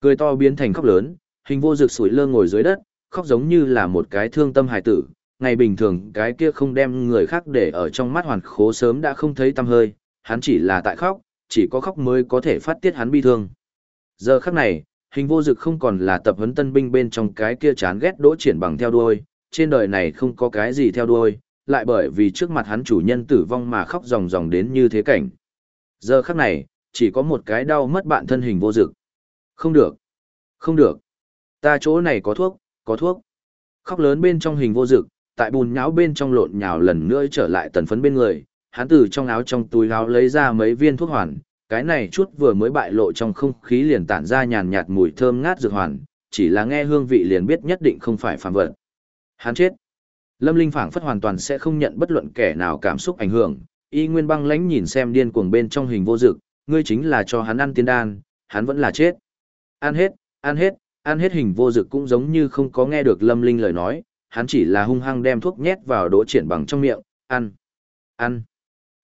Cười to biến thành khóc lớn, hình vô dực sủi lơ ngồi dưới đất, khóc giống như là một cái thương tâm hài tử. Ngày bình thường cái kia không đem người khác để ở trong mắt hoàn khố sớm đã không thấy tâm hơi, hắn chỉ là tại khóc, chỉ có khóc mới có thể phát tiết hắn bi thương. Giờ khắc này, hình vô dực không còn là tập huấn tân binh bên trong cái kia chán ghét đỗ triển bằng theo đuôi, trên đời này không có cái gì theo đuôi, lại bởi vì trước mặt hắn chủ nhân tử vong mà khóc ròng ròng đến như thế cảnh. Giờ khắc này, chỉ có một cái đau mất bạn thân hình vô dực. Không được. Không được. Ta chỗ này có thuốc, có thuốc. Khóc lớn bên trong hình vô dực, tại bùn nháo bên trong lộn nhào lần nữa trở lại tần phấn bên người, hắn từ trong áo trong túi áo lấy ra mấy viên thuốc hoàn, cái này chút vừa mới bại lộ trong không khí liền tản ra nhàn nhạt mùi thơm ngát dược hoàn, chỉ là nghe hương vị liền biết nhất định không phải phàm vật. Hắn chết. Lâm Linh phảng phất hoàn toàn sẽ không nhận bất luận kẻ nào cảm xúc ảnh hưởng, y nguyên băng lãnh nhìn xem điên cuồng bên trong hình vô dực, ngươi chính là cho hắn ăn tiên đan, hắn vẫn là chết. Ăn hết, ăn hết, ăn hết hình vô dực cũng giống như không có nghe được Lâm Linh lời nói, hắn chỉ là hung hăng đem thuốc nhét vào đỗ triển bằng trong miệng, ăn, ăn.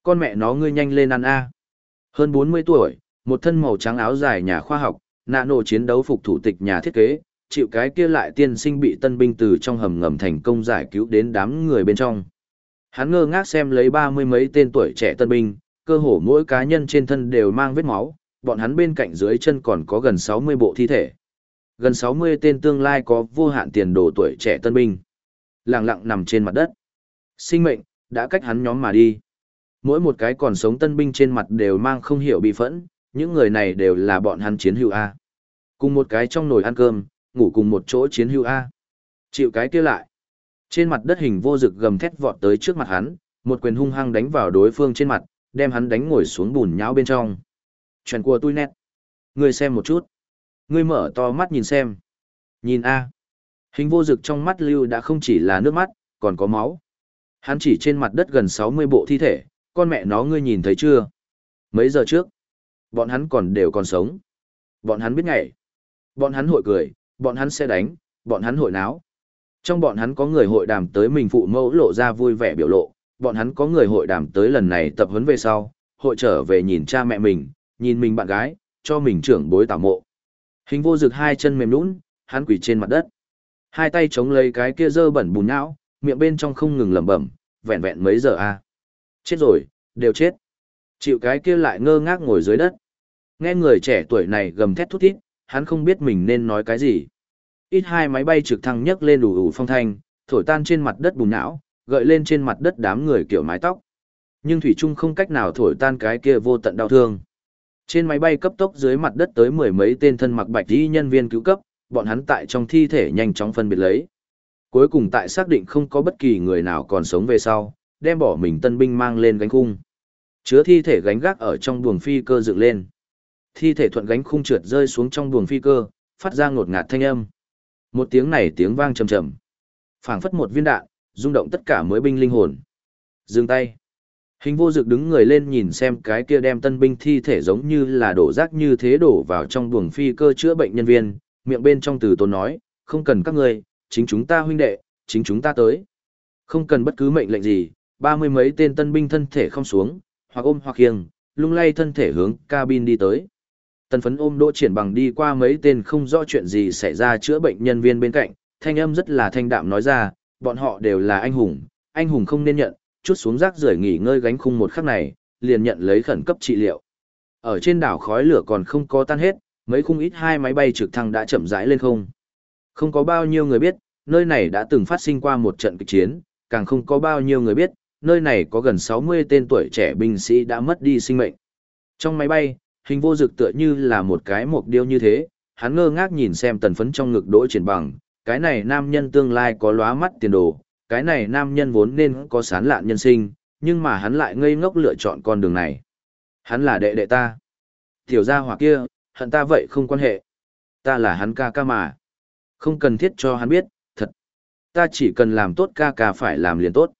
Con mẹ nó ngươi nhanh lên ăn a. Hơn 40 tuổi, một thân màu trắng áo dài nhà khoa học, nạ nổ chiến đấu phục thủ tịch nhà thiết kế, chịu cái kia lại tiên sinh bị tân binh từ trong hầm ngầm thành công giải cứu đến đám người bên trong. Hắn ngơ ngác xem lấy ba mươi mấy tên tuổi trẻ tân binh, cơ hồ mỗi cá nhân trên thân đều mang vết máu, bọn hắn bên cạnh dưới chân còn có gần 60 bộ thi thể. Gần 60 tên tương lai có vô hạn tiền đồ tuổi trẻ tân binh. Lặng lặng nằm trên mặt đất. Sinh mệnh, đã cách hắn nhóm mà đi. Mỗi một cái còn sống tân binh trên mặt đều mang không hiểu bị phẫn, những người này đều là bọn hắn chiến hữu A. Cùng một cái trong nồi ăn cơm, ngủ cùng một chỗ chiến hữu A. Chịu cái kia lại. Trên mặt đất hình vô rực gầm thét vọt tới trước mặt hắn, một quyền hung hăng đánh vào đối phương trên mặt, đem hắn đánh ngồi xuống bùn nhão bên trong. Chuyện của tôi nét. Ngươi xem một chút. Ngươi mở to mắt nhìn xem. Nhìn A. Hình vô rực trong mắt lưu đã không chỉ là nước mắt, còn có máu. Hắn chỉ trên mặt đất gần 60 bộ thi thể, con mẹ nó ngươi nhìn thấy chưa? Mấy giờ trước, bọn hắn còn đều còn sống. Bọn hắn biết ngày. Bọn hắn hội cười, bọn hắn sẽ đánh, bọn hắn hội náo. Trong bọn hắn có người hội đàm tới mình phụ mẫu lộ ra vui vẻ biểu lộ, bọn hắn có người hội đàm tới lần này tập huấn về sau, hội trở về nhìn cha mẹ mình, nhìn mình bạn gái, cho mình trưởng bối tảo mộ. Hình vô dực hai chân mềm nũng, hắn quỳ trên mặt đất. Hai tay chống lấy cái kia dơ bẩn bùn não, miệng bên trong không ngừng lẩm bẩm, vẹn vẹn mấy giờ a à? Chết rồi, đều chết. Chịu cái kia lại ngơ ngác ngồi dưới đất. Nghe người trẻ tuổi này gầm thét thút thít, hắn không biết mình nên nói cái gì. Ít hai máy bay trực thăng nhấc lên đủ ủ phong thanh, thổi tan trên mặt đất bùn não, gợi lên trên mặt đất đám người kiểu mái tóc. Nhưng Thủy Trung không cách nào thổi tan cái kia vô tận đau thương. Trên máy bay cấp tốc dưới mặt đất tới mười mấy tên thân mặc bạch y nhân viên cứu cấp, bọn hắn tại trong thi thể nhanh chóng phân biệt lấy. Cuối cùng tại xác định không có bất kỳ người nào còn sống về sau, đem bỏ mình tân binh mang lên gánh khung. Chứa thi thể gánh gác ở trong buồng phi cơ dựng lên. Thi thể thuận gánh khung trượt rơi xuống trong buồng phi cơ, phát ra ngột ngạt thanh âm. Một tiếng này tiếng vang trầm trầm. phảng phất một viên đạn, rung động tất cả mới binh linh hồn. Dừng tay. Hình vô dực đứng người lên nhìn xem cái kia đem tân binh thi thể giống như là đổ rác như thế đổ vào trong buồng phi cơ chữa bệnh nhân viên, miệng bên trong từ tốn nói, không cần các người, chính chúng ta huynh đệ, chính chúng ta tới. Không cần bất cứ mệnh lệnh gì, ba mươi mấy tên tân binh thân thể không xuống, hoặc ôm hoặc khiêng, lung lay thân thể hướng cabin đi tới. Tân phấn ôm đỗ triển bằng đi qua mấy tên không rõ chuyện gì xảy ra chữa bệnh nhân viên bên cạnh, thanh âm rất là thanh đạm nói ra, bọn họ đều là anh hùng, anh hùng không nên nhận, chút xuống rác rưởi nghỉ ngơi gánh khung một khắc này, liền nhận lấy khẩn cấp trị liệu. Ở trên đảo khói lửa còn không có tan hết, mấy khung ít hai máy bay trực thăng đã chậm rãi lên không. Không có bao nhiêu người biết, nơi này đã từng phát sinh qua một trận kịch chiến, càng không có bao nhiêu người biết, nơi này có gần 60 tên tuổi trẻ binh sĩ đã mất đi sinh mệnh. Trong máy bay, hình vô dực tựa như là một cái mục điêu như thế, hắn ngơ ngác nhìn xem tần phấn trong ngực đỗ triển bằng, cái này nam nhân tương lai có lóa mắt tiền đồ, cái này nam nhân vốn nên có sán lạn nhân sinh, nhưng mà hắn lại ngây ngốc lựa chọn con đường này. Hắn là đệ đệ ta. Tiểu gia hỏa kia, hận ta vậy không quan hệ. Ta là hắn ca ca mà. Không cần thiết cho hắn biết, thật. Ta chỉ cần làm tốt ca ca phải làm liền tốt.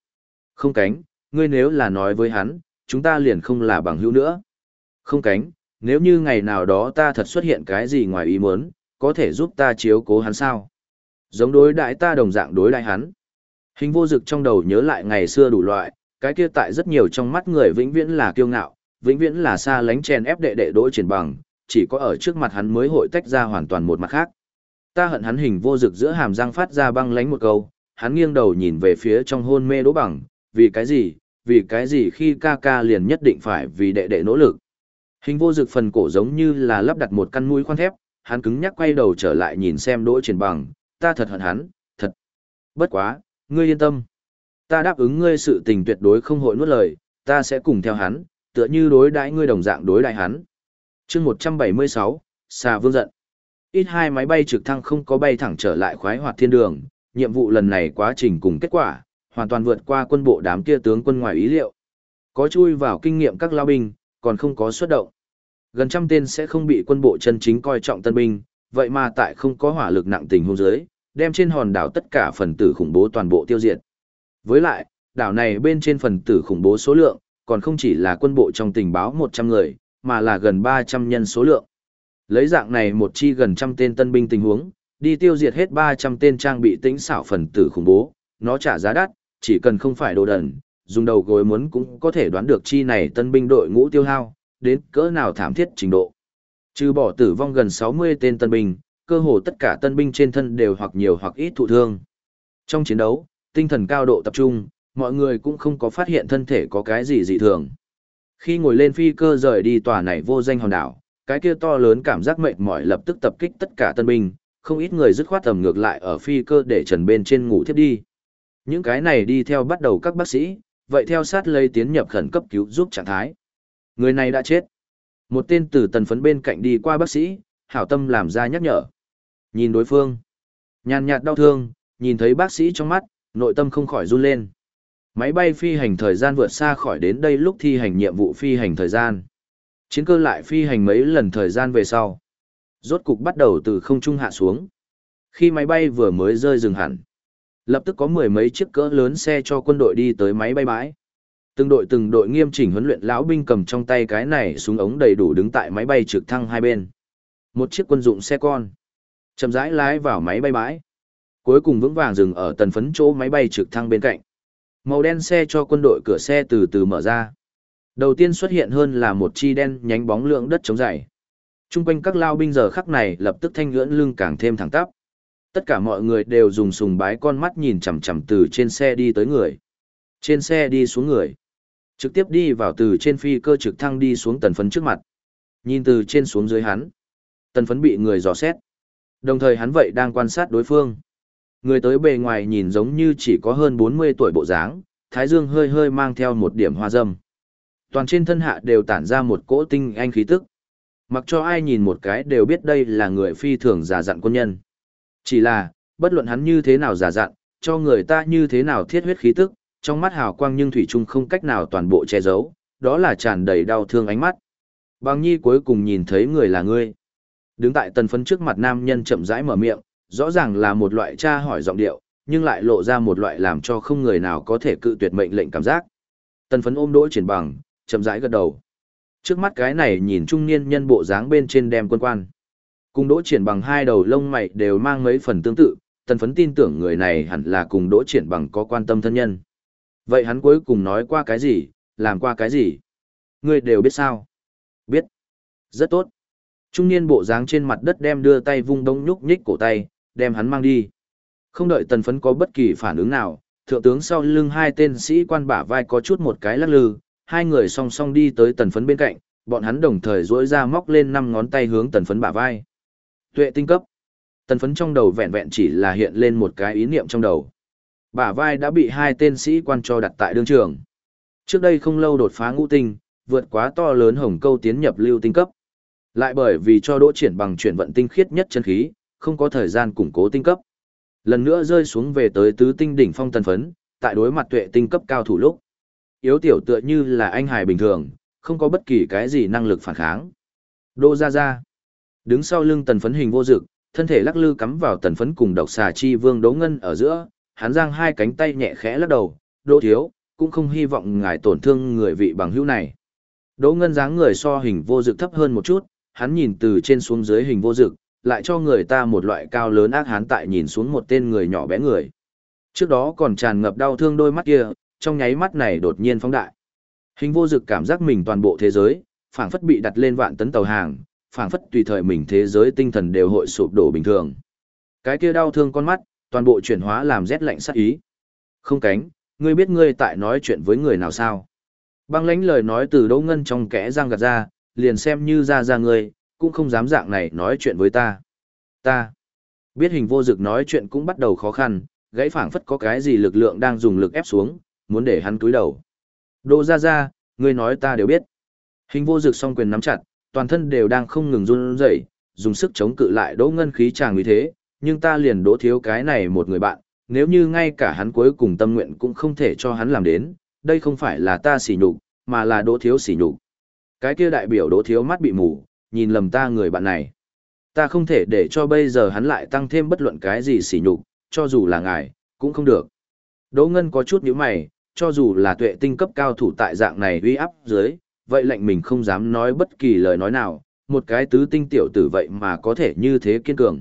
Không cánh, ngươi nếu là nói với hắn, chúng ta liền không là bằng hữu nữa. Không cánh, nếu như ngày nào đó ta thật xuất hiện cái gì ngoài ý muốn, có thể giúp ta chiếu cố hắn sao? Giống đối đại ta đồng dạng đối đại hắn. Hình vô dực trong đầu nhớ lại ngày xưa đủ loại, cái kia tại rất nhiều trong mắt người vĩnh viễn là kiêu ngạo, vĩnh viễn là xa lánh chèn ép đệ đệ đỗ triển bằng, chỉ có ở trước mặt hắn mới hội tách ra hoàn toàn một mặt khác. Ta hận hắn hình vô dực giữa hàm răng phát ra băng lánh một câu, hắn nghiêng đầu nhìn về phía trong hôn mê đỗ bằng, vì cái gì, vì cái gì khi ca ca liền nhất định phải vì đệ đệ nỗ lực. Hình vô dực phần cổ giống như là lắp đặt một căn mũi khoan thép, hắn cứng nhắc quay đầu trở lại nhìn xem đỗ triển bằng, ta thật hận hắn, thật. Bất quá, ngươi yên tâm. Ta đáp ứng ngươi sự tình tuyệt đối không hội nuốt lời, ta sẽ cùng theo hắn, tựa như đối đãi ngươi đồng dạng đối đãi hắn. chương 176, xà vương giận. Ít hai máy bay trực thăng không có bay thẳng trở lại khoái hoạt thiên đường, nhiệm vụ lần này quá trình cùng kết quả, hoàn toàn vượt qua quân bộ đám kia tướng quân ngoài ý liệu. Có chui vào kinh nghiệm các lao binh, còn không có xuất động. Gần trăm tên sẽ không bị quân bộ chân chính coi trọng tân binh, vậy mà tại không có hỏa lực nặng tình hôn giới, đem trên hòn đảo tất cả phần tử khủng bố toàn bộ tiêu diệt. Với lại, đảo này bên trên phần tử khủng bố số lượng, còn không chỉ là quân bộ trong tình báo 100 người, mà là gần 300 nhân số lượng. Lấy dạng này một chi gần trăm tên tân binh tình huống, đi tiêu diệt hết 300 tên trang bị tính xảo phần tử khủng bố, nó trả giá đắt, chỉ cần không phải đồ đần, dùng đầu gối muốn cũng có thể đoán được chi này tân binh đội ngũ tiêu hao, đến cỡ nào thảm thiết trình độ. Trừ bỏ tử vong gần 60 tên tân binh, cơ hồ tất cả tân binh trên thân đều hoặc nhiều hoặc ít thụ thương. Trong chiến đấu, tinh thần cao độ tập trung, mọi người cũng không có phát hiện thân thể có cái gì dị thường. Khi ngồi lên phi cơ rời đi tòa này vô danh hòn đảo, cái kia to lớn cảm giác mệt mỏi lập tức tập kích tất cả tân binh, không ít người dứt khoát tầm ngược lại ở phi cơ để trần bên trên ngủ thiếp đi. Những cái này đi theo bắt đầu các bác sĩ, vậy theo sát lây tiến nhập khẩn cấp cứu giúp trạng thái. Người này đã chết. Một tên từ tần phấn bên cạnh đi qua bác sĩ, hảo tâm làm ra nhắc nhở. Nhìn đối phương. Nhàn nhạt đau thương, nhìn thấy bác sĩ trong mắt, nội tâm không khỏi run lên. Máy bay phi hành thời gian vượt xa khỏi đến đây lúc thi hành nhiệm vụ phi hành thời gian. Chiến cơ lại phi hành mấy lần thời gian về sau. Rốt cục bắt đầu từ không trung hạ xuống. Khi máy bay vừa mới rơi dừng hẳn, lập tức có mười mấy chiếc cỡ lớn xe cho quân đội đi tới máy bay bãi. Từng đội từng đội nghiêm chỉnh huấn luyện lão binh cầm trong tay cái này xuống ống đầy đủ đứng tại máy bay trực thăng hai bên. Một chiếc quân dụng xe con chậm rãi lái vào máy bay bãi. Cuối cùng vững vàng dừng ở tần phấn chỗ máy bay trực thăng bên cạnh. Màu đen xe cho quân đội cửa xe từ từ mở ra. Đầu tiên xuất hiện hơn là một chi đen nhánh bóng lượng đất chống dày. Trung quanh các lao binh giờ khắc này lập tức thanh ngưỡng lưng càng thêm thẳng tắp. Tất cả mọi người đều dùng sùng bái con mắt nhìn chằm chằm từ trên xe đi tới người. Trên xe đi xuống người. Trực tiếp đi vào từ trên phi cơ trực thăng đi xuống tần phấn trước mặt. Nhìn từ trên xuống dưới hắn. Tần phấn bị người dò xét. Đồng thời hắn vậy đang quan sát đối phương. Người tới bề ngoài nhìn giống như chỉ có hơn 40 tuổi bộ dáng, thái dương hơi hơi mang theo một điểm hoa dâm. Toàn trên thân hạ đều tản ra một cỗ tinh anh khí tức. Mặc cho ai nhìn một cái đều biết đây là người phi thường giả dặn quân nhân. Chỉ là, bất luận hắn như thế nào giả dặn, cho người ta như thế nào thiết huyết khí tức, trong mắt hào quang nhưng thủy chung không cách nào toàn bộ che giấu, đó là tràn đầy đau thương ánh mắt. Bàng nhi cuối cùng nhìn thấy người là ngươi. Đứng tại tần phấn trước mặt nam nhân chậm rãi mở miệng, rõ ràng là một loại tra hỏi giọng điệu, nhưng lại lộ ra một loại làm cho không người nào có thể cự tuyệt mệnh lệnh cảm giác. Tần phấn ôm đỗ triển bằng, chậm rãi gật đầu. Trước mắt cái này nhìn trung niên nhân bộ dáng bên trên đem quân quan. Cùng đỗ triển bằng hai đầu lông mày đều mang mấy phần tương tự, tần phấn tin tưởng người này hẳn là cùng đỗ triển bằng có quan tâm thân nhân. Vậy hắn cuối cùng nói qua cái gì, làm qua cái gì? Ngươi đều biết sao? Biết. Rất tốt. Trung niên bộ dáng trên mặt đất đem đưa tay vung đông nhúc nhích cổ tay, đem hắn mang đi. Không đợi tần phấn có bất kỳ phản ứng nào, thượng tướng sau lưng hai tên sĩ quan bả vai có chút một cái lắc lư, hai người song song đi tới tần phấn bên cạnh, bọn hắn đồng thời duỗi ra móc lên năm ngón tay hướng tần phấn bả vai. Tuệ tinh cấp. Tần phấn trong đầu vẹn vẹn chỉ là hiện lên một cái ý niệm trong đầu. Bả vai đã bị hai tên sĩ quan cho đặt tại đương trường. Trước đây không lâu đột phá ngũ tinh, vượt quá to lớn hồng câu tiến nhập lưu tinh cấp. Lại bởi vì cho đỗ triển bằng chuyển vận tinh khiết nhất chân khí, không có thời gian củng cố tinh cấp. Lần nữa rơi xuống về tới tứ tinh đỉnh phong tần phấn, tại đối mặt tuệ tinh cấp cao thủ lúc. Yếu tiểu tựa như là anh hài bình thường, không có bất kỳ cái gì năng lực phản kháng. Đô ra ra. Đứng sau lưng tần phấn hình vô dực, thân thể lắc lư cắm vào tần phấn cùng độc xà chi vương đấu ngân ở giữa, hắn giang hai cánh tay nhẹ khẽ lắc đầu, đô thiếu, cũng không hy vọng ngài tổn thương người vị bằng hữu này. Đỗ ngân dáng người so hình vô dực thấp hơn một chút, hắn nhìn từ trên xuống dưới hình vô dực, lại cho người ta một loại cao lớn ác hán tại nhìn xuống một tên người nhỏ bé người. Trước đó còn tràn ngập đau thương đôi mắt kia, trong nháy mắt này đột nhiên phóng đại. Hình vô dực cảm giác mình toàn bộ thế giới, phảng phất bị đặt lên vạn tấn tàu hàng, phảng phất tùy thời mình thế giới tinh thần đều hội sụp đổ bình thường. Cái kia đau thương con mắt, toàn bộ chuyển hóa làm rét lạnh sát ý. Không cánh, ngươi biết ngươi tại nói chuyện với người nào sao? Băng lãnh lời nói từ Đỗ Ngân trong kẽ răng gạt ra, liền xem như ra ra ngươi, cũng không dám dạng này nói chuyện với ta. Ta. Biết hình vô dực nói chuyện cũng bắt đầu khó khăn, gãy phảng phất có cái gì lực lượng đang dùng lực ép xuống, muốn để hắn cúi đầu. Đỗ ra ra, ngươi nói ta đều biết. Hình vô dực song quyền nắm chặt, toàn thân đều đang không ngừng run rẩy, dùng sức chống cự lại Đỗ Ngân khí chàng như thế, nhưng ta liền đỗ thiếu cái này một người bạn, nếu như ngay cả hắn cuối cùng tâm nguyện cũng không thể cho hắn làm đến, đây không phải là ta xỉ nhục, mà là đỗ thiếu xỉ nhục. Cái kia đại biểu đỗ thiếu mắt bị mù, nhìn lầm ta người bạn này. Ta không thể để cho bây giờ hắn lại tăng thêm bất luận cái gì sỉ nhục, cho dù là ngài, cũng không được. Đỗ Ngân có chút nhíu mày, cho dù là tuệ tinh cấp cao thủ tại dạng này uy áp dưới, vậy lệnh mình không dám nói bất kỳ lời nói nào, một cái tứ tinh tiểu tử vậy mà có thể như thế kiên cường.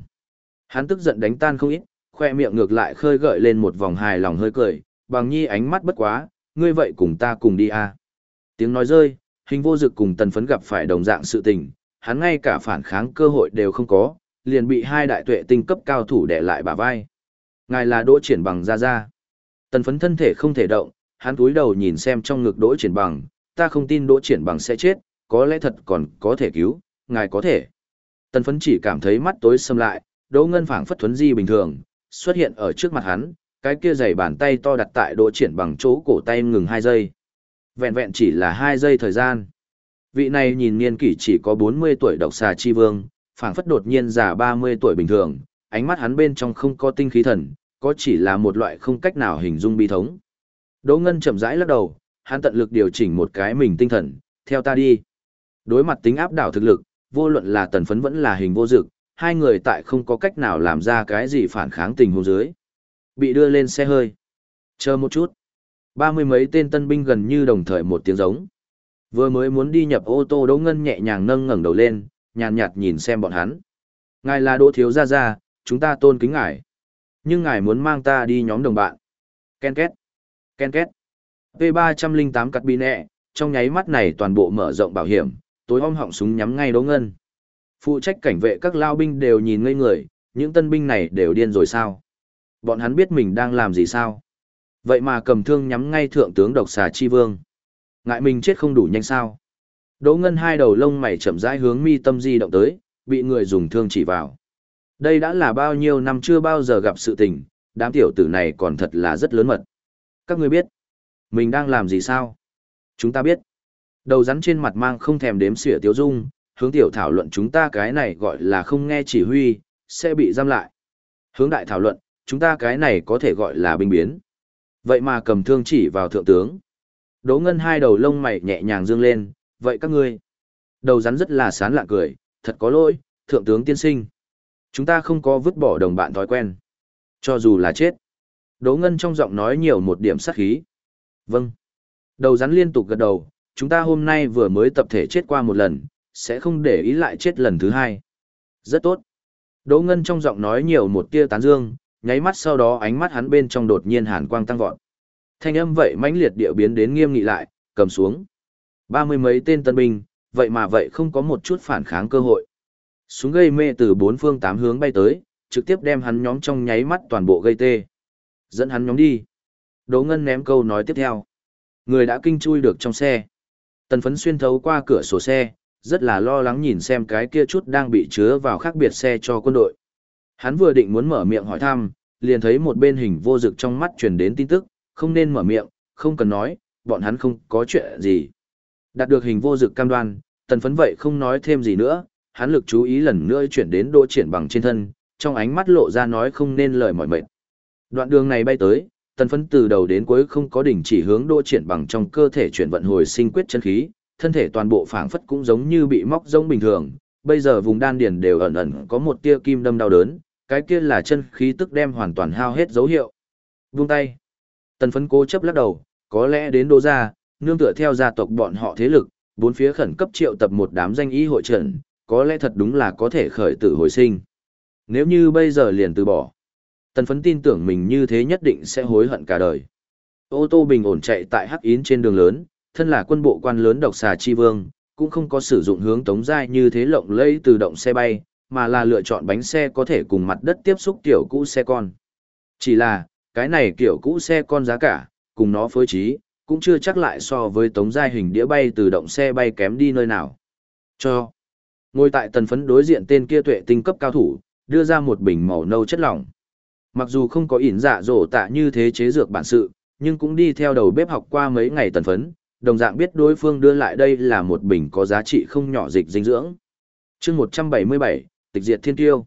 Hắn tức giận đánh tan không ít, khoe miệng ngược lại khơi gợi lên một vòng hài lòng hơi cười, bằng nhi ánh mắt bất quá, ngươi vậy cùng ta cùng đi à. Tiếng nói rơi, hình vô dực cùng tần phấn gặp phải đồng dạng sự tình, hắn ngay cả phản kháng cơ hội đều không có, liền bị hai đại tuệ tinh cấp cao thủ đè lại bả vai. Ngài là đỗ triển bằng ra ra. Tần phấn thân thể không thể động, hắn túi đầu nhìn xem trong ngực đỗ triển bằng, ta không tin đỗ triển bằng sẽ chết, có lẽ thật còn có thể cứu, ngài có thể. Tần phấn chỉ cảm thấy mắt tối xâm lại, đỗ ngân phảng phất thuấn di bình thường, xuất hiện ở trước mặt hắn, cái kia giày bàn tay to đặt tại đỗ triển bằng chỗ cổ tay ngừng hai giây. Vẹn vẹn chỉ là hai giây thời gian. Vị này nhìn niên kỷ chỉ có 40 tuổi độc xà chi vương, phảng phất đột nhiên già 30 tuổi bình thường, ánh mắt hắn bên trong không có tinh khí thần, có chỉ là một loại không cách nào hình dung bi thống. Đỗ Ngân chậm rãi lắc đầu, hắn tận lực điều chỉnh một cái mình tinh thần, theo ta đi. Đối mặt tính áp đảo thực lực, vô luận là tần phấn vẫn là hình vô dực, hai người tại không có cách nào làm ra cái gì phản kháng tình huống dưới. Bị đưa lên xe hơi. Chờ một chút. Ba mươi mấy tên tân binh gần như đồng thời một tiếng giống. Vừa mới muốn đi nhập ô tô Đỗ Ngân nhẹ nhàng nâng ngẩng đầu lên, nhàn nhạt nhìn xem bọn hắn. Ngài là Đỗ Thiếu Gia Gia, chúng ta tôn kính ngài. Nhưng ngài muốn mang ta đi nhóm đồng bạn. Ken két. Ken két. P308 cắt bi nẹ, trong nháy mắt này toàn bộ mở rộng bảo hiểm, tối om họng súng nhắm ngay Đỗ Ngân. Phụ trách cảnh vệ các lao binh đều nhìn ngây người, những tân binh này đều điên rồi sao? Bọn hắn biết mình đang làm gì sao? Vậy mà cầm thương nhắm ngay thượng tướng độc xà chi vương. Ngại mình chết không đủ nhanh sao? Đỗ Ngân hai đầu lông mày chậm rãi hướng mi tâm di động tới, bị người dùng thương chỉ vào. Đây đã là bao nhiêu năm chưa bao giờ gặp sự tình, đám tiểu tử này còn thật là rất lớn mật. Các ngươi biết, mình đang làm gì sao? Chúng ta biết. Đầu rắn trên mặt mang không thèm đếm xỉa tiêu dung, hướng tiểu thảo luận chúng ta cái này gọi là không nghe chỉ huy, sẽ bị giam lại. Hướng đại thảo luận, chúng ta cái này có thể gọi là binh biến. Vậy mà cầm thương chỉ vào thượng tướng. Đỗ ngân hai đầu lông mày nhẹ nhàng dương lên, vậy các ngươi. Đầu rắn rất là sán lạ cười, thật có lỗi, thượng tướng tiên sinh. Chúng ta không có vứt bỏ đồng bạn thói quen. Cho dù là chết. Đỗ ngân trong giọng nói nhiều một điểm sát khí. Vâng. Đầu rắn liên tục gật đầu, chúng ta hôm nay vừa mới tập thể chết qua một lần, sẽ không để ý lại chết lần thứ hai. Rất tốt. Đỗ Ngân trong giọng nói nhiều một tia tán dương, nháy mắt sau đó ánh mắt hắn bên trong đột nhiên hàn quang tăng vọt. Thanh âm vậy mãnh liệt địa biến đến nghiêm nghị lại, cầm xuống. Ba mươi mấy tên tân binh, vậy mà vậy không có một chút phản kháng cơ hội. Súng gây mê từ bốn phương tám hướng bay tới, trực tiếp đem hắn nhóm trong nháy mắt toàn bộ gây tê. Dẫn hắn nhóm đi. Đỗ Ngân ném câu nói tiếp theo. Người đã kinh chui được trong xe. Tần phấn xuyên thấu qua cửa sổ xe, rất là lo lắng nhìn xem cái kia chút đang bị chứa vào khác biệt xe cho quân đội. Hắn vừa định muốn mở miệng hỏi thăm, liền thấy một bên hình vô dực trong mắt truyền đến tin tức, không nên mở miệng, không cần nói, bọn hắn không có chuyện gì. Đạt được hình vô dực cam đoan, tần phấn vậy không nói thêm gì nữa, hắn lực chú ý lần nữa chuyển đến đỗ triển bằng trên thân, trong ánh mắt lộ ra nói không nên lời mỏi mệt. Đoạn đường này bay tới, tần phấn từ đầu đến cuối không có đỉnh chỉ hướng đỗ triển bằng trong cơ thể chuyển vận hồi sinh quyết chân khí, thân thể toàn bộ phảng phất cũng giống như bị móc rông bình thường, bây giờ vùng đan điền đều ẩn ẩn có một tia kim đâm đau đớn, cái kia là chân khí tức đem hoàn toàn hao hết dấu hiệu. Buông tay. Tần phấn cố chấp lắc đầu, có lẽ đến đô gia, nương tựa theo gia tộc bọn họ thế lực, bốn phía khẩn cấp triệu tập một đám danh y hội trận, có lẽ thật đúng là có thể khởi tử hồi sinh. Nếu như bây giờ liền từ bỏ, tần phấn tin tưởng mình như thế nhất định sẽ hối hận cả đời. Ô tô bình ổn chạy tại hắc yến trên đường lớn, thân là quân bộ quan lớn độc xà chi vương, cũng không có sử dụng hướng tống giai như thế lộng lẫy từ động xe bay, mà là lựa chọn bánh xe có thể cùng mặt đất tiếp xúc kiểu cũ xe con. Chỉ là, cái này kiểu cũ xe con giá cả, cùng nó phối trí, cũng chưa chắc lại so với tống giai hình đĩa bay tự động xe bay kém đi nơi nào. Cho. Ngồi tại tần phấn đối diện tên kia tuệ tinh cấp cao thủ, đưa ra một bình màu nâu chất lỏng. Mặc dù không có ỉn dạ dỗ tạ như thế chế dược bản sự, nhưng cũng đi theo đầu bếp học qua mấy ngày tần phấn, đồng dạng biết đối phương đưa lại đây là một bình có giá trị không nhỏ dịch dinh dưỡng. chương 177, tịch diệt thiên tiêu.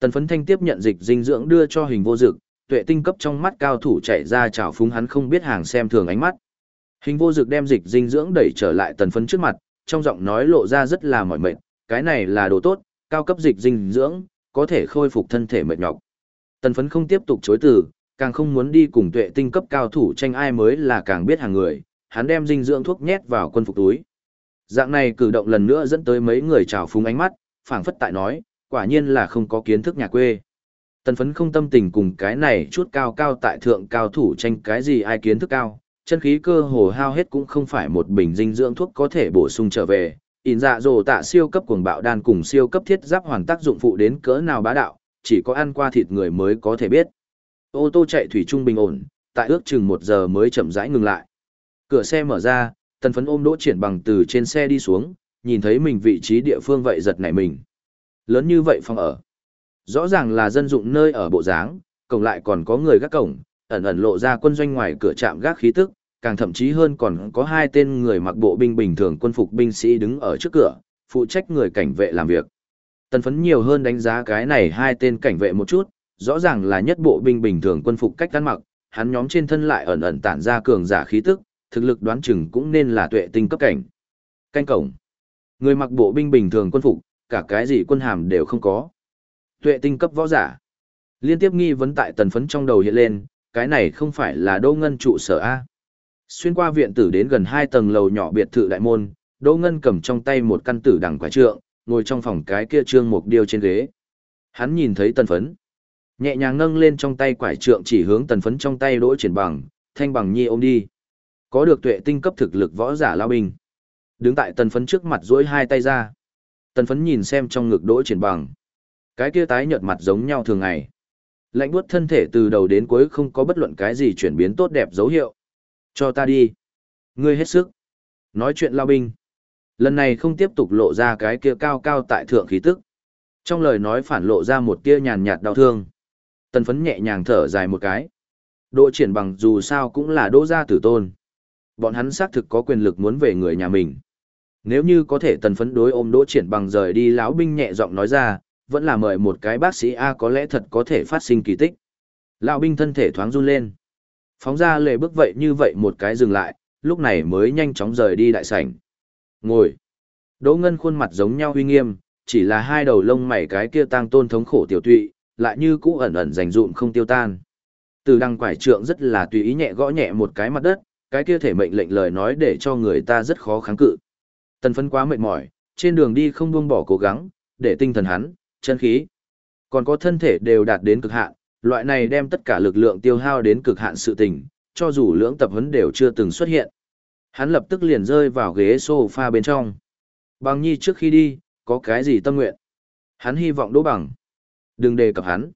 Tần phấn thanh tiếp nhận dịch dinh dưỡng đưa cho hình vô dực, tuệ tinh cấp trong mắt cao thủ chạy ra chào phúng hắn không biết hàng xem thường ánh mắt. Hình vô dực đem dịch dinh dưỡng đẩy trở lại tần phấn trước mặt, trong giọng nói lộ ra rất là mỏi mệt, cái này là đồ tốt, cao cấp dịch dinh dưỡng, có thể khôi phục thân thể mệt nhọc. Tần phấn không tiếp tục chối từ, càng không muốn đi cùng tuệ tinh cấp cao thủ tranh ai mới là càng biết hàng người, hắn đem dinh dưỡng thuốc nhét vào quân phục túi. Dạng này cử động lần nữa dẫn tới mấy người trào phúng ánh mắt, phảng phất tại nói, quả nhiên là không có kiến thức nhà quê. Tần phấn không tâm tình cùng cái này chút cao cao tại thượng cao thủ tranh cái gì ai kiến thức cao, chân khí cơ hồ hao hết cũng không phải một bình dinh dưỡng thuốc có thể bổ sung trở về. In dạ dồ tạ siêu cấp cuồng bạo đan cùng siêu cấp thiết giáp hoàn tác dụng phụ đến cỡ nào bá đạo, chỉ có ăn qua thịt người mới có thể biết. Ô tô chạy thủy trung bình ổn, tại ước chừng một giờ mới chậm rãi ngừng lại. Cửa xe mở ra, tần phấn ôm đỗ triển bằng từ trên xe đi xuống, nhìn thấy mình vị trí địa phương vậy giật nảy mình. Lớn như vậy phòng ở. Rõ ràng là dân dụng nơi ở bộ dáng, cổng lại còn có người gác cổng, ẩn ẩn lộ ra quân doanh ngoài cửa trạm gác khí tức, càng thậm chí hơn còn có hai tên người mặc bộ binh bình thường quân phục binh sĩ đứng ở trước cửa, phụ trách người cảnh vệ làm việc. Tần phấn nhiều hơn đánh giá cái này hai tên cảnh vệ một chút, rõ ràng là nhất bộ binh bình thường quân phục cách ăn mặc, hắn nhóm trên thân lại ẩn ẩn tản ra cường giả khí tức, thực lực đoán chừng cũng nên là tuệ tinh cấp cảnh. Canh cổng. Người mặc bộ binh bình thường quân phục, cả cái gì quân hàm đều không có. Tuệ tinh cấp võ giả. Liên tiếp nghi vấn tại tần phấn trong đầu hiện lên, cái này không phải là Đô Ngân trụ sở A. Xuyên qua viện tử đến gần hai tầng lầu nhỏ biệt thự đại môn, Đô Ngân cầm trong tay một căn tử đằng quả trượng, ngồi trong phòng cái kia trương mục điêu trên ghế. Hắn nhìn thấy tần phấn. Nhẹ nhàng nâng lên trong tay quải trượng chỉ hướng tần phấn trong tay đỗ triển bằng, thanh bằng nhi ôm đi. Có được tuệ tinh cấp thực lực võ giả lao binh. Đứng tại tần phấn trước mặt duỗi hai tay ra. Tần phấn nhìn xem trong ngực đỗ triển bằng. Cái kia tái nhợt mặt giống nhau thường ngày. Lạnh buốt thân thể từ đầu đến cuối không có bất luận cái gì chuyển biến tốt đẹp dấu hiệu. Cho ta đi. Ngươi hết sức. Nói chuyện lao binh. Lần này không tiếp tục lộ ra cái kia cao cao tại thượng khí tức. Trong lời nói phản lộ ra một tia nhàn nhạt đau thương. Tần phấn nhẹ nhàng thở dài một cái. Đỗ triển bằng dù sao cũng là đỗ gia tử tôn. Bọn hắn xác thực có quyền lực muốn về người nhà mình. Nếu như có thể tần phấn đối ôm đỗ triển bằng rời đi lão binh nhẹ giọng nói ra, vẫn là mời một cái bác sĩ A có lẽ thật có thể phát sinh kỳ tích. Lão binh thân thể thoáng run lên. Phóng ra lề bước vậy như vậy một cái dừng lại, lúc này mới nhanh chóng rời đi đại sảnh. Ngồi. Đỗ Ngân khuôn mặt giống nhau uy nghiêm, chỉ là hai đầu lông mày cái kia tăng tôn thống khổ tiểu tụy, lại như cũ ẩn ẩn rành rụm không tiêu tan. Từ đăng quải trượng rất là tùy ý nhẹ gõ nhẹ một cái mặt đất, cái kia thể mệnh lệnh lời nói để cho người ta rất khó kháng cự. Tần Phấn quá mệt mỏi, trên đường đi không buông bỏ cố gắng, để tinh thần hắn, chân khí, còn có thân thể đều đạt đến cực hạn, loại này đem tất cả lực lượng tiêu hao đến cực hạn sự tình, cho dù lưỡng tập huấn đều chưa từng xuất hiện. Hắn lập tức liền rơi vào ghế sofa bên trong. Bằng nhi trước khi đi, có cái gì tâm nguyện? Hắn hy vọng đỗ bằng. Đừng đề cập hắn.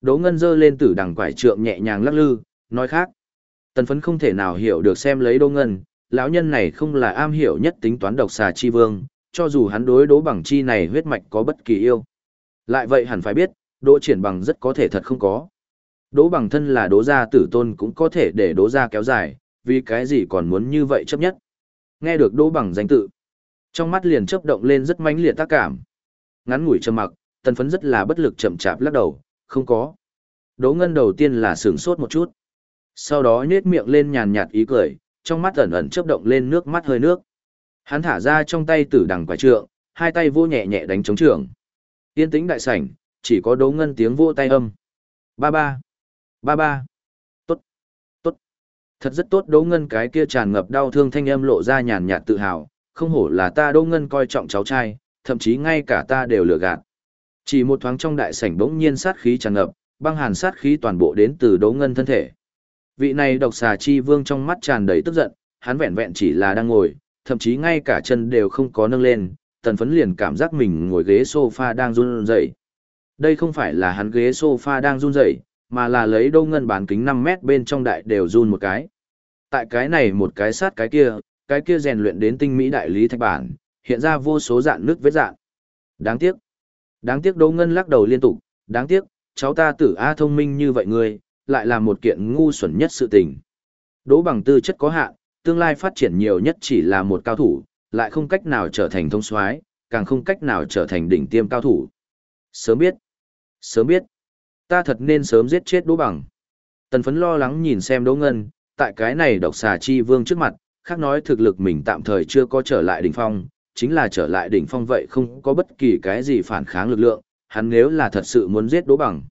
Đỗ ngân dơ lên tử đằng quải trượng nhẹ nhàng lắc lư, nói khác. Tần phấn không thể nào hiểu được xem lấy đỗ ngân, lão nhân này không là am hiểu nhất tính toán độc xà chi vương, cho dù hắn đối đỗ bằng chi này huyết mạch có bất kỳ yêu. Lại vậy hẳn phải biết, đỗ triển bằng rất có thể thật không có. Đỗ bằng thân là đỗ gia tử tôn cũng có thể để đỗ gia kéo dài, vì cái gì còn muốn như vậy chấp nhất. Nghe được đỗ bằng danh tự. Trong mắt liền chớp động lên rất mãnh liệt tác cảm. Ngắn ngủi trầm mặc, tần phấn rất là bất lực chậm chạp lắc đầu, không có. Đỗ ngân đầu tiên là sửng sốt một chút. Sau đó nhếch miệng lên nhàn nhạt ý cười, trong mắt ẩn ẩn chớp động lên nước mắt hơi nước. Hắn thả ra trong tay tử đằng quả trượng, hai tay vô nhẹ nhẹ đánh chống trường. Yên tĩnh đại sảnh, chỉ có đố ngân tiếng vô tay âm. Ba ba. Ba ba. Tốt. Tốt. Thật rất tốt đố ngân cái kia tràn ngập đau thương thanh âm lộ ra nhàn nhạt tự hào, không hổ là ta đố ngân coi trọng cháu trai, thậm chí ngay cả ta đều lừa gạt. Chỉ một thoáng trong đại sảnh bỗng nhiên sát khí tràn ngập, băng hàn sát khí toàn bộ đến từ đố ngân thân thể. Vị này độc xà chi vương trong mắt tràn đầy tức giận, hắn vẹn vẹn chỉ là đang ngồi, thậm chí ngay cả chân đều không có nâng lên, tần phấn liền cảm giác mình ngồi ghế sofa đang run rẩy. Đây không phải là hắn ghế sofa đang run rẩy, mà là lấy đô ngân bán kính 5 mét bên trong đại đều run một cái. Tại cái này một cái sát cái kia, cái kia rèn luyện đến tinh mỹ đại lý thạch bản, hiện ra vô số dạng nước vết dạng. Đáng tiếc. Đáng tiếc đô Ngân lắc đầu liên tục, đáng tiếc, cháu ta tử A thông minh như vậy người lại là một kiện ngu xuẩn nhất sự tình. Đỗ bằng tư chất có hạn, tương lai phát triển nhiều nhất chỉ là một cao thủ, lại không cách nào trở thành thông soái, càng không cách nào trở thành đỉnh tiêm cao thủ. Sớm biết, sớm biết, ta thật nên sớm giết chết Đỗ bằng. Tần phấn lo lắng nhìn xem Đỗ Ngân, tại cái này độc xà chi vương trước mặt, khác nói thực lực mình tạm thời chưa có trở lại đỉnh phong, chính là trở lại đỉnh phong vậy không có bất kỳ cái gì phản kháng lực lượng, hắn nếu là thật sự muốn giết Đỗ bằng.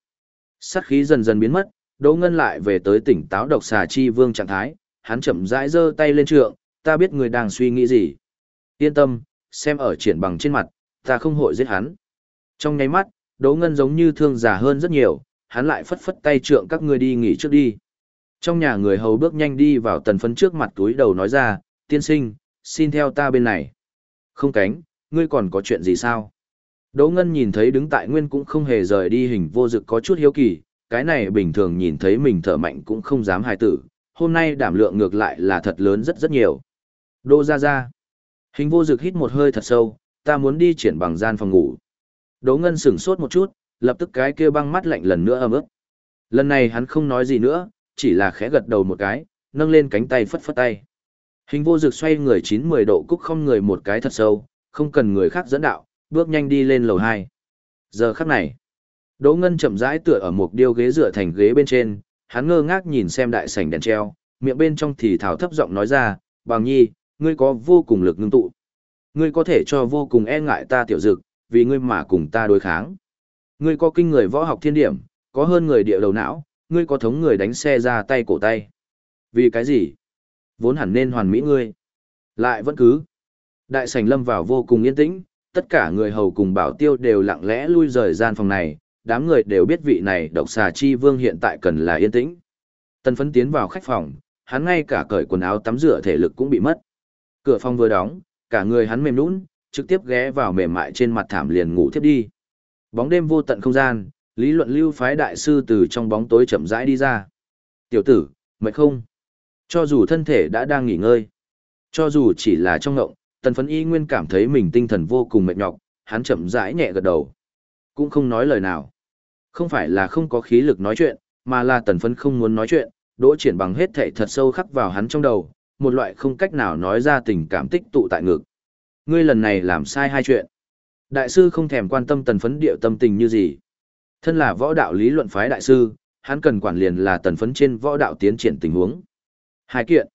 Sát khí dần dần biến mất, Đỗ Ngân lại về tới tỉnh táo độc xà chi vương trạng thái, hắn chậm rãi giơ tay lên trượng, ta biết người đang suy nghĩ gì. Yên tâm, xem ở triển bằng trên mặt, ta không hội giết hắn. Trong nháy mắt, Đỗ Ngân giống như thương giả hơn rất nhiều, hắn lại phất phất tay trượng các ngươi đi nghỉ trước đi. Trong nhà người hầu bước nhanh đi vào tần phấn trước mặt túi đầu nói ra, tiên sinh, xin theo ta bên này. Không cánh, ngươi còn có chuyện gì sao? Đỗ Ngân nhìn thấy đứng tại nguyên cũng không hề rời đi hình vô dực có chút hiếu kỳ, cái này bình thường nhìn thấy mình thở mạnh cũng không dám hài tử, hôm nay đảm lượng ngược lại là thật lớn rất rất nhiều. Đô ra ra. Hình vô dực hít một hơi thật sâu, ta muốn đi triển bằng gian phòng ngủ. Đỗ Ngân sửng sốt một chút, lập tức cái kia băng mắt lạnh lần nữa ấm ức. Lần này hắn không nói gì nữa, chỉ là khẽ gật đầu một cái, nâng lên cánh tay phất phất tay. Hình vô dực xoay người 9-10 độ cúc không người một cái thật sâu, không cần người khác dẫn đạo, bước nhanh đi lên lầu 2. Giờ khắc này, Đỗ Ngân chậm rãi tựa ở một điêu ghế dựa thành ghế bên trên, hắn ngơ ngác nhìn xem đại sảnh đèn treo, miệng bên trong thì thảo thấp giọng nói ra, "Bằng Nhi, ngươi có vô cùng lực ngưng tụ. Ngươi có thể cho vô cùng e ngại ta tiểu dực, vì ngươi mà cùng ta đối kháng. Ngươi có kinh người võ học thiên điểm, có hơn người địa đầu não, ngươi có thống người đánh xe ra tay cổ tay. Vì cái gì? Vốn hẳn nên hoàn mỹ ngươi. Lại vẫn cứ. Đại sảnh lâm vào vô cùng yên tĩnh, tất cả người hầu cùng bảo tiêu đều lặng lẽ lui rời gian phòng này, đám người đều biết vị này độc xà chi vương hiện tại cần là yên tĩnh. Tần phấn tiến vào khách phòng, hắn ngay cả cởi quần áo tắm rửa thể lực cũng bị mất. Cửa phòng vừa đóng, cả người hắn mềm nũng, trực tiếp ghé vào mềm mại trên mặt thảm liền ngủ thiếp đi. Bóng đêm vô tận không gian, lý luận lưu phái đại sư từ trong bóng tối chậm rãi đi ra. Tiểu tử, mệt không? Cho dù thân thể đã đang nghỉ ngơi, cho dù chỉ là trong ngộng, tần phấn y nguyên cảm thấy mình tinh thần vô cùng mệt nhọc, hắn chậm rãi nhẹ gật đầu. Cũng không nói lời nào. Không phải là không có khí lực nói chuyện, mà là tần phấn không muốn nói chuyện, đỗ triển bằng hết thảy thật sâu khắc vào hắn trong đầu, một loại không cách nào nói ra tình cảm tích tụ tại ngực. Ngươi lần này làm sai hai chuyện. Đại sư không thèm quan tâm tần phấn điệu tâm tình như gì. Thân là võ đạo lý luận phái đại sư, hắn cần quản liền là tần phấn trên võ đạo tiến triển tình huống. Hai kiện.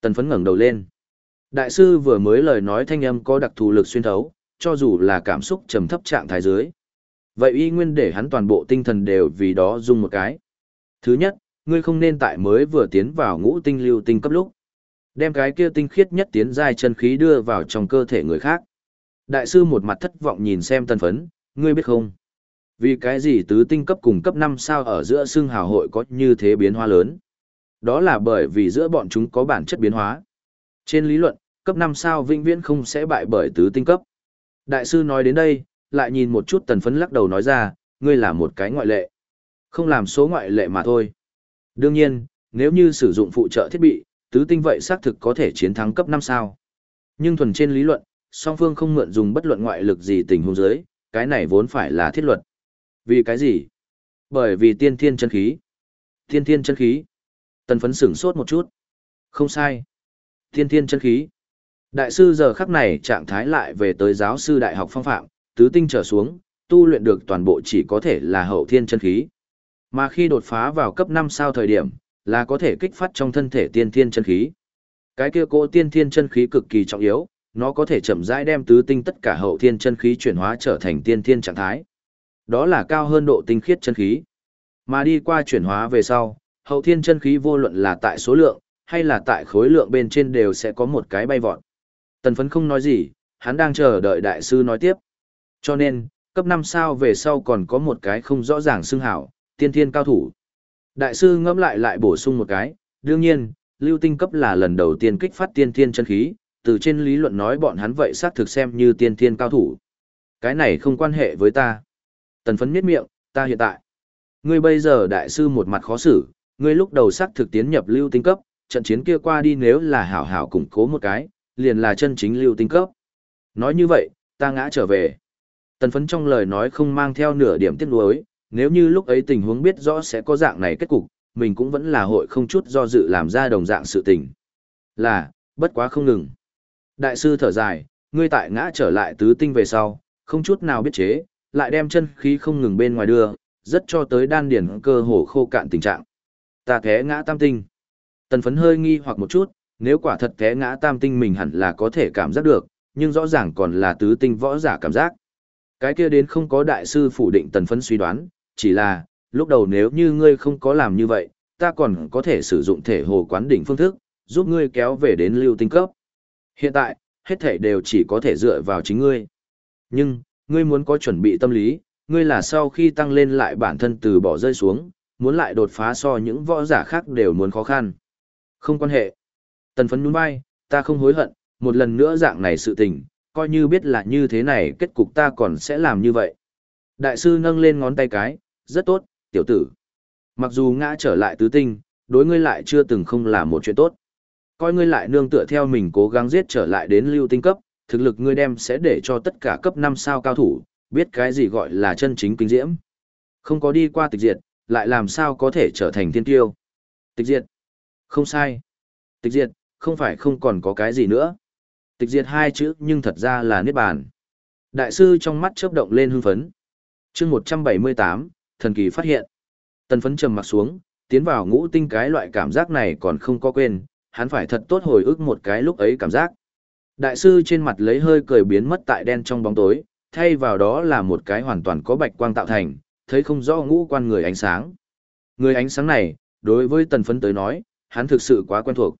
Tần phấn ngẩng đầu lên. Đại sư vừa mới lời nói thanh âm có đặc thù lực xuyên thấu, cho dù là cảm xúc trầm thấp trạng thái dưới. Vậy y nguyên để hắn toàn bộ tinh thần đều vì đó dùng một cái. Thứ nhất, ngươi không nên tại mới vừa tiến vào ngũ tinh lưu tinh cấp lúc. Đem cái kia tinh khiết nhất tiến giai chân khí đưa vào trong cơ thể người khác. Đại sư một mặt thất vọng nhìn xem tân phấn, ngươi biết không? Vì cái gì tứ tinh cấp cùng cấp 5 sao ở giữa xương hào hội có như thế biến hóa lớn? Đó là bởi vì giữa bọn chúng có bản chất biến hóa. Trên lý luận, cấp 5 sao vĩnh viễn không sẽ bại bởi tứ tinh cấp. Đại sư nói đến đây, lại nhìn một chút tần phấn lắc đầu nói ra, ngươi là một cái ngoại lệ. Không làm số ngoại lệ mà thôi. Đương nhiên, nếu như sử dụng phụ trợ thiết bị, tứ tinh vậy xác thực có thể chiến thắng cấp 5 sao. Nhưng thuần trên lý luận, song phương không mượn dùng bất luận ngoại lực gì tình huống dưới, cái này vốn phải là thiết luật. Vì cái gì? Bởi vì tiên thiên chân khí. Tiên thiên chân khí. Tần phấn sửng sốt một chút. Không sai. Tiên thiên chân khí. Đại sư giờ khắc này trạng thái lại về tới giáo sư đại học phong phạm, tứ tinh trở xuống, tu luyện được toàn bộ chỉ có thể là hậu thiên chân khí. Mà khi đột phá vào cấp 5 sao thời điểm, là có thể kích phát trong thân thể tiên thiên chân khí. Cái kia cỗ tiên thiên chân khí cực kỳ trọng yếu, nó có thể chậm rãi đem tứ tinh tất cả hậu thiên chân khí chuyển hóa trở thành tiên thiên trạng thái. Đó là cao hơn độ tinh khiết chân khí. Mà đi qua chuyển hóa về sau, hậu thiên chân khí vô luận là tại số lượng, hay là tại khối lượng bên trên đều sẽ có một cái bay vọt. Tần phấn không nói gì, hắn đang chờ đợi đại sư nói tiếp. Cho nên, cấp 5 sao về sau còn có một cái không rõ ràng xưng hảo, tiên thiên cao thủ. Đại sư ngẫm lại lại bổ sung một cái, đương nhiên, lưu tinh cấp là lần đầu tiên kích phát tiên thiên chân khí, từ trên lý luận nói bọn hắn vậy xác thực xem như tiên thiên cao thủ. Cái này không quan hệ với ta. Tần phấn miết miệng, ta hiện tại. Ngươi bây giờ đại sư một mặt khó xử, ngươi lúc đầu xác thực tiến nhập lưu tinh cấp, trận chiến kia qua đi nếu là hảo hảo củng cố một cái, liền là chân chính lưu tinh cấp. Nói như vậy, ta ngã trở về. Tần phấn trong lời nói không mang theo nửa điểm tiếc nuối, nếu như lúc ấy tình huống biết rõ sẽ có dạng này kết cục, mình cũng vẫn là hội không chút do dự làm ra đồng dạng sự tình. Là, bất quá không ngừng. Đại sư thở dài, ngươi tại ngã trở lại tứ tinh về sau, không chút nào biết chế, lại đem chân khí không ngừng bên ngoài đưa, rất cho tới đan điển cơ hồ khô cạn tình trạng. Ta thế ngã tam tinh. Tần phấn hơi nghi hoặc một chút, nếu quả thật thế ngã tam tinh mình hẳn là có thể cảm giác được, nhưng rõ ràng còn là tứ tinh võ giả cảm giác. Cái kia đến không có đại sư phủ định tần phấn suy đoán, chỉ là, lúc đầu nếu như ngươi không có làm như vậy, ta còn có thể sử dụng thể hồ quán đỉnh phương thức, giúp ngươi kéo về đến lưu tinh cấp. Hiện tại, hết thể đều chỉ có thể dựa vào chính ngươi. Nhưng, ngươi muốn có chuẩn bị tâm lý, ngươi là sau khi tăng lên lại bản thân từ bỏ rơi xuống, muốn lại đột phá so những võ giả khác đều muốn khó khăn. Không quan hệ. Tần phấn nhún vai, ta không hối hận, một lần nữa dạng này sự tình, coi như biết là như thế này kết cục ta còn sẽ làm như vậy. Đại sư nâng lên ngón tay cái, rất tốt, tiểu tử. Mặc dù ngã trở lại tứ tinh, đối ngươi lại chưa từng không làm một chuyện tốt. Coi ngươi lại nương tựa theo mình cố gắng giết trở lại đến lưu tinh cấp, thực lực ngươi đem sẽ để cho tất cả cấp 5 sao cao thủ, biết cái gì gọi là chân chính kinh diễm. Không có đi qua tịch diệt, lại làm sao có thể trở thành thiên tiêu. Tịch diệt. Không sai. Tịch diệt, không phải không còn có cái gì nữa. Tịch diệt hai chữ nhưng thật ra là niết bàn. Đại sư trong mắt chớp động lên hưng phấn. chương 178, thần kỳ phát hiện. Tần phấn trầm mặt xuống, tiến vào ngũ tinh cái loại cảm giác này còn không có quên, hắn phải thật tốt hồi ức một cái lúc ấy cảm giác. Đại sư trên mặt lấy hơi cười biến mất tại đen trong bóng tối, thay vào đó là một cái hoàn toàn có bạch quang tạo thành, thấy không rõ ngũ quan người ánh sáng. Người ánh sáng này, đối với tần phấn tới nói, hắn thực sự quá quen thuộc.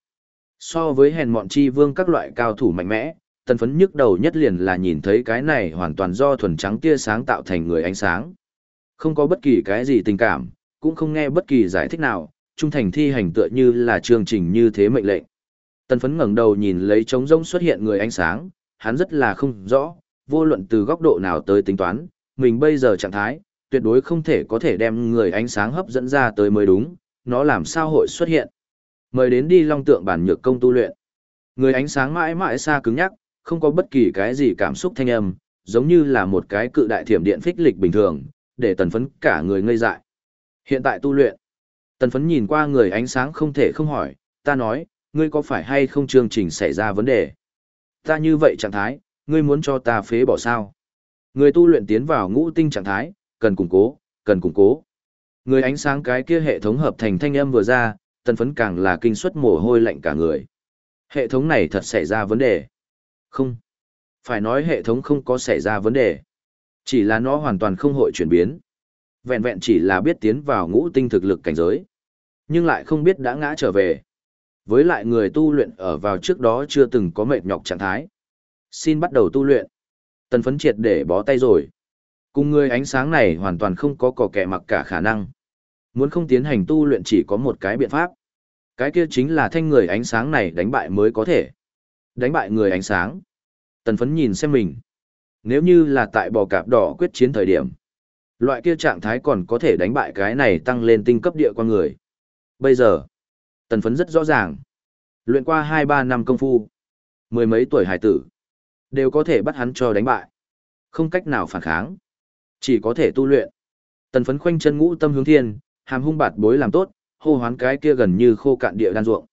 So với hèn mọn chi vương các loại cao thủ mạnh mẽ, tần phấn nhức đầu nhất liền là nhìn thấy cái này hoàn toàn do thuần trắng tia sáng tạo thành người ánh sáng. Không có bất kỳ cái gì tình cảm, cũng không nghe bất kỳ giải thích nào, trung thành thi hành tựa như là chương trình như thế mệnh lệnh. Tần phấn ngẩng đầu nhìn lấy trống rông xuất hiện người ánh sáng, hắn rất là không rõ, vô luận từ góc độ nào tới tính toán, mình bây giờ trạng thái, tuyệt đối không thể có thể đem người ánh sáng hấp dẫn ra tới mới đúng, nó làm sao hội xuất hiện. Mời đến đi long tượng bản nhược công tu luyện. Người ánh sáng mãi mãi xa cứng nhắc, không có bất kỳ cái gì cảm xúc thanh âm, giống như là một cái cự đại thiểm điện phích lịch bình thường, để tần phấn cả người ngây dại. Hiện tại tu luyện, tần phấn nhìn qua người ánh sáng không thể không hỏi, ta nói, ngươi có phải hay không chương trình xảy ra vấn đề? Ta như vậy trạng thái, ngươi muốn cho ta phế bỏ sao? Người tu luyện tiến vào ngũ tinh trạng thái, cần củng cố, cần củng cố. Người ánh sáng cái kia hệ thống hợp thành thanh âm vừa ra, tần phấn càng là kinh suất mồ hôi lạnh cả người. Hệ thống này thật xảy ra vấn đề. Không. Phải nói hệ thống không có xảy ra vấn đề. Chỉ là nó hoàn toàn không hội chuyển biến. Vẹn vẹn chỉ là biết tiến vào ngũ tinh thực lực cảnh giới. Nhưng lại không biết đã ngã trở về. Với lại người tu luyện ở vào trước đó chưa từng có mệt nhọc trạng thái. Xin bắt đầu tu luyện. Tần phấn triệt để bó tay rồi. Cùng người ánh sáng này hoàn toàn không có cỏ kẻ mặc cả khả năng. Muốn không tiến hành tu luyện chỉ có một cái biện pháp. Cái kia chính là thanh người ánh sáng này đánh bại mới có thể. Đánh bại người ánh sáng. Tần phấn nhìn xem mình. Nếu như là tại bò cạp đỏ quyết chiến thời điểm. Loại kia trạng thái còn có thể đánh bại cái này tăng lên tinh cấp địa con người. Bây giờ, tần phấn rất rõ ràng. Luyện qua 2-3 năm công phu. Mười mấy tuổi hải tử. Đều có thể bắt hắn cho đánh bại. Không cách nào phản kháng. Chỉ có thể tu luyện. Tần phấn khoanh chân ngũ tâm hướng thiên, hàm hung bạt bối làm tốt, hô hoán cái kia gần như khô cạn địa đan ruộng.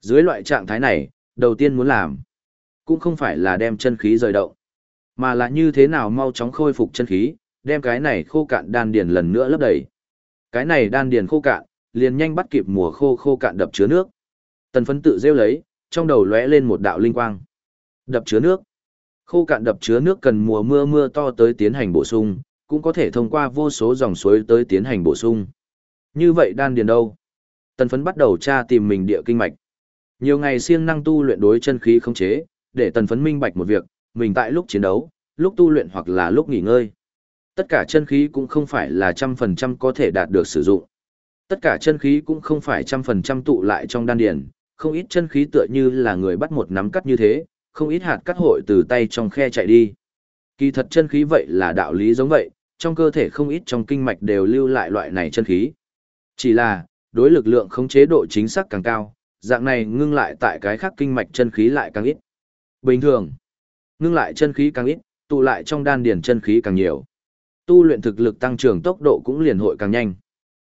Dưới loại trạng thái này, đầu tiên muốn làm, cũng không phải là đem chân khí rời động, mà là như thế nào mau chóng khôi phục chân khí, đem cái này khô cạn đan điền lần nữa lấp đầy. Cái này đan điền khô cạn, liền nhanh bắt kịp mùa khô khô cạn đập chứa nước. Tần phấn tự rêu lấy, trong đầu lóe lên một đạo linh quang. Đập chứa nước. Khô cạn đập chứa nước cần mùa mưa mưa to tới tiến hành bổ sung, cũng có thể thông qua vô số dòng suối tới tiến hành bổ sung. Như vậy đan điền đâu? Tần phấn bắt đầu tra tìm mình địa kinh mạch. Nhiều ngày siêng năng tu luyện đối chân khí không chế, để tần phấn minh bạch một việc, mình tại lúc chiến đấu, lúc tu luyện hoặc là lúc nghỉ ngơi. Tất cả chân khí cũng không phải là trăm phần trăm có thể đạt được sử dụng. Tất cả chân khí cũng không phải trăm phần trăm tụ lại trong đan điền, không ít chân khí tựa như là người bắt một nắm cắt như thế, không ít hạt cắt hội từ tay trong khe chạy đi. Kỳ thật chân khí vậy là đạo lý giống vậy, trong cơ thể không ít trong kinh mạch đều lưu lại loại này chân khí. Chỉ là, đối lực lượng khống chế độ chính xác càng cao, dạng này ngưng lại tại cái khác kinh mạch chân khí lại càng ít. Bình thường, ngưng lại chân khí càng ít, tụ lại trong đan điền chân khí càng nhiều. Tu luyện thực lực tăng trưởng tốc độ cũng liền hội càng nhanh.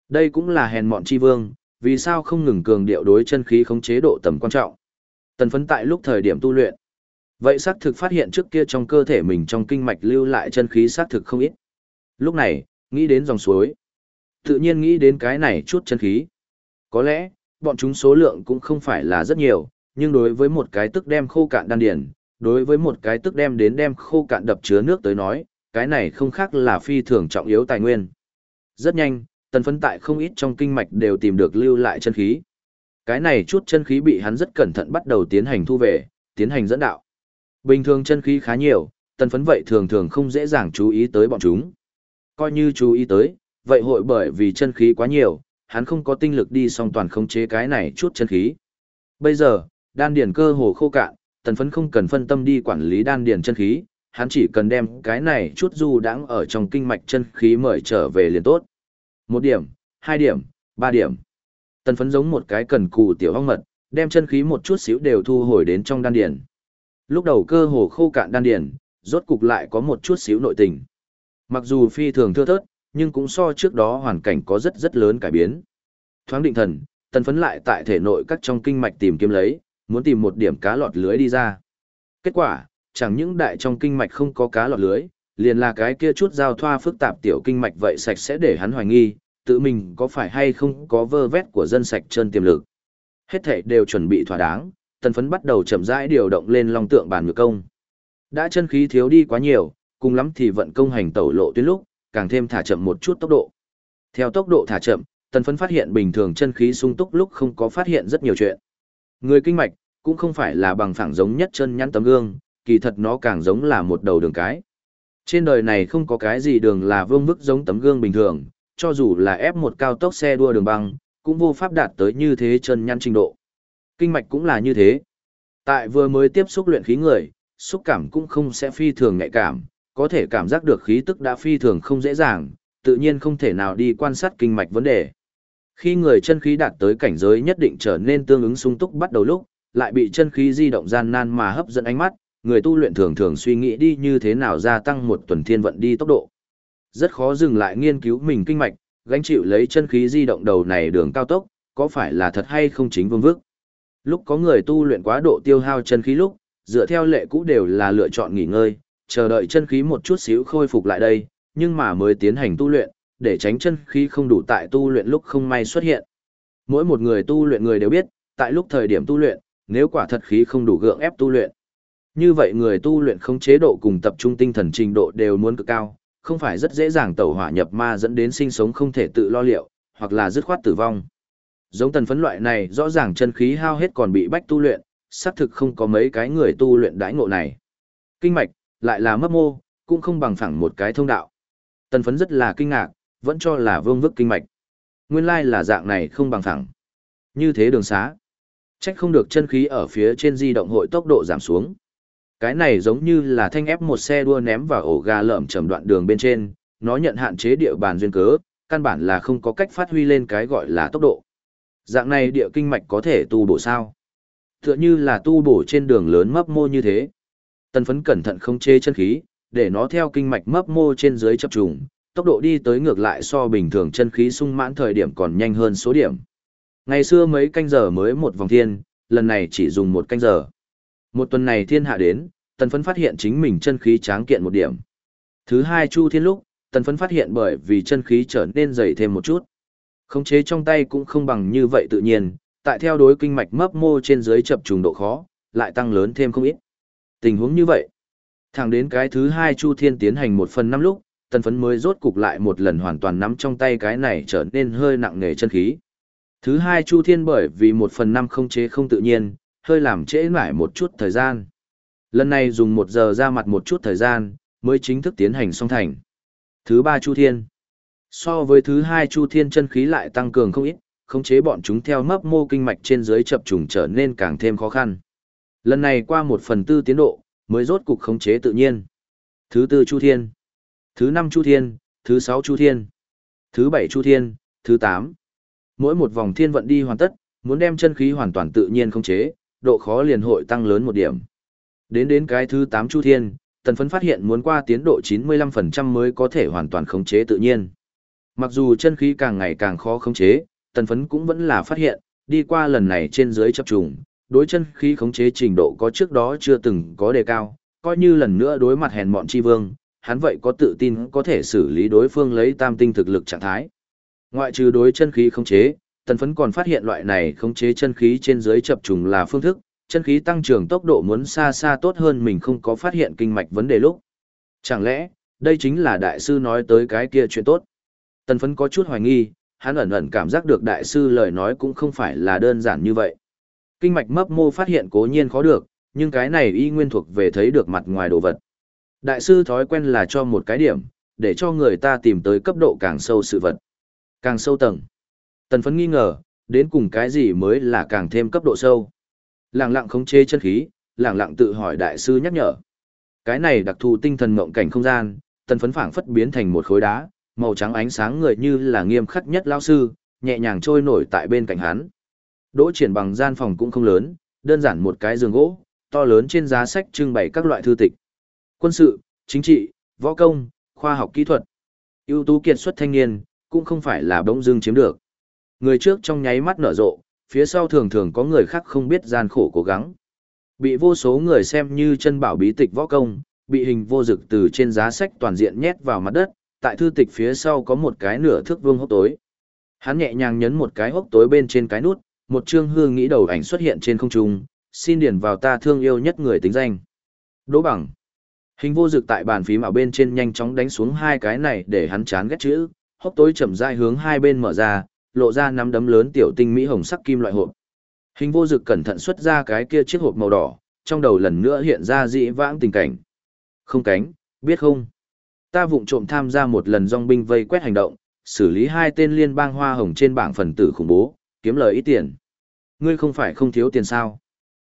Đây cũng là hèn mọn chi vương, vì sao không ngừng cường điệu đối chân khí khống chế độ tầm quan trọng. Tần phấn tại lúc thời điểm tu luyện. Vậy xác thực phát hiện trước kia trong cơ thể mình trong kinh mạch lưu lại chân khí xác thực không ít. Lúc này, nghĩ đến dòng suối. Tự nhiên nghĩ đến cái này chút chân khí. Có lẽ, bọn chúng số lượng cũng không phải là rất nhiều, nhưng đối với một cái tức đem khô cạn đan điển, đối với một cái tức đem đến đem khô cạn đập chứa nước tới nói, cái này không khác là phi thường trọng yếu tài nguyên. Rất nhanh, tần phấn tại không ít trong kinh mạch đều tìm được lưu lại chân khí. Cái này chút chân khí bị hắn rất cẩn thận bắt đầu tiến hành thu về, tiến hành dẫn đạo. Bình thường chân khí khá nhiều, tần phấn vậy thường thường không dễ dàng chú ý tới bọn chúng. Coi như chú ý tới, vậy hội bởi vì chân khí quá nhiều, hắn không có tinh lực đi song toàn khống chế cái này chút chân khí. Bây giờ, đan điền cơ hồ khô cạn, tần phấn không cần phân tâm đi quản lý đan điền chân khí, hắn chỉ cần đem cái này chút du đãng ở trong kinh mạch chân khí mời trở về liền tốt. Một điểm, hai điểm, ba điểm. Tần phấn giống một cái cần cù tiểu hong mật, đem chân khí một chút xíu đều thu hồi đến trong đan điền. Lúc đầu cơ hồ khô cạn đan điền, rốt cục lại có một chút xíu nội tình. Mặc dù phi thường thưa thớt, nhưng cũng so trước đó hoàn cảnh có rất rất lớn cải biến. Thoáng định thần, tần phấn lại tại thể nội các trong kinh mạch tìm kiếm lấy, muốn tìm một điểm cá lọt lưới đi ra. Kết quả, chẳng những đại trong kinh mạch không có cá lọt lưới, liền là cái kia chút giao thoa phức tạp tiểu kinh mạch vậy sạch sẽ để hắn hoài nghi, tự mình có phải hay không có vơ vét của dân sạch chân tiềm lực. Hết thể đều chuẩn bị thỏa đáng, tần phấn bắt đầu chậm rãi điều động lên long tượng bàn ngược công. Đã chân khí thiếu đi quá nhiều, cùng lắm thì vận công hành tẩu lộ tuyến lúc, càng thêm thả chậm một chút tốc độ. Theo tốc độ thả chậm, tần phấn phát hiện bình thường chân khí sung túc lúc không có phát hiện rất nhiều chuyện. Người kinh mạch, cũng không phải là bằng phẳng giống nhất chân nhắn tấm gương, kỳ thật nó càng giống là một đầu đường cái. Trên đời này không có cái gì đường là vương vức giống tấm gương bình thường, cho dù là ép một cao tốc xe đua đường băng, cũng vô pháp đạt tới như thế chân nhăn trình độ. Kinh mạch cũng là như thế. Tại vừa mới tiếp xúc luyện khí người, xúc cảm cũng không sẽ phi thường nhạy cảm, có thể cảm giác được khí tức đã phi thường không dễ dàng, tự nhiên không thể nào đi quan sát kinh mạch vấn đề. Khi người chân khí đạt tới cảnh giới nhất định trở nên tương ứng sung túc bắt đầu lúc, lại bị chân khí di động gian nan mà hấp dẫn ánh mắt, người tu luyện thường thường suy nghĩ đi như thế nào gia tăng một tuần thiên vận đi tốc độ. Rất khó dừng lại nghiên cứu mình kinh mạch, gánh chịu lấy chân khí di động đầu này đường cao tốc, có phải là thật hay không chính vương vức. Lúc có người tu luyện quá độ tiêu hao chân khí lúc, dựa theo lệ cũ đều là lựa chọn nghỉ ngơi, chờ đợi chân khí một chút xíu khôi phục lại đây, nhưng mà mới tiến hành tu luyện, để tránh chân khí không đủ tại tu luyện lúc không may xuất hiện. Mỗi một người tu luyện người đều biết, tại lúc thời điểm tu luyện, nếu quả thật khí không đủ gượng ép tu luyện. Như vậy người tu luyện không chế độ cùng tập trung tinh thần trình độ đều muốn cực cao, không phải rất dễ dàng tẩu hỏa nhập ma dẫn đến sinh sống không thể tự lo liệu, hoặc là dứt khoát tử vong. Giống tần phấn loại này rõ ràng chân khí hao hết còn bị bách tu luyện, xác thực không có mấy cái người tu luyện đãi ngộ này. Kinh mạch, lại là mấp mô, cũng không bằng phẳng một cái thông đạo. Tần phấn rất là kinh ngạc, vẫn cho là vương vức kinh mạch. Nguyên lai là dạng này không bằng phẳng. Như thế đường xá. Trách không được chân khí ở phía trên di động hội tốc độ giảm xuống. Cái này giống như là thanh ép một xe đua ném vào ổ gà lởm chầm đoạn đường bên trên, nó nhận hạn chế địa bàn duyên cớ, căn bản là không có cách phát huy lên cái gọi là tốc độ. Dạng này địa kinh mạch có thể tu bổ sao? Tựa như là tu bổ trên đường lớn mấp mô như thế. Tần phấn cẩn thận không chê chân khí, để nó theo kinh mạch mấp mô trên dưới chập trùng, tốc độ đi tới ngược lại so bình thường chân khí sung mãn thời điểm còn nhanh hơn số điểm. Ngày xưa mấy canh giờ mới một vòng thiên, lần này chỉ dùng một canh giờ. Một tuần này thiên hạ đến, tần phấn phát hiện chính mình chân khí tráng kiện một điểm. Thứ hai chu thiên lúc, tần phấn phát hiện bởi vì chân khí trở nên dày thêm một chút. Khống chế trong tay cũng không bằng như vậy tự nhiên, tại theo đối kinh mạch mấp mô trên dưới chập trùng độ khó, lại tăng lớn thêm không ít. Tình huống như vậy, thẳng đến cái thứ hai chu thiên tiến hành một phần năm lúc, tần phấn mới rốt cục lại một lần hoàn toàn nắm trong tay cái này trở nên hơi nặng nề chân khí. Thứ hai chu thiên bởi vì một phần năm không chế không tự nhiên, hơi làm trễ mãi một chút thời gian. Lần này dùng một giờ ra mặt một chút thời gian, mới chính thức tiến hành song thành. Thứ ba chu thiên. So với thứ hai chu thiên chân khí lại tăng cường không ít, khống chế bọn chúng theo mấp mô kinh mạch trên dưới chập trùng trở nên càng thêm khó khăn. Lần này qua một phần tư tiến độ, mới rốt cục khống chế tự nhiên. Thứ tư Chu Thiên, thứ năm Chu Thiên, thứ sáu Chu Thiên, thứ bảy Chu Thiên, thứ tám. Mỗi một vòng thiên vận đi hoàn tất, muốn đem chân khí hoàn toàn tự nhiên khống chế, độ khó liền hội tăng lớn một điểm. Đến đến cái thứ tám Chu Thiên, tần phấn phát hiện muốn qua tiến độ 95% mới có thể hoàn toàn khống chế tự nhiên. Mặc dù chân khí càng ngày càng khó khống chế, tần phấn cũng vẫn là phát hiện, đi qua lần này trên dưới chấp trùng, đối chân khí khống chế trình độ có trước đó chưa từng có đề cao, coi như lần nữa đối mặt hèn mọn chi vương, hắn vậy có tự tin có thể xử lý đối phương lấy tam tinh thực lực trạng thái. Ngoại trừ đối chân khí khống chế, tần phấn còn phát hiện loại này khống chế chân khí trên dưới chập trùng là phương thức, chân khí tăng trưởng tốc độ muốn xa xa tốt hơn mình không có phát hiện kinh mạch vấn đề lúc. Chẳng lẽ, đây chính là đại sư nói tới cái kia chuyện tốt. Tần phấn có chút hoài nghi, hắn ẩn ẩn cảm giác được đại sư lời nói cũng không phải là đơn giản như vậy. Kinh mạch mấp mô phát hiện cố nhiên khó được, nhưng cái này y nguyên thuộc về thấy được mặt ngoài đồ vật. Đại sư thói quen là cho một cái điểm, để cho người ta tìm tới cấp độ càng sâu sự vật. Càng sâu tầng. Tần phấn nghi ngờ, đến cùng cái gì mới là càng thêm cấp độ sâu. Lặng lặng không chê chân khí, lặng lặng tự hỏi đại sư nhắc nhở. Cái này đặc thù tinh thần mộng cảnh không gian, tần phấn phảng phất biến thành một khối đá, màu trắng ánh sáng người như là nghiêm khắc nhất lao sư, nhẹ nhàng trôi nổi tại bên cạnh hắn. Đỗ triển bằng gian phòng cũng không lớn, đơn giản một cái giường gỗ, to lớn trên giá sách trưng bày các loại thư tịch. Quân sự, chính trị, võ công, khoa học kỹ thuật. ưu tú kiệt xuất thanh niên, cũng không phải là bỗng dưng chiếm được. Người trước trong nháy mắt nở rộ, phía sau thường thường có người khác không biết gian khổ cố gắng. Bị vô số người xem như chân bảo bí tịch võ công, bị hình vô dực từ trên giá sách toàn diện nhét vào mặt đất, tại thư tịch phía sau có một cái nửa thước vuông hốc tối. Hắn nhẹ nhàng nhấn một cái hốc tối bên trên cái nút, một chương hương nghĩ đầu ảnh xuất hiện trên không trung, xin điền vào ta thương yêu nhất người tính danh. Đỗ bằng. Hình vô dực tại bàn phím ở bên trên nhanh chóng đánh xuống hai cái này để hắn chán ghét chữ, hốc tối chậm rãi hướng hai bên mở ra, lộ ra nắm đấm lớn tiểu tinh mỹ hồng sắc kim loại hộp. Hình vô dực cẩn thận xuất ra cái kia chiếc hộp màu đỏ, trong đầu lần nữa hiện ra dị vãng tình cảnh. Không cánh, biết không? Ta vụng trộm tham gia một lần dòng binh vây quét hành động, xử lý hai tên liên bang hoa hồng trên bảng phần tử khủng bố, kiếm lời ít tiền. Ngươi không phải không thiếu tiền sao?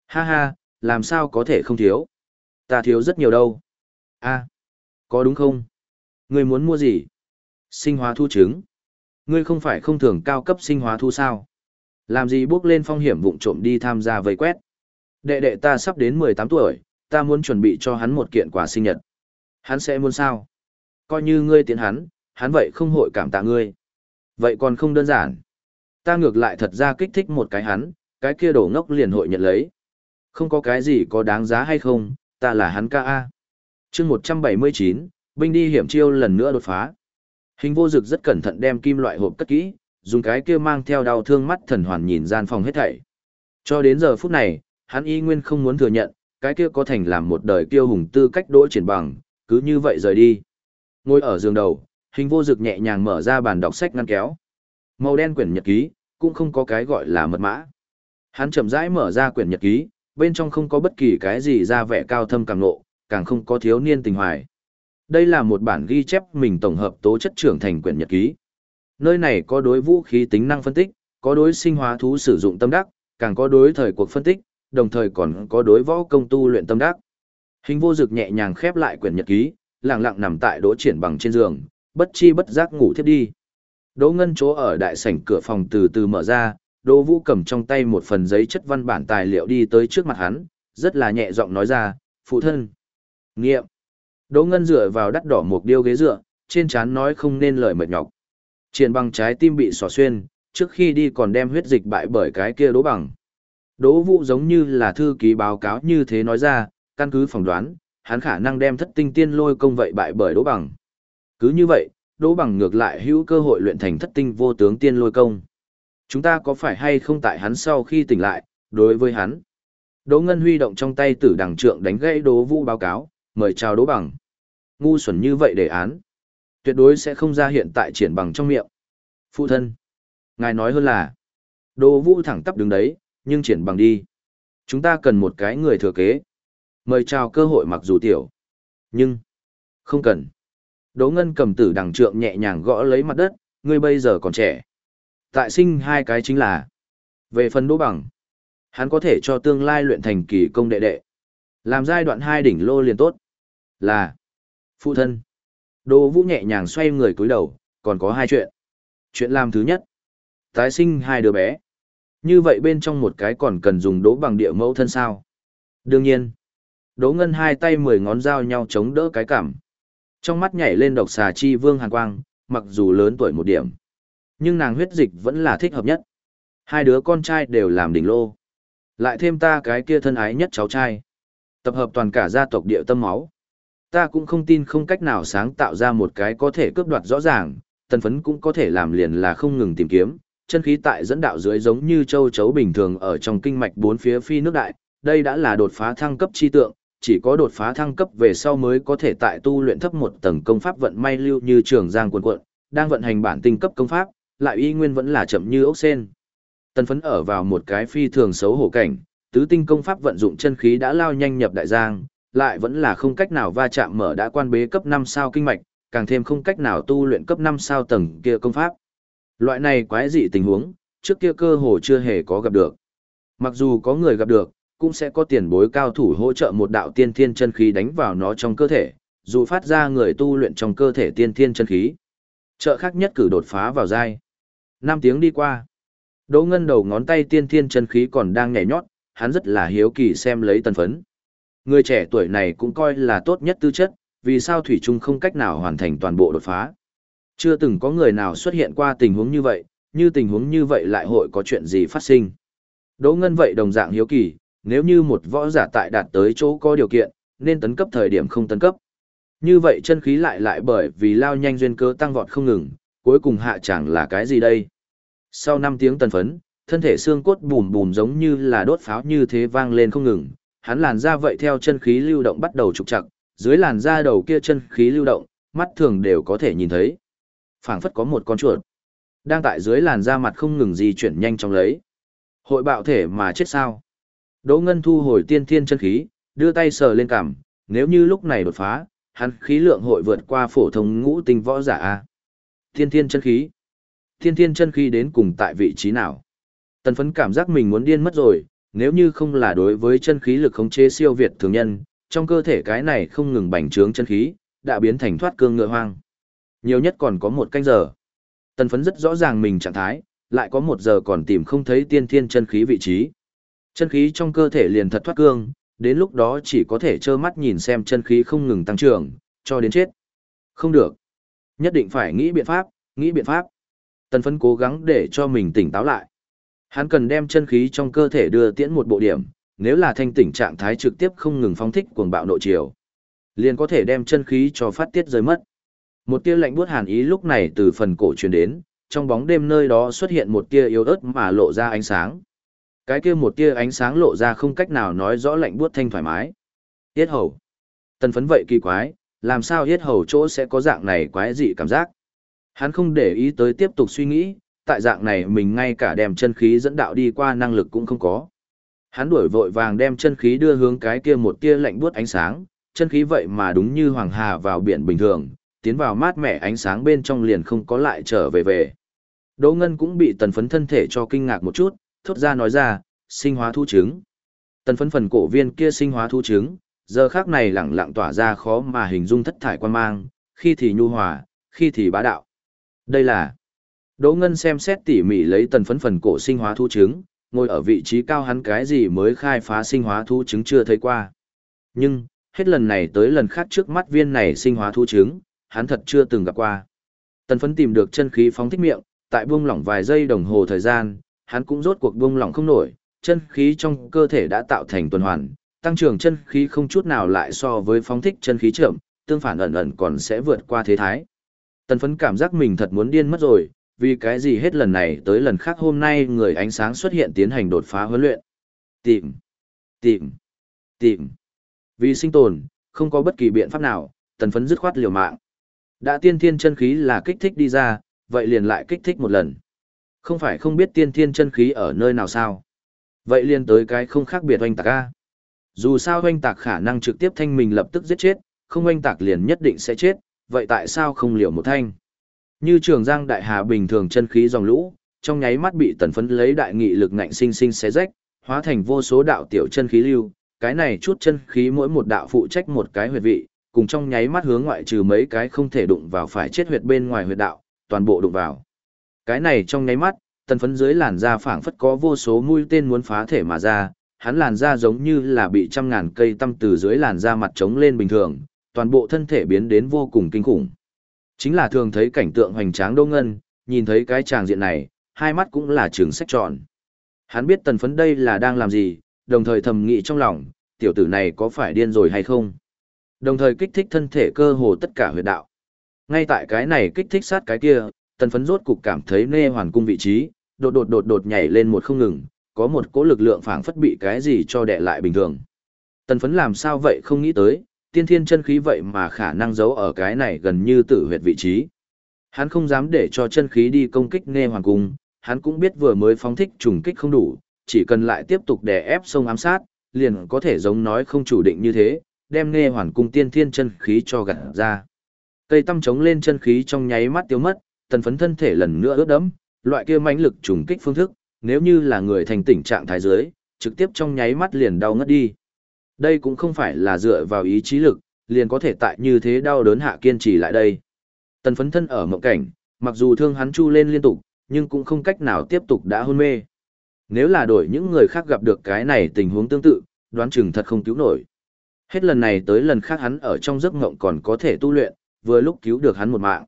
Ha ha, làm sao có thể không thiếu? Ta thiếu rất nhiều đâu. A, có đúng không? Ngươi muốn mua gì? Sinh hóa thu trứng. Ngươi không phải không thường cao cấp sinh hóa thu sao? Làm gì bước lên phong hiểm vụng trộm đi tham gia vây quét? Đệ đệ ta sắp đến 18 tuổi, ta muốn chuẩn bị cho hắn một kiện quà sinh nhật. Hắn sẽ muốn sao? Coi như ngươi tiến hắn, hắn vậy không hội cảm tạ ngươi. Vậy còn không đơn giản. Ta ngược lại thật ra kích thích một cái hắn, cái kia đổ ngốc liền hội nhận lấy. Không có cái gì có đáng giá hay không, ta là hắn ca A. chương 179, binh đi hiểm chiêu lần nữa đột phá. Hình vô dực rất cẩn thận đem kim loại hộp cất kỹ, dùng cái kia mang theo đau thương mắt thần hoàn nhìn gian phòng hết thảy. Cho đến giờ phút này, hắn y nguyên không muốn thừa nhận, cái kia có thành làm một đời kiêu hùng tư cách đỗ triển bằng, cứ như vậy rời đi. Ngồi ở giường đầu, hình vô dực nhẹ nhàng mở ra bàn đọc sách ngăn kéo. Màu đen quyển nhật ký, cũng không có cái gọi là mật mã. Hắn chậm rãi mở ra quyển nhật ký, bên trong không có bất kỳ cái gì ra vẻ cao thâm càng nộ, càng không có thiếu niên tình hoài. Đây là một bản ghi chép mình tổng hợp tố chất trưởng thành quyển nhật ký. Nơi này có đối vũ khí tính năng phân tích, có đối sinh hóa thú sử dụng tâm đắc, càng có đối thời cuộc phân tích, đồng thời còn có đối võ công tu luyện tâm đắc. Hình vô dực nhẹ nhàng khép lại quyển nhật ký, lặng lặng nằm tại đỗ triển bằng trên giường, bất chi bất giác ngủ thiếp đi. Đỗ Ngân chỗ ở đại sảnh cửa phòng từ từ mở ra, Đỗ Vũ cầm trong tay một phần giấy chất văn bản tài liệu đi tới trước mặt hắn, rất là nhẹ giọng nói ra, phụ thân. Nghiệm. Đỗ Ngân dựa vào đắt đỏ một điêu ghế dựa, trên trán nói không nên lời mệt nhọc. Triển bằng trái tim bị xỏ xuyên, trước khi đi còn đem huyết dịch bại bởi cái kia đỗ bằng. Đỗ Vũ giống như là thư ký báo cáo như thế nói ra, căn cứ phỏng đoán, hắn khả năng đem thất tinh tiên lôi công vậy bại bởi đỗ bằng. Cứ như vậy, đỗ bằng ngược lại hữu cơ hội luyện thành thất tinh vô tướng tiên lôi công. Chúng ta có phải hay không tại hắn sau khi tỉnh lại, đối với hắn. Đỗ Ngân huy động trong tay tử đằng trượng đánh gãy Đỗ Vũ báo cáo, mời chào Đỗ Bằng. Ngu xuẩn như vậy đề án. Tuyệt đối sẽ không ra hiện tại triển bằng trong miệng. Phụ thân. Ngài nói hơn là. Đỗ Vũ thẳng tắp đứng đấy, nhưng triển bằng đi. Chúng ta cần một cái người thừa kế. Mời chào cơ hội mặc dù tiểu. Nhưng. Không cần. Đỗ Ngân cầm tử đằng trượng nhẹ nhàng gõ lấy mặt đất, ngươi bây giờ còn trẻ. Tại sinh hai cái chính là. Về phần đỗ bằng. Hắn có thể cho tương lai luyện thành kỳ công đệ đệ. Làm giai đoạn hai đỉnh lô liền tốt. Là phụ thân. Đỗ Vũ nhẹ nhàng xoay người cúi đầu, còn có hai chuyện. Chuyện làm thứ nhất, tái sinh hai đứa bé. Như vậy bên trong một cái còn cần dùng đỗ bằng địa mẫu thân sao? Đương nhiên. Đỗ Ngân hai tay mười ngón dao nhau chống đỡ cái cảm. Trong mắt nhảy lên độc xà chi vương hàn quang, mặc dù lớn tuổi một điểm. Nhưng nàng huyết dịch vẫn là thích hợp nhất. Hai đứa con trai đều làm đỉnh lô. Lại thêm ta cái kia thân ái nhất cháu trai. Tập hợp toàn cả gia tộc địa tâm máu. Ta cũng không tin không cách nào sáng tạo ra một cái có thể cướp đoạt rõ ràng, tần phấn cũng có thể làm liền là không ngừng tìm kiếm, chân khí tại dẫn đạo dưới giống như châu chấu bình thường ở trong kinh mạch bốn phía phi nước đại, đây đã là đột phá thăng cấp chi tượng, chỉ có đột phá thăng cấp về sau mới có thể tại tu luyện thấp một tầng công pháp vận may lưu như trường giang quần quận, đang vận hành bản tinh cấp công pháp, lại y nguyên vẫn là chậm như ốc sen. Tần phấn ở vào một cái phi thường xấu hổ cảnh, tứ tinh công pháp vận dụng chân khí đã lao nhanh nhập đại giang, lại vẫn là không cách nào va chạm mở đã quan bế cấp 5 sao kinh mạch, càng thêm không cách nào tu luyện cấp 5 sao tầng kia công pháp. Loại này quái dị tình huống, trước kia cơ hồ chưa hề có gặp được. Mặc dù có người gặp được, cũng sẽ có tiền bối cao thủ hỗ trợ một đạo tiên thiên chân khí đánh vào nó trong cơ thể, dù phát ra người tu luyện trong cơ thể tiên thiên chân khí. Trợ khác nhất cử đột phá vào giai. 5 tiếng đi qua. Đỗ Ngân đầu ngón tay tiên thiên chân khí còn đang nhảy nhót, hắn rất là hiếu kỳ xem lấy tần phấn. Người trẻ tuổi này cũng coi là tốt nhất tư chất, vì sao Thủy Trung không cách nào hoàn thành toàn bộ đột phá. Chưa từng có người nào xuất hiện qua tình huống như vậy, như tình huống như vậy lại hội có chuyện gì phát sinh. Đỗ Ngân vậy đồng dạng hiếu kỳ, nếu như một võ giả tại đạt tới chỗ có điều kiện, nên tấn cấp thời điểm không tấn cấp. Như vậy chân khí lại lại bởi vì lao nhanh duyên cơ tăng vọt không ngừng, cuối cùng hạ chẳng là cái gì đây? Sau 5 tiếng tần phấn, thân thể xương cốt bùm bùm giống như là đốt pháo như thế vang lên không ngừng, hắn làn da vậy theo chân khí lưu động bắt đầu trục chặt, dưới làn da đầu kia chân khí lưu động, mắt thường đều có thể nhìn thấy. phảng phất có một con chuột đang tại dưới làn da mặt không ngừng di chuyển nhanh trong lấy. Hội bạo thể mà chết sao? Đỗ Ngân thu hồi tiên thiên chân khí, đưa tay sờ lên cằm, nếu như lúc này đột phá, hắn khí lượng hội vượt qua phổ thông ngũ tinh võ giả a. Tiên thiên chân khí. Tiên thiên chân khí đến cùng tại vị trí nào? Tần phấn cảm giác mình muốn điên mất rồi, nếu như không là đối với chân khí lực khống chế siêu việt thường nhân, trong cơ thể cái này không ngừng bành trướng chân khí, đã biến thành thoát cương ngựa hoang. Nhiều nhất còn có một canh giờ. Tần phấn rất rõ ràng mình trạng thái, lại có một giờ còn tìm không thấy tiên thiên chân khí vị trí. Chân khí trong cơ thể liền thật thoát cương, đến lúc đó chỉ có thể trơ mắt nhìn xem chân khí không ngừng tăng trưởng, cho đến chết. Không được. Nhất định phải nghĩ biện pháp, nghĩ biện pháp. Tần phấn cố gắng để cho mình tỉnh táo lại. Hắn cần đem chân khí trong cơ thể đưa tiễn một bộ điểm, nếu là thanh tỉnh trạng thái trực tiếp không ngừng phóng thích cuồng bạo nội chiều, liền có thể đem chân khí cho phát tiết rơi mất. Một tia lạnh buốt hàn ý lúc này từ phần cổ truyền đến, trong bóng đêm nơi đó xuất hiện một tia yếu ớt mà lộ ra ánh sáng. Cái kia một tia ánh sáng lộ ra không cách nào nói rõ lạnh buốt thanh thoải mái. Yết hầu. Tần phấn vậy kỳ quái, làm sao yết hầu chỗ sẽ có dạng này quái dị cảm giác. Hắn không để ý tới tiếp tục suy nghĩ, tại dạng này mình ngay cả đem chân khí dẫn đạo đi qua năng lực cũng không có. Hắn đuổi vội vàng đem chân khí đưa hướng cái kia một tia lạnh buốt ánh sáng, chân khí vậy mà đúng như hoàng hà vào biển bình thường, tiến vào mát mẻ ánh sáng bên trong liền không có lại trở về về. Đỗ Ngân cũng bị tần phấn thân thể cho kinh ngạc một chút, thốt ra nói ra, sinh hóa thu trứng. Tần phấn phần cổ viên kia sinh hóa thu trứng, giờ khác này lẳng lặng tỏa ra khó mà hình dung thất thải quan mang, khi thì nhu hòa, khi thì bá đạo. Đây là Đỗ Ngân xem xét tỉ mỉ lấy tần phấn phần cổ sinh hóa thu trứng, ngồi ở vị trí cao hắn cái gì mới khai phá sinh hóa thu trứng chưa thấy qua. Nhưng, hết lần này tới lần khác trước mắt viên này sinh hóa thu trứng, hắn thật chưa từng gặp qua. Tần phấn tìm được chân khí phóng thích miệng, tại buông lỏng vài giây đồng hồ thời gian, hắn cũng rốt cuộc buông lỏng không nổi, chân khí trong cơ thể đã tạo thành tuần hoàn, tăng trưởng chân khí không chút nào lại so với phóng thích chân khí chậm, tương phản ẩn ẩn còn sẽ vượt qua thế thái. Tần phấn cảm giác mình thật muốn điên mất rồi, vì cái gì hết lần này tới lần khác hôm nay người ánh sáng xuất hiện tiến hành đột phá huấn luyện. Tìm, tìm, tìm. Vì sinh tồn, không có bất kỳ biện pháp nào, tần phấn dứt khoát liều mạng. Đã tiên thiên chân khí là kích thích đi ra, vậy liền lại kích thích một lần. Không phải không biết tiên thiên chân khí ở nơi nào sao. Vậy liền tới cái không khác biệt oanh tạc A. Dù sao oanh tạc khả năng trực tiếp thanh mình lập tức giết chết, không oanh tạc liền nhất định sẽ chết, vậy tại sao không liều một thanh? Như trường giang đại hà bình thường chân khí dòng lũ, trong nháy mắt bị tần phấn lấy đại nghị lực ngạnh sinh sinh xé rách, hóa thành vô số đạo tiểu chân khí lưu, cái này chút chân khí mỗi một đạo phụ trách một cái huyệt vị, cùng trong nháy mắt hướng ngoại trừ mấy cái không thể đụng vào phải chết huyệt bên ngoài huyệt đạo, toàn bộ đụng vào. Cái này trong nháy mắt, tần phấn dưới làn da phảng phất có vô số mũi tên muốn phá thể mà ra, hắn làn da giống như là bị trăm ngàn cây tăm từ dưới làn da mặt trống lên bình thường, toàn bộ thân thể biến đến vô cùng kinh khủng. Chính là thường thấy cảnh tượng hoành tráng đô ngân, nhìn thấy cái tràng diện này, hai mắt cũng là trường sách tròn. Hắn biết tần phấn đây là đang làm gì, đồng thời thầm nghĩ trong lòng, tiểu tử này có phải điên rồi hay không? Đồng thời kích thích thân thể cơ hồ tất cả huyệt đạo. Ngay tại cái này kích thích sát cái kia, tần phấn rốt cục cảm thấy nê hoàn cung vị trí, đột đột đột đột nhảy lên một không ngừng, có một cỗ lực lượng phảng phất bị cái gì cho đè lại bình thường. Tần phấn làm sao vậy không nghĩ tới, tiên thiên chân khí vậy mà khả năng giấu ở cái này gần như tử huyệt vị trí. Hắn không dám để cho chân khí đi công kích nê hoàng cung, hắn cũng biết vừa mới phóng thích trùng kích không đủ, chỉ cần lại tiếp tục đè ép sông ám sát, liền có thể giống nói không chủ định như thế, đem nghe hoàn cung tiên thiên chân khí cho gạt ra. Cây tâm chống lên chân khí trong nháy mắt tiêu mất, tần phấn thân thể lần nữa ướt đẫm, loại kia mãnh lực trùng kích phương thức, nếu như là người thành tỉnh trạng thái dưới, trực tiếp trong nháy mắt liền đau ngất đi. Đây cũng không phải là dựa vào ý chí lực, liền có thể tại như thế đau đớn hạ kiên trì lại đây. Tần phấn thân ở mộng cảnh, mặc dù thương hắn chu lên liên tục, nhưng cũng không cách nào tiếp tục đã hôn mê. Nếu là đổi những người khác gặp được cái này tình huống tương tự, đoán chừng thật không cứu nổi. Hết lần này tới lần khác hắn ở trong giấc ngộng còn có thể tu luyện, vừa lúc cứu được hắn một mạng.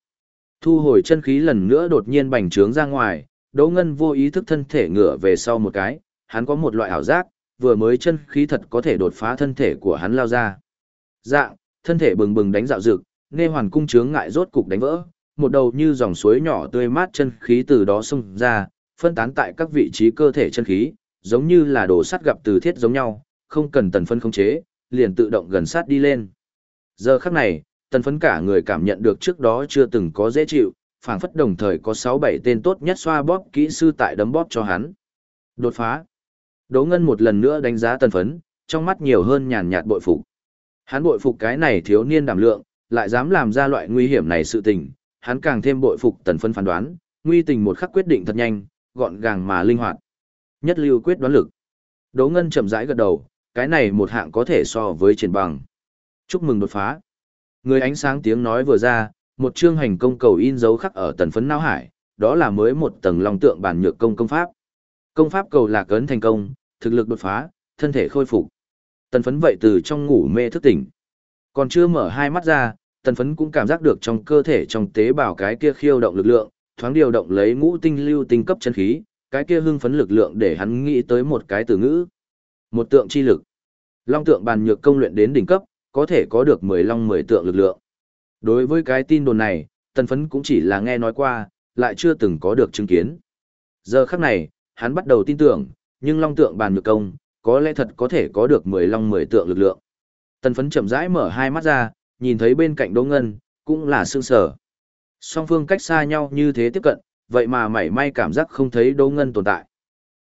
Thu hồi chân khí lần nữa đột nhiên bành trướng ra ngoài, Đỗ Ngân vô ý thức thân thể ngửa về sau một cái, hắn có một loại ảo giác, vừa mới chân khí thật có thể đột phá thân thể của hắn lao ra. Dạng, thân thể bừng bừng đánh dạo dực, nghe hoàn cung chướng ngại rốt cục đánh vỡ, một đầu như dòng suối nhỏ tươi mát chân khí từ đó xông ra, phân tán tại các vị trí cơ thể chân khí, giống như là đồ sắt gặp từ thiết giống nhau, không cần tần phân khống chế, liền tự động gần sát đi lên. Giờ khắc này, tần phấn cả người cảm nhận được trước đó chưa từng có dễ chịu, phảng phất đồng thời có 6-7 tên tốt nhất xoa bóp kỹ sư tại đấm bóp cho hắn. Đột phá. Đỗ Ngân một lần nữa đánh giá tần phấn, trong mắt nhiều hơn nhàn nhạt bội phục. Hắn bội phục cái này thiếu niên đảm lượng, lại dám làm ra loại nguy hiểm này sự tình, hắn càng thêm bội phục tần phấn phán đoán, nguy tình một khắc quyết định thật nhanh, gọn gàng mà linh hoạt. Nhất lưu quyết đoán lực. Đỗ Ngân chậm rãi gật đầu, cái này một hạng có thể so với triển bằng. Chúc mừng đột phá. Người ánh sáng tiếng nói vừa ra, một chương hành công cầu in dấu khắc ở tần phấn não hải, đó là mới một tầng long tượng bản nhược công công pháp. Công pháp cầu lạc ấn thành công, thực lực đột phá, thân thể khôi phục. Tần phấn vậy từ trong ngủ mê thức tỉnh. Còn chưa mở hai mắt ra, tần phấn cũng cảm giác được trong cơ thể trong tế bào cái kia khiêu động lực lượng, thoáng điều động lấy ngũ tinh lưu tinh cấp chân khí, cái kia hưng phấn lực lượng để hắn nghĩ tới một cái từ ngữ. Một tượng chi lực. Long tượng bàn nhược công luyện đến đỉnh cấp, có thể có được 10 long 10 tượng lực lượng. Đối với cái tin đồn này, tần phấn cũng chỉ là nghe nói qua, lại chưa từng có được chứng kiến. Giờ khắc này, hắn bắt đầu tin tưởng, nhưng long tượng bàn nhược công, có lẽ thật có thể có được 10 long 10 tượng lực lượng. Tần phấn chậm rãi mở hai mắt ra, nhìn thấy bên cạnh Đỗ Ngân, cũng là sương sở. Song phương cách xa nhau như thế tiếp cận, vậy mà mảy may cảm giác không thấy Đỗ Ngân tồn tại.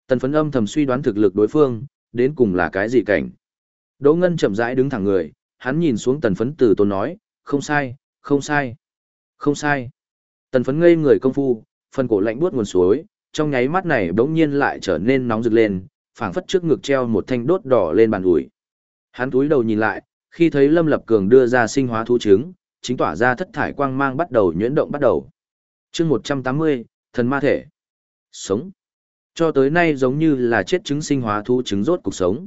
Tần phấn âm thầm suy đoán thực lực đối phương, đến cùng là cái gì cảnh. Đỗ Ngân chậm rãi đứng thẳng người, hắn nhìn xuống tần phấn từ tốn nói, không sai, không sai, không sai. Tần phấn ngây người công phu, phần cổ lạnh buốt nguồn suối, trong nháy mắt này bỗng nhiên lại trở nên nóng rực lên, phảng phất trước ngực treo một thanh đốt đỏ lên bàn ủi. Hắn túi đầu nhìn lại, khi thấy Lâm Lập Cường đưa ra sinh hóa thú trứng, chính tỏa ra thất thải quang mang bắt đầu nhuyễn động bắt đầu. chương 180, thần ma thể. Sống. Cho tới nay giống như là chết trứng sinh hóa thú trứng rốt cuộc sống.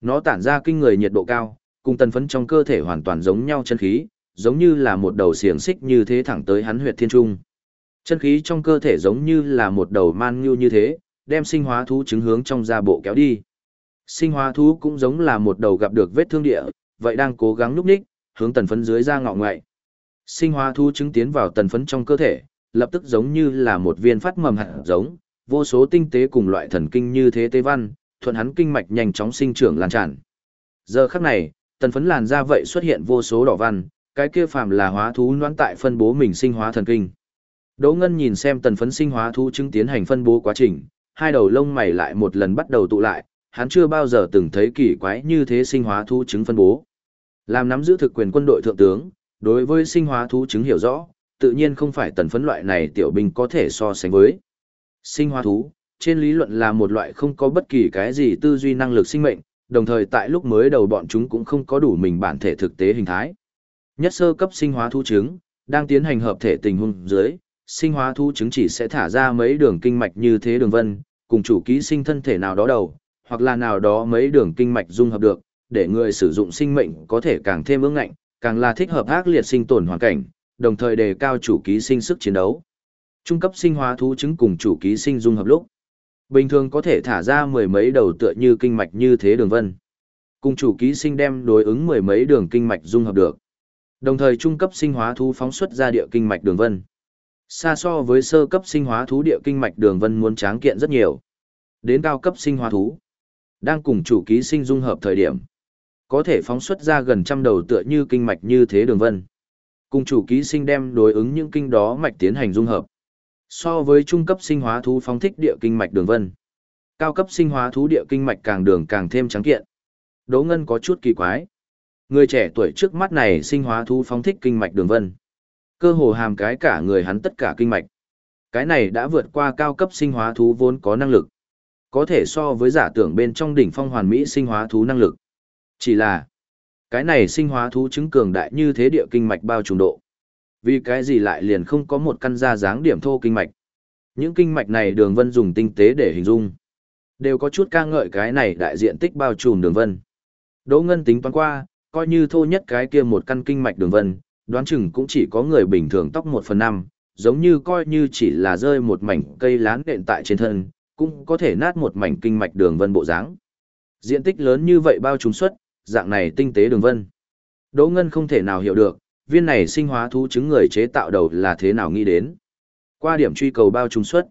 Nó tản ra kinh người nhiệt độ cao, cùng tần phấn trong cơ thể hoàn toàn giống nhau chân khí, giống như là một đầu xiềng xích như thế thẳng tới hắn huyệt thiên trung. Chân khí trong cơ thể giống như là một đầu man nhu như thế, đem sinh hóa thú chứng hướng trong da bộ kéo đi. Sinh hóa thú cũng giống là một đầu gặp được vết thương địa, vậy đang cố gắng núp ních, hướng tần phấn dưới da ngọ ngoại. Sinh hóa thú chứng tiến vào tần phấn trong cơ thể, lập tức giống như là một viên phát mầm hạt giống, vô số tinh tế cùng loại thần kinh như thế tế văn, thuận hắn kinh mạch nhanh chóng sinh trưởng lan tràn. Giờ khắc này, tần phấn làn da vậy xuất hiện vô số đỏ văn, cái kia phàm là hóa thú noãn tại phân bố mình sinh hóa thần kinh. Đỗ Ngân nhìn xem tần phấn sinh hóa thú chứng tiến hành phân bố quá trình, hai đầu lông mày lại một lần bắt đầu tụ lại, hắn chưa bao giờ từng thấy kỳ quái như thế sinh hóa thú chứng phân bố. Làm nắm giữ thực quyền quân đội thượng tướng, đối với sinh hóa thú chứng hiểu rõ, tự nhiên không phải tần phấn loại này tiểu binh có thể so sánh với. Sinh hóa thú, trên lý luận là một loại không có bất kỳ cái gì tư duy năng lực sinh mệnh, đồng thời tại lúc mới đầu bọn chúng cũng không có đủ mình bản thể thực tế hình thái. Nhất sơ cấp sinh hóa thú trứng, đang tiến hành hợp thể tình huống dưới, sinh hóa thú trứng chỉ sẽ thả ra mấy đường kinh mạch như thế đường vân, cùng chủ ký sinh thân thể nào đó đầu, hoặc là nào đó mấy đường kinh mạch dung hợp được, để người sử dụng sinh mệnh có thể càng thêm ương ngạnh, càng là thích hợp ác liệt sinh tồn hoàn cảnh, đồng thời đề cao chủ ký sinh sức chiến đấu. Trung cấp sinh hóa thú trứng cùng chủ ký sinh dung hợp lúc. Bình thường có thể thả ra mười mấy đầu tựa như kinh mạch như thế đường vân. Cùng chủ ký sinh đem đối ứng mười mấy đường kinh mạch dung hợp được. Đồng thời trung cấp sinh hóa thú phóng xuất ra địa kinh mạch đường vân. Xa so với sơ cấp sinh hóa thú địa kinh mạch đường vân muốn tráng kiện rất nhiều. Đến cao cấp sinh hóa thú, đang cùng chủ ký sinh dung hợp thời điểm, có thể phóng xuất ra gần trăm đầu tựa như kinh mạch như thế đường vân. Cùng chủ ký sinh đem đối ứng những kinh đó mạch tiến hành dung hợp. So với trung cấp sinh hóa thú phóng thích địa kinh mạch đường vân, cao cấp sinh hóa thú địa kinh mạch càng đường càng thêm trắng kiện. Đỗ Ngân có chút kỳ quái. Người trẻ tuổi trước mắt này sinh hóa thú phóng thích kinh mạch đường vân. Cơ hồ hàm cái cả người hắn tất cả kinh mạch. Cái này đã vượt qua cao cấp sinh hóa thú vốn có năng lực. Có thể so với giả tưởng bên trong đỉnh phong hoàn mỹ sinh hóa thú năng lực. Chỉ là, cái này sinh hóa thú chứng cường đại như thế địa kinh mạch bao trùm độ. Vì cái gì lại liền không có một căn da dáng điểm thô kinh mạch. Những kinh mạch này đường vân dùng tinh tế để hình dung. Đều có chút ca ngợi cái này đại diện tích bao trùm đường vân. Đỗ Ngân tính toán qua, coi như thô nhất cái kia một căn kinh mạch đường vân, đoán chừng cũng chỉ có người bình thường tóc một phần năm, giống như coi như chỉ là rơi một mảnh cây lán đện tại trên thân, cũng có thể nát một mảnh kinh mạch đường vân bộ dáng. Diện tích lớn như vậy bao trùm suất, dạng này tinh tế đường vân. Đỗ Ngân không thể nào hiểu được, viên này sinh hóa thú chứng người chế tạo đầu là thế nào nghĩ đến. Qua điểm truy cầu bao trung suất,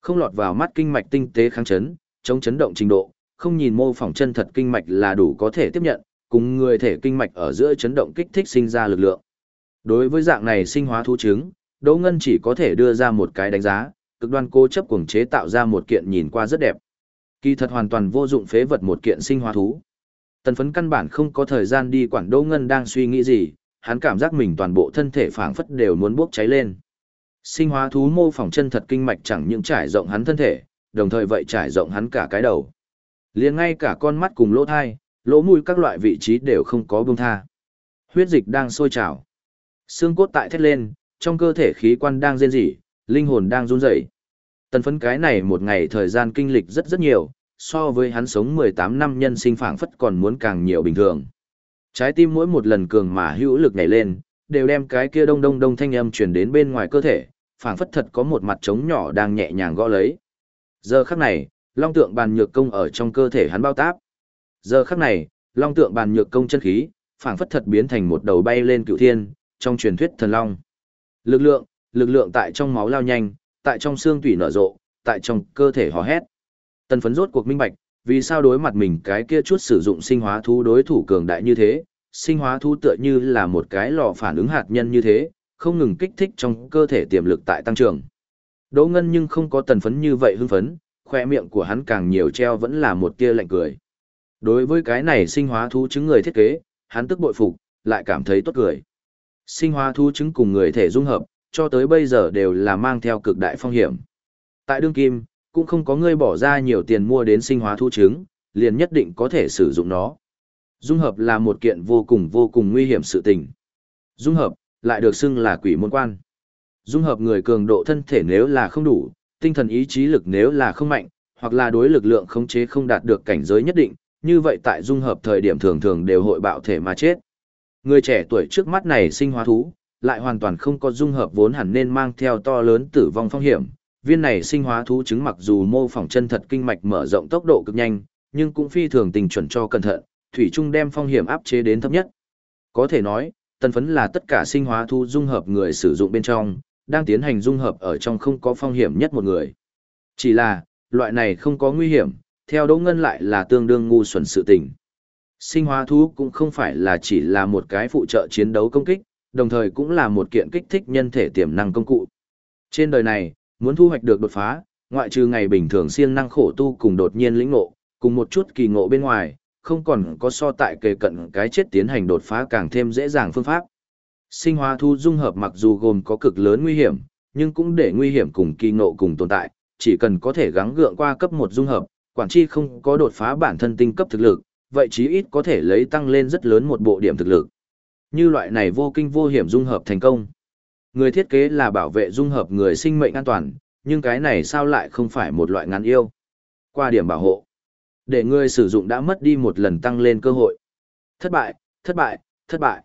không lọt vào mắt kinh mạch tinh tế kháng chấn, chống chấn động trình độ, không nhìn mô phỏng chân thật kinh mạch là đủ có thể tiếp nhận, cùng người thể kinh mạch ở giữa chấn động kích thích sinh ra lực lượng. Đối với dạng này sinh hóa thú chứng, Đỗ Ngân chỉ có thể đưa ra một cái đánh giá, cực đoan cố chấp cuồng chế tạo ra một kiện nhìn qua rất đẹp. Kỳ thật hoàn toàn vô dụng phế vật một kiện sinh hóa thú. Tần phấn căn bản không có thời gian đi quản Đỗ Ngân đang suy nghĩ gì, hắn cảm giác mình toàn bộ thân thể phảng phất đều muốn bốc cháy lên. Sinh hóa thú mô phỏng chân thật kinh mạch chẳng những trải rộng hắn thân thể, đồng thời vậy trải rộng hắn cả cái đầu. Liền ngay cả con mắt cùng lỗ thai, lỗ mũi các loại vị trí đều không có buông tha. Huyết dịch đang sôi trào. Xương cốt tại thét lên, trong cơ thể khí quan đang rên rỉ, linh hồn đang run rẩy. Tần phấn cái này một ngày thời gian kinh lịch rất rất nhiều, so với hắn sống 18 năm nhân sinh phảng phất còn muốn càng nhiều bình thường. Trái tim mỗi một lần cường mà hữu lực nhảy lên, đều đem cái kia đông đông đông thanh âm truyền đến bên ngoài cơ thể, phảng phất thật có một mặt trống nhỏ đang nhẹ nhàng gõ lấy. Giờ khắc này, long tượng bàn nhược công ở trong cơ thể hắn bao táp. Giờ khắc này, long tượng bàn nhược công chân khí, phảng phất thật biến thành một đầu bay lên cựu thiên, trong truyền thuyết thần long. Lực lượng, lực lượng tại trong máu lao nhanh, tại trong xương tủy nở rộ, tại trong cơ thể hò hét. Tần phấn rốt cuộc minh bạch, vì sao đối mặt mình cái kia chút sử dụng sinh hóa thú đối thủ cường đại như thế, sinh hóa thú tựa như là một cái lò phản ứng hạt nhân như thế, không ngừng kích thích trong cơ thể tiềm lực tại tăng trưởng. Đỗ Ngân nhưng không có tần phấn như vậy hưng phấn, khoe miệng của hắn càng nhiều treo vẫn là một tia lạnh cười. Đối với cái này sinh hóa thú chứng người thiết kế, hắn tức bội phục, lại cảm thấy tốt cười. Sinh hóa thú chứng cùng người thể dung hợp, cho tới bây giờ đều là mang theo cực đại phong hiểm. Tại đương kim, cũng không có người bỏ ra nhiều tiền mua đến sinh hóa thu chứng, liền nhất định có thể sử dụng nó. Dung hợp là một kiện vô cùng vô cùng nguy hiểm sự tình. Dung hợp, lại được xưng là quỷ môn quan. Dung hợp người cường độ thân thể nếu là không đủ, tinh thần ý chí lực nếu là không mạnh, hoặc là đối lực lượng khống chế không đạt được cảnh giới nhất định, như vậy tại dung hợp thời điểm thường thường đều hội bạo thể mà chết. Người trẻ tuổi trước mắt này sinh hóa thú, lại hoàn toàn không có dung hợp vốn hẳn nên mang theo to lớn tử vong phong hiểm. Viên này sinh hóa thú chứng mặc dù mô phỏng chân thật kinh mạch mở rộng tốc độ cực nhanh, nhưng cũng phi thường tình chuẩn cho cẩn thận, thủy trung đem phong hiểm áp chế đến thấp nhất. Có thể nói, tân phấn là tất cả sinh hóa thu dung hợp người sử dụng bên trong, đang tiến hành dung hợp ở trong không có phong hiểm nhất một người. Chỉ là, loại này không có nguy hiểm, theo Đỗ Ngân lại là tương đương ngu xuẩn sự tình. Sinh hóa thú cũng không phải là chỉ là một cái phụ trợ chiến đấu công kích, đồng thời cũng là một kiện kích thích nhân thể tiềm năng công cụ. Trên đời này, muốn thu hoạch được đột phá, ngoại trừ ngày bình thường siêng năng khổ tu cùng đột nhiên lĩnh ngộ, cùng một chút kỳ ngộ bên ngoài, không còn có so tại kề cận cái chết tiến hành đột phá càng thêm dễ dàng phương pháp. Sinh hóa thu dung hợp mặc dù gồm có cực lớn nguy hiểm, nhưng cũng để nguy hiểm cùng kỳ ngộ cùng tồn tại, chỉ cần có thể gắng gượng qua cấp một dung hợp, quản chi không có đột phá bản thân tinh cấp thực lực, vậy chí ít có thể lấy tăng lên rất lớn một bộ điểm thực lực. Như loại này vô kinh vô hiểm dung hợp thành công. Người thiết kế là bảo vệ dung hợp người sinh mệnh an toàn, nhưng cái này sao lại không phải một loại ngắn yêu. Qua điểm bảo hộ, để người sử dụng đã mất đi một lần tăng lên cơ hội. Thất bại, thất bại, thất bại.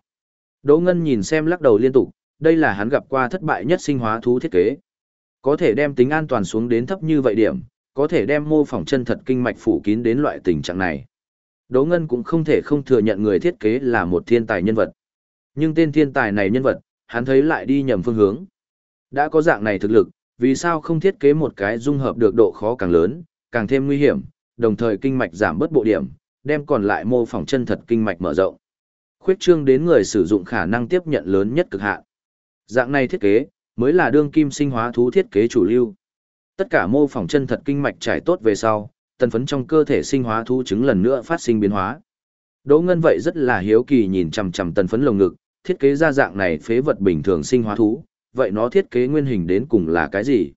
Đỗ Ngân nhìn xem lắc đầu liên tục, đây là hắn gặp qua thất bại nhất sinh hóa thú thiết kế. Có thể đem tính an toàn xuống đến thấp như vậy điểm, có thể đem mô phỏng chân thật kinh mạch phủ kín đến loại tình trạng này. Đỗ Ngân cũng không thể không thừa nhận người thiết kế là một thiên tài nhân vật. Nhưng tên thiên tài này nhân vật, hắn thấy lại đi nhầm phương hướng. Đã có dạng này thực lực, vì sao không thiết kế một cái dung hợp được độ khó càng lớn, càng thêm nguy hiểm, đồng thời kinh mạch giảm bớt bộ điểm, đem còn lại mô phỏng chân thật kinh mạch mở rộng. Khuyết trương đến người sử dụng khả năng tiếp nhận lớn nhất cực hạn. Dạng này thiết kế, mới là đương kim sinh hóa thú thiết kế chủ lưu. Tất cả mô phỏng chân thật kinh mạch trải tốt về sau, tần phấn trong cơ thể sinh hóa thú chứng lần nữa phát sinh biến hóa. Đỗ Ngân vậy rất là hiếu kỳ nhìn chằm chằm tần phấn lồng ngực, thiết kế ra dạng này phế vật bình thường sinh hóa thú, vậy nó thiết kế nguyên hình đến cùng là cái gì?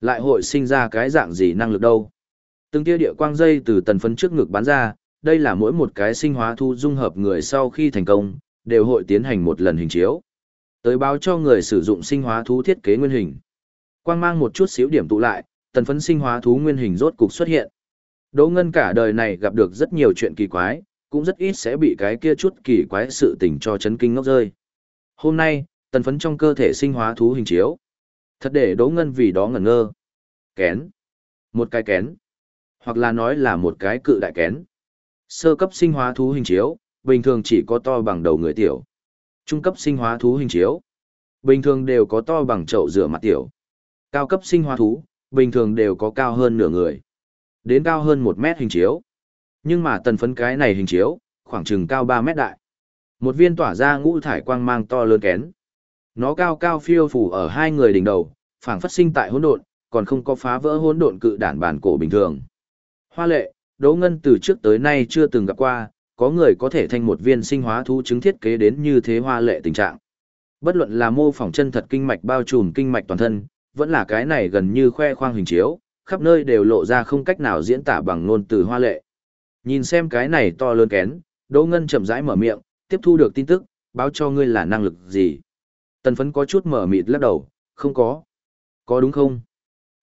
Lại hội sinh ra cái dạng gì năng lực đâu? Từng tia địa quang dây từ tần phấn trước ngực bắn ra, đây là mỗi một cái sinh hóa thú dung hợp người sau khi thành công, đều hội tiến hành một lần hình chiếu. Tới báo cho người sử dụng sinh hóa thú thiết kế nguyên hình. Quang mang một chút xíu điểm tụ lại, tần phấn sinh hóa thú nguyên hình rốt cục xuất hiện. Đỗ Ngân cả đời này gặp được rất nhiều chuyện kỳ quái, cũng rất ít sẽ bị cái kia chút kỳ quái sự tình cho chấn kinh ngốc rơi. Hôm nay, tần phấn trong cơ thể sinh hóa thú hình chiếu. Thật để Đỗ Ngân vì đó ngẩn ngơ. Kén. Một cái kén. Hoặc là nói là một cái cự đại kén. Sơ cấp sinh hóa thú hình chiếu, bình thường chỉ có to bằng đầu người tiểu. Trung cấp sinh hóa thú hình chiếu, bình thường đều có to bằng chậu rửa mặt tiểu. Cao cấp sinh hóa thú, bình thường đều có cao hơn nửa người. Đến cao hơn một mét hình chiếu. Nhưng mà tần phấn cái này hình chiếu, khoảng chừng cao 3 mét đại. Một viên tỏa ra ngũ thải quang mang to lớn kén. Nó cao cao phiêu phủ ở hai người đỉnh đầu, phảng phất sinh tại hỗn độn, còn không có phá vỡ hỗn độn cự đản bản cổ bình thường. Hoa lệ, Đỗ Ngân từ trước tới nay chưa từng gặp qua, có người có thể thành một viên sinh hóa thú chứng thiết kế đến như thế hoa lệ tình trạng. Bất luận là mô phỏng chân thật kinh mạch bao trùm kinh mạch toàn thân, vẫn là cái này gần như khoe khoang hình chiếu, khắp nơi đều lộ ra không cách nào diễn tả bằng ngôn từ hoa lệ. Nhìn xem cái này to lớn kén, Đỗ Ngân chậm rãi mở miệng, tiếp thu được tin tức, báo cho ngươi là năng lực gì. Tần phấn có chút mở mịt lắc đầu, không có. Có đúng không?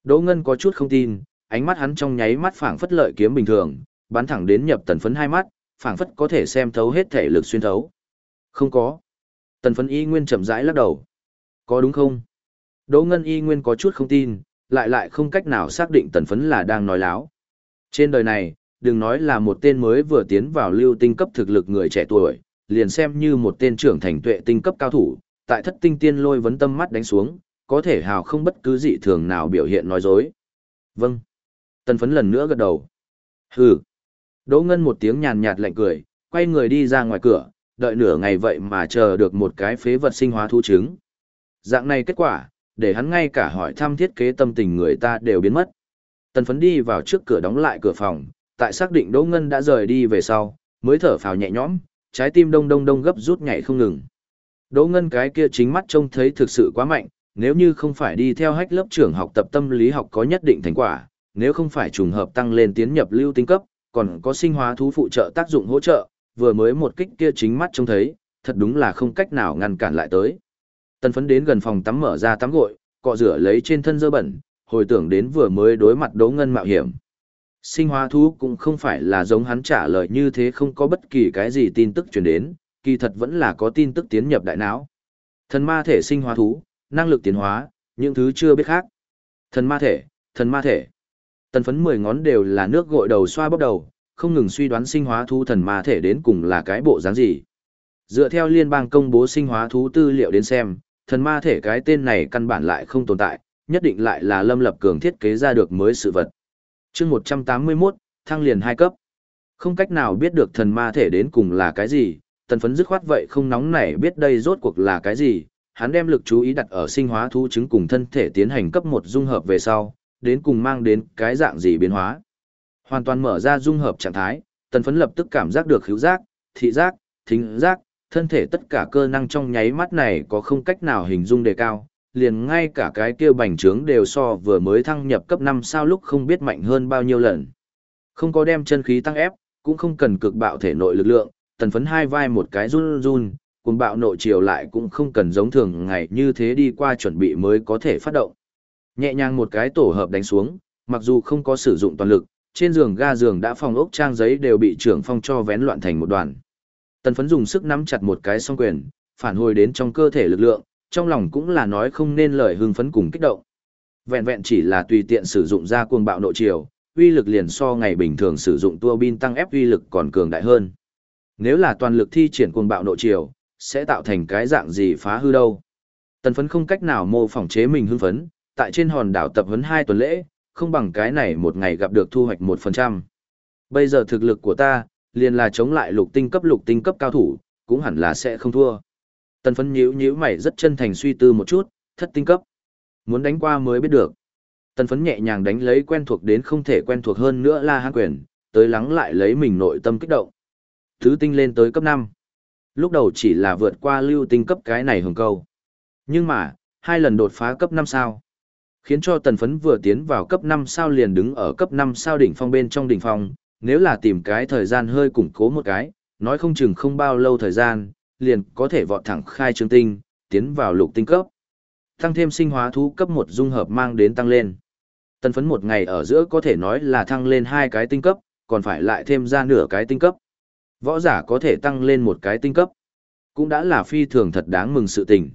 Đỗ Ngân có chút không tin, ánh mắt hắn trong nháy mắt phảng phất lợi kiếm bình thường, bắn thẳng đến nhập tần phấn hai mắt, phảng phất có thể xem thấu hết thể lực xuyên thấu. Không có. Tần phấn y nguyên chậm rãi lắc đầu. Có đúng không? Đỗ Ngân y nguyên có chút không tin, lại lại không cách nào xác định tần phấn là đang nói láo. Trên đời này, đừng nói là một tên mới vừa tiến vào lưu tinh cấp thực lực người trẻ tuổi, liền xem như một tên trưởng thành tuệ tinh cấp cao thủ, tại thất tinh tiên lôi vấn tâm mắt đánh xuống, có thể hào không bất cứ dị thường nào biểu hiện nói dối. Vâng. Tần phấn lần nữa gật đầu. Hừ. Đỗ Ngân một tiếng nhàn nhạt lạnh cười, quay người đi ra ngoài cửa, đợi nửa ngày vậy mà chờ được một cái phế vật sinh hóa thu trứng. Dạng này kết quả, để hắn ngay cả hỏi thăm thiết kế tâm tình người ta đều biến mất. Tần phấn đi vào trước cửa đóng lại cửa phòng, tại xác định Đỗ Ngân đã rời đi về sau, mới thở phào nhẹ nhõm, trái tim đông đông đông gấp rút nhảy không ngừng. Đỗ Ngân cái kia chính mắt trông thấy thực sự quá mạnh, nếu như không phải đi theo hách lớp trưởng học tập tâm lý học có nhất định thành quả, nếu không phải trùng hợp tăng lên tiến nhập lưu tinh cấp, còn có sinh hóa thú phụ trợ tác dụng hỗ trợ, vừa mới một kích kia chính mắt trông thấy, thật đúng là không cách nào ngăn cản lại tới. Tần phấn đến gần phòng tắm mở ra tắm gội, cọ rửa lấy trên thân dơ bẩn, hồi tưởng đến vừa mới đối mặt Đỗ ngân mạo hiểm. Sinh hóa thú cũng không phải là giống hắn trả lời như thế không có bất kỳ cái gì tin tức truyền đến, kỳ thật vẫn là có tin tức tiến nhập đại não. Thần ma thể sinh hóa thú, năng lực tiến hóa, những thứ chưa biết khác. Thần ma thể, thần ma thể. Tần phấn mười ngón đều là nước gội đầu xoa bóp đầu, không ngừng suy đoán sinh hóa thú thần ma thể đến cùng là cái bộ dáng gì. Dựa theo liên bang công bố sinh hóa thú tư liệu đến xem, thần ma thể cái tên này căn bản lại không tồn tại, nhất định lại là lâm lập cường thiết kế ra được mới sự vật chương 181, thăng liền hai cấp. Không cách nào biết được thần ma thể đến cùng là cái gì, tần phấn dứt khoát vậy không nóng nảy biết đây rốt cuộc là cái gì, hắn đem lực chú ý đặt ở sinh hóa thú chứng cùng thân thể tiến hành cấp một dung hợp về sau, đến cùng mang đến cái dạng gì biến hóa. Hoàn toàn mở ra dung hợp trạng thái, tần phấn lập tức cảm giác được khíu giác, thị giác, thính giác, thân thể tất cả cơ năng trong nháy mắt này có không cách nào hình dung đề cao, liền ngay cả cái kia bành trướng đều so vừa mới thăng nhập cấp 5 sao lúc không biết mạnh hơn bao nhiêu lần. Không có đem chân khí tăng ép, cũng không cần cực bạo thể nội lực lượng, tần phấn hai vai một cái run run, cùng bạo nội chiều lại cũng không cần giống thường ngày như thế đi qua chuẩn bị mới có thể phát động. Nhẹ nhàng một cái tổ hợp đánh xuống, mặc dù không có sử dụng toàn lực, trên giường ga giường đã phòng ốc trang giấy đều bị trưởng phong cho vén loạn thành một đoàn. Tần phấn dùng sức nắm chặt một cái song quyền, phản hồi đến trong cơ thể lực lượng, trong lòng cũng là nói không nên lời hưng phấn cùng kích động. Vẹn vẹn chỉ là tùy tiện sử dụng ra cuồng bạo nội chiều, uy lực liền so ngày bình thường sử dụng tua bin tăng ép uy lực còn cường đại hơn. Nếu là toàn lực thi triển cuồng bạo nội chiều, sẽ tạo thành cái dạng gì phá hư đâu. Tần phấn không cách nào mô phỏng chế mình hưng phấn, tại trên hòn đảo tập huấn 2 tuần lễ, không bằng cái này một ngày gặp được thu hoạch 1%. Bây giờ thực lực của ta, liền là chống lại lục tinh cấp lục tinh cấp cao thủ, cũng hẳn là sẽ không thua. Tần phấn nhíu nhíu mày rất chân thành suy tư một chút, thất tinh cấp. Muốn đánh qua mới biết được. Tần phấn nhẹ nhàng đánh lấy quen thuộc đến không thể quen thuộc hơn nữa là hang quyền, tới lắng lại lấy mình nội tâm kích động. Thứ tinh lên tới cấp 5. Lúc đầu chỉ là vượt qua lưu tinh cấp cái này hưởng câu. Nhưng mà, hai lần đột phá cấp 5 sao. Khiến cho tần phấn vừa tiến vào cấp 5 sao liền đứng ở cấp 5 sao đỉnh phong bên trong đỉnh phong, nếu là tìm cái thời gian hơi củng cố một cái, nói không chừng không bao lâu thời gian, liền có thể vọt thẳng khai trương tinh, tiến vào lục tinh cấp. Tăng thêm sinh hóa thú cấp 1 dung hợp mang đến tăng lên. tân phấn một ngày ở giữa có thể nói là thăng lên hai cái tinh cấp, còn phải lại thêm ra nửa cái tinh cấp. Võ giả có thể tăng lên một cái tinh cấp. Cũng đã là phi thường thật đáng mừng sự tình.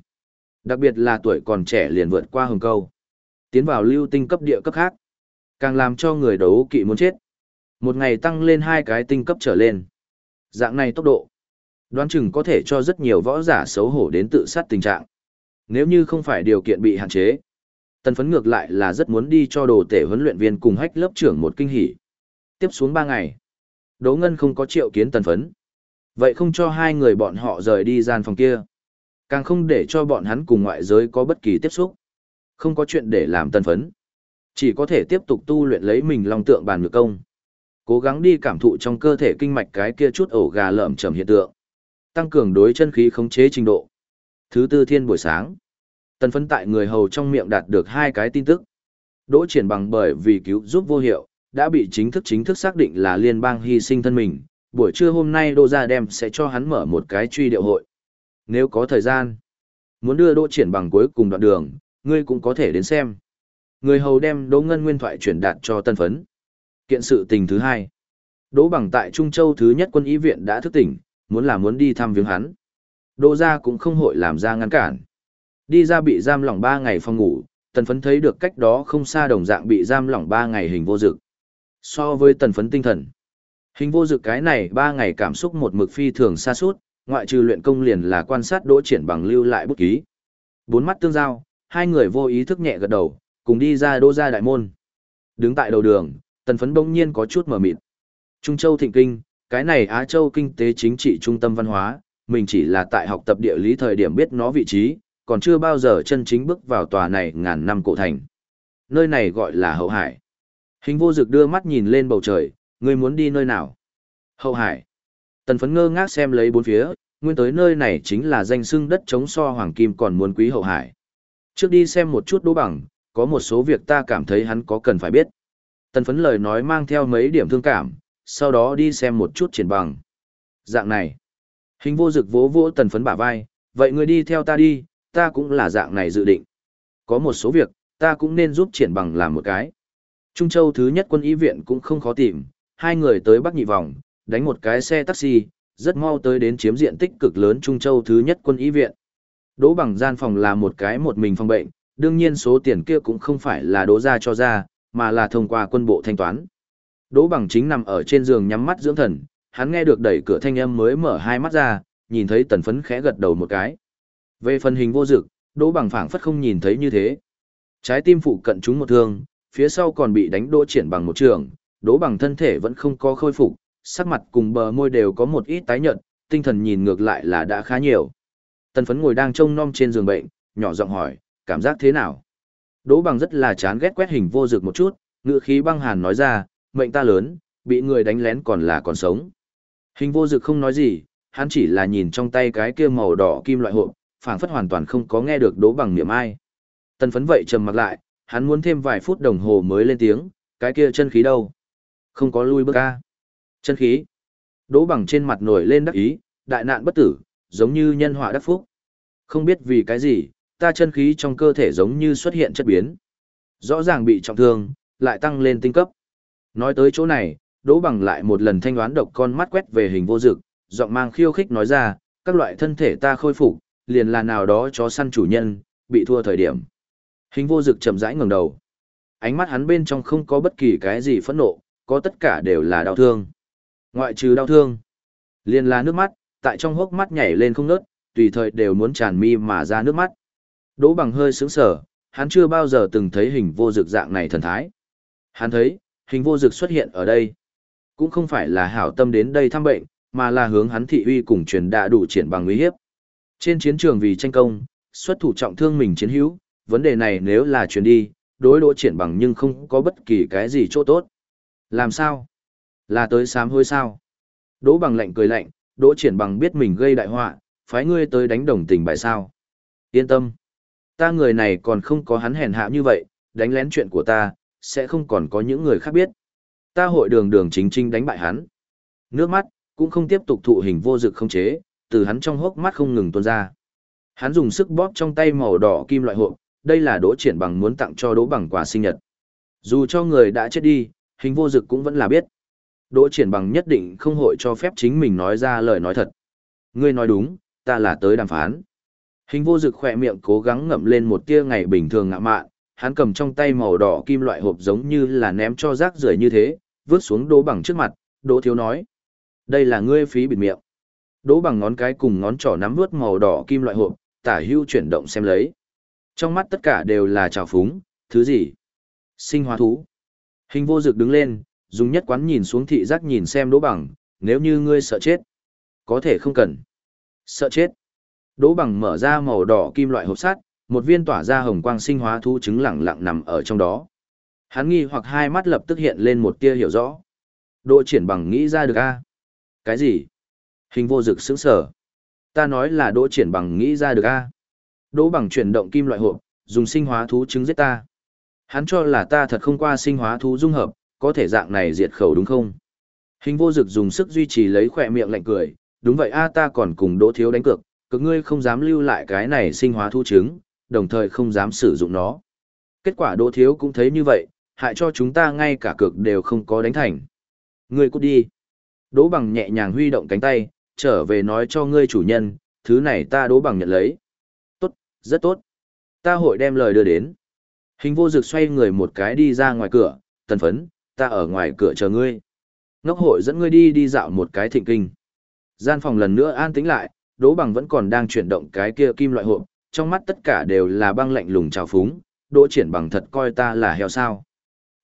Đặc biệt là tuổi còn trẻ liền vượt qua hồng câu. Tiến vào lưu tinh cấp địa cấp khác. Càng làm cho người đấu kỵ muốn chết. Một ngày tăng lên hai cái tinh cấp trở lên. Dạng này tốc độ. Đoán chừng có thể cho rất nhiều võ giả xấu hổ đến tự sát tình trạng. Nếu như không phải điều kiện bị hạn chế. Tần phấn ngược lại là rất muốn đi cho đồ tể huấn luyện viên cùng hách lớp trưởng một kinh hỉ. Tiếp xuống 3 ngày. Đỗ Ngân không có triệu kiến tần phấn. Vậy không cho hai người bọn họ rời đi gian phòng kia. Càng không để cho bọn hắn cùng ngoại giới có bất kỳ tiếp xúc. Không có chuyện để làm tần phấn. Chỉ có thể tiếp tục tu luyện lấy mình long tượng bàn ngược công. Cố gắng đi cảm thụ trong cơ thể kinh mạch cái kia chút ổ gà lợm trầm hiện tượng. Tăng cường đối chân khí khống chế trình độ. Thứ tư thiên buổi sáng. Tần phấn tại người hầu trong miệng đạt được hai cái tin tức. Đỗ triển bằng bởi vì cứu giúp vô hiệu, đã bị chính thức chính thức xác định là liên bang hy sinh thân mình. Buổi trưa hôm nay Đỗ Gia đem sẽ cho hắn mở một cái truy điệu hội. Nếu có thời gian, muốn đưa Đỗ triển bằng cuối cùng đoạn đường, ngươi cũng có thể đến xem. Người hầu đem Đỗ Ngân Nguyên thoại chuyển đạt cho tân phấn. Kiện sự tình thứ hai. Đỗ bằng tại Trung Châu thứ nhất quân y viện đã thức tỉnh, muốn là muốn đi thăm viếng hắn. Đỗ gia cũng không hội làm ra ngăn cản. Đi ra bị giam lỏng 3 ngày phòng ngủ, tần phấn thấy được cách đó không xa đồng dạng bị giam lỏng 3 ngày hình vô dực. So với tần phấn tinh thần, hình vô dực cái này 3 ngày cảm xúc một mực phi thường xa suốt, ngoại trừ luyện công liền là quan sát đỗ triển bằng lưu lại bút ký. Bốn mắt tương giao, hai người vô ý thức nhẹ gật đầu, cùng đi ra đô gia đại môn. Đứng tại đầu đường, tần phấn bỗng nhiên có chút mở mịt. Trung Châu Thịnh Kinh, cái này Á Châu kinh tế chính trị trung tâm văn hóa, mình chỉ là tại học tập địa lý thời điểm biết nó vị trí, còn chưa bao giờ chân chính bước vào tòa này ngàn năm cổ thành. Nơi này gọi là Hậu Hải. Hình vô dực đưa mắt nhìn lên bầu trời, ngươi muốn đi nơi nào? Hậu Hải. Tần phấn ngơ ngác xem lấy bốn phía, nguyên tới nơi này chính là danh xưng đất chống so hoàng kim còn muốn quý Hậu Hải. Trước đi xem một chút đố bằng, có một số việc ta cảm thấy hắn có cần phải biết. Tần phấn lời nói mang theo mấy điểm thương cảm, sau đó đi xem một chút triển bằng. Dạng này. Hình vô dực vỗ vỗ tần phấn bả vai, vậy ngươi đi theo ta đi, ta cũng là dạng này dự định. Có một số việc, ta cũng nên giúp triển bằng làm một cái. Trung Châu thứ nhất quân y viện cũng không khó tìm, hai người tới Bắc Nhị Vòng, đánh một cái xe taxi, rất mau tới đến chiếm diện tích cực lớn Trung Châu thứ nhất quân y viện. Đỗ bằng gian phòng là một cái một mình phòng bệnh, đương nhiên số tiền kia cũng không phải là đỗ ra cho ra, mà là thông qua quân bộ thanh toán. Đỗ bằng chính nằm ở trên giường nhắm mắt dưỡng thần, hắn nghe được đẩy cửa thanh âm mới mở hai mắt ra, nhìn thấy tần phấn khẽ gật đầu một cái. Về phần hình vô dực, đỗ bằng phảng phất không nhìn thấy như thế. Trái tim phụ cận chúng một thương, phía sau còn bị đánh đỗ triển bằng một trường, đỗ bằng thân thể vẫn không có khôi phục, sắc mặt cùng bờ môi đều có một ít tái nhợt, tinh thần nhìn ngược lại là đã khá nhiều. Tần phấn ngồi đang trông nom trên giường bệnh, nhỏ giọng hỏi, cảm giác thế nào? Đỗ bằng rất là chán ghét quét hình vô dực một chút, ngựa khí băng hàn nói ra, mệnh ta lớn, bị người đánh lén còn là còn sống. Hình vô dực không nói gì, hắn chỉ là nhìn trong tay cái kia màu đỏ kim loại hộp, phảng phất hoàn toàn không có nghe được đố bằng niệm ai. Tần phấn vậy trầm mặt lại, hắn muốn thêm vài phút đồng hồ mới lên tiếng, cái kia chân khí đâu? Không có lui bước ca. Chân khí. Đố bằng trên mặt nổi lên đắc ý, đại nạn bất tử, giống như nhân họa đắc phúc. Không biết vì cái gì, ta chân khí trong cơ thể giống như xuất hiện chất biến. Rõ ràng bị trọng thương, lại tăng lên tinh cấp. Nói tới chỗ này, Đỗ Bằng lại một lần thanh đoán độc con mắt quét về hình vô dực, giọng mang khiêu khích nói ra, các loại thân thể ta khôi phục, liền là nào đó chó săn chủ nhân, bị thua thời điểm. Hình vô dực chậm rãi ngẩng đầu. Ánh mắt hắn bên trong không có bất kỳ cái gì phẫn nộ, có tất cả đều là đau thương. Ngoại trừ đau thương, liền là nước mắt, tại trong hốc mắt nhảy lên không nớt, tùy thời đều muốn tràn mi mà ra nước mắt. Đỗ bằng hơi sững sờ, hắn chưa bao giờ từng thấy hình vô dực dạng này thần thái. Hắn thấy, hình vô dực xuất hiện ở đây. Cũng không phải là hảo tâm đến đây thăm bệnh, mà là hướng hắn thị uy cùng truyền đạ đủ triển bằng uy hiếp. Trên chiến trường vì tranh công, xuất thủ trọng thương mình chiến hữu, vấn đề này nếu là truyền đi, đối đỗ triển bằng nhưng không có bất kỳ cái gì chỗ tốt. Làm sao? Là tới sám hối sao? Đỗ bằng lạnh cười lạnh, đỗ triển bằng biết mình gây đại họa, phái ngươi tới đánh đồng tình bài sao. Yên tâm. Ta người này còn không có hắn hèn hạ như vậy, đánh lén chuyện của ta, sẽ không còn có những người khác biết. Ta hội đường đường chính chính đánh bại hắn. Nước mắt, cũng không tiếp tục thụ hình vô dực không chế, từ hắn trong hốc mắt không ngừng tuôn ra. Hắn dùng sức bóp trong tay màu đỏ kim loại hộp, đây là đỗ triển bằng muốn tặng cho đỗ bằng quà sinh nhật. Dù cho người đã chết đi, hình vô dực cũng vẫn là biết. Đỗ triển bằng nhất định không hội cho phép chính mình nói ra lời nói thật. Ngươi nói đúng, ta là tới đàm phán. Hình vô dực khỏe miệng cố gắng ngậm lên một tia ngày bình thường ngạ mạn, hắn cầm trong tay màu đỏ kim loại hộp giống như là ném cho rác rưởi như thế, vứt xuống đỗ bằng trước mặt, đỗ thiếu nói. Đây là ngươi phí bịt miệng. Đỗ bằng ngón cái cùng ngón trỏ nắm vướt màu đỏ kim loại hộp, tả hưu chuyển động xem lấy. Trong mắt tất cả đều là trào phúng, thứ gì? Sinh hóa thú. Hình vô dực đứng lên, dùng nhất quán nhìn xuống thị giác nhìn xem đỗ bằng, nếu như ngươi sợ chết. Có thể không cần. Sợ chết. Đỗ bằng mở ra màu đỏ kim loại hộp sắt, một viên tỏa ra hồng quang sinh hóa thú trứng lẳng lặng nằm ở trong đó. Hắn nghi hoặc hai mắt lập tức hiện lên một tia hiểu rõ. Đỗ triển bằng nghĩ ra được a Cái gì? Hình vô dực sững sở. Ta nói là đỗ triển bằng nghĩ ra được a Đỗ bằng chuyển động kim loại hộp, dùng sinh hóa thú trứng giết ta. Hắn cho là ta thật không qua sinh hóa thú dung hợp, có thể dạng này diệt khẩu đúng không? Hình vô dực dùng sức duy trì lấy khỏe miệng lạnh cười, đúng vậy a ta còn cùng đỗ thiếu đánh cược, cực ngươi không dám lưu lại cái này sinh hóa thú trứng, đồng thời không dám sử dụng nó. Kết quả đỗ thiếu cũng thấy như vậy, hại cho chúng ta ngay cả cược đều không có đánh thành. Ngươi cút đi. Đỗ bằng nhẹ nhàng huy động cánh tay, trở về nói cho ngươi chủ nhân, thứ này ta đỗ bằng nhận lấy. Tốt, rất tốt. Ta hội đem lời đưa đến. Hình vô dực xoay người một cái đi ra ngoài cửa, tần phấn, ta ở ngoài cửa chờ ngươi. Ngốc hội dẫn ngươi đi đi dạo một cái thịnh kinh. Gian phòng lần nữa an tĩnh lại, Đỗ Bằng vẫn còn đang chuyển động cái kia kim loại hộp, trong mắt tất cả đều là băng lạnh lùng trào phúng, Đỗ Triển Bằng thật coi ta là heo sao.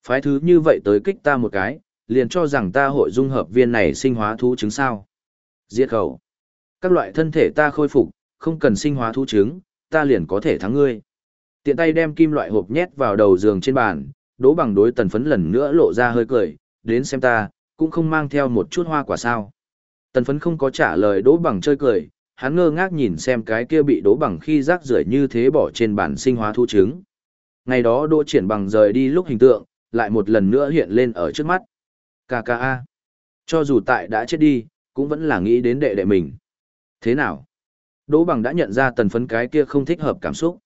Phái thứ như vậy tới kích ta một cái, liền cho rằng ta hội dung hợp viên này sinh hóa thú trứng sao. Diệt khẩu. Các loại thân thể ta khôi phục, không cần sinh hóa thú trứng, ta liền có thể thắng ngươi. Tiện tay đem kim loại hộp nhét vào đầu giường trên bàn, Đỗ Bằng đối tần phấn lần nữa lộ ra hơi cười, đến xem ta, cũng không mang theo một chút hoa quả sao. Tần phấn không có trả lời Đỗ Bằng chơi cười, hắn ngơ ngác nhìn xem cái kia bị đố bằng khi rác rưởi như thế bỏ trên bản sinh hóa thu trứng. Ngày đó đỗ triển bằng rời đi lúc hình tượng, lại một lần nữa hiện lên ở trước mắt. KKA. Cho dù tại đã chết đi, cũng vẫn là nghĩ đến đệ đệ mình. Thế nào? Đỗ bằng đã nhận ra tần phấn cái kia không thích hợp cảm xúc.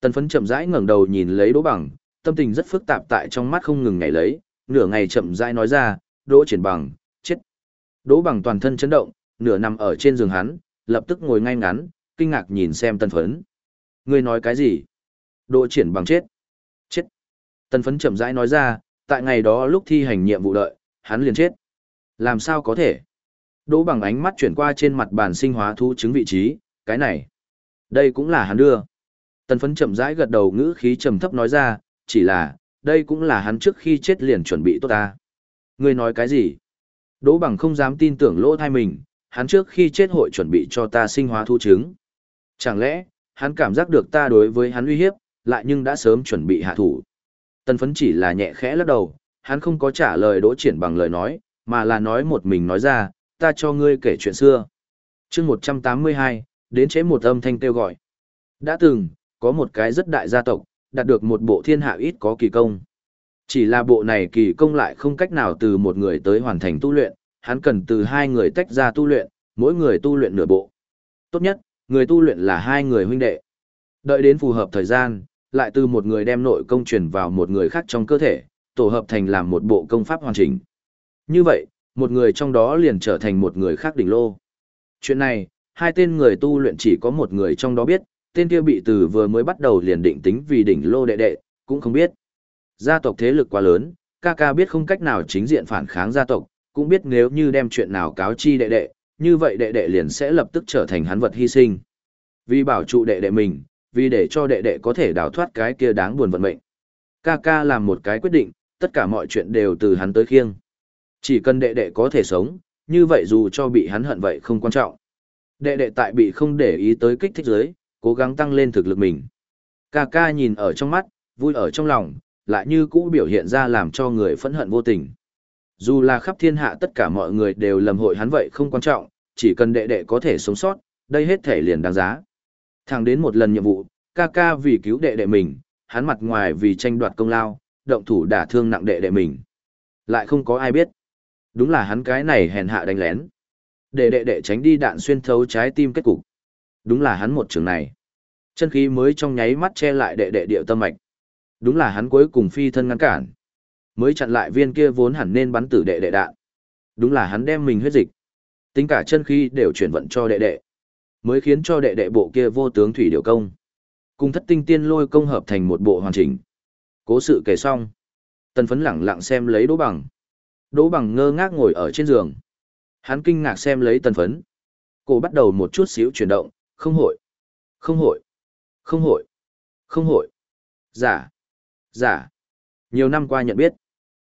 Tần phấn chậm rãi ngẩng đầu nhìn lấy đỗ bằng, tâm tình rất phức tạp tại trong mắt không ngừng ngày lấy, nửa ngày chậm rãi nói ra, đỗ triển bằng, chết. Đỗ bằng toàn thân chấn động, nửa nằm ở trên giường hắn, lập tức ngồi ngay ngắn, kinh ngạc nhìn xem tân phấn. Ngươi nói cái gì? Đỗ triển bằng chết. Chết. Tân phấn chậm rãi nói ra, tại ngày đó lúc thi hành nhiệm vụ đợi, hắn liền chết. Làm sao có thể? Đỗ bằng ánh mắt chuyển qua trên mặt bàn sinh hóa thu chứng vị trí, cái này. Đây cũng là hắn đưa. Tân phấn chậm rãi gật đầu ngữ khí trầm thấp nói ra, chỉ là, đây cũng là hắn trước khi chết liền chuẩn bị tốt ta. Ngươi nói cái gì? Đỗ bằng không dám tin tưởng lỗ thai mình, hắn trước khi chết hội chuẩn bị cho ta sinh hóa thu chứng. Chẳng lẽ, hắn cảm giác được ta đối với hắn uy hiếp, lại nhưng đã sớm chuẩn bị hạ thủ. Tần phấn chỉ là nhẹ khẽ lắc đầu, hắn không có trả lời đỗ triển bằng lời nói, mà là nói một mình nói ra, ta cho ngươi kể chuyện xưa. chương 182, đến chế một âm thanh kêu gọi. Đã từng, có một cái rất đại gia tộc, đạt được một bộ thiên hạ ít có kỳ công. Chỉ là bộ này kỳ công lại không cách nào từ một người tới hoàn thành tu luyện, hắn cần từ hai người tách ra tu luyện, mỗi người tu luyện nửa bộ. Tốt nhất, người tu luyện là hai người huynh đệ. Đợi đến phù hợp thời gian, lại từ một người đem nội công truyền vào một người khác trong cơ thể, tổ hợp thành làm một bộ công pháp hoàn chỉnh. Như vậy, một người trong đó liền trở thành một người khác đỉnh lô. Chuyện này, hai tên người tu luyện chỉ có một người trong đó biết, tên kia bị từ vừa mới bắt đầu liền định tính vì đỉnh lô đệ đệ, cũng không biết. Gia tộc thế lực quá lớn, ca ca biết không cách nào chính diện phản kháng gia tộc, cũng biết nếu như đem chuyện nào cáo chi đệ đệ, như vậy đệ đệ liền sẽ lập tức trở thành hắn vật hy sinh. Vì bảo trụ đệ đệ mình, vì để cho đệ đệ có thể đào thoát cái kia đáng buồn vận mệnh. Ca ca làm một cái quyết định, tất cả mọi chuyện đều từ hắn tới khiêng. Chỉ cần đệ đệ có thể sống, như vậy dù cho bị hắn hận vậy không quan trọng. Đệ đệ tại bị không để ý tới kích thích giới, cố gắng tăng lên thực lực mình. Ca ca nhìn ở trong mắt, vui ở trong lòng, lại như cũ biểu hiện ra làm cho người phẫn hận vô tình. Dù là khắp thiên hạ tất cả mọi người đều lầm hội hắn vậy không quan trọng, chỉ cần đệ đệ có thể sống sót, đây hết thể liền đáng giá. Thẳng đến một lần nhiệm vụ, ca ca vì cứu đệ đệ mình, hắn mặt ngoài vì tranh đoạt công lao, động thủ đả thương nặng đệ đệ mình. Lại không có ai biết. Đúng là hắn cái này hèn hạ đánh lén. Để đệ đệ tránh đi đạn xuyên thấu trái tim kết cục. Đúng là hắn một trường này. Chân khí mới trong nháy mắt che lại đệ đệ điệu tâm mạch. Đúng là hắn cuối cùng phi thân ngăn cản. Mới chặn lại viên kia vốn hẳn nên bắn tử đệ đệ đạn. Đúng là hắn đem mình huyết dịch. Tính cả chân khí đều chuyển vận cho đệ đệ. Mới khiến cho đệ đệ bộ kia vô tướng thủy điều công. Cùng thất tinh tiên lôi công hợp thành một bộ hoàn chỉnh. Cố sự kể xong. Tần phấn lẳng lặng xem lấy đỗ bằng. Đỗ bằng ngơ ngác ngồi ở trên giường. Hắn kinh ngạc xem lấy tần phấn. Cô bắt đầu một chút xíu chuyển động, không hội. Không hội. Không hội. Không hội. Giả. Giả. Nhiều năm qua nhận biết.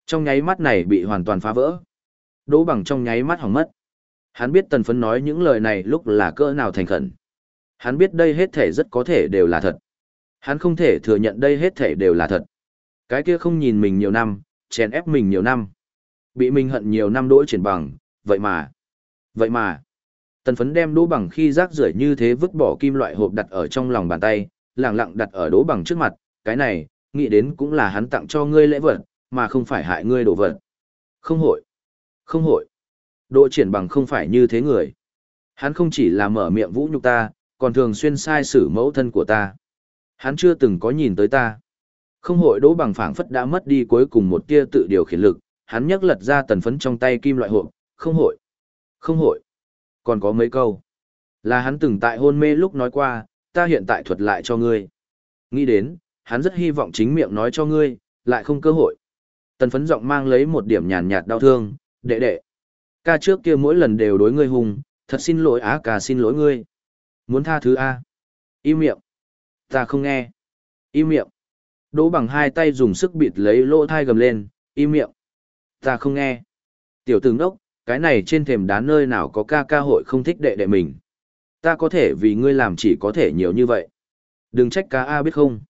Trong nháy mắt này bị hoàn toàn phá vỡ. Đỗ bằng trong nháy mắt hỏng mất. Hắn biết tần phấn nói những lời này lúc là cỡ nào thành khẩn. Hắn biết đây hết thể rất có thể đều là thật. Hắn không thể thừa nhận đây hết thể đều là thật. Cái kia không nhìn mình nhiều năm, chèn ép mình nhiều năm. Bị mình hận nhiều năm đỗi triển bằng, vậy mà. Vậy mà. Tần phấn đem đỗ bằng khi rác rưởi như thế vứt bỏ kim loại hộp đặt ở trong lòng bàn tay, lặng lặng đặt ở đỗ bằng trước mặt, cái này, nghĩ đến cũng là hắn tặng cho ngươi lễ vật, mà không phải hại ngươi đổ vật. Không hội. Không hội. Độ triển bằng không phải như thế người. Hắn không chỉ là mở miệng vũ nhục ta, còn thường xuyên sai xử mẫu thân của ta. Hắn chưa từng có nhìn tới ta. Không hội đỗ bằng phảng phất đã mất đi cuối cùng một tia tự điều khiển lực, hắn nhấc lật ra tần phấn trong tay kim loại hộp, không hội. Không hội. Còn có mấy câu. Là hắn từng tại hôn mê lúc nói qua, ta hiện tại thuật lại cho ngươi. Nghĩ đến, hắn rất hy vọng chính miệng nói cho ngươi, lại không cơ hội. Tần phấn giọng mang lấy một điểm nhàn nhạt đau thương, đệ đệ. Ca trước kia mỗi lần đều đối ngươi hùng, thật xin lỗi á ca xin lỗi ngươi. Muốn tha thứ A. Im miệng. Ta không nghe. Im miệng. Đỗ bằng hai tay dùng sức bịt lấy lỗ thai gầm lên, im miệng. Ta không nghe. Tiểu tướng đốc, cái này trên thềm đá nơi nào có ca ca hội không thích đệ đệ mình. Ta có thể vì ngươi làm chỉ có thể nhiều như vậy. Đừng trách ca A biết không.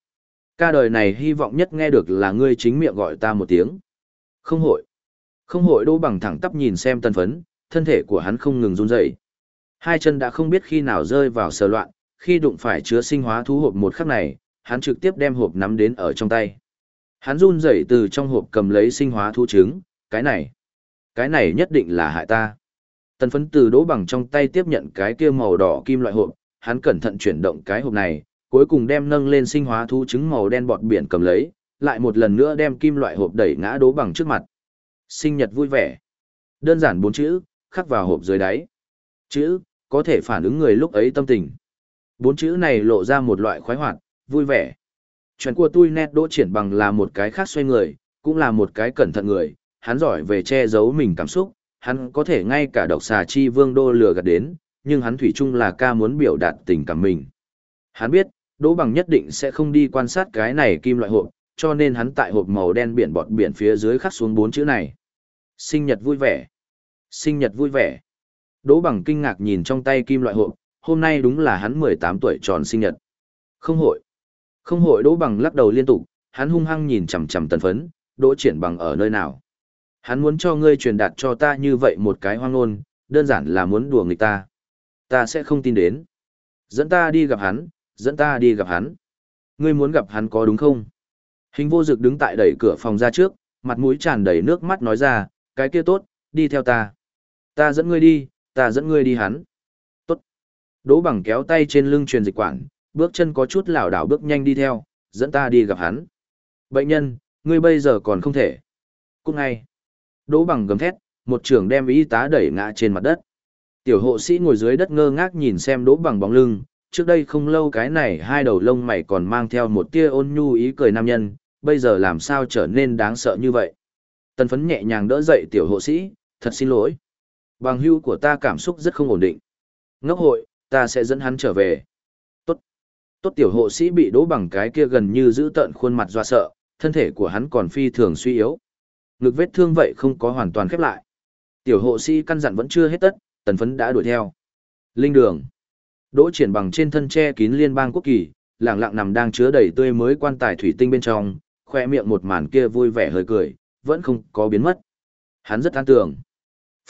Ca đời này hy vọng nhất nghe được là ngươi chính miệng gọi ta một tiếng. Không hội. Không hội đỗ bằng thẳng tắp nhìn xem tân phấn, thân thể của hắn không ngừng run rẩy. Hai chân đã không biết khi nào rơi vào sờ loạn, khi đụng phải chứa sinh hóa thú hộp một khắc này, hắn trực tiếp đem hộp nắm đến ở trong tay. Hắn run rẩy từ trong hộp cầm lấy sinh hóa thú trứng, cái này, cái này nhất định là hại ta. Tần phấn từ đỗ bằng trong tay tiếp nhận cái kia màu đỏ kim loại hộp, hắn cẩn thận chuyển động cái hộp này, cuối cùng đem nâng lên sinh hóa thú trứng màu đen bọt biển cầm lấy, lại một lần nữa đem kim loại hộp đẩy ngã đố bằng trước mặt. Sinh nhật vui vẻ. Đơn giản bốn chữ, khắc vào hộp dưới đáy. Chữ, có thể phản ứng người lúc ấy tâm tình. Bốn chữ này lộ ra một loại khoái hoạt, vui vẻ. Chuyện của tôi nét đỗ triển bằng là một cái khác xoay người, cũng là một cái cẩn thận người, hắn giỏi về che giấu mình cảm xúc, hắn có thể ngay cả độc xà chi vương đô lừa gạt đến, nhưng hắn thủy chung là ca muốn biểu đạt tình cảm mình. Hắn biết, Đỗ Bằng nhất định sẽ không đi quan sát cái này kim loại hộp, cho nên hắn tại hộp màu đen biển bọt biển phía dưới khắc xuống bốn chữ này. Sinh nhật vui vẻ. Sinh nhật vui vẻ. Đỗ Bằng kinh ngạc nhìn trong tay kim loại hộp, hôm nay đúng là hắn 18 tuổi tròn sinh nhật. Không hội. Không hội Đỗ Bằng lắc đầu liên tục, hắn hung hăng nhìn chằm chằm tần phấn, Đỗ Triển Bằng ở nơi nào? Hắn muốn cho ngươi truyền đạt cho ta như vậy một cái hoang ngôn, đơn giản là muốn đùa người ta. Ta sẽ không tin đến. Dẫn ta đi gặp hắn, dẫn ta đi gặp hắn. Ngươi muốn gặp hắn có đúng không? Hình vô dực đứng tại đẩy cửa phòng ra trước, mặt mũi tràn đầy nước mắt nói ra, cái kia tốt, đi theo ta. Ta dẫn ngươi đi, ta dẫn ngươi đi hắn. Tốt. Đỗ bằng kéo tay trên lưng truyền dịch quản, bước chân có chút lảo đảo bước nhanh đi theo, dẫn ta đi gặp hắn. Bệnh nhân, ngươi bây giờ còn không thể. Cút ngay. Đỗ bằng gầm thét, một trưởng đem y tá đẩy ngã trên mặt đất. Tiểu hộ sĩ ngồi dưới đất ngơ ngác nhìn xem đỗ bằng bóng lưng, trước đây không lâu cái này hai đầu lông mày còn mang theo một tia ôn nhu ý cười nam nhân, bây giờ làm sao trở nên đáng sợ như vậy. Tần phấn nhẹ nhàng đỡ dậy tiểu hộ sĩ, thật xin lỗi. Bằng hưu của ta cảm xúc rất không ổn định. Ngốc hội, ta sẽ dẫn hắn trở về. Tốt. Tốt tiểu hộ sĩ bị đố bằng cái kia gần như giữ tận khuôn mặt doa sợ, thân thể của hắn còn phi thường suy yếu. Ngực vết thương vậy không có hoàn toàn khép lại. Tiểu hộ sĩ căn dặn vẫn chưa hết tất, tần phấn đã đuổi theo. Linh đường. Đỗ triển bằng trên thân che kín liên bang quốc kỳ, lẳng lặng nằm đang chứa đầy tươi mới quan tài thủy tinh bên trong, khoe miệng một màn kia vui vẻ hơi cười, vẫn không có biến mất. Hắn rất an tưởng.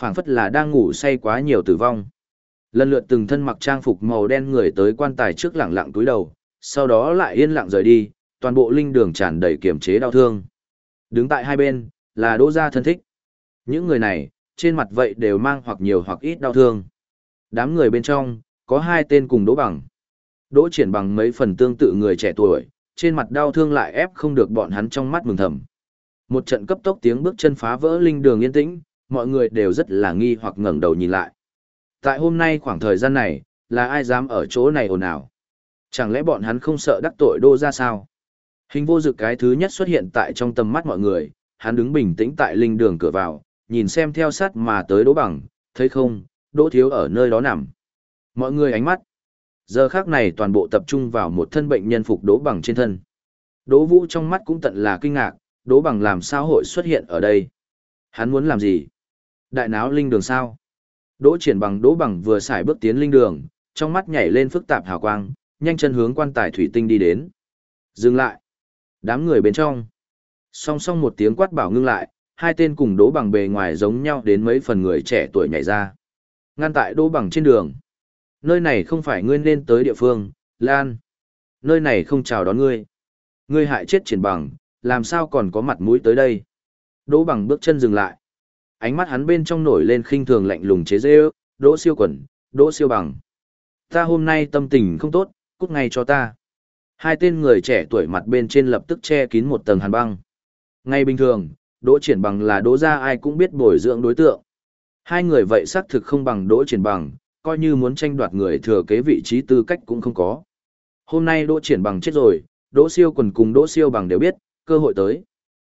phảng phất là đang ngủ say quá nhiều tử vong. Lần lượt từng thân mặc trang phục màu đen người tới quan tài trước lẳng lặng túi đầu, sau đó lại yên lặng rời đi, toàn bộ linh đường tràn đầy kiềm chế đau thương. Đứng tại hai bên, là đỗ gia thân thích. Những người này, trên mặt vậy đều mang hoặc nhiều hoặc ít đau thương. Đám người bên trong, có hai tên cùng đỗ bằng. Đỗ triển bằng mấy phần tương tự người trẻ tuổi, trên mặt đau thương lại ép không được bọn hắn trong mắt mừng thầm. Một trận cấp tốc tiếng bước chân phá vỡ linh đường yên tĩnh, mọi người đều rất là nghi hoặc ngẩng đầu nhìn lại. Tại hôm nay khoảng thời gian này, là ai dám ở chỗ này ồn ào? Chẳng lẽ bọn hắn không sợ đắc tội đô ra sao? Hình vô dực cái thứ nhất xuất hiện tại trong tầm mắt mọi người, hắn đứng bình tĩnh tại linh đường cửa vào, nhìn xem theo sát mà tới đỗ bằng, thấy không, đỗ thiếu ở nơi đó nằm. Mọi người ánh mắt. Giờ khác này toàn bộ tập trung vào một thân bệnh nhân phục đỗ bằng trên thân. Đỗ vũ trong mắt cũng tận là kinh ngạc, đỗ bằng làm sao hội xuất hiện ở đây. Hắn muốn làm gì? Đại náo linh đường sao? Đỗ triển bằng đỗ bằng vừa xài bước tiến linh đường, trong mắt nhảy lên phức tạp hào quang, nhanh chân hướng quan tài thủy tinh đi đến. Dừng lại. Đám người bên trong. Song song một tiếng quát bảo ngưng lại, hai tên cùng đỗ bằng bề ngoài giống nhau đến mấy phần người trẻ tuổi nhảy ra. Ngăn tại đỗ bằng trên đường. Nơi này không phải ngươi nên tới địa phương, Lan. Nơi này không chào đón ngươi. Ngươi hại chết triển bằng, làm sao còn có mặt mũi tới đây. Đỗ bằng bước chân dừng lại. Ánh mắt hắn bên trong nổi lên khinh thường lạnh lùng chế dê đỗ siêu quẩn, đỗ siêu bằng. Ta hôm nay tâm tình không tốt, cút ngay cho ta. Hai tên người trẻ tuổi mặt bên trên lập tức che kín một tầng hàn băng. Ngay bình thường, đỗ triển bằng là đỗ ra ai cũng biết bồi dưỡng đối tượng. Hai người vậy xác thực không bằng đỗ triển bằng, coi như muốn tranh đoạt người thừa kế vị trí tư cách cũng không có. Hôm nay đỗ triển bằng chết rồi, đỗ siêu quần cùng đỗ siêu bằng đều biết, cơ hội tới.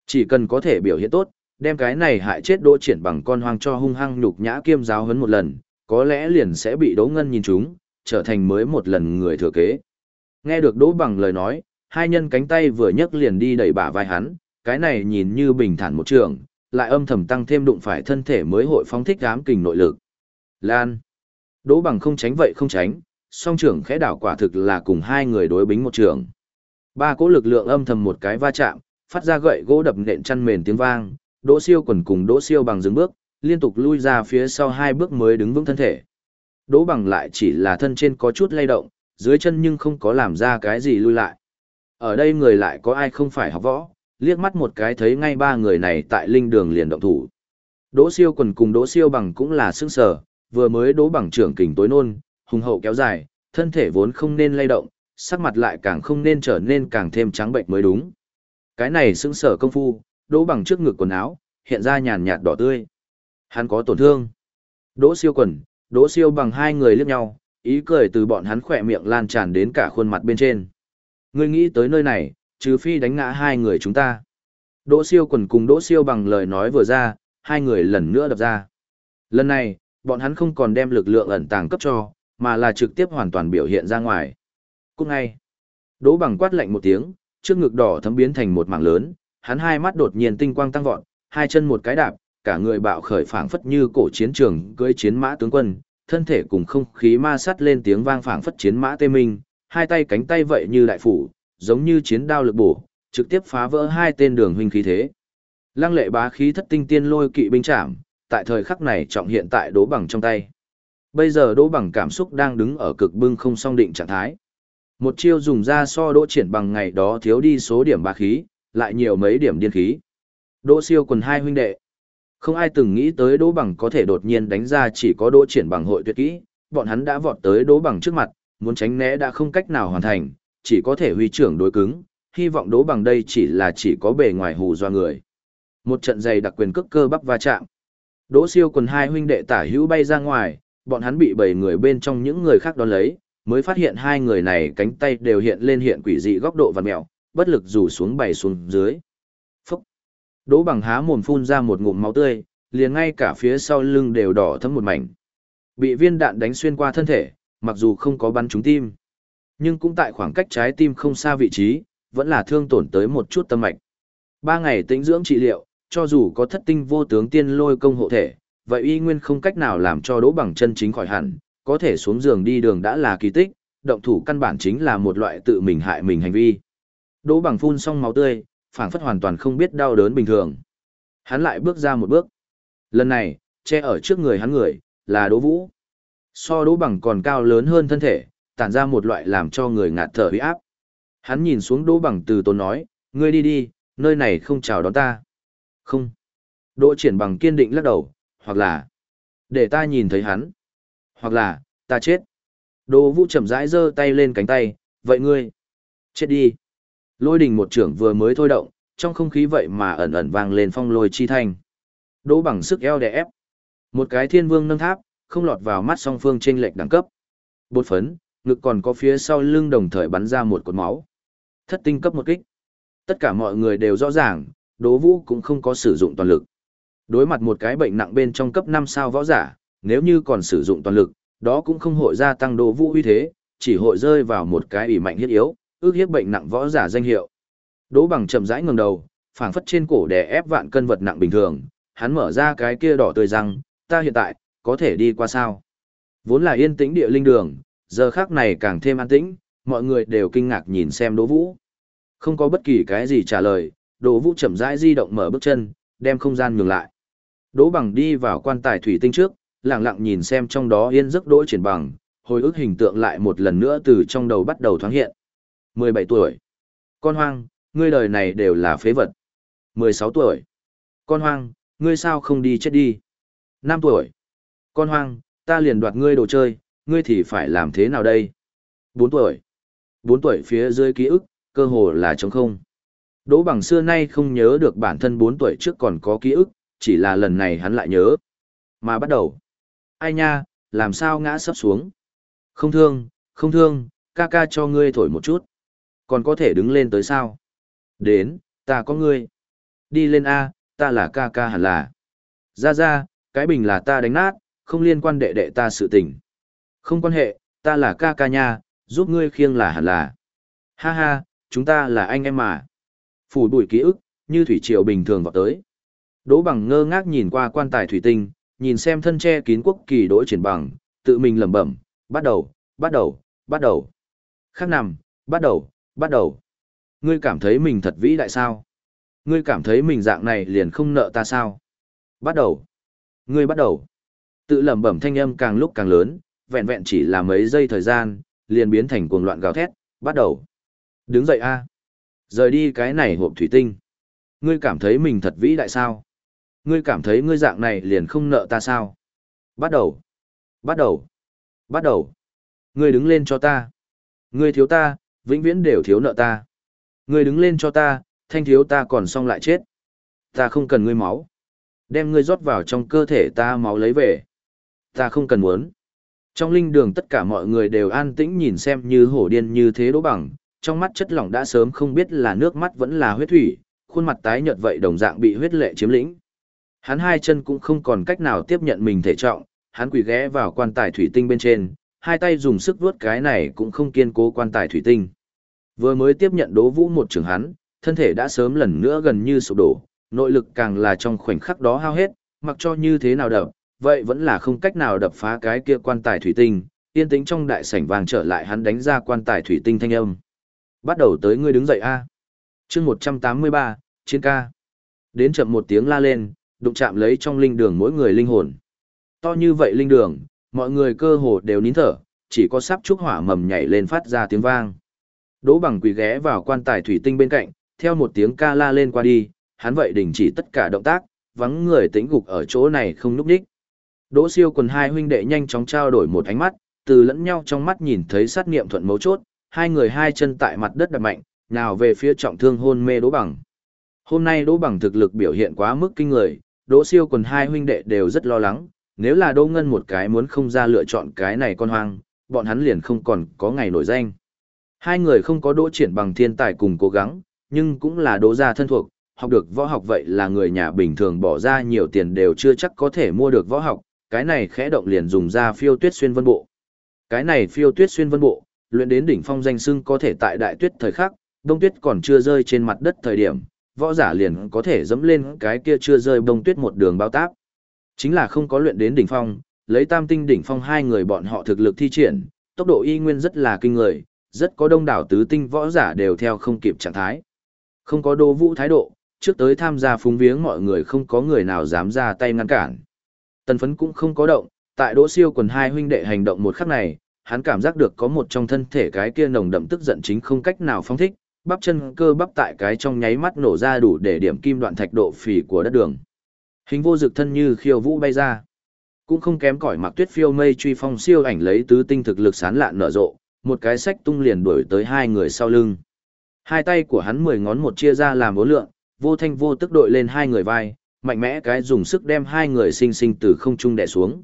Chỉ cần có thể biểu hiện tốt, đem cái này hại chết đỗ triển bằng con hoang cho hung hăng nhục nhã kiêm giáo huấn một lần, có lẽ liền sẽ bị đỗ ngân nhìn chúng, trở thành mới một lần người thừa kế. Nghe được đỗ bằng lời nói, hai nhân cánh tay vừa nhấc liền đi đẩy bả vai hắn, cái này nhìn như bình thản một trường, lại âm thầm tăng thêm đụng phải thân thể mới hội phóng thích ám kình nội lực. Lan. Đỗ bằng không tránh vậy không tránh, song trưởng khẽ đảo quả thực là cùng hai người đối bính một trường. Ba cỗ lực lượng âm thầm một cái va chạm, phát ra gậy gỗ đập nện chăn mền tiếng vang, Đỗ Siêu quần cùng Đỗ Siêu bằng dừng bước, liên tục lui ra phía sau hai bước mới đứng vững thân thể. Đỗ bằng lại chỉ là thân trên có chút lay động, dưới chân nhưng không có làm ra cái gì lui lại. Ở đây người lại có ai không phải học võ, liếc mắt một cái thấy ngay ba người này tại linh đường liền động thủ. Đỗ siêu quần cùng đỗ siêu bằng cũng là sức sở, vừa mới đố bằng trưởng kình tối nôn, hùng hậu kéo dài, thân thể vốn không nên lay động, sắc mặt lại càng không nên trở nên càng thêm trắng bệnh mới đúng. Cái này xứng sở công phu, đố bằng trước ngực quần áo, hiện ra nhàn nhạt đỏ tươi. Hắn có tổn thương. Đỗ siêu quần, đỗ siêu bằng hai người liếc nhau, ý cười từ bọn hắn khỏe miệng lan tràn đến cả khuôn mặt bên trên. Ngươi nghĩ tới nơi này, trừ phi đánh ngã hai người chúng ta. Đỗ siêu quần cùng đỗ siêu bằng lời nói vừa ra, hai người lần nữa đập ra. Lần này, bọn hắn không còn đem lực lượng ẩn tàng cấp cho, mà là trực tiếp hoàn toàn biểu hiện ra ngoài. Cũng ngay, đỗ bằng quát lạnh một tiếng, trước ngực đỏ thấm biến thành một mảng lớn, hắn hai mắt đột nhiên tinh quang tăng vọt, hai chân một cái đạp, cả người bạo khởi phảng phất như cổ chiến trường cưỡi chiến mã tướng quân, thân thể cùng không khí ma sát lên tiếng vang phảng phất chiến mã tê minh, hai tay cánh tay vậy như đại phủ, giống như chiến đao lực bổ, trực tiếp phá vỡ hai tên đường huynh khí thế. Lăng lệ bá khí thất tinh tiên lôi kỵ binh chạm, tại thời khắc này trọng hiện tại đố bằng trong tay. Bây giờ đố bằng cảm xúc đang đứng ở cực bưng không song định trạng thái. Một chiêu dùng ra so đỗ triển bằng ngày đó thiếu đi số điểm ba khí, lại nhiều mấy điểm điên khí. Đỗ siêu quần hai huynh đệ. Không ai từng nghĩ tới đỗ bằng có thể đột nhiên đánh ra chỉ có đỗ triển bằng hội tuyệt kỹ, bọn hắn đã vọt tới đỗ bằng trước mặt, muốn tránh né đã không cách nào hoàn thành, chỉ có thể huy trưởng đối cứng, hy vọng đỗ bằng đây chỉ là chỉ có bề ngoài hù do người. Một trận giày đặc quyền cước cơ bắp va chạm. Đỗ siêu quần hai huynh đệ tả hữu bay ra ngoài, bọn hắn bị bảy người bên trong những người khác đón lấy, mới phát hiện hai người này cánh tay đều hiện lên hiện quỷ dị góc độ và mẹo, bất lực rủ xuống bảy xuống dưới. Phúc! Đỗ bằng há mồm phun ra một ngụm máu tươi, liền ngay cả phía sau lưng đều đỏ thấm một mảnh. Bị viên đạn đánh xuyên qua thân thể, mặc dù không có bắn trúng tim, nhưng cũng tại khoảng cách trái tim không xa vị trí, vẫn là thương tổn tới một chút tâm mạch. Ba ngày tĩnh dưỡng trị liệu, cho dù có thất tinh vô tướng tiên lôi công hộ thể, vậy y nguyên không cách nào làm cho đỗ bằng chân chính khỏi hẳn, có thể xuống giường đi đường đã là kỳ tích, động thủ căn bản chính là một loại tự mình hại mình hành vi. Đỗ bằng phun xong máu tươi, phảng phất hoàn toàn không biết đau đớn bình thường. Hắn lại bước ra một bước. Lần này, che ở trước người hắn người, là Đỗ Vũ. So Đỗ bằng còn cao lớn hơn thân thể, tản ra một loại làm cho người ngạt thở uy áp. Hắn nhìn xuống Đỗ bằng từ tốn nói, ngươi đi đi, nơi này không chào đón ta. Không. Đỗ triển bằng kiên định lắc đầu, hoặc là, để ta nhìn thấy hắn, hoặc là, ta chết. Đỗ vũ chậm rãi giơ tay lên cánh tay, vậy ngươi, chết đi. Lôi đình một trưởng vừa mới thôi động, trong không khí vậy mà ẩn ẩn vang lên phong lôi chi thanh. Đỗ bằng sức eo đè ép. Một cái thiên vương nâng tháp, không lọt vào mắt song phương trên lệch đẳng cấp. Bột phấn, ngực còn có phía sau lưng đồng thời bắn ra một cột máu. Thất tinh cấp một kích. Tất cả mọi người đều rõ ràng, Đỗ Vũ cũng không có sử dụng toàn lực. Đối mặt một cái bệnh nặng bên trong cấp 5 sao võ giả, nếu như còn sử dụng toàn lực, đó cũng không hội gia tăng Đỗ Vũ uy thế, chỉ hội rơi vào một cái ủy mạnh hiết yếu, ước hiếp bệnh nặng võ giả danh hiệu. Đỗ Bằng chậm rãi ngẩng đầu, phảng phất trên cổ đè ép vạn cân vật nặng bình thường, hắn mở ra cái kia đỏ tươi răng, ta hiện tại có thể đi qua sao? Vốn là yên tĩnh địa linh đường, giờ khắc này càng thêm an tĩnh, mọi người đều kinh ngạc nhìn xem Đỗ Vũ. Không có bất kỳ cái gì trả lời, Đỗ Vũ chậm rãi di động mở bước chân, đem không gian nhường lại. Đỗ Bằng đi vào quan tài thủy tinh trước, lặng lặng nhìn xem trong đó yên giấc đỗ triển bằng, hồi ức hình tượng lại một lần nữa từ trong đầu bắt đầu thoáng hiện. 17 tuổi. Con hoang, ngươi đời này đều là phế vật. 16 tuổi. Con hoang, ngươi sao không đi chết đi. 5 tuổi. Con hoang, ta liền đoạt ngươi đồ chơi, ngươi thì phải làm thế nào đây? 4 tuổi. 4 tuổi phía dưới ký ức, cơ hồ là trống không. Đỗ bằng xưa nay không nhớ được bản thân 4 tuổi trước còn có ký ức, chỉ là lần này hắn lại nhớ. Mà bắt đầu. Ai nha, làm sao ngã sấp xuống? Không thương, không thương, ca ca cho ngươi thổi một chút. Còn có thể đứng lên tới sao? Đến, ta có ngươi. Đi lên A, ta là ca ca hẳn là. Ra ra, cái bình là ta đánh nát, không liên quan đệ đệ ta sự tình. Không quan hệ, ta là ca ca nha, giúp ngươi khiêng là hẳn là. Ha ha, chúng ta là anh em mà. Phủ bụi ký ức, như thủy triều bình thường vào tới. Đỗ bằng ngơ ngác nhìn qua quan tài thủy tinh, nhìn xem thân che kín quốc kỳ đỗ triển bằng, tự mình lẩm bẩm, bắt đầu, bắt đầu, bắt đầu. Khác nằm, bắt đầu, bắt đầu. Ngươi cảm thấy mình thật vĩ đại sao? Ngươi cảm thấy mình dạng này liền không nợ ta sao? Bắt đầu. Ngươi bắt đầu. Tự lẩm bẩm thanh âm càng lúc càng lớn, vẹn vẹn chỉ là mấy giây thời gian, liền biến thành cuồng loạn gào thét, bắt đầu. Đứng dậy a. Rời đi cái này hộp thủy tinh. Ngươi cảm thấy mình thật vĩ đại sao? Ngươi cảm thấy ngươi dạng này liền không nợ ta sao? Bắt đầu. Bắt đầu. Bắt đầu. Ngươi đứng lên cho ta. Ngươi thiếu ta, vĩnh viễn đều thiếu nợ ta. Ngươi đứng lên cho ta, thanh thiếu ta còn xong lại chết. Ta không cần ngươi máu. Đem ngươi rót vào trong cơ thể ta máu lấy về. Ta không cần muốn. Trong linh đường tất cả mọi người đều an tĩnh nhìn xem như hổ điên như thế đỗ bằng, trong mắt chất lỏng đã sớm không biết là nước mắt vẫn là huyết thủy, khuôn mặt tái nhợt vậy đồng dạng bị huyết lệ chiếm lĩnh. Hắn hai chân cũng không còn cách nào tiếp nhận mình thể trọng, hắn quỳ ghé vào quan tài thủy tinh bên trên, hai tay dùng sức vuốt cái này cũng không kiên cố quan tài thủy tinh. Vừa mới tiếp nhận đố vũ một trường hắn, thân thể đã sớm lần nữa gần như sụp đổ, nội lực càng là trong khoảnh khắc đó hao hết, mặc cho như thế nào đập, vậy vẫn là không cách nào đập phá cái kia quan tài thủy tinh, yên tĩnh trong đại sảnh vàng trở lại hắn đánh ra quan tài thủy tinh thanh âm. Bắt đầu tới ngươi đứng dậy a. À. Chương 183, chiến ca. Đến chậm một tiếng la lên, đụng chạm lấy trong linh đường mỗi người linh hồn. To như vậy linh đường, mọi người cơ hồ đều nín thở, chỉ có sắp trúc hỏa mầm nhảy lên phát ra tiếng vang. Đỗ bằng quỳ ghé vào quan tài thủy tinh bên cạnh, theo một tiếng ca la lên qua đi, hắn vậy đình chỉ tất cả động tác, vắng người tĩnh gục ở chỗ này không núp đích. Đỗ siêu quần hai huynh đệ nhanh chóng trao đổi một ánh mắt, từ lẫn nhau trong mắt nhìn thấy sát niệm thuận mấu chốt, hai người hai chân tại mặt đất đập mạnh, nào về phía trọng thương hôn mê Đỗ Bằng. Hôm nay Đỗ Bằng thực lực biểu hiện quá mức kinh người, Đỗ Siêu quần hai huynh đệ đều rất lo lắng, nếu là Đỗ Ngân một cái muốn không ra lựa chọn cái này con hoang, bọn hắn liền không còn có ngày nổi danh. Hai người không có Đỗ Triển bằng thiên tài cùng cố gắng, nhưng cũng là Đỗ gia thân thuộc, học được võ học vậy là người nhà bình thường bỏ ra nhiều tiền đều chưa chắc có thể mua được võ học, cái này khẽ động liền dùng ra phiêu tuyết xuyên vân bộ. Cái này phiêu tuyết xuyên vân bộ, luyện đến đỉnh phong danh xưng có thể tại đại tuyết thời khắc, đông tuyết còn chưa rơi trên mặt đất thời điểm, võ giả liền có thể dẫm lên cái kia chưa rơi bông tuyết một đường bao tác. Chính là không có luyện đến đỉnh phong, lấy tam tinh đỉnh phong hai người bọn họ thực lực thi triển, tốc độ y nguyên rất là kinh người, rất có đông đảo tứ tinh võ giả đều theo không kịp trạng thái. Không có đô vũ thái độ, trước tới tham gia phúng viếng mọi người không có người nào dám ra tay ngăn cản. Tần phấn cũng không có động, tại đỗ siêu quần hai huynh đệ hành động một khắc này, hắn cảm giác được có một trong thân thể cái kia nồng đậm tức giận chính không cách nào phong thích, bắp chân cơ bắp tại cái trong nháy mắt nổ ra đủ để điểm kim đoạn thạch độ phì của đất đường. Hình vô dực thân như khiêu vũ bay ra. Cũng không kém cỏi mặc tuyết phiêu mây truy phong siêu ảnh lấy tứ tinh thực lực sán lạn nở rộ, một cái sách tung liền đuổi tới hai người sau lưng. Hai tay của hắn mười ngón một chia ra làm bốn lượng, vô thanh vô tức đội lên hai người vai, mạnh mẽ cái dùng sức đem hai người sinh sinh từ không trung đè xuống.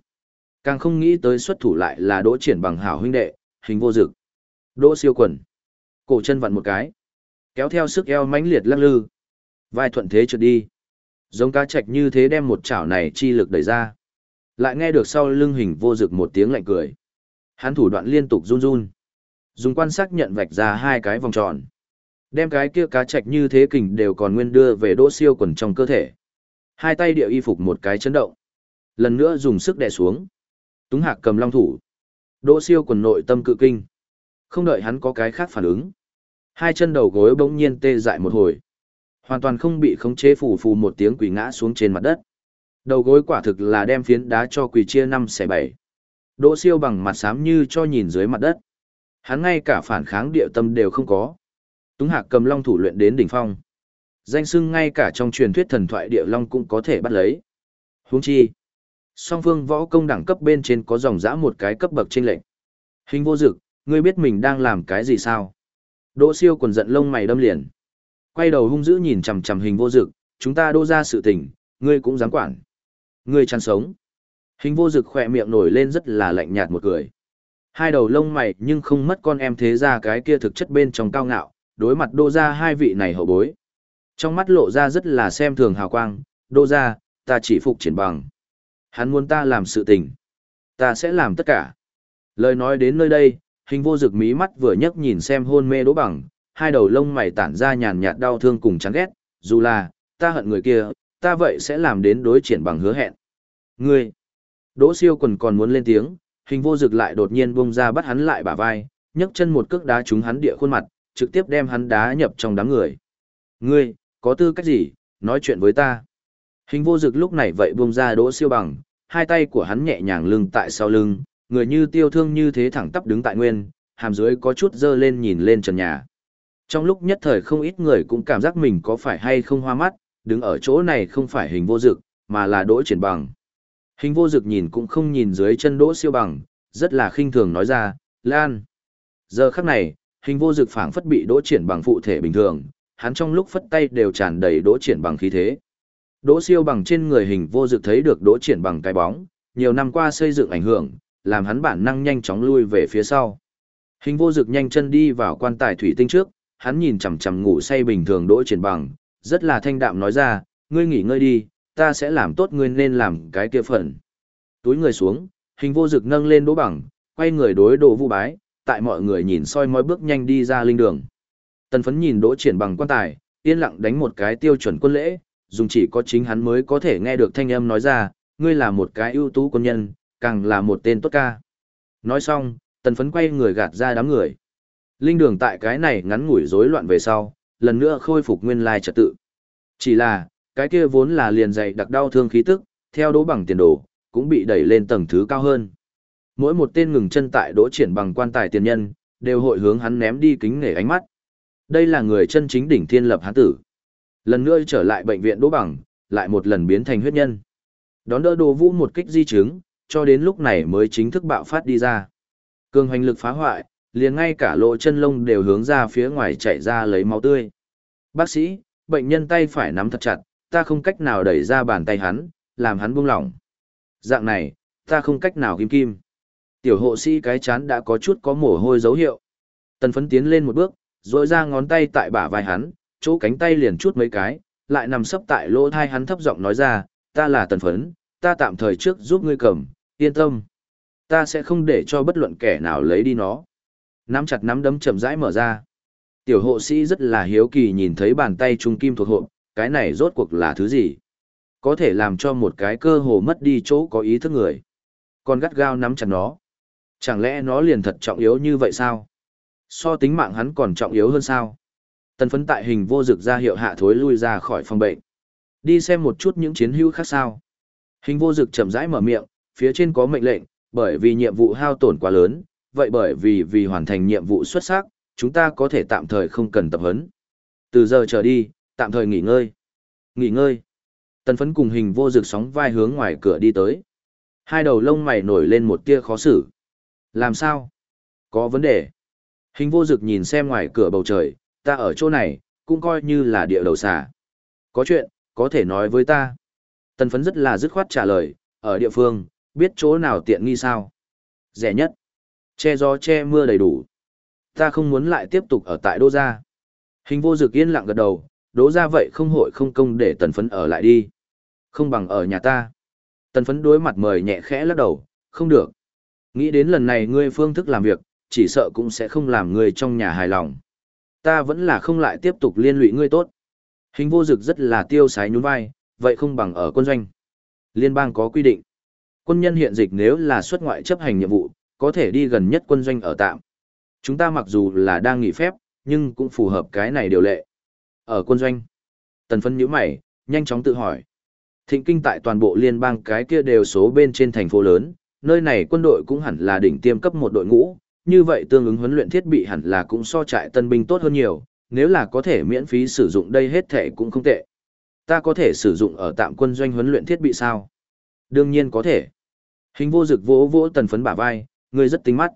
Càng không nghĩ tới xuất thủ lại là đỗ triển bằng hảo huynh đệ, hình vô dực. Đỗ siêu quần. Cổ chân vặn một cái. Kéo theo sức eo mãnh liệt lắc lư. Vai thuận thế trượt đi. Giống cá chạch như thế đem một chảo này chi lực đẩy ra. Lại nghe được sau lưng hình vô dực một tiếng lạnh cười. Hắn thủ đoạn liên tục run run. Dùng quan sát nhận vạch ra hai cái vòng tròn. Đem cái kia cá chạch như thế kình đều còn nguyên đưa về đỗ siêu quần trong cơ thể. Hai tay địa y phục một cái chấn động. Lần nữa dùng sức đè xuống. Túng hạc cầm long thủ. Đỗ siêu quần nội tâm cự kinh. Không đợi hắn có cái khác phản ứng. Hai chân đầu gối bỗng nhiên tê dại một hồi. Hoàn toàn không bị khống chế phù phù một tiếng quỳ ngã xuống trên mặt đất. Đầu gối quả thực là đem phiến đá cho quỳ chia năm xẻ bảy. Đỗ siêu bằng mặt xám như cho nhìn dưới mặt đất. Hắn ngay cả phản kháng địa tâm đều không có. Túng Hạc cầm long thủ luyện đến đỉnh phong. Danh sưng ngay cả trong truyền thuyết thần thoại địa long cũng có thể bắt lấy. Huống chi, song phương võ công đẳng cấp bên trên có dòng dã một cái cấp bậc trên lệnh. Hình vô dực, ngươi biết mình đang làm cái gì sao? Đỗ siêu quần giận lông mày đâm liền. Quay đầu hung dữ nhìn chằm chằm hình vô dực, chúng ta đô ra sự tình, ngươi cũng dám quản. Ngươi chăn sống. Hình vô dực khỏe miệng nổi lên rất là lạnh nhạt một cười. Hai đầu lông mày nhưng không mất con em thế ra cái kia thực chất bên trong cao ngạo, đối mặt đô ra hai vị này hậu bối. Trong mắt lộ ra rất là xem thường hào quang, đô ra, ta chỉ phục triển bằng. Hắn muốn ta làm sự tình. Ta sẽ làm tất cả. Lời nói đến nơi đây, hình vô dực mí mắt vừa nhấc nhìn xem hôn mê đỗ bằng, hai đầu lông mày tản ra nhàn nhạt đau thương cùng chán ghét, dù là, ta hận người kia, ta vậy sẽ làm đến đối triển bằng hứa hẹn. Ngươi, đỗ siêu quần còn muốn lên tiếng, hình vô dực lại đột nhiên bung ra bắt hắn lại bả vai, nhấc chân một cước đá trúng hắn địa khuôn mặt, trực tiếp đem hắn đá nhập trong đám người. Ngươi, có tư cách gì, nói chuyện với ta. Hình vô dực lúc này vậy buông ra đỗ siêu bằng, hai tay của hắn nhẹ nhàng lưng tại sau lưng, người như tiêu thương như thế thẳng tắp đứng tại nguyên, hàm dưới có chút dơ lên nhìn lên trần nhà. Trong lúc nhất thời không ít người cũng cảm giác mình có phải hay không hoa mắt, đứng ở chỗ này không phải hình vô dực, mà là đỗ triển bằng. Hình vô dực nhìn cũng không nhìn dưới chân đỗ siêu bằng, rất là khinh thường nói ra, Lan. Giờ khắc này, hình vô dực phảng phất bị đỗ triển bằng phụ thể bình thường, hắn trong lúc phất tay đều tràn đầy đỗ triển bằng khí thế. Đỗ siêu bằng trên người hình vô dực thấy được đỗ triển bằng cái bóng, nhiều năm qua xây dựng ảnh hưởng, làm hắn bản năng nhanh chóng lui về phía sau. Hình vô dực nhanh chân đi vào quan tài thủy tinh trước, hắn nhìn chằm chằm ngủ say bình thường đỗ triển bằng, rất là thanh đạm nói ra, ngươi nghỉ ngơi đi, ta sẽ làm tốt ngươi nên làm cái kia phần. Túi người xuống, hình vô dực nâng lên đỗ bằng, quay người đối đỗ vu bái, tại mọi người nhìn soi mói bước nhanh đi ra linh đường. Tần phấn nhìn đỗ triển bằng quan tài, yên lặng đánh một cái tiêu chuẩn quân lễ, dùng chỉ có chính hắn mới có thể nghe được thanh âm nói ra, ngươi là một cái ưu tú quân nhân, càng là một tên tốt ca. Nói xong, tần phấn quay người gạt ra đám người. Linh đường tại cái này ngắn ngủi rối loạn về sau, lần nữa khôi phục nguyên lai trật tự. Chỉ là, cái kia vốn là liền dày đặc đau thương khí tức, theo đố bằng tiền đồ, cũng bị đẩy lên tầng thứ cao hơn. Mỗi một tên ngừng chân tại đỗ triển bằng quan tài tiền nhân, đều hội hướng hắn ném đi kính nể ánh mắt. Đây là người chân chính đỉnh thiên lập hắn tử. Lần nữa trở lại bệnh viện Đỗ Bằng, lại một lần biến thành huyết nhân. Đón đỡ Đồ Vũ một kích di chứng, cho đến lúc này mới chính thức bạo phát đi ra. Cường hoành lực phá hoại, liền ngay cả lỗ chân lông đều hướng ra phía ngoài chạy ra lấy máu tươi. Bác sĩ, bệnh nhân tay phải nắm thật chặt, ta không cách nào đẩy ra bàn tay hắn, làm hắn buông lỏng. Dạng này, ta không cách nào kim kim. Tiểu hộ sĩ cái chán đã có chút có mồ hôi dấu hiệu. Tần phấn tiến lên một bước, rồi ra ngón tay tại bả vai hắn, chỗ cánh tay liền chút mấy cái, lại nằm sấp tại lỗ thai hắn thấp giọng nói ra, ta là tần phấn, ta tạm thời trước giúp ngươi cầm, yên tâm. Ta sẽ không để cho bất luận kẻ nào lấy đi nó. Nắm chặt nắm đấm chậm rãi mở ra. Tiểu hộ sĩ rất là hiếu kỳ nhìn thấy bàn tay trung kim thuộc hộ, cái này rốt cuộc là thứ gì? Có thể làm cho một cái cơ hồ mất đi chỗ có ý thức người. Còn gắt gao nắm chặt nó. Chẳng lẽ nó liền thật trọng yếu như vậy sao? So tính mạng hắn còn trọng yếu hơn sao? Tần phấn tại hình vô dực ra hiệu hạ thối lui ra khỏi phòng bệnh. Đi xem một chút những chiến hữu khác sao. Hình vô dực chậm rãi mở miệng, phía trên có mệnh lệnh, bởi vì nhiệm vụ hao tổn quá lớn, vậy bởi vì vì hoàn thành nhiệm vụ xuất sắc, chúng ta có thể tạm thời không cần tập huấn. Từ giờ trở đi, tạm thời nghỉ ngơi. Nghỉ ngơi. Tần phấn cùng hình vô dực sóng vai hướng ngoài cửa đi tới. Hai đầu lông mày nổi lên một tia khó xử. Làm sao? Có vấn đề. Hình vô dực nhìn xem ngoài cửa bầu trời, ta ở chỗ này, cũng coi như là địa đầu xà. Có chuyện, có thể nói với ta. Tần phấn rất là dứt khoát trả lời, ở địa phương, biết chỗ nào tiện nghi sao. Rẻ nhất. Che gió che mưa đầy đủ. Ta không muốn lại tiếp tục ở tại đô gia. Hình vô dực yên lặng gật đầu, đố ra vậy không hội không công để tần phấn ở lại đi. Không bằng ở nhà ta. Tần phấn đối mặt mời nhẹ khẽ lắc đầu, không được. Nghĩ đến lần này ngươi phương thức làm việc, chỉ sợ cũng sẽ không làm ngươi trong nhà hài lòng. Ta vẫn là không lại tiếp tục liên lụy ngươi tốt. Hình vô dực rất là tiêu sái nhún vai, vậy không bằng ở quân doanh. Liên bang có quy định. Quân nhân hiện dịch nếu là xuất ngoại chấp hành nhiệm vụ, có thể đi gần nhất quân doanh ở tạm. Chúng ta mặc dù là đang nghỉ phép, nhưng cũng phù hợp cái này điều lệ. Ở quân doanh, tần phân nhíu mày, nhanh chóng tự hỏi. Thịnh kinh tại toàn bộ liên bang cái kia đều số bên trên thành phố lớn, nơi này quân đội cũng hẳn là đỉnh tiêm cấp một đội ngũ, như vậy tương ứng huấn luyện thiết bị hẳn là cũng so trại tân binh tốt hơn nhiều, nếu là có thể miễn phí sử dụng đây hết thể cũng không tệ. Ta có thể sử dụng ở tạm quân doanh huấn luyện thiết bị sao? Đương nhiên có thể. Hình vô dực vỗ vỗ tần phấn bả vai, người rất tinh mắt.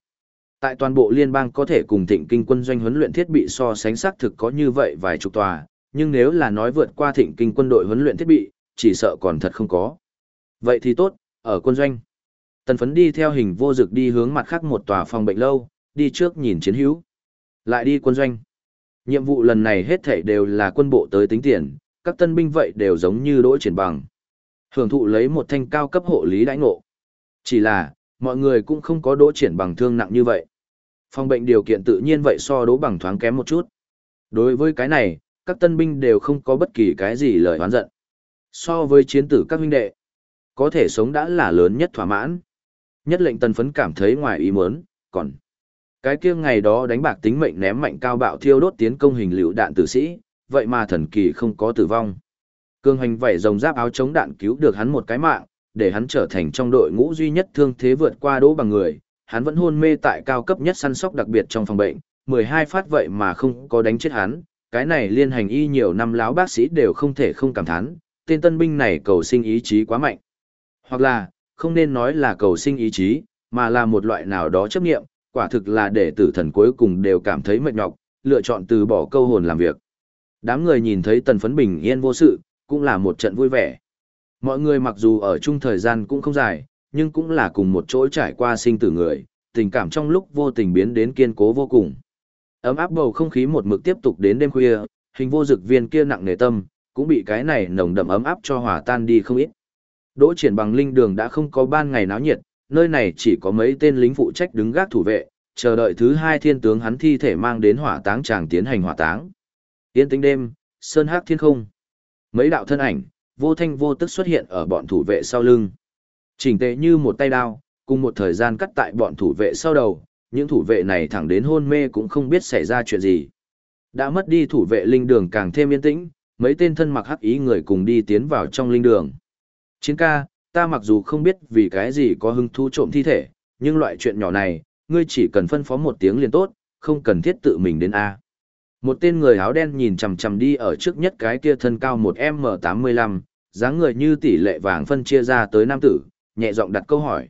Tại toàn bộ liên bang có thể cùng thịnh kinh quân doanh huấn luyện thiết bị so sánh xác thực có như vậy vài chục tòa, nhưng nếu là nói vượt qua thịnh kinh quân đội huấn luyện thiết bị, chỉ sợ còn thật không có. Vậy thì tốt, ở quân doanh. Tần phấn đi theo hình vô dực đi hướng mặt khác một tòa phòng bệnh lâu, đi trước nhìn chiến hữu. Lại đi quân doanh. Nhiệm vụ lần này hết thảy đều là quân bộ tới tính tiền, các tân binh vậy đều giống như đỗ triển bằng. Hưởng thụ lấy một thanh cao cấp hộ lý đãi ngộ. Chỉ là, mọi người cũng không có đỗ triển bằng thương nặng như vậy. Phòng bệnh điều kiện tự nhiên vậy so đỗ bằng thoáng kém một chút. Đối với cái này, các tân binh đều không có bất kỳ cái gì lời oán giận. So với chiến tử các huynh đệ, có thể sống đã là lớn nhất thỏa mãn. Nhất lệnh tần phấn cảm thấy ngoài ý muốn, còn cái kia ngày đó đánh bạc tính mệnh ném mạnh cao bạo thiêu đốt tiến công hình lựu đạn tử sĩ, vậy mà thần kỳ không có tử vong. Cương hành vảy rồng giáp áo chống đạn cứu được hắn một cái mạng, để hắn trở thành trong đội ngũ duy nhất thương thế vượt qua đỗ bằng người, hắn vẫn hôn mê tại cao cấp nhất săn sóc đặc biệt trong phòng bệnh, 12 phát vậy mà không có đánh chết hắn, cái này liên hành y nhiều năm láo bác sĩ đều không thể không cảm thán, tên tân binh này cầu sinh ý chí quá mạnh. Hoặc là, không nên nói là cầu sinh ý chí, mà là một loại nào đó chấp nghiệm, quả thực là để tử thần cuối cùng đều cảm thấy mệt nhọc, lựa chọn từ bỏ câu hồn làm việc. Đám người nhìn thấy tần phấn bình yên vô sự, cũng là một trận vui vẻ. Mọi người mặc dù ở chung thời gian cũng không dài, nhưng cũng là cùng một chỗ trải qua sinh tử người, tình cảm trong lúc vô tình biến đến kiên cố vô cùng. Ấm áp bầu không khí một mực tiếp tục đến đêm khuya, hình vô dực viên kia nặng nề tâm, cũng bị cái này nồng đậm ấm áp cho hòa tan đi không ít. Đỗ triển bằng linh đường đã không có ban ngày náo nhiệt, nơi này chỉ có mấy tên lính phụ trách đứng gác thủ vệ, chờ đợi thứ hai thiên tướng hắn thi thể mang đến hỏa táng chàng tiến hành hỏa táng. Yên tĩnh đêm, sơn hắc thiên không. Mấy đạo thân ảnh, vô thanh vô tức xuất hiện ở bọn thủ vệ sau lưng. Chỉnh tệ như một tay đao, cùng một thời gian cắt tại bọn thủ vệ sau đầu, những thủ vệ này thẳng đến hôn mê cũng không biết xảy ra chuyện gì. Đã mất đi thủ vệ linh đường càng thêm yên tĩnh, mấy tên thân mặc hắc ý người cùng đi tiến vào trong linh đường. Chiến ca, ta mặc dù không biết vì cái gì có hứng thú trộm thi thể, nhưng loại chuyện nhỏ này, ngươi chỉ cần phân phó một tiếng liền tốt, không cần thiết tự mình đến A. Một tên người áo đen nhìn chằm chằm đi ở trước nhất cái kia thân cao một M85, dáng người như tỷ lệ vàng phân chia ra tới nam tử, nhẹ giọng đặt câu hỏi.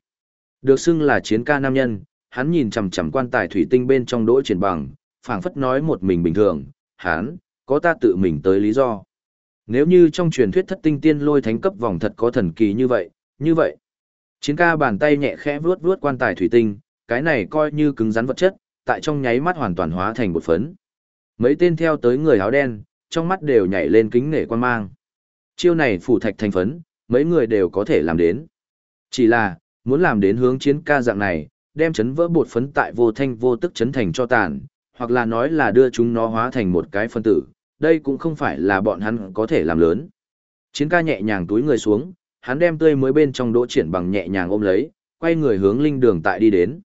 Được xưng là chiến ca nam nhân, hắn nhìn chằm chằm quan tài thủy tinh bên trong đỗ triển bằng, phảng phất nói một mình bình thường, hắn, có ta tự mình tới lý do. Nếu như trong truyền thuyết thất tinh tiên lôi thánh cấp vòng thật có thần kỳ như vậy, như vậy. Chiến ca bàn tay nhẹ khẽ vuốt vuốt quan tài thủy tinh, cái này coi như cứng rắn vật chất, tại trong nháy mắt hoàn toàn hóa thành bột phấn. Mấy tên theo tới người áo đen, trong mắt đều nhảy lên kính nể quan mang. Chiêu này phủ thạch thành phấn, mấy người đều có thể làm đến. Chỉ là, muốn làm đến hướng chiến ca dạng này, đem chấn vỡ bột phấn tại vô thanh vô tức chấn thành cho tàn, hoặc là nói là đưa chúng nó hóa thành một cái phân tử, đây cũng không phải là bọn hắn có thể làm lớn. Chiến ca nhẹ nhàng túi người xuống, hắn đem tươi mới bên trong đỗ triển bằng nhẹ nhàng ôm lấy, quay người hướng linh đường tại đi đến.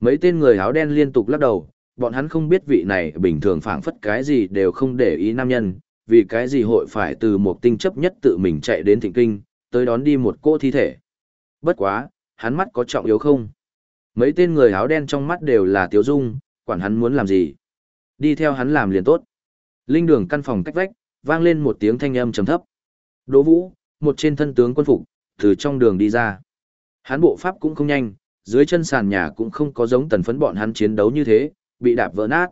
Mấy tên người áo đen liên tục lắc đầu, bọn hắn không biết vị này bình thường phảng phất cái gì đều không để ý nam nhân, vì cái gì hội phải từ một tinh chấp nhất tự mình chạy đến thịnh kinh, tới đón đi một cô thi thể. Bất quá, hắn mắt có trọng yếu không? Mấy tên người áo đen trong mắt đều là tiếu dung, quản hắn muốn làm gì. Đi theo hắn làm liền tốt. Linh đường căn phòng cách vách, vang lên một tiếng thanh âm trầm thấp. Đỗ Vũ, một trên thân tướng quân phục, từ trong đường đi ra. Hắn bộ pháp cũng không nhanh, dưới chân sàn nhà cũng không có giống tần phấn bọn hắn chiến đấu như thế, bị đạp vỡ nát.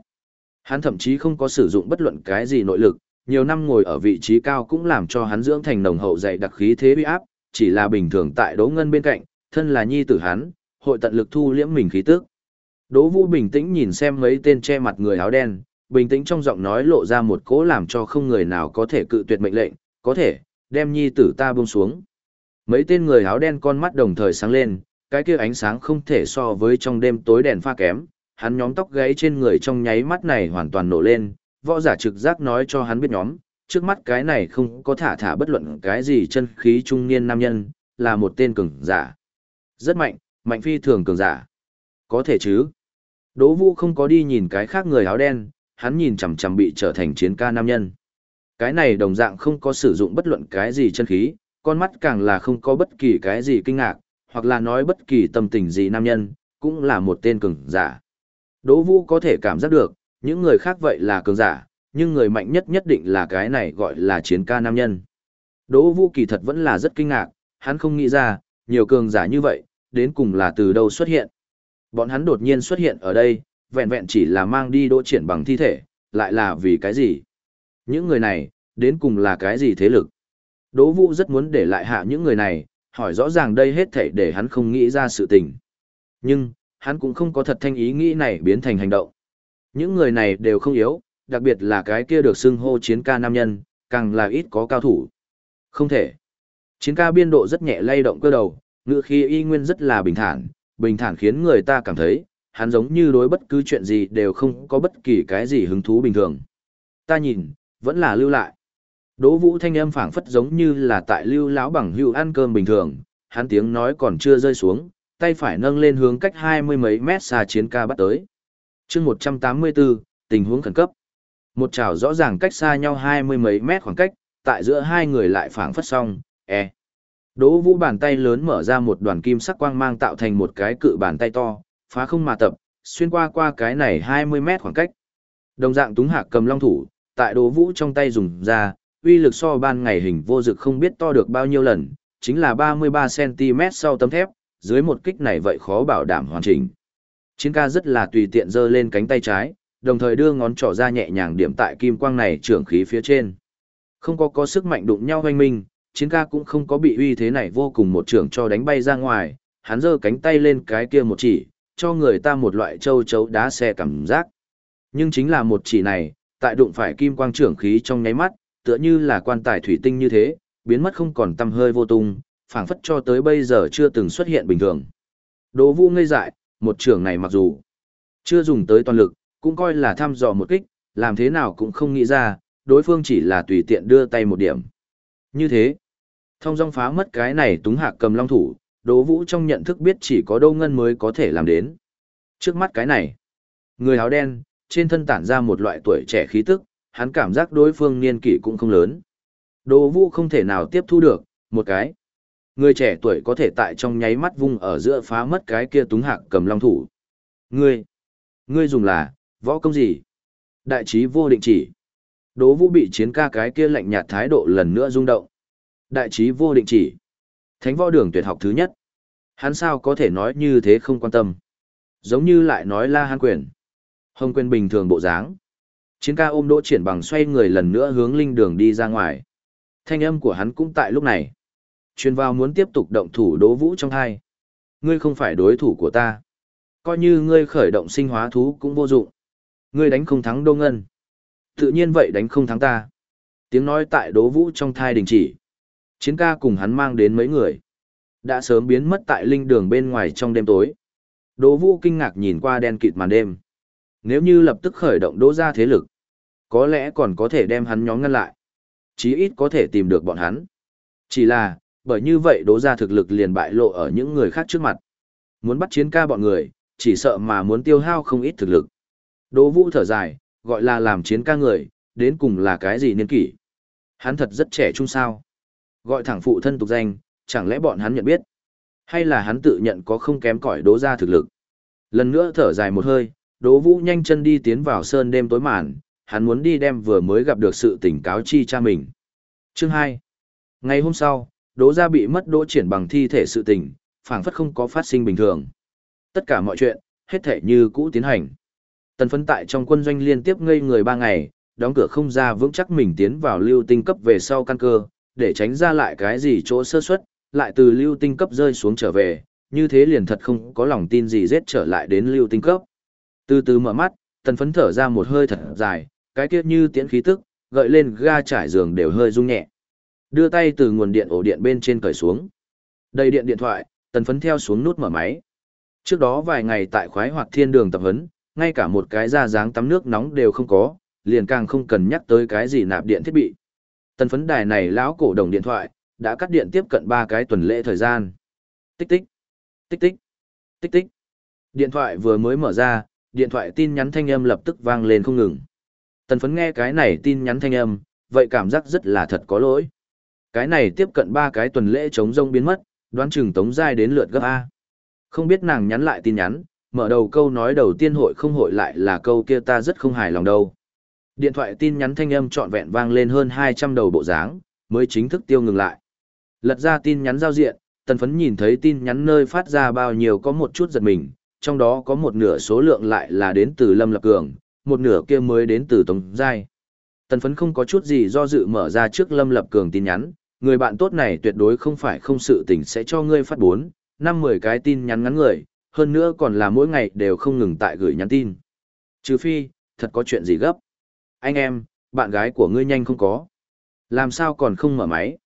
Hắn thậm chí không có sử dụng bất luận cái gì nội lực, nhiều năm ngồi ở vị trí cao cũng làm cho hắn dưỡng thành nồng hậu dày đặc khí thế uy áp, chỉ là bình thường tại Đỗ Ngân bên cạnh, thân là nhi tử hắn, hội tận lực thu liễm mình khí tức. Đỗ Vũ bình tĩnh nhìn xem mấy tên che mặt người áo đen, bình tĩnh trong giọng nói lộ ra một cố làm cho không người nào có thể cự tuyệt mệnh lệnh, có thể, đem nhi tử ta buông xuống. Mấy tên người áo đen con mắt đồng thời sáng lên, cái kia ánh sáng không thể so với trong đêm tối đèn pha kém, hắn nhóm tóc gáy trên người trong nháy mắt này hoàn toàn nổ lên, võ giả trực giác nói cho hắn biết nhóm, trước mắt cái này không có thả thả bất luận cái gì chân khí trung niên nam nhân, là một tên cường giả. Rất mạnh, mạnh phi thường cường giả. Có thể chứ. Đỗ Vũ không có đi nhìn cái khác người áo đen, hắn nhìn chằm chằm bị trở thành chiến ca nam nhân. Cái này đồng dạng không có sử dụng bất luận cái gì chân khí, con mắt càng là không có bất kỳ cái gì kinh ngạc, hoặc là nói bất kỳ tâm tình gì nam nhân, cũng là một tên cường giả. Đỗ Vũ có thể cảm giác được, những người khác vậy là cường giả, nhưng người mạnh nhất nhất định là cái này gọi là chiến ca nam nhân. Đỗ Vũ kỳ thật vẫn là rất kinh ngạc, hắn không nghĩ ra, nhiều cường giả như vậy, đến cùng là từ đâu xuất hiện. Bọn hắn đột nhiên xuất hiện ở đây, vẹn vẹn chỉ là mang đi đỗ triển bằng thi thể, lại là vì cái gì? Những người này, đến cùng là cái gì thế lực? Đỗ Vũ rất muốn để lại hạ những người này, hỏi rõ ràng đây hết thảy để hắn không nghĩ ra sự tình. Nhưng, hắn cũng không có thật thanh ý nghĩ này biến thành hành động. Những người này đều không yếu, đặc biệt là cái kia được xưng hô chiến ca nam nhân, càng là ít có cao thủ. Không thể. Chiến ca biên độ rất nhẹ lay động cơ đầu, ngựa khí y nguyên rất là bình thản, bình thản khiến người ta cảm thấy, hắn giống như đối bất cứ chuyện gì đều không có bất kỳ cái gì hứng thú bình thường. Ta nhìn, vẫn là lưu lại. Đỗ Vũ thanh âm phảng phất giống như là tại lưu lão bằng hữu ăn cơm bình thường, hắn tiếng nói còn chưa rơi xuống, tay phải nâng lên hướng cách hai mươi mấy mét xa chiến ca bắt tới. chương 184, tình huống khẩn cấp. Một chảo rõ ràng cách xa nhau hai mươi mấy mét khoảng cách, tại giữa hai người lại phảng phất xong, e. Đỗ Vũ bàn tay lớn mở ra một đoàn kim sắc quang mang tạo thành một cái cự bàn tay to, phá không mà tập, xuyên qua qua cái này 20 mét khoảng cách. Đồng dạng túng hạc cầm long thủ, tại đồ Vũ trong tay dùng ra, uy lực so ban ngày hình vô dực không biết to được bao nhiêu lần, chính là 33cm sau tấm thép, dưới một kích này vậy khó bảo đảm hoàn chỉnh. Chiến ca rất là tùy tiện giơ lên cánh tay trái, đồng thời đưa ngón trỏ ra nhẹ nhàng điểm tại kim quang này trưởng khí phía trên. Không có có sức mạnh đụng nhau hoanh minh, chiến ca cũng không có bị uy thế này vô cùng một trưởng cho đánh bay ra ngoài, hắn giơ cánh tay lên cái kia một chỉ, cho người ta một loại châu chấu đá xe cảm giác. Nhưng chính là một chỉ này, tại đụng phải kim quang trưởng khí trong nháy mắt, tựa như là quan tài thủy tinh như thế, biến mất không còn tăm hơi vô tung, phảng phất cho tới bây giờ chưa từng xuất hiện bình thường. Đỗ Vũ ngây dại, một trưởng này mặc dù chưa dùng tới toàn lực, cũng coi là thăm dò một kích, làm thế nào cũng không nghĩ ra, đối phương chỉ là tùy tiện đưa tay một điểm. Như thế, thông dong phá mất cái này túng hạc cầm long thủ, Đỗ Vũ trong nhận thức biết chỉ có Đô Ngân mới có thể làm đến. Trước mắt cái này, người áo đen, trên thân tản ra một loại tuổi trẻ khí tức, hắn cảm giác đối phương niên kỷ cũng không lớn. Đỗ Vũ không thể nào tiếp thu được, một cái. Người trẻ tuổi có thể tại trong nháy mắt vung ở giữa phá mất cái kia túng hạc cầm long thủ. Ngươi, ngươi dùng là, võ công gì? Đại trí vô định chỉ. Đỗ Vũ bị chiến ca cái kia lạnh nhạt thái độ lần nữa rung động. Đại trí vô định chỉ. Thánh võ đường tuyệt học thứ nhất. Hắn sao có thể nói như thế không quan tâm. Giống như lại nói la hán quyền. Hồng quyền bình thường bộ dáng. Chiến ca ôm đỗ triển bằng xoay người lần nữa hướng linh đường đi ra ngoài. Thanh âm của hắn cũng tại lúc này. Truyền vào muốn tiếp tục động thủ đỗ vũ trong hai. Ngươi không phải đối thủ của ta. Coi như ngươi khởi động sinh hóa thú cũng vô dụng. Ngươi đánh không thắng Đô Ngân. Tự nhiên vậy đánh không thắng ta. Tiếng nói tại đố vũ trong thai đình chỉ. Chiến ca cùng hắn mang đến mấy người. Đã sớm biến mất tại linh đường bên ngoài trong đêm tối. Đỗ vũ kinh ngạc nhìn qua đen kịt màn đêm. Nếu như lập tức khởi động đỗ ra thế lực, có lẽ còn có thể đem hắn nhóm ngăn lại. Chí ít có thể tìm được bọn hắn. Chỉ là, bởi như vậy đỗ ra thực lực liền bại lộ ở những người khác trước mặt. Muốn bắt chiến ca bọn người, chỉ sợ mà muốn tiêu hao không ít thực lực. Đỗ Vũ thở dài, gọi là làm chiến ca người, đến cùng là cái gì niên kỷ. Hắn thật rất trẻ trung sao. Gọi thẳng phụ thân tục danh, chẳng lẽ bọn hắn nhận biết. Hay là hắn tự nhận có không kém cỏi đố ra thực lực. Lần nữa thở dài một hơi, Đỗ Vũ nhanh chân đi tiến vào sơn đêm tối màn, hắn muốn đi đem vừa mới gặp được sự tỉnh cáo chi cha mình. Chương 2 Ngày hôm sau, Đỗ gia bị mất đỗ triển bằng thi thể sự tình, phảng phất không có phát sinh bình thường. Tất cả mọi chuyện, hết thể như cũ tiến hành. Tần phấn tại trong quân doanh liên tiếp ngây người ba ngày, đóng cửa không ra vững chắc mình tiến vào lưu tinh cấp về sau căn cơ, để tránh ra lại cái gì chỗ sơ suất, lại từ lưu tinh cấp rơi xuống trở về, như thế liền thật không có lòng tin gì giết trở lại đến lưu tinh cấp. Từ từ mở mắt, tần phấn thở ra một hơi thật dài, cái kiếp như tiễn khí tức, gợi lên ga trải giường đều hơi rung nhẹ. Đưa tay từ nguồn điện ổ điện bên trên cởi xuống. Đầy điện điện thoại, tần phấn theo xuống nút mở máy. Trước đó vài ngày tại khoái hoạt thiên đường tập huấn, ngay cả một cái ra dáng tắm nước nóng đều không có, liền càng không cần nhắc tới cái gì nạp điện thiết bị. Tần phấn đài này lão cổ đồng điện thoại, đã cắt điện tiếp cận ba cái tuần lễ thời gian. Tích tích, tích tích, tích tích. Điện thoại vừa mới mở ra, điện thoại tin nhắn thanh âm lập tức vang lên không ngừng. Tần phấn nghe cái này tin nhắn thanh âm, vậy cảm giác rất là thật có lỗi. Cái này tiếp cận ba cái tuần lễ chống rông biến mất, đoán chừng tống giai đến lượt gấp A. Không biết nàng nhắn lại tin nhắn, mở đầu câu nói đầu tiên hội không hội lại là câu kia ta rất không hài lòng đâu. Điện thoại tin nhắn thanh âm trọn vẹn vang lên hơn 200 đầu bộ dáng, mới chính thức tiêu ngừng lại. Lật ra tin nhắn giao diện, tần phấn nhìn thấy tin nhắn nơi phát ra bao nhiêu có một chút giật mình, trong đó có một nửa số lượng lại là đến từ Lâm Lập Cường, một nửa kia mới đến từ Tống Giai. Tần phấn không có chút gì do dự mở ra trước Lâm Lập Cường tin nhắn, người bạn tốt này tuyệt đối không phải không sự tình sẽ cho ngươi phát bốn, năm mười cái tin nhắn ngắn người, hơn nữa còn là mỗi ngày đều không ngừng tại gửi nhắn tin. Trừ phi, thật có chuyện gì gấp. Anh em, bạn gái của ngươi nhanh không có. Làm sao còn không mở máy?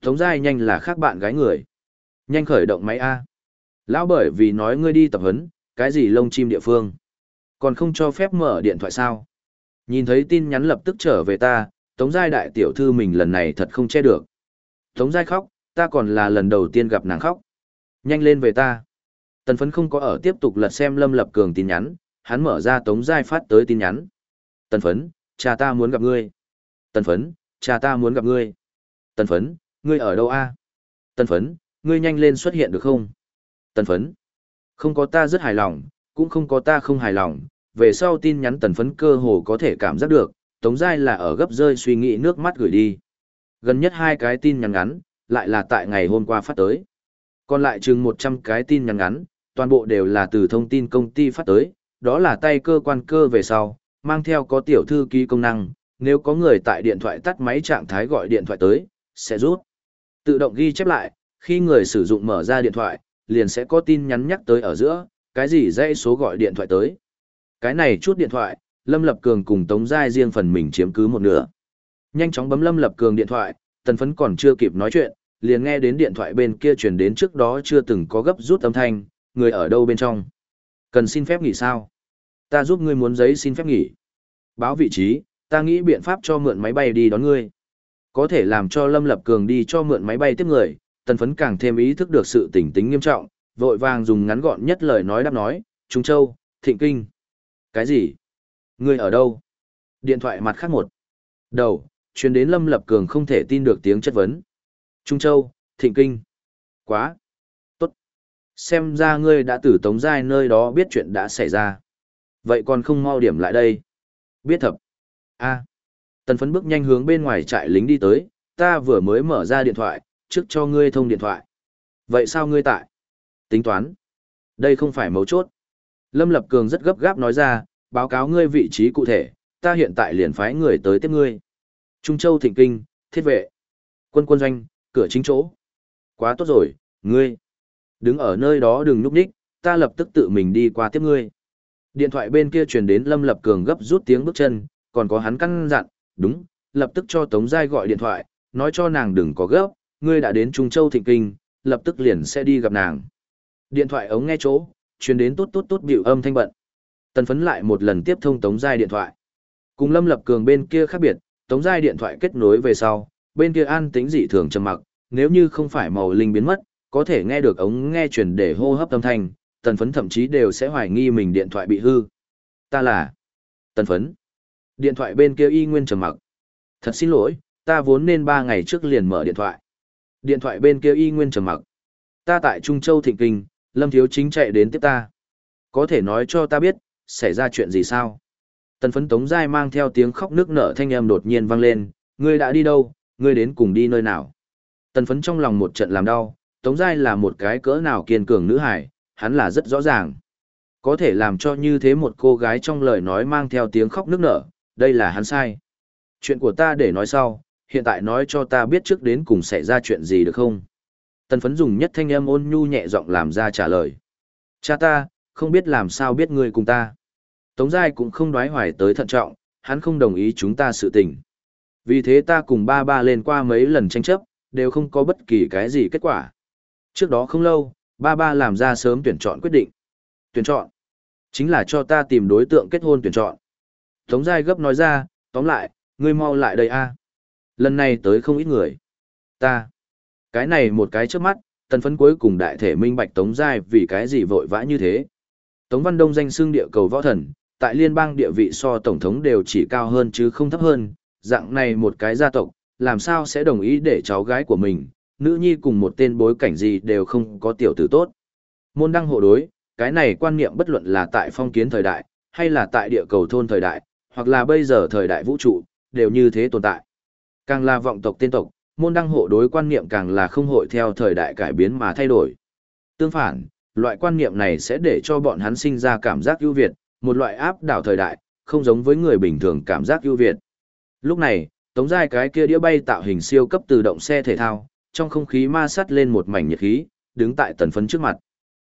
Tống giai nhanh là khác bạn gái người. Nhanh khởi động máy A. Lão bởi vì nói ngươi đi tập huấn, cái gì lông chim địa phương. Còn không cho phép mở điện thoại sao? Nhìn thấy tin nhắn lập tức trở về ta, Tống Giai đại tiểu thư mình lần này thật không che được. Tống Giai khóc, ta còn là lần đầu tiên gặp nàng khóc. Nhanh lên về ta. Tần phấn không có ở tiếp tục lật xem Lâm Lập Cường tin nhắn, hắn mở ra Tống Giai phát tới tin nhắn. Tần phấn, cha ta muốn gặp ngươi. Tần phấn, cha ta muốn gặp ngươi. Tần phấn, ngươi ở đâu a? Tần phấn, ngươi nhanh lên xuất hiện được không? Tần phấn, không có ta rất hài lòng, cũng không có ta không hài lòng. Về sau tin nhắn tần phấn cơ hồ có thể cảm giác được, Tống Giai là ở gấp rơi suy nghĩ nước mắt gửi đi. Gần nhất hai cái tin nhắn ngắn, lại là tại ngày hôm qua phát tới. Còn lại chừng 100 cái tin nhắn ngắn, toàn bộ đều là từ thông tin công ty phát tới, đó là tay cơ quan cơ về sau, mang theo có tiểu thư ký công năng, nếu có người tại điện thoại tắt máy trạng thái gọi điện thoại tới, sẽ rút. Tự động ghi chép lại, khi người sử dụng mở ra điện thoại, liền sẽ có tin nhắn nhắc tới ở giữa, cái gì dãy số gọi điện thoại tới. Cái này chút điện thoại, Lâm Lập Cường cùng Tống Giai riêng phần mình chiếm cứ một nửa. Nhanh chóng bấm Lâm Lập Cường điện thoại, tần phấn còn chưa kịp nói chuyện, liền nghe đến điện thoại bên kia truyền đến trước đó chưa từng có gấp rút âm thanh, người ở đâu bên trong. Cần xin phép nghỉ sao? Ta giúp ngươi muốn giấy xin phép nghỉ. Báo vị trí, ta nghĩ biện pháp cho mượn máy bay đi đón ngươi. Có thể làm cho Lâm Lập Cường đi cho mượn máy bay tiếp người, tần phấn càng thêm ý thức được sự tỉnh tính nghiêm trọng, vội vàng dùng ngắn gọn nhất lời nói đáp nói, Trung Châu, Thịnh Kinh. Cái gì? Ngươi ở đâu? Điện thoại mặt khác một. Đầu, chuyến đến Lâm Lập Cường không thể tin được tiếng chất vấn. Trung Châu, Thịnh Kinh. Quá. Tốt. Xem ra ngươi đã từ Tống Giai nơi đó biết chuyện đã xảy ra. Vậy còn không mau điểm lại đây. Biết thập. a Tần phấn bước nhanh hướng bên ngoài trại lính đi tới, ta vừa mới mở ra điện thoại, trước cho ngươi thông điện thoại. Vậy sao ngươi tại? Tính toán. Đây không phải mấu chốt. Lâm Lập Cường rất gấp gáp nói ra, báo cáo ngươi vị trí cụ thể, ta hiện tại liền phái người tới tiếp ngươi. Trung Châu Thịnh Kinh, thiết vệ, quân quân doanh, cửa chính chỗ. Quá tốt rồi, ngươi. Đứng ở nơi đó đừng núp đích, ta lập tức tự mình đi qua tiếp ngươi. Điện thoại bên kia truyền đến Lâm Lập Cường gấp rút tiếng bước chân, còn có hắn căn dặn, đúng, lập tức cho Tống Giai gọi điện thoại, nói cho nàng đừng có gấp, ngươi đã đến Trung Châu Thịnh Kinh, lập tức liền sẽ đi gặp nàng. Điện thoại ống nghe chỗ, truyền đến tốt tốt tốt biểu âm thanh bận. Tần phấn lại một lần tiếp thông Tống Giai điện thoại. Cùng Lâm Lập Cường bên kia khác biệt, Tống Giai điện thoại kết nối về sau, bên kia an Tính dị thường trầm mặc, nếu như không phải màu linh biến mất, có thể nghe được ống nghe truyền để hô hấp âm thanh, tần phấn thậm chí đều sẽ hoài nghi mình điện thoại bị hư. Ta là tần phấn. Điện thoại bên kia y nguyên trầm mặc. Thật xin lỗi, ta vốn nên 3 ngày trước liền mở điện thoại. Điện thoại bên kia y nguyên trầm mặc. Ta tại Trung Châu Thịnh Kinh, Lâm Thiếu Chính chạy đến tiếp ta. Có thể nói cho ta biết, xảy ra chuyện gì sao? Tần phấn tống dai mang theo tiếng khóc nước nở thanh âm đột nhiên vang lên, ngươi đã đi đâu, ngươi đến cùng đi nơi nào? Tần phấn trong lòng một trận làm đau, tống dai là một cái cỡ nào kiên cường nữ hải, hắn là rất rõ ràng. Có thể làm cho như thế một cô gái trong lời nói mang theo tiếng khóc nước nở, đây là hắn sai. Chuyện của ta để nói sau, hiện tại nói cho ta biết trước đến cùng xảy ra chuyện gì được không? Tần phấn dùng nhất thanh âm ôn nhu nhẹ giọng làm ra trả lời. Cha ta, không biết làm sao biết ngươi cùng ta. Tống Giai cũng không đoái hoài tới thận trọng, hắn không đồng ý chúng ta sự tình. Vì thế ta cùng ba ba lên qua mấy lần tranh chấp, đều không có bất kỳ cái gì kết quả. Trước đó không lâu, ba ba làm ra sớm tuyển chọn quyết định. Tuyển chọn, chính là cho ta tìm đối tượng kết hôn tuyển chọn. Tống Giai gấp nói ra, tóm lại, ngươi mau lại đây a Lần này tới không ít người. Ta, cái này một cái trước mắt, tần phấn cuối cùng đại thể minh bạch Tống Giai vì cái gì vội vã như thế. Tống Văn Đông danh xưng địa cầu võ thần, tại liên bang địa vị so tổng thống đều chỉ cao hơn chứ không thấp hơn, dạng này một cái gia tộc, làm sao sẽ đồng ý để cháu gái của mình, nữ nhi cùng một tên bối cảnh gì đều không có tiểu tử tốt. Môn đăng hộ đối, cái này quan niệm bất luận là tại phong kiến thời đại, hay là tại địa cầu thôn thời đại, hoặc là bây giờ thời đại vũ trụ, đều như thế tồn tại. Càng là vọng tộc tên tộc, môn đăng hộ đối quan niệm càng là không hội theo thời đại cải biến mà thay đổi. Tương phản, loại quan niệm này sẽ để cho bọn hắn sinh ra cảm giác ưu việt, một loại áp đảo thời đại, không giống với người bình thường cảm giác ưu việt. Lúc này, tống giai cái kia đĩa bay tạo hình siêu cấp tự động xe thể thao, trong không khí ma sát lên một mảnh nhiệt khí, đứng tại tần phấn trước mặt.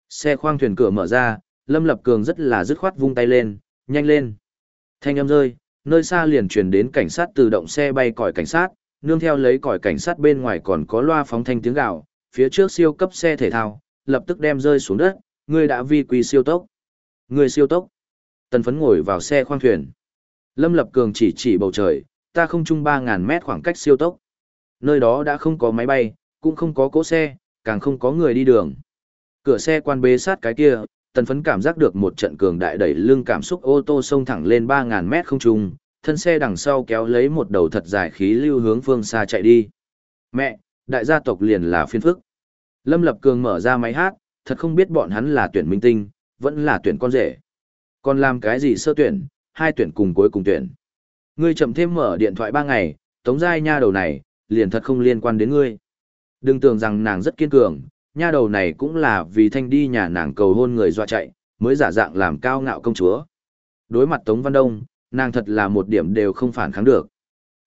Xe khoang thuyền cửa mở ra, Lâm Lập Cường rất là dứt khoát vung tay lên, nhanh lên. Thanh âm rơi, nơi xa liền truyền đến cảnh sát tự động xe bay còi cảnh sát, nương theo lấy còi cảnh sát bên ngoài còn có loa phóng thanh tiếng gạo, phía trước siêu cấp xe thể thao, lập tức đem rơi xuống đất, người đã vi quy siêu tốc. Người siêu tốc. Tần phấn ngồi vào xe khoang thuyền. Lâm Lập Cường chỉ chỉ bầu trời, ta không chung 3.000 mét khoảng cách siêu tốc. Nơi đó đã không có máy bay, cũng không có cỗ xe, càng không có người đi đường. Cửa xe quan bế sát cái kia, tần phấn cảm giác được một trận cường đại đẩy lưng cảm xúc ô tô xông thẳng lên 3.000 mét không trung, thân xe đằng sau kéo lấy một đầu thật dài khí lưu hướng phương xa chạy đi. Mẹ, đại gia tộc liền là phiên phức. Lâm Lập Cường mở ra máy hát, thật không biết bọn hắn là tuyển minh tinh, vẫn là tuyển con rể. Còn làm cái gì sơ tuyển, hai tuyển cùng cuối cùng tuyển. Ngươi chậm thêm mở điện thoại ba ngày, tống giai nha đầu này, liền thật không liên quan đến ngươi. Đừng tưởng rằng nàng rất kiên cường, nha đầu này cũng là vì thanh đi nhà nàng cầu hôn người dọa chạy, mới giả dạng làm cao ngạo công chúa. Đối mặt Tống Văn Đông, nàng thật là một điểm đều không phản kháng được.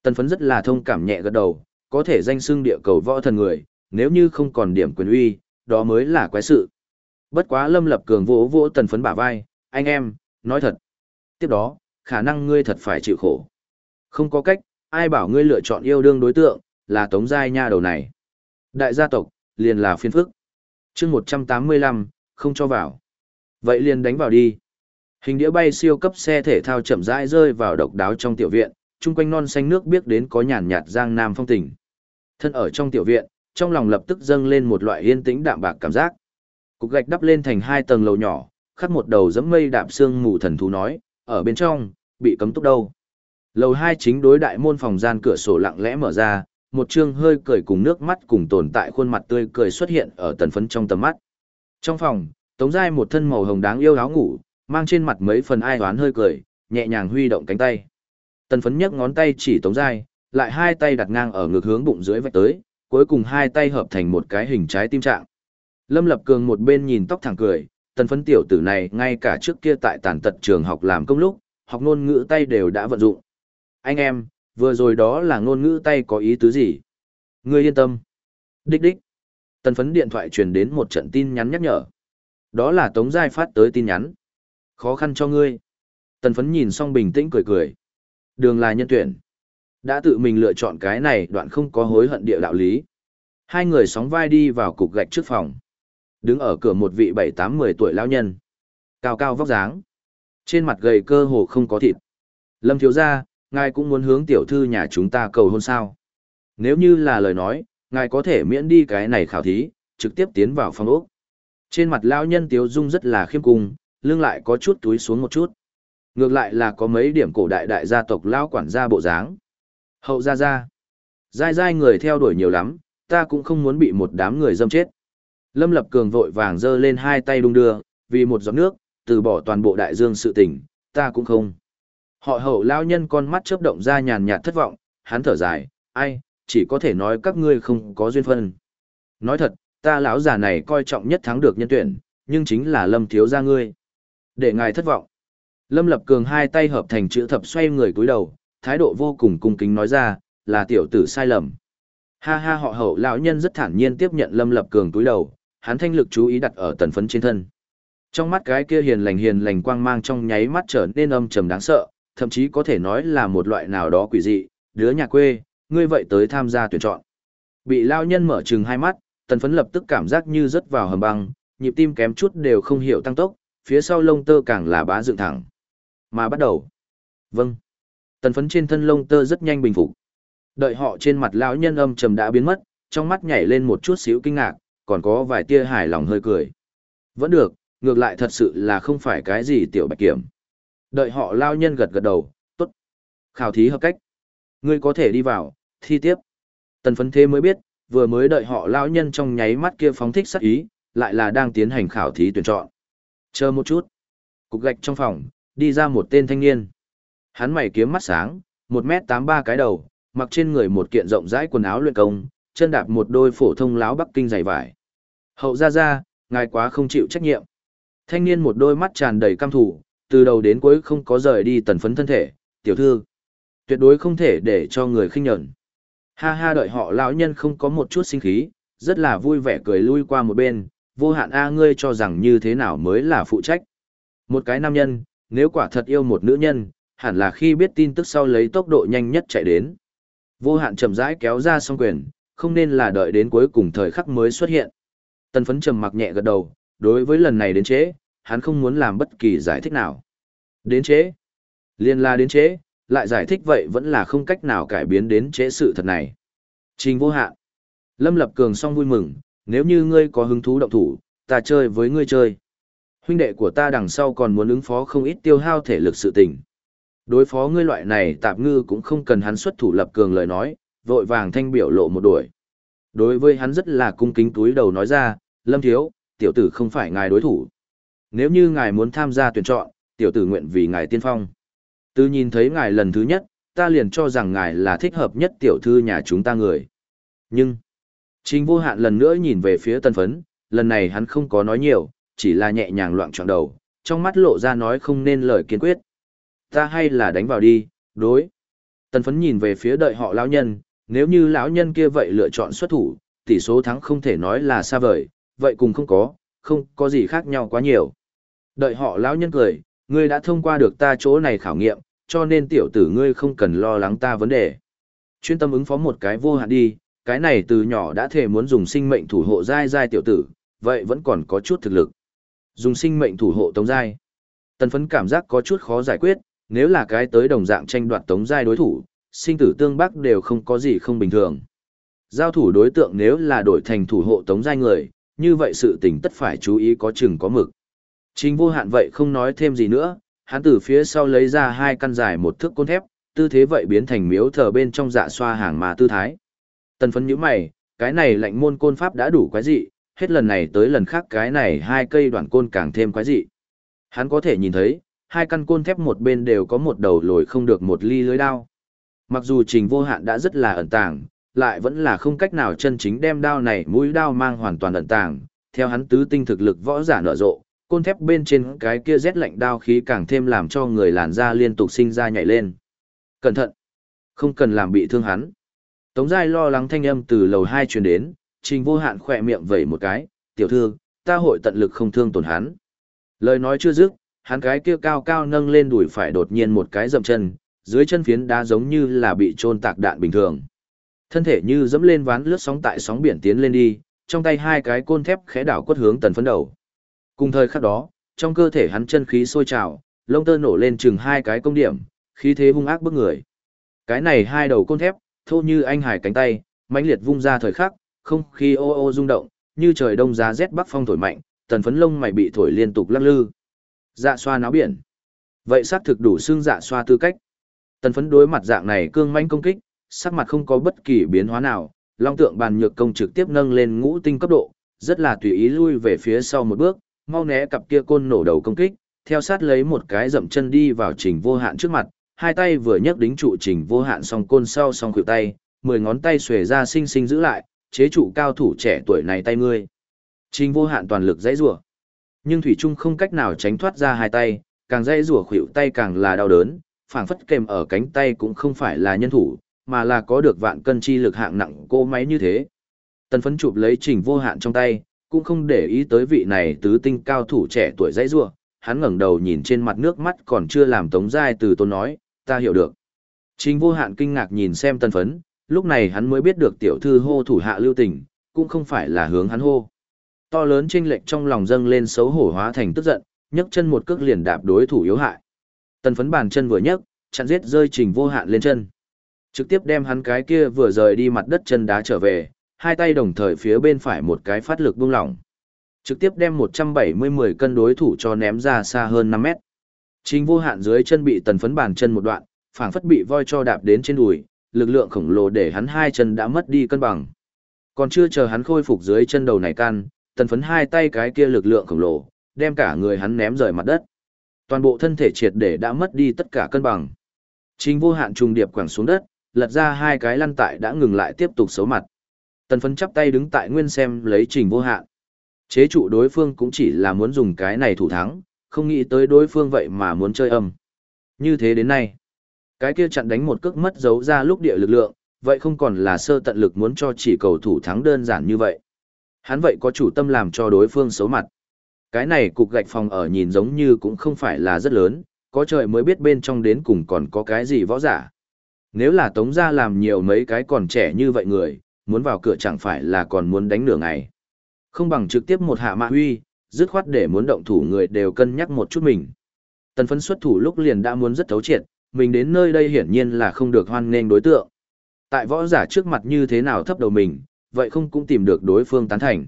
Tân phấn rất là thông cảm nhẹ gật đầu, có thể danh xưng địa cầu võ thần người, nếu như không còn điểm quyền uy, đó mới là quái sự. Bất quá lâm lập cường vỗ vỗ tần phấn bả vai, anh em, nói thật. Tiếp đó, khả năng ngươi thật phải chịu khổ. Không có cách, ai bảo ngươi lựa chọn yêu đương đối tượng, là tống giai nha đầu này. Đại gia tộc, liền là phiên phức. chương 185, không cho vào. Vậy liền đánh vào đi. Hình đĩa bay siêu cấp xe thể thao chậm rãi rơi vào độc đáo trong tiểu viện, chung quanh non xanh nước biết đến có nhàn nhạt giang nam phong tình. Thân ở trong tiểu viện, trong lòng lập tức dâng lên một loại yên tĩnh đạm bạc cảm giác. Cục gạch đắp lên thành hai tầng lầu nhỏ, khắc một đầu dẫm mây đạp xương mù thần thú nói, ở bên trong, bị cấm túc đâu. Lầu hai chính đối đại môn phòng gian cửa sổ lặng lẽ mở ra, một chương hơi cười cùng nước mắt cùng tồn tại khuôn mặt tươi cười xuất hiện ở tần phấn trong tầm mắt. Trong phòng, Tống Giai một thân màu hồng đáng yêu áo ngủ, Mang trên mặt mấy phần ai hoán hơi cười, nhẹ nhàng huy động cánh tay. Tần phấn nhấc ngón tay chỉ Tống Giai, lại hai tay đặt ngang ở ngược hướng bụng dưới vạch tới, cuối cùng hai tay hợp thành một cái hình trái tim trạng. Lâm Lập Cường một bên nhìn tóc thẳng cười, tần phấn tiểu tử này ngay cả trước kia tại tàn tật trường học làm công lúc, học ngôn ngữ tay đều đã vận dụng. Anh em, vừa rồi đó là ngôn ngữ tay có ý tứ gì? Ngươi yên tâm. Đích đích. Tần phấn điện thoại truyền đến một trận tin nhắn nhắc nhở. Đó là Tống Giai phát tới tin nhắn. Khó khăn cho ngươi. Tần phấn nhìn xong bình tĩnh cười cười. Đường là nhân tuyển. Đã tự mình lựa chọn cái này đoạn không có hối hận địa đạo lý. Hai người sóng vai đi vào cục gạch trước phòng. Đứng ở cửa một vị bảy tám mười tuổi lão nhân. Cao cao vóc dáng. Trên mặt gầy cơ hồ không có thịt. Lâm thiếu gia, ngài cũng muốn hướng tiểu thư nhà chúng ta cầu hôn sao. Nếu như là lời nói, ngài có thể miễn đi cái này khảo thí, trực tiếp tiến vào phòng ốc. Trên mặt lão nhân Tiếu Dung rất là khiêm cung, lưng lại có chút túi xuống một chút. Ngược lại là có mấy điểm cổ đại đại gia tộc lão quản gia bộ dáng. Hậu gia gia. Dai dai người theo đuổi nhiều lắm, ta cũng không muốn bị một đám người dâm chết. Lâm Lập Cường vội vàng giơ lên hai tay đung đưa, vì một giọt nước, từ bỏ toàn bộ đại dương sự tình, ta cũng không. Họ hậu lao nhân con mắt chớp động ra nhàn nhạt thất vọng, hắn thở dài, ai, chỉ có thể nói các ngươi không có duyên phân. Nói thật, ta lão già này coi trọng nhất thắng được nhân tuyển, nhưng chính là Lâm thiếu gia ngươi. Để ngài thất vọng. Lâm Lập Cường hai tay hợp thành chữ thập xoay người cúi đầu, thái độ vô cùng cung kính nói ra, là tiểu tử sai lầm. Ha ha họ hậu lão nhân rất thản nhiên tiếp nhận Lâm Lập Cường cúi đầu, hắn thanh lực chú ý đặt ở tần phấn trên thân. Trong mắt cái kia hiền lành hiền lành quang mang trong nháy mắt trở nên âm trầm đáng sợ, thậm chí có thể nói là một loại nào đó quỷ dị, đứa nhà quê, ngươi vậy tới tham gia tuyển chọn. Bị lao nhân mở trừng hai mắt, tần phấn lập tức cảm giác như rớt vào hầm băng, nhịp tim kém chút đều không hiểu tăng tốc, phía sau lông tơ càng là bá dựng thẳng. Mà bắt đầu. Vâng. Tần phấn trên thân lông tơ rất nhanh bình phục. Đợi họ trên mặt lão nhân âm trầm đã biến mất, trong mắt nhảy lên một chút xíu kinh ngạc, còn có vài tia hài lòng hơi cười. Vẫn được, ngược lại thật sự là không phải cái gì tiểu bạch kiểm. Đợi họ lao nhân gật gật đầu, tốt. Khảo thí hợp cách. Ngươi có thể đi vào, thi tiếp. Tần phấn thế mới biết, vừa mới đợi họ lao nhân trong nháy mắt kia phóng thích sắc ý, lại là đang tiến hành khảo thí tuyển chọn. Chờ một chút. Cục gạch trong phòng, đi ra một tên thanh niên. Hắn mày kiếm mắt sáng, 1m83 cái đầu, mặc trên người một kiện rộng rãi quần áo luyện công, chân đạp một đôi phổ thông láo Bắc Kinh dày vải. Hậu ra ra, ngài quá không chịu trách nhiệm. Thanh niên một đôi mắt tràn đầy cam thủ, từ đầu đến cuối không có rời đi tần phấn thân thể, tiểu thư. Tuyệt đối không thể để cho người khinh nhẫn. Ha ha đợi họ lão nhân không có một chút sinh khí, rất là vui vẻ cười lui qua một bên, vô hạn A ngươi cho rằng như thế nào mới là phụ trách. Một cái nam nhân, nếu quả thật yêu một nữ nhân, hẳn là khi biết tin tức sau lấy tốc độ nhanh nhất chạy đến. Vô hạn chậm rãi kéo ra song quyền, không nên là đợi đến cuối cùng thời khắc mới xuất hiện. Tần phấn trầm mặc nhẹ gật đầu, đối với lần này đến chế hắn không muốn làm bất kỳ giải thích nào. Đến chế Liên la đến chế lại giải thích vậy vẫn là không cách nào cải biến đến chế sự thật này. Trình vô hạn. Lâm Lập Cường song vui mừng, nếu như ngươi có hứng thú động thủ, ta chơi với ngươi chơi. Huynh đệ của ta đằng sau còn muốn ứng phó không ít tiêu hao thể lực sự tình. Đối phó ngươi loại này tạp ngư cũng không cần hắn xuất thủ Lập Cường lời nói, vội vàng thanh biểu lộ một đuổi. Đối với hắn rất là cung kính túi đầu nói ra, Lâm Thiếu, tiểu tử không phải ngài đối thủ. Nếu như ngài muốn tham gia tuyển chọn, tiểu tử nguyện vì ngài tiên phong. Từ nhìn thấy ngài lần thứ nhất, ta liền cho rằng ngài là thích hợp nhất tiểu thư nhà chúng ta người. Nhưng, Trình vô hạn lần nữa nhìn về phía tân phấn, lần này hắn không có nói nhiều, chỉ là nhẹ nhàng loạn trọng đầu, trong mắt lộ ra nói không nên lời kiên quyết. Ta hay là đánh vào đi, đối. Tân phấn nhìn về phía đợi họ lão nhân, nếu như lão nhân kia vậy lựa chọn xuất thủ, tỷ số thắng không thể nói là xa vời, vậy cùng không có, không có gì khác nhau quá nhiều. Đợi họ lão nhân cười, ngươi đã thông qua được ta chỗ này khảo nghiệm, cho nên tiểu tử ngươi không cần lo lắng ta vấn đề. Chuyên tâm ứng phó một cái vô hạn đi, cái này từ nhỏ đã thể muốn dùng sinh mệnh thủ hộ dai giai tiểu tử, vậy vẫn còn có chút thực lực. Dùng sinh mệnh thủ hộ tống giai. Tần phấn cảm giác có chút khó giải quyết, nếu là cái tới đồng dạng tranh đoạt tống giai đối thủ, sinh tử tương bắc đều không có gì không bình thường. Giao thủ đối tượng nếu là đổi thành thủ hộ tống giai người, như vậy sự tình tất phải chú ý có chừng có mực. Trình vô hạn vậy không nói thêm gì nữa, hắn từ phía sau lấy ra hai căn dài một thước côn thép, tư thế vậy biến thành miếu thờ bên trong dạ xoa hàng mà tư thái. Tần phấn nhíu mày, cái này lạnh môn côn pháp đã đủ quái dị, hết lần này tới lần khác cái này hai cây đoạn côn càng thêm quái dị. Hắn có thể nhìn thấy, hai căn côn thép một bên đều có một đầu lồi không được một ly lưới đao. Mặc dù trình vô hạn đã rất là ẩn tàng, lại vẫn là không cách nào chân chính đem đao này mũi đao mang hoàn toàn ẩn tàng. Theo hắn tứ tinh thực lực võ giả nở rộ, côn thép bên trên cái kia rét lạnh đao khí càng thêm làm cho người làn da liên tục sinh ra nhảy lên. Cẩn thận! Không cần làm bị thương hắn. Tống Giai lo lắng thanh âm từ lầu hai truyền đến, trình vô hạn khỏe miệng vẩy một cái, tiểu thư, ta hội tận lực không thương tổn hắn. Lời nói chưa dứt, hắn cái kia cao cao nâng lên đùi phải đột nhiên một cái dậm chân, dưới chân phiến đá giống như là bị trôn tạc đạn bình thường. Thân thể như dẫm lên ván lướt sóng tại sóng biển tiến lên đi, trong tay hai cái côn thép khẽ đảo quất hướng tần phấn đầu. Cùng thời khắc đó, trong cơ thể hắn chân khí sôi trào, lông tơ nổ lên chừng hai cái công điểm, khí thế hung ác bức người. Cái này hai đầu côn thép, thô như anh hải cánh tay, mãnh liệt vung ra thời khắc, không khí ô ô rung động, như trời đông giá rét bắc phong thổi mạnh, tần phấn lông mày bị thổi liên tục lắc lư. Dạ xoa náo biển. Vậy xác thực đủ xương dạ xoa tư cách. Tần phấn đối mặt dạng này cương mãnh công kích, sắc mặt không có bất kỳ biến hóa nào, long tượng bàn nhược công trực tiếp nâng lên ngũ tinh cấp độ, rất là tùy ý lui về phía sau một bước, mau né cặp kia côn nổ đầu công kích, theo sát lấy một cái dậm chân đi vào trình vô hạn trước mặt, hai tay vừa nhấc đính trụ trình vô hạn song côn sau song khuỷu tay, mười ngón tay xuề ra sinh sinh giữ lại, chế trụ cao thủ trẻ tuổi này tay ngươi. Trình vô hạn toàn lực dãy rủa, nhưng thủy trung không cách nào tránh thoát ra hai tay, càng dãy rủa khuỷu tay càng là đau đớn, phảng phất kèm ở cánh tay cũng không phải là nhân thủ, mà là có được vạn cân chi lực hạng nặng cô máy như thế. Tần phấn chụp lấy trình vô hạn trong tay, cũng không để ý tới vị này tứ tinh cao thủ trẻ tuổi dãy rua, hắn ngẩng đầu nhìn trên mặt nước mắt còn chưa làm tống giai từ tôn nói, ta hiểu được. Trình vô hạn kinh ngạc nhìn xem tân phấn, lúc này hắn mới biết được tiểu thư hô thủ hạ lưu tình, cũng không phải là hướng hắn hô. To lớn chênh lệch trong lòng dâng lên xấu hổ hóa thành tức giận, nhấc chân một cước liền đạp đối thủ yếu hại. Tần phấn bàn chân vừa nhấc, chặn giết rơi trình vô hạn lên chân. Trực tiếp đem hắn cái kia vừa rời đi mặt đất chân đá trở về, hai tay đồng thời phía bên phải một cái phát lực buông lỏng. Trực tiếp đem 170-10 cân đối thủ cho ném ra xa hơn 5 mét. Trình vô hạn dưới chân bị tần phấn bàn chân một đoạn, phảng phất bị voi cho đạp đến trên đùi, lực lượng khổng lồ để hắn hai chân đã mất đi cân bằng. Còn chưa chờ hắn khôi phục dưới chân đầu này can, tần phấn hai tay cái kia lực lượng khổng lồ, đem cả người hắn ném rời mặt đất. Toàn bộ thân thể triệt để đã mất đi tất cả cân bằng. Trình vô hạn trùng điệp quẳng xuống đất, lật ra hai cái lăn tại đã ngừng lại tiếp tục xấu mặt. Tần phấn chắp tay đứng tại nguyên xem lấy trình vô hạn. Chế trụ đối phương cũng chỉ là muốn dùng cái này thủ thắng, không nghĩ tới đối phương vậy mà muốn chơi âm. Như thế đến nay, cái kia chặn đánh một cước mất dấu ra lúc địa lực lượng, vậy không còn là sơ tận lực muốn cho chỉ cầu thủ thắng đơn giản như vậy. Hắn vậy có chủ tâm làm cho đối phương xấu mặt. Cái này cục gạch phòng ở nhìn giống như cũng không phải là rất lớn, có trời mới biết bên trong đến cùng còn có cái gì võ giả. Nếu là tống gia làm nhiều mấy cái còn trẻ như vậy người, muốn vào cửa chẳng phải là còn muốn đánh nửa ngày. Không bằng trực tiếp một hạ mạ huy, dứt khoát để muốn động thủ người đều cân nhắc một chút mình. Tần phấn xuất thủ lúc liền đã muốn rất thấu triệt, mình đến nơi đây hiển nhiên là không được hoan nghênh đối tượng. Tại võ giả trước mặt như thế nào thấp đầu mình, vậy không cũng tìm được đối phương tán thành.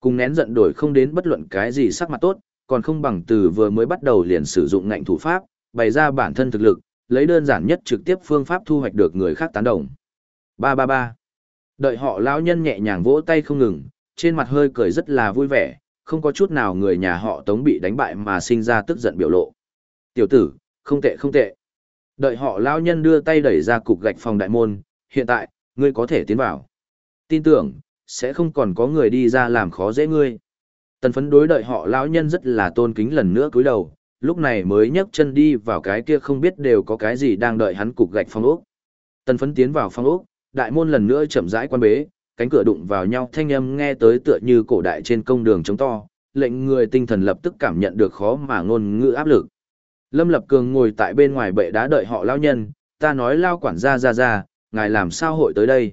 Cùng nén giận đổi không đến bất luận cái gì sắc mặt tốt, còn không bằng từ vừa mới bắt đầu liền sử dụng ngạnh thủ pháp, bày ra bản thân thực lực, lấy đơn giản nhất trực tiếp phương pháp thu hoạch được người khác tán đồng. 333. Đợi họ lão nhân nhẹ nhàng vỗ tay không ngừng, trên mặt hơi cười rất là vui vẻ, không có chút nào người nhà họ Tống bị đánh bại mà sinh ra tức giận biểu lộ. Tiểu tử, không tệ không tệ. Đợi họ lão nhân đưa tay đẩy ra cục gạch phòng đại môn, hiện tại, ngươi có thể tiến vào. Tin tưởng, sẽ không còn có người đi ra làm khó dễ ngươi. Tần phấn đối đợi họ lão nhân rất là tôn kính lần nữa cúi đầu, lúc này mới nhấc chân đi vào cái kia không biết đều có cái gì đang đợi hắn cục gạch phong ốc. Tần phấn tiến vào phong ốc, đại môn lần nữa chậm rãi quan bế, cánh cửa đụng vào nhau thanh âm nghe tới tựa như cổ đại trên công đường chống to, lệnh người tinh thần lập tức cảm nhận được khó mà ngôn ngữ áp lực. Lâm Lập Cường ngồi tại bên ngoài bệ đá đợi họ lao nhân, ta nói lao quản gia ra ra, ngài làm sao hội tới đây.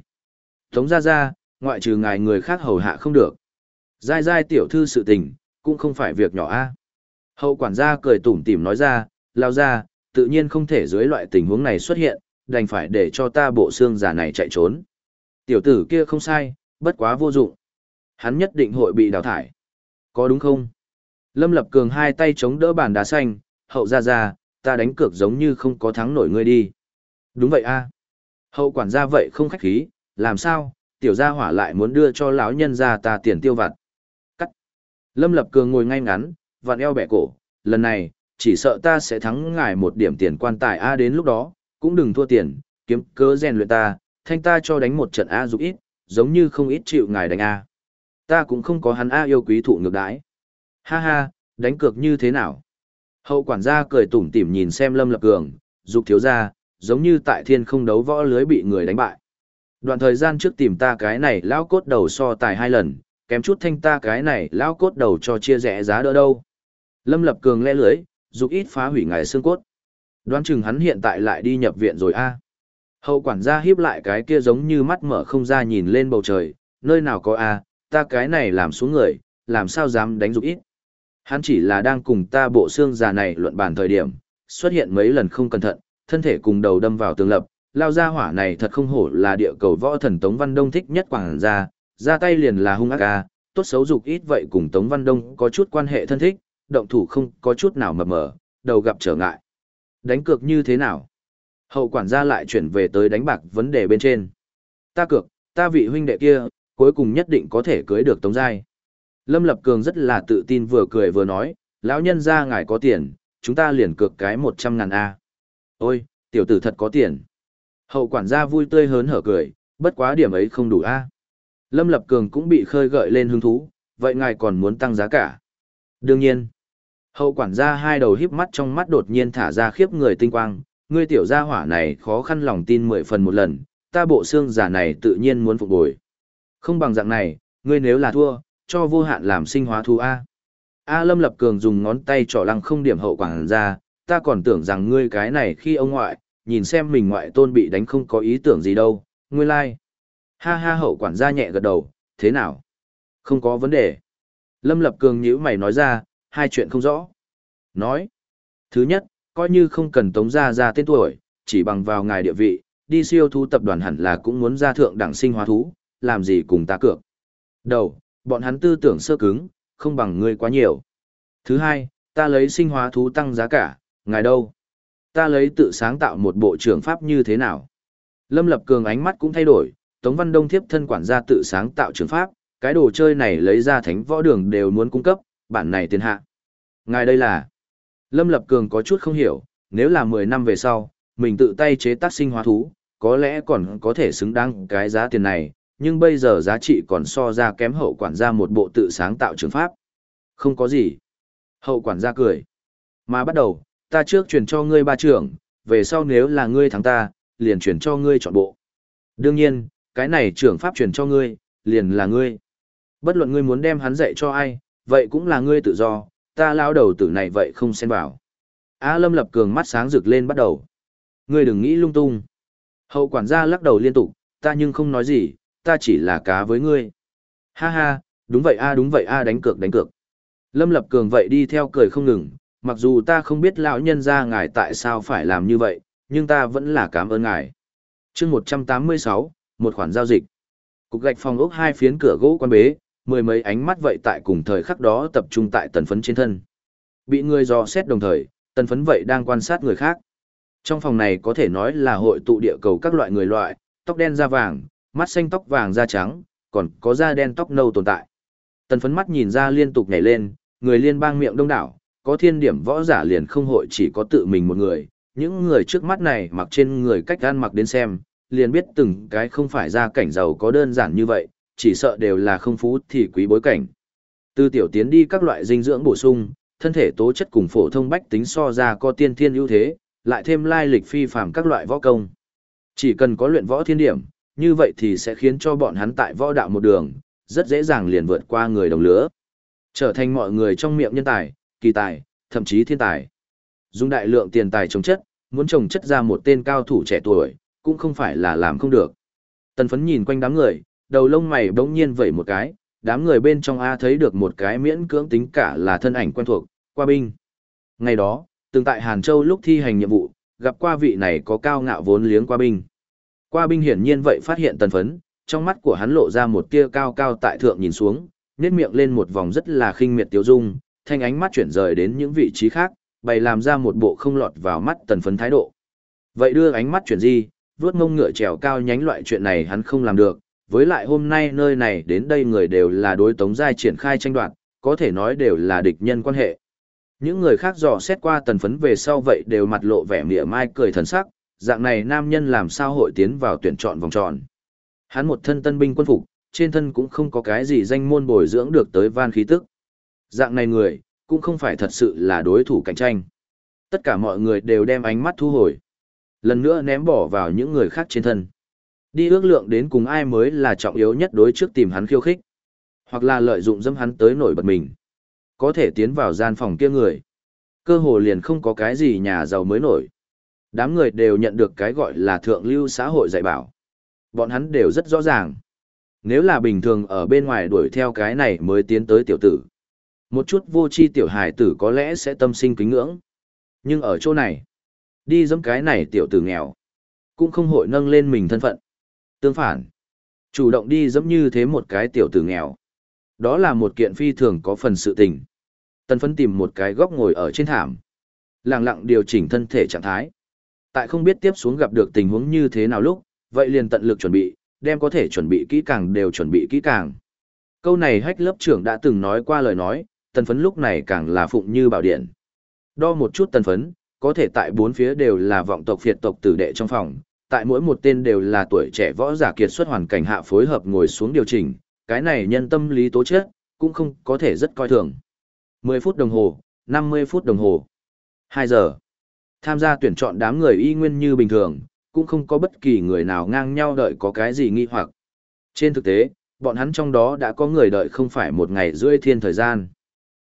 Tống ra ra, ngoại trừ ngài người khác hầu hạ không được. Giai giai tiểu thư sự tình, cũng không phải việc nhỏ a. Hậu quản gia cười tủm tỉm nói ra, lao ra, tự nhiên không thể dưới loại tình huống này xuất hiện, đành phải để cho ta bộ xương giả này chạy trốn. Tiểu tử kia không sai, bất quá vô dụng. Hắn nhất định hội bị đào thải. Có đúng không? Lâm Lập Cường hai tay chống đỡ bàn đá xanh, hậu ra ra, ta đánh cược giống như không có thắng nổi ngươi đi. Đúng vậy a. Hậu quản gia vậy không khách khí, làm sao, tiểu gia hỏa lại muốn đưa cho lão nhân ra ta tiền tiêu vặt. Cắt. Lâm Lập Cường ngồi ngay ngắn, vặn eo bẻ cổ, lần này, chỉ sợ ta sẽ thắng ngài một điểm tiền quan tài A đến lúc đó, cũng đừng thua tiền, kiếm cớ rèn luyện ta, thanh ta cho đánh một trận A giúp ít, giống như không ít chịu ngài đánh A. Ta cũng không có hắn A yêu quý thụ ngược đãi. Ha ha, đánh cược như thế nào? Hậu quản gia cười tủm tỉm nhìn xem Lâm Lập Cường, dục thiếu gia, giống như tại thiên không đấu võ lưới bị người đánh bại. Đoạn thời gian trước tìm ta cái này lão cốt đầu so tài hai lần, kém chút thanh ta cái này lão cốt đầu cho chia rẽ giá đỡ đâu. Lâm Lập Cường le lưới, dục ít phá hủy ngài xương cốt. Đoán chừng hắn hiện tại lại đi nhập viện rồi a. Hậu quản gia hiếp lại cái kia giống như mắt mở không ra nhìn lên bầu trời, nơi nào có a, ta cái này làm xuống người, làm sao dám đánh dục ít. Hắn chỉ là đang cùng ta bộ xương già này luận bàn thời điểm, xuất hiện mấy lần không cẩn thận, thân thể cùng đầu đâm vào tường lập, lao ra hỏa này thật không hổ là địa cầu võ thần Tống Văn Đông thích nhất quảng gia, ra tay liền là hung ác a, tốt xấu dục ít vậy cùng Tống Văn Đông có chút quan hệ thân thích, động thủ không có chút nào mập mờ, đầu gặp trở ngại. Đánh cược như thế nào? Hậu quản gia lại chuyển về tới đánh bạc vấn đề bên trên. Ta cược, ta vị huynh đệ kia, cuối cùng nhất định có thể cưới được Tống Giai. Lâm Lập Cường rất là tự tin vừa cười vừa nói, lão nhân ra ngài có tiền, chúng ta liền cược cái 100 ngàn A. Ôi, tiểu tử thật có tiền. Hậu quản gia vui tươi hớn hở cười, bất quá điểm ấy không đủ A. Lâm Lập Cường cũng bị khơi gợi lên hứng thú, vậy ngài còn muốn tăng giá cả? Đương nhiên. Hậu quản gia hai đầu híp mắt trong mắt đột nhiên thả ra khiếp người tinh quang, ngươi tiểu gia hỏa này khó khăn lòng tin mười phần một lần, ta bộ xương giả này tự nhiên muốn phục bồi. Không bằng dạng này, ngươi nếu là thua, cho vô hạn làm sinh hóa thu A. A Lâm Lập Cường dùng ngón tay trỏ lăng không điểm hậu quản gia, ta còn tưởng rằng ngươi cái này khi ông ngoại, nhìn xem mình ngoại tôn bị đánh không có ý tưởng gì đâu, ngươi lai. Like. Ha ha hậu quản gia nhẹ gật đầu, thế nào? Không có vấn đề. Lâm Lập Cường nhữ mày nói ra, hai chuyện không rõ. Nói. Thứ nhất, coi như không cần tống ra ra tên tuổi, chỉ bằng vào ngài địa vị, đi siêu thú tập đoàn hẳn là cũng muốn ra thượng đẳng sinh hóa thú, làm gì cùng ta cược. Đầu, bọn hắn tư tưởng sơ cứng, không bằng ngươi quá nhiều. Thứ hai, ta lấy sinh hóa thú tăng giá cả, ngài đâu? Ta lấy tự sáng tạo một bộ trưởng pháp như thế nào? Lâm Lập Cường ánh mắt cũng thay đổi, Tống Văn Đông thiếp thân quản gia tự sáng tạo trường pháp, cái đồ chơi này lấy ra thánh võ đường đều muốn cung cấp, bản này tiền hạ. Ngài đây là... Lâm Lập Cường có chút không hiểu, nếu là 10 năm về sau, mình tự tay chế tác sinh hóa thú, có lẽ còn có thể xứng đáng cái giá tiền này, nhưng bây giờ giá trị còn so ra kém hậu quản gia một bộ tự sáng tạo trường pháp. Không có gì. Hậu quản gia cười. Mà bắt đầu, ta trước chuyển cho ngươi ba trưởng, về sau nếu là ngươi thắng ta, liền chuyển cho ngươi chọn bộ. Đương nhiên, cái này trưởng pháp chuyển cho ngươi, liền là ngươi. Bất luận ngươi muốn đem hắn dạy cho ai, vậy cũng là ngươi tự do, ta lao đầu tử này vậy không xen vào. A Lâm lập cường mắt sáng rực lên bắt đầu. Ngươi đừng nghĩ lung tung. Hậu quản gia lắc đầu liên tục, ta nhưng không nói gì, ta chỉ là cá với ngươi. Ha ha, đúng vậy a đúng vậy a đánh cược đánh cược. Lâm lập cường vậy đi theo cười không ngừng, mặc dù ta không biết lão nhân ra ngài tại sao phải làm như vậy, nhưng ta vẫn là cảm ơn ngài. chương 186, một khoản giao dịch. Cục gạch phòng ốc hai phiến cửa gỗ quan bế, mười mấy ánh mắt vậy tại cùng thời khắc đó tập trung tại tần phấn trên thân. Bị người dò xét đồng thời, tần phấn vậy đang quan sát người khác. Trong phòng này có thể nói là hội tụ địa cầu các loại người loại, tóc đen da vàng, mắt xanh tóc vàng da trắng, còn có da đen tóc nâu tồn tại. Tần phấn mắt nhìn ra liên tục nhảy lên, người liên bang miệng đông đảo, có thiên điểm võ giả liền không hội chỉ có tự mình một người. Những người trước mắt này mặc trên người cách gan mặc đến xem, liền biết từng cái không phải ra cảnh giàu có đơn giản như vậy, chỉ sợ đều là không phú thì quý bối cảnh. Từ tiểu tiến đi các loại dinh dưỡng bổ sung, thân thể tố chất cùng phổ thông bách tính so ra có tiên thiên ưu thế, lại thêm lai lịch phi phàm các loại võ công. Chỉ cần có luyện võ thiên điểm, như vậy thì sẽ khiến cho bọn hắn tại võ đạo một đường, rất dễ dàng liền vượt qua người đồng lứa. Trở thành mọi người trong miệng nhân tài, kỳ tài, thậm chí thiên tài. Dùng đại lượng tiền tài trồng chất, muốn trồng chất ra một tên cao thủ trẻ tuổi, cũng không phải là làm không được. Tần phấn nhìn quanh đám người, đầu lông mày bỗng nhiên vẩy một cái, đám người bên trong A thấy được một cái miễn cưỡng tính cả là thân ảnh quen thuộc, qua binh. Ngày đó, từng tại Hàn Châu lúc thi hành nhiệm vụ, gặp qua vị này có cao ngạo vốn liếng qua binh. Qua binh hiển nhiên vậy phát hiện tần phấn, trong mắt của hắn lộ ra một tia cao cao tại thượng nhìn xuống, nét miệng lên một vòng rất là khinh miệt tiêu dung, thanh ánh mắt chuyển rời đến những vị trí khác, bày làm ra một bộ không lọt vào mắt tần phấn thái độ. Vậy đưa ánh mắt chuyển gì, vuốt ngông ngựa trèo cao nhánh loại chuyện này hắn không làm được, với lại hôm nay nơi này đến đây người đều là đối tống giai triển khai tranh đoạt, có thể nói đều là địch nhân quan hệ. Những người khác dò xét qua tần phấn về sau vậy đều mặt lộ vẻ mỉa mai cười thần sắc, dạng này nam nhân làm sao hội tiến vào tuyển chọn vòng tròn. Hắn một thân tân binh quân phục, trên thân cũng không có cái gì danh môn bồi dưỡng được tới van khí tức. Dạng này người, cũng không phải thật sự là đối thủ cạnh tranh. Tất cả mọi người đều đem ánh mắt thu hồi. Lần nữa ném bỏ vào những người khác trên thân. Đi ước lượng đến cùng ai mới là trọng yếu nhất đối trước tìm hắn khiêu khích. Hoặc là lợi dụng dâm hắn tới nổi bật mình. Có thể tiến vào gian phòng kia người. Cơ hồ liền không có cái gì nhà giàu mới nổi. Đám người đều nhận được cái gọi là thượng lưu xã hội dạy bảo. Bọn hắn đều rất rõ ràng. Nếu là bình thường ở bên ngoài đuổi theo cái này mới tiến tới tiểu tử. Một chút vô tri tiểu hài tử có lẽ sẽ tâm sinh kính ngưỡng. Nhưng ở chỗ này, đi dẫm cái này tiểu tử nghèo, cũng không hội nâng lên mình thân phận. Tương phản, chủ động đi dẫm như thế một cái tiểu tử nghèo. Đó là một kiện phi thường có phần sự tình. Tân phấn tìm một cái góc ngồi ở trên thảm. Lặng lặng điều chỉnh thân thể trạng thái. Tại không biết tiếp xuống gặp được tình huống như thế nào lúc, vậy liền tận lực chuẩn bị, đem có thể chuẩn bị kỹ càng đều chuẩn bị kỹ càng. Câu này hách lớp trưởng đã từng nói qua lời nói, tần phấn lúc này càng là phụng như bảo điện. Đo một chút tần phấn, có thể tại bốn phía đều là vọng tộc phiệt tộc tử đệ trong phòng, tại mỗi một tên đều là tuổi trẻ võ giả kiệt xuất hoàn cảnh hạ phối hợp ngồi xuống điều chỉnh, cái này nhân tâm lý tố chất, cũng không có thể rất coi thường. 10 phút đồng hồ, 50 phút đồng hồ, 2 giờ. Tham gia tuyển chọn đám người y nguyên như bình thường, cũng không có bất kỳ người nào ngang nhau đợi có cái gì nghi hoặc. Trên thực tế, bọn hắn trong đó đã có người đợi không phải một ngày rưỡi thiên thời gian.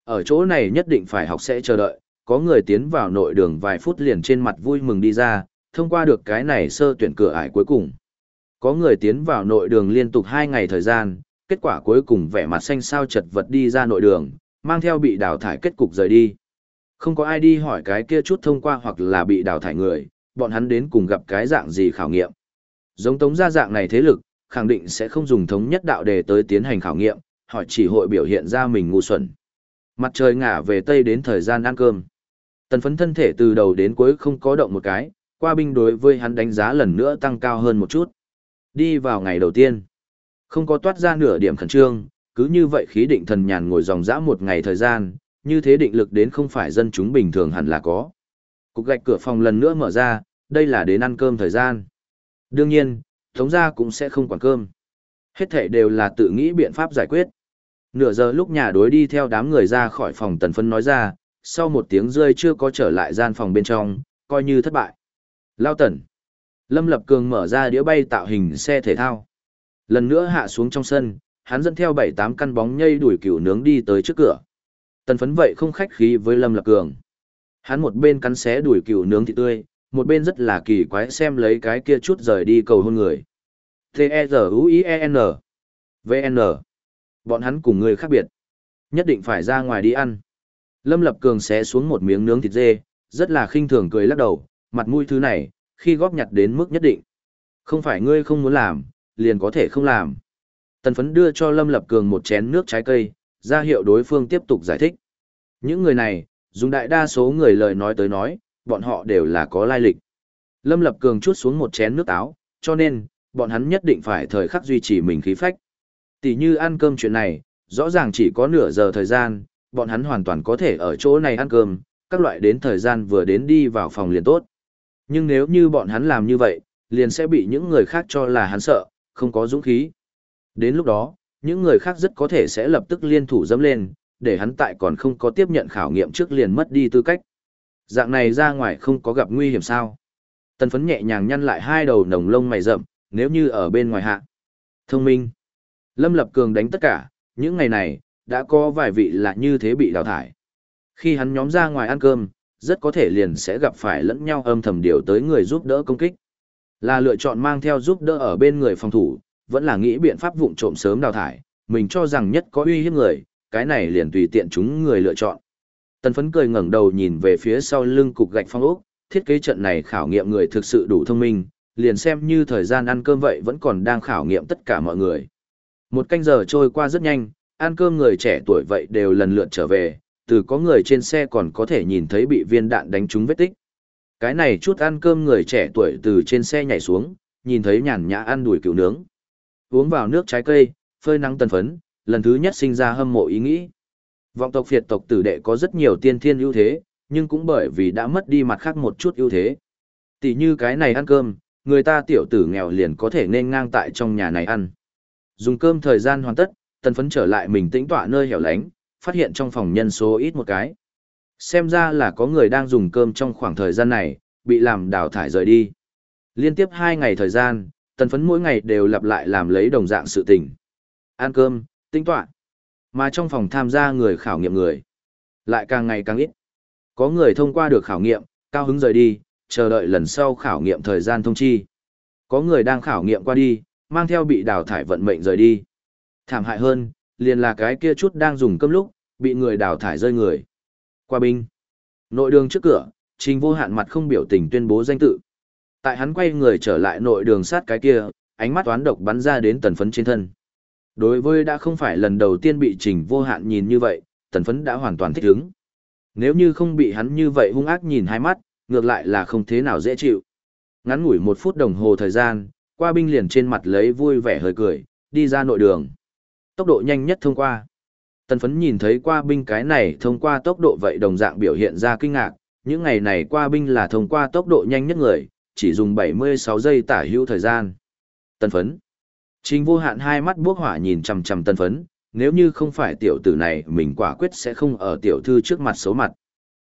Ở chỗ này nhất định phải học sẽ chờ đợi, có người tiến vào nội đường vài phút liền trên mặt vui mừng đi ra, thông qua được cái này sơ tuyển cửa ải cuối cùng. Có người tiến vào nội đường liên tục 2 ngày thời gian, kết quả cuối cùng vẻ mặt xanh sao chật vật đi ra nội đường, mang theo bị đào thải kết cục rời đi. Không có ai đi hỏi cái kia chút thông qua hoặc là bị đào thải người, bọn hắn đến cùng gặp cái dạng gì khảo nghiệm. Giống tống gia dạng này thế lực, khẳng định sẽ không dùng thống nhất đạo đề tới tiến hành khảo nghiệm, họ chỉ hội biểu hiện ra mình ngu xuẩn. Mặt trời ngả về tây đến thời gian ăn cơm. Tần phấn thân thể từ đầu đến cuối không có động một cái, qua binh đối với hắn đánh giá lần nữa tăng cao hơn một chút. Đi vào ngày đầu tiên, không có toát ra nửa điểm khẩn trương, cứ như vậy khí định thần nhàn ngồi dòng dã một ngày thời gian, như thế định lực đến không phải dân chúng bình thường hẳn là có. Cục gạch cửa phòng lần nữa mở ra, đây là đến ăn cơm thời gian. Đương nhiên, thống gia cũng sẽ không quản cơm. Hết thể đều là tự nghĩ biện pháp giải quyết. Nửa giờ lúc nhà đối đi theo đám người ra khỏi phòng tần phân nói ra, sau một tiếng rơi chưa có trở lại gian phòng bên trong, coi như thất bại. Lao tần. Lâm Lập Cường mở ra đĩa bay tạo hình xe thể thao. Lần nữa hạ xuống trong sân, hắn dẫn theo bảy tám căn bóng nhây đuổi cừu nướng đi tới trước cửa. Tần phấn vậy không khách khí với Lâm Lập Cường. Hắn một bên cắn xé đuổi cừu nướng thịt tươi, một bên rất là kỳ quái xem lấy cái kia chút rời đi cầu hôn người. T-E-Z-U-I-E-N V-N Bọn hắn cùng người khác biệt. Nhất định phải ra ngoài đi ăn. Lâm Lập Cường xé xuống một miếng nướng thịt dê, rất là khinh thường cười lắc đầu, mặt mũi thứ này, khi góp nhặt đến mức nhất định. Không phải ngươi không muốn làm, liền có thể không làm. Tần phấn đưa cho Lâm Lập Cường một chén nước trái cây, ra hiệu đối phương tiếp tục giải thích. Những người này, dùng đại đa số người lời nói tới nói, bọn họ đều là có lai lịch. Lâm Lập Cường chút xuống một chén nước táo, cho nên, bọn hắn nhất định phải thời khắc duy trì mình khí phách. Tỷ như ăn cơm chuyện này, rõ ràng chỉ có nửa giờ thời gian, bọn hắn hoàn toàn có thể ở chỗ này ăn cơm, các loại đến thời gian vừa đến đi vào phòng liền tốt. Nhưng nếu như bọn hắn làm như vậy, liền sẽ bị những người khác cho là hắn sợ, không có dũng khí. Đến lúc đó, những người khác rất có thể sẽ lập tức liên thủ dẫm lên, để hắn tại còn không có tiếp nhận khảo nghiệm trước liền mất đi tư cách. Dạng này ra ngoài không có gặp nguy hiểm sao. Tần phấn nhẹ nhàng nhăn lại hai đầu nồng lông mày rậm, nếu như ở bên ngoài hạ. Thông minh. Lâm Lập Cường đánh tất cả, những ngày này, đã có vài vị là như thế bị đào thải. Khi hắn nhóm ra ngoài ăn cơm, rất có thể liền sẽ gặp phải lẫn nhau âm thầm điều tới người giúp đỡ công kích. Là lựa chọn mang theo giúp đỡ ở bên người phòng thủ, vẫn là nghĩ biện pháp vụng trộm sớm đào thải, mình cho rằng nhất có uy hiếp người, cái này liền tùy tiện chúng người lựa chọn. Tần phấn cười ngẩng đầu nhìn về phía sau lưng cục gạch phong ốc, thiết kế trận này khảo nghiệm người thực sự đủ thông minh, liền xem như thời gian ăn cơm vậy vẫn còn đang khảo nghiệm tất cả mọi người. Một canh giờ trôi qua rất nhanh, ăn cơm người trẻ tuổi vậy đều lần lượt trở về, từ có người trên xe còn có thể nhìn thấy bị viên đạn đánh trúng vết tích. Cái này chút ăn cơm người trẻ tuổi từ trên xe nhảy xuống, nhìn thấy nhàn nhã ăn đùi cừu nướng. Uống vào nước trái cây, phơi nắng tần phấn, lần thứ nhất sinh ra hâm mộ ý nghĩ. Vọng tộc phiệt tộc tử đệ có rất nhiều tiên thiên ưu thế, nhưng cũng bởi vì đã mất đi mặt khác một chút ưu thế. Tỷ như cái này ăn cơm, người ta tiểu tử nghèo liền có thể nên ngang tại trong nhà này ăn. Dùng cơm thời gian hoàn tất, tần phấn trở lại mình tĩnh tọa nơi hẻo lánh, phát hiện trong phòng nhân số ít một cái. Xem ra là có người đang dùng cơm trong khoảng thời gian này, bị làm đào thải rời đi. Liên tiếp hai ngày thời gian, tần phấn mỗi ngày đều lặp lại làm lấy đồng dạng sự tình. Ăn cơm, tinh toạn. Mà trong phòng tham gia người khảo nghiệm người, lại càng ngày càng ít. Có người thông qua được khảo nghiệm, cao hứng rời đi, chờ đợi lần sau khảo nghiệm thời gian thông chi. Có người đang khảo nghiệm qua đi, mang theo bị đào thải vận mệnh rời đi. Thảm hại hơn, liền là cái kia chút đang dùng cơm lúc, bị người đào thải rơi người. Qua binh. Nội đường trước cửa, trình vô hạn mặt không biểu tình tuyên bố danh tự. Tại hắn quay người trở lại nội đường sát cái kia, ánh mắt toán độc bắn ra đến tần phấn trên thân. Đối với đã không phải lần đầu tiên bị trình vô hạn nhìn như vậy, tần phấn đã hoàn toàn thích ứng. Nếu như không bị hắn như vậy hung ác nhìn hai mắt, ngược lại là không thế nào dễ chịu. Ngắn ngủi một phút đồng hồ thời gian, qua binh liền trên mặt lấy vui vẻ hơi cười, đi ra nội đường. Tốc độ nhanh nhất thông qua. Tần phấn nhìn thấy qua binh cái này thông qua tốc độ vậy đồng dạng biểu hiện ra kinh ngạc, những ngày này qua binh là thông qua tốc độ nhanh nhất người, chỉ dùng 76 giây tả hữu thời gian. Tần phấn. Trình vô hạn hai mắt bước hỏa nhìn chằm chằm tần phấn, nếu như không phải tiểu tử này mình quả quyết sẽ không ở tiểu thư trước mặt xấu mặt.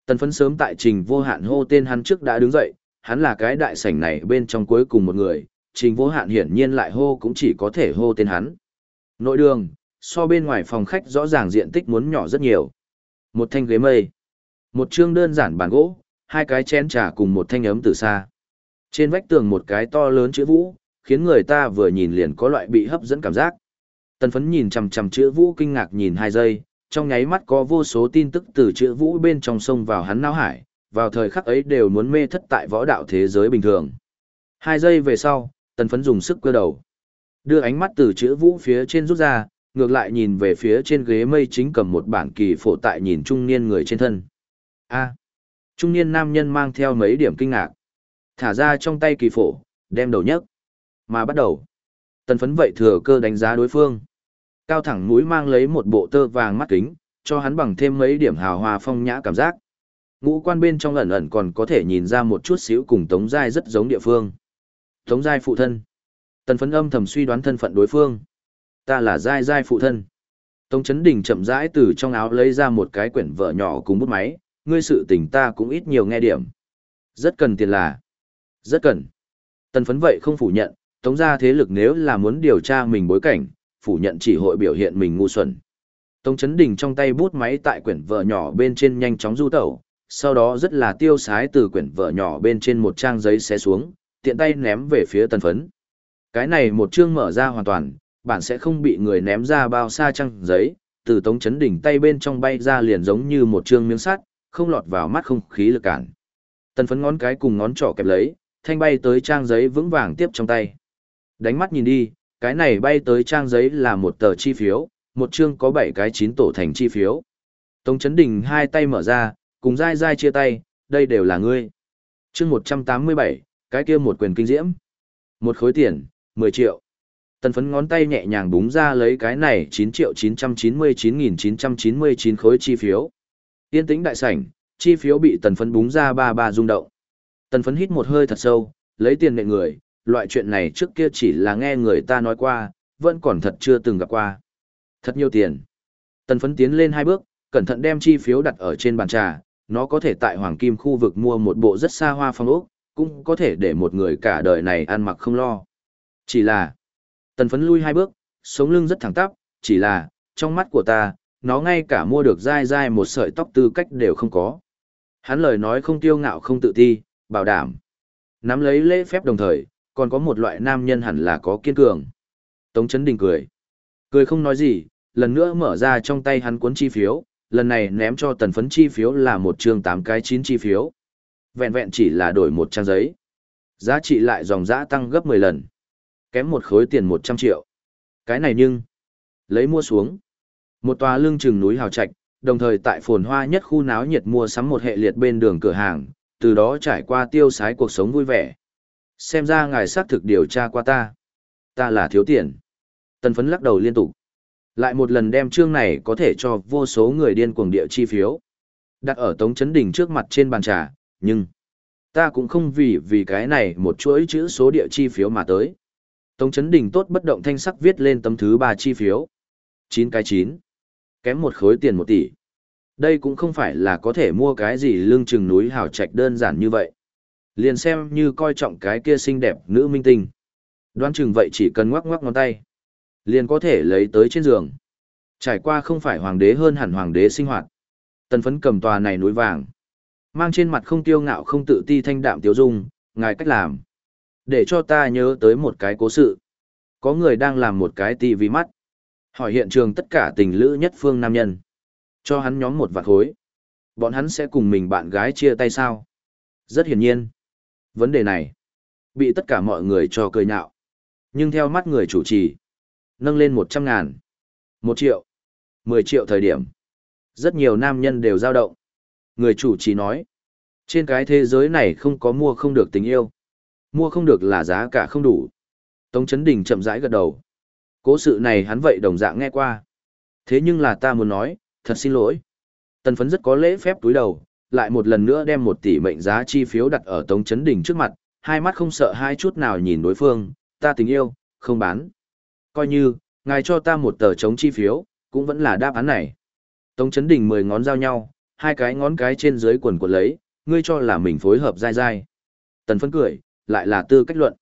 Tần phấn sớm tại trình vô hạn hô tên hắn trước đã đứng dậy, hắn là cái đại sảnh này bên trong cuối cùng một người, trình vô hạn hiển nhiên lại hô cũng chỉ có thể hô tên hắn. Nội đường, so bên ngoài phòng khách rõ ràng diện tích muốn nhỏ rất nhiều. Một thanh ghế mây, một chương đơn giản bàn gỗ, hai cái chén trà cùng một thanh ấm từ xa. Trên vách tường một cái to lớn chữ vũ, khiến người ta vừa nhìn liền có loại bị hấp dẫn cảm giác. Tần phấn nhìn chằm chằm chữ vũ kinh ngạc nhìn hai giây, trong nháy mắt có vô số tin tức từ chữ vũ bên trong sông vào hắn não hải, vào thời khắc ấy đều muốn mê thất tại võ đạo thế giới bình thường. Hai giây về sau, tần phấn dùng sức cơ đầu. Đưa ánh mắt từ chữ vũ phía trên rút ra, ngược lại nhìn về phía trên ghế mây chính cầm một bản kỳ phổ tại nhìn trung niên người trên thân. a trung niên nam nhân mang theo mấy điểm kinh ngạc. Thả ra trong tay kỳ phổ, đem đầu nhấc. Mà bắt đầu. Tần phấn vậy thừa cơ đánh giá đối phương. Cao thẳng mũi mang lấy một bộ tơ vàng mắt kính, cho hắn bằng thêm mấy điểm hào hòa phong nhã cảm giác. Ngũ quan bên trong ẩn ẩn còn có thể nhìn ra một chút xíu cùng Tống Giai rất giống địa phương. Tống Giai phụ thân. Tần phấn âm thầm suy đoán thân phận đối phương. Ta là Giai Giai phụ thân. Tống Chấn Đình chậm rãi từ trong áo lấy ra một cái quyển vợ nhỏ cùng bút máy, ngươi sự tình ta cũng ít nhiều nghe điểm. Rất cần tiền là. Rất cần. Tần phấn vậy không phủ nhận, tống ra thế lực nếu là muốn điều tra mình bối cảnh, phủ nhận chỉ hội biểu hiện mình ngu xuẩn. Tống Chấn Đình trong tay bút máy tại quyển vợ nhỏ bên trên nhanh chóng du tẩu, sau đó rất là tiêu sái từ quyển vợ nhỏ bên trên một trang giấy xé xuống, tiện tay ném về phía tần phấn. Cái này một chương mở ra hoàn toàn, bạn sẽ không bị người ném ra bao xa trang giấy, từ Tống Chấn đỉnh tay bên trong bay ra liền giống như một trương miếng sắt, không lọt vào mắt không khí lực cản. Tần phấn ngón cái cùng ngón trỏ kẹp lấy, thanh bay tới trang giấy vững vàng tiếp trong tay. Đánh mắt nhìn đi, cái này bay tới trang giấy là một tờ chi phiếu, một chương có 7 cái chín tổ thành chi phiếu. Tống Chấn Đình hai tay mở ra, cùng dai dai chia tay, đây đều là ngươi. chương 187, cái kia một quyền kinh diễm. Một khối tiền, 10 triệu. Tần phấn ngón tay nhẹ nhàng búng ra lấy cái này 9 triệu 999.999 khối chi phiếu. Yên tĩnh đại sảnh, chi phiếu bị tần phấn búng ra ba ba rung động. Tần phấn hít một hơi thật sâu, lấy tiền nệ người, loại chuyện này trước kia chỉ là nghe người ta nói qua, vẫn còn thật chưa từng gặp qua. Thật nhiều tiền. Tần phấn tiến lên hai bước, cẩn thận đem chi phiếu đặt ở trên bàn trà, nó có thể tại hoàng kim khu vực mua một bộ rất xa hoa phong ốc, cũng có thể để một người cả đời này ăn mặc không lo. Chỉ là, tần phấn lui hai bước, sống lưng rất thẳng tắp, chỉ là, trong mắt của ta, nó ngay cả mua được dai dai một sợi tóc tư cách đều không có. Hắn lời nói không tiêu ngạo không tự ti, bảo đảm. Nắm lấy lễ phép đồng thời, còn có một loại nam nhân hẳn là có kiên cường. Tống Chấn Đình cười. Cười không nói gì, lần nữa mở ra trong tay hắn cuốn chi phiếu, lần này ném cho tần phấn chi phiếu là một chương 8 cái 9 chi phiếu. Vẹn vẹn chỉ là đổi một trang giấy. Giá trị lại dòng dã tăng gấp 10 lần. Kém một khối tiền 100 triệu. Cái này nhưng, lấy mua xuống. Một tòa lưng chừng núi hào trạch, đồng thời tại phồn hoa nhất khu náo nhiệt mua sắm một hệ liệt bên đường cửa hàng, từ đó trải qua tiêu sái cuộc sống vui vẻ. Xem ra ngài xác thực điều tra qua ta. Ta là thiếu tiền. Tần phấn lắc đầu liên tục. Lại một lần đem chương này có thể cho vô số người điên cuồng địa chi phiếu. Đặt ở Tống Chấn đỉnh trước mặt trên bàn trà, nhưng ta cũng không vì vì cái này một chuỗi chữ số địa chi phiếu mà tới. Tống Chấn Đình tốt bất động thanh sắc viết lên tấm thứ ba chi phiếu. 9 cái 9. Kém một khối tiền một tỷ. Đây cũng không phải là có thể mua cái gì lương chừng núi hào trạch đơn giản như vậy. Liền xem như coi trọng cái kia xinh đẹp nữ minh tinh. Đoán chừng vậy chỉ cần ngoắc ngoắc ngón tay. Liền có thể lấy tới trên giường. Trải qua không phải hoàng đế hơn hẳn hoàng đế sinh hoạt. Tần phấn cầm tòa này núi vàng. Mang trên mặt không tiêu ngạo không tự ti thanh đạm tiêu dung, ngài cách làm. Để cho ta nhớ tới một cái cố sự. Có người đang làm một cái tivi mắt. Hỏi hiện trường tất cả tình lữ nhất phương nam nhân. Cho hắn nhóm một vạt khối. Bọn hắn sẽ cùng mình bạn gái chia tay sao? Rất hiển nhiên. Vấn đề này. Bị tất cả mọi người cho cười nhạo. Nhưng theo mắt người chủ trì. Nâng lên một trăm ngàn. Một triệu. Mười triệu thời điểm. Rất nhiều nam nhân đều dao động. Người chủ trì nói. Trên cái thế giới này không có mua không được tình yêu. Mua không được là giá cả không đủ. Tống Chấn Đình chậm rãi gật đầu. Cố sự này hắn vậy đồng dạng nghe qua. Thế nhưng là ta muốn nói, thật xin lỗi. Tần phấn rất có lễ phép túi đầu, lại một lần nữa đem một tỷ mệnh giá chi phiếu đặt ở Tống Chấn Đình trước mặt, hai mắt không sợ hai chút nào nhìn đối phương, ta tình yêu, không bán. Coi như, ngài cho ta một tờ chống chi phiếu, cũng vẫn là đáp án này. Tống Chấn Đình mười ngón giao nhau, hai cái ngón cái trên dưới quần quần lấy, ngươi cho là mình phối hợp dai dai. Tần phấn cười, lại là tư cách luận.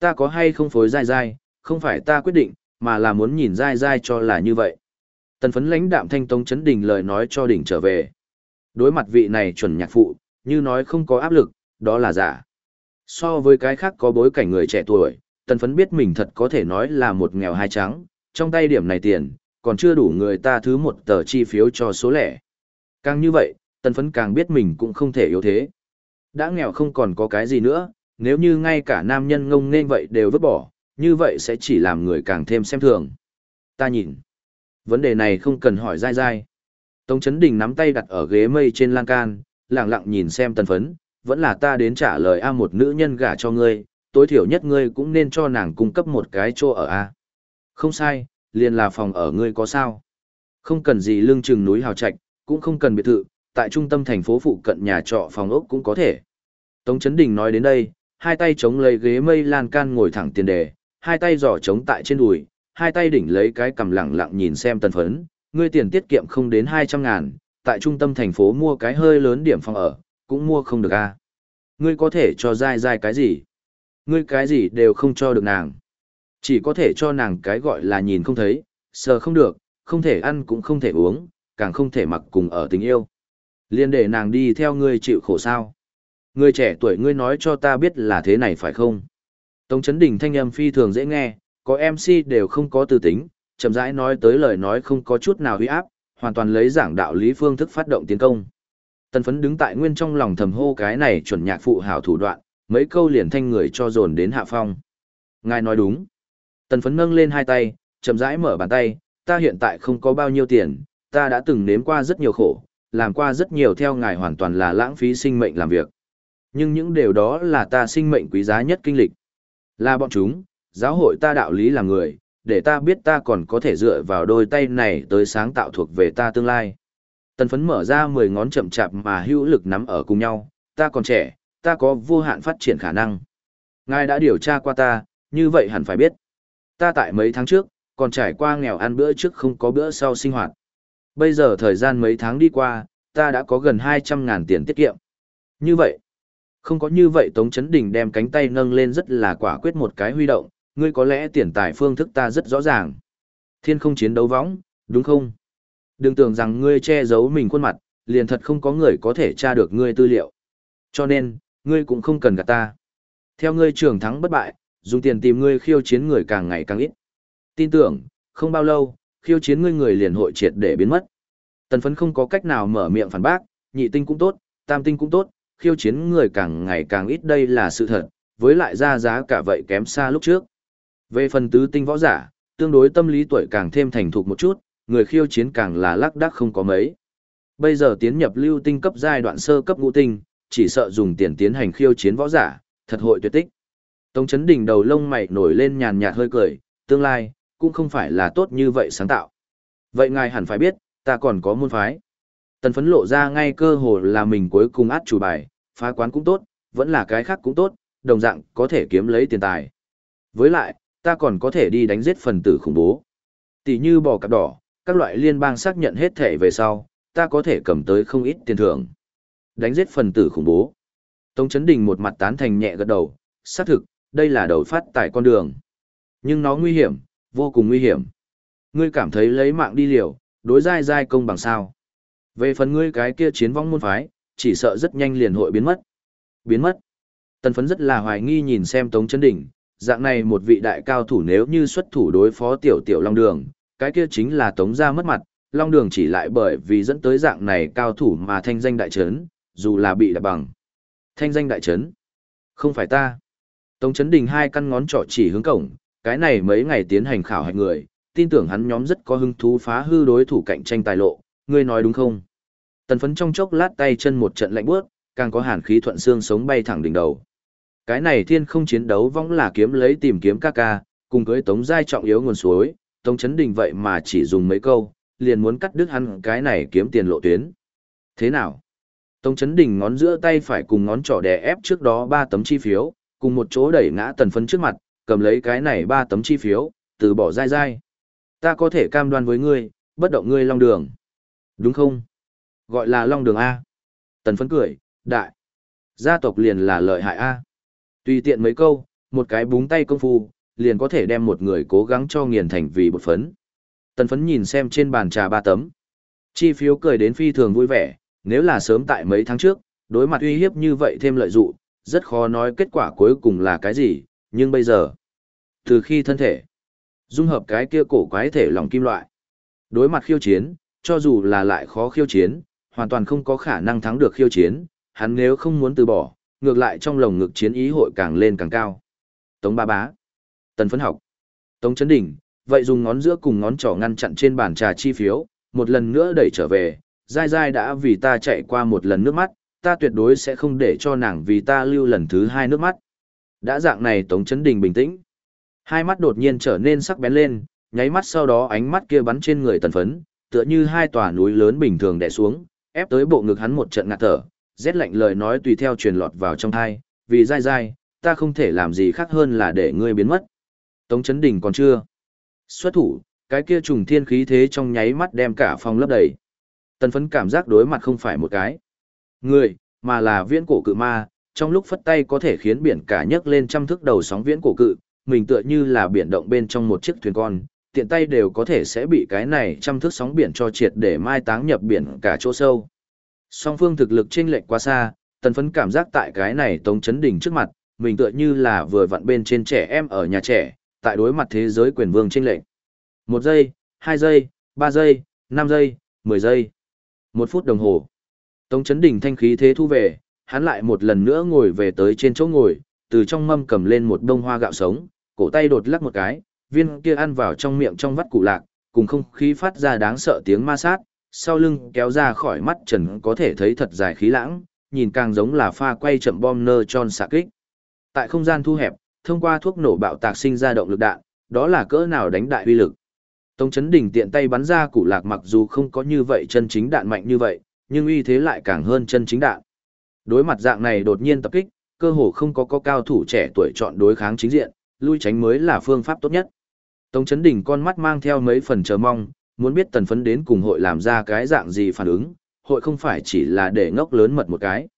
Ta có hay không phối dai dai, không phải ta quyết định, mà là muốn nhìn dai dai cho là như vậy. Tần phấn lãnh đạm thanh tông chấn đình lời nói cho đỉnh trở về. Đối mặt vị này chuẩn nhạc phụ, như nói không có áp lực, đó là giả. So với cái khác có bối cảnh người trẻ tuổi, tần phấn biết mình thật có thể nói là một nghèo hai trắng, trong tay điểm này tiền, còn chưa đủ người ta thứ một tờ chi phiếu cho số lẻ. Càng như vậy, tần phấn càng biết mình cũng không thể yếu thế. Đã nghèo không còn có cái gì nữa, nếu như ngay cả nam nhân ngông nên vậy đều vứt bỏ, như vậy sẽ chỉ làm người càng thêm xem thường. Ta nhìn, vấn đề này không cần hỏi dai dai. Tống Chấn Đình nắm tay đặt ở ghế mây trên lan can, lặng lặng nhìn xem tần phấn, vẫn là ta đến trả lời A một nữ nhân gả cho ngươi, tối thiểu nhất ngươi cũng nên cho nàng cung cấp một cái chỗ ở A. Không sai, liền là phòng ở ngươi có sao. Không cần gì lương chừng núi hào trạch, cũng không cần biệt thự, tại trung tâm thành phố phụ cận nhà trọ phòng ốc cũng có thể. Tống Chấn Đình nói đến đây, hai tay chống lấy ghế mây lan can ngồi thẳng tiền đề, hai tay giỏ chống tại trên đùi, hai tay đỉnh lấy cái cầm lẳng lặng nhìn xem tần phấn, ngươi tiền tiết kiệm không đến 200 ngàn, tại trung tâm thành phố mua cái hơi lớn điểm phòng ở, cũng mua không được a à. Ngươi có thể cho dai dai cái gì? Ngươi cái gì đều không cho được nàng. Chỉ có thể cho nàng cái gọi là nhìn không thấy, sờ không được, không thể ăn cũng không thể uống, càng không thể mặc cùng ở tình yêu. Liên để nàng đi theo ngươi chịu khổ sao. Người trẻ tuổi ngươi nói cho ta biết là thế này phải không? Tống Chấn Đình thanh âm phi thường dễ nghe, có MC đều không có tư tính, chậm rãi nói tới lời nói không có chút nào uy áp, hoàn toàn lấy giảng đạo lý phương thức phát động tiến công. Tần phấn đứng tại nguyên trong lòng thầm hô cái này chuẩn nhạc phụ hảo thủ đoạn, mấy câu liền thanh người cho dồn đến hạ phong. Ngài nói đúng. Tần phấn nâng lên hai tay, chậm rãi mở bàn tay, ta hiện tại không có bao nhiêu tiền, ta đã từng nếm qua rất nhiều khổ, làm qua rất nhiều theo ngài hoàn toàn là lãng phí sinh mệnh làm việc. Nhưng những điều đó là ta sinh mệnh quý giá nhất kinh lịch. Là bọn chúng, giáo hội ta đạo lý là người, để ta biết ta còn có thể dựa vào đôi tay này tới sáng tạo thuộc về ta tương lai. Tần phấn mở ra 10 ngón chậm chạp mà hữu lực nắm ở cùng nhau, ta còn trẻ, ta có vô hạn phát triển khả năng. Ngài đã điều tra qua ta, như vậy hẳn phải biết. Ta tại mấy tháng trước, còn trải qua nghèo ăn bữa trước không có bữa sau sinh hoạt. Bây giờ thời gian mấy tháng đi qua, ta đã có gần 200 ngàn tiền tiết kiệm. Như vậy, không có như vậy Tống Chấn Đình đem cánh tay nâng lên rất là quả quyết một cái huy động, ngươi có lẽ tiền tài phương thức ta rất rõ ràng. Thiên không chiến đấu võng, đúng không? Đừng tưởng rằng ngươi che giấu mình khuôn mặt, liền thật không có người có thể tra được ngươi tư liệu. Cho nên, ngươi cũng không cần gạt ta. Theo ngươi trưởng thắng bất bại, dùng tiền tìm ngươi khiêu chiến người càng ngày càng ít. Tin tưởng, không bao lâu, khiêu chiến ngươi người liền hội triệt để biến mất. Tần phấn không có cách nào mở miệng phản bác, nhị tinh cũng tốt, tam tinh cũng tốt, khiêu chiến người càng ngày càng ít đây là sự thật, với lại ra giá cả vậy kém xa lúc trước. Về phần tứ tinh võ giả, tương đối tâm lý tuổi càng thêm thành thục một chút, người khiêu chiến càng là lắc đắc không có mấy. Bây giờ tiến nhập lưu tinh cấp giai đoạn sơ cấp ngũ tinh, chỉ sợ dùng tiền tiến hành khiêu chiến võ giả, thật hội tuyệt tích. Tống chấn đỉnh đầu lông mày nổi lên nhàn nhạt hơi cười, tương lai, cũng không phải là tốt như vậy sáng tạo. Vậy ngài hẳn phải biết, ta còn có môn phái. Tần phấn lộ ra ngay cơ hồ là mình cuối cùng át chủ bài, phá quán cũng tốt, vẫn là cái khác cũng tốt, đồng dạng có thể kiếm lấy tiền tài. Với lại, ta còn có thể đi đánh giết phần tử khủng bố. Tỷ như bò cặp đỏ, các loại liên bang xác nhận hết thể về sau, ta có thể cầm tới không ít tiền thưởng. Đánh giết phần tử khủng bố. Tống Chấn Đình một mặt tán thành nhẹ gật đầu, xác thực, đây là đầu phát tại con đường. Nhưng nó nguy hiểm, vô cùng nguy hiểm. Ngươi cảm thấy lấy mạng đi liều, đối dai dai công bằng sao. Về phần ngươi cái kia chiến vong môn phái, chỉ sợ rất nhanh liền hội biến mất. Biến mất. Tần phấn rất là hoài nghi nhìn xem Tống Chấn Đỉnh, dạng này một vị đại cao thủ nếu như xuất thủ đối phó tiểu tiểu Long Đường, cái kia chính là Tống ra mất mặt, Long Đường chỉ lại bởi vì dẫn tới dạng này cao thủ mà thanh danh đại trấn, dù là bị đạp bằng. Thanh danh đại trấn. Không phải ta. Tống Chấn đỉnh hai căn ngón trỏ chỉ hướng cổng, cái này mấy ngày tiến hành khảo hạch người, tin tưởng hắn nhóm rất có hứng thú phá hư đối thủ cạnh tranh tài lộ, ngươi nói đúng không? Tần phấn trong chốc lát tay chân một trận lạnh bước, càng có hàn khí thuận xương sống bay thẳng đỉnh đầu. Cái này thiên không chiến đấu vong là kiếm lấy tìm kiếm ca ca, cùng cưới tống giai trọng yếu nguồn suối, tống chấn đình vậy mà chỉ dùng mấy câu, liền muốn cắt đứt hắn cái này kiếm tiền lộ tuyến. Thế nào? Tống chấn đình ngón giữa tay phải cùng ngón trỏ đè ép trước đó ba tấm chi phiếu, cùng một chỗ đẩy ngã tần phấn trước mặt, cầm lấy cái này ba tấm chi phiếu, từ bỏ dai dai. Ta có thể cam đoan với ngươi, bất động ngươi long đường. Đúng không? Gọi là long đường A. Tần phấn cười, đại. Gia tộc liền là lợi hại A. Tùy tiện mấy câu, một cái búng tay công phu, liền có thể đem một người cố gắng cho nghiền thành vì bột phấn. Tần phấn nhìn xem trên bàn trà ba tấm. Chi phiếu cười đến phi thường vui vẻ, nếu là sớm tại mấy tháng trước, đối mặt uy hiếp như vậy thêm lợi dụng, rất khó nói kết quả cuối cùng là cái gì, nhưng bây giờ, từ khi thân thể, dung hợp cái kia cổ quái thể lòng kim loại, đối mặt khiêu chiến, cho dù là lại khó khiêu chiến, hoàn toàn không có khả năng thắng được khiêu chiến, hắn nếu không muốn từ bỏ, ngược lại trong lồng ngực chiến ý hội càng lên càng cao. Tống ba bá, tần phấn học, tống chấn đỉnh, vậy dùng ngón giữa cùng ngón trỏ ngăn chặn trên bàn trà chi phiếu, một lần nữa đẩy trở về, dai dai đã vì ta chạy qua một lần nước mắt, ta tuyệt đối sẽ không để cho nàng vì ta lưu lần thứ hai nước mắt. Đã dạng này Tống Chấn Đình bình tĩnh. Hai mắt đột nhiên trở nên sắc bén lên, nháy mắt sau đó ánh mắt kia bắn trên người tần phấn, tựa như hai tòa núi lớn bình thường đè xuống, ép tới bộ ngực hắn một trận ngạt thở, rét lạnh lời nói tùy theo truyền lọt vào trong thai, vì dai dai, ta không thể làm gì khác hơn là để ngươi biến mất. Tống Chấn Đình còn chưa. Xuất thủ, cái kia trùng thiên khí thế trong nháy mắt đem cả phòng lấp đầy. Tần phấn cảm giác đối mặt không phải một cái. Người, mà là viễn cổ cự ma, trong lúc phất tay có thể khiến biển cả nhấc lên trăm thước đầu sóng viễn cổ cự, mình tựa như là biển động bên trong một chiếc thuyền con, tiện tay đều có thể sẽ bị cái này chăm thước sóng biển cho triệt để mai táng nhập biển cả chỗ sâu. Song phương thực lực chênh lệch quá xa, tần phấn cảm giác tại cái này tống chấn đỉnh trước mặt, mình tựa như là vừa vặn bên trên trẻ em ở nhà trẻ, tại đối mặt thế giới quyền vương chênh lệch. Một giây, hai giây, ba giây, năm giây, mười giây. Một phút đồng hồ. Tống chấn đỉnh thanh khí thế thu về, hắn lại một lần nữa ngồi về tới trên chỗ ngồi, từ trong mâm cầm lên một đông hoa gạo sống, cổ tay đột lắc một cái, viên kia ăn vào trong miệng trong vắt cụ lạc, cùng không khí phát ra đáng sợ tiếng ma sát, sau lưng kéo ra khỏi mắt trần có thể thấy thật dài khí lãng, nhìn càng giống là pha quay chậm bom nơ tròn xạ kích. Tại không gian thu hẹp, thông qua thuốc nổ bạo tạc sinh ra động lực đạn, đó là cỡ nào đánh đại uy lực. Tống chấn đỉnh tiện tay bắn ra củ lạc mặc dù không có như vậy chân chính đạn mạnh như vậy, nhưng uy thế lại càng hơn chân chính đạn. Đối mặt dạng này đột nhiên tập kích, cơ hồ không có có cao thủ trẻ tuổi chọn đối kháng chính diện, lui tránh mới là phương pháp tốt nhất. Tống chấn đỉnh con mắt mang theo mấy phần chờ mong, muốn biết tần phấn đến cùng hội làm ra cái dạng gì phản ứng, hội không phải chỉ là để ngốc lớn mật một cái.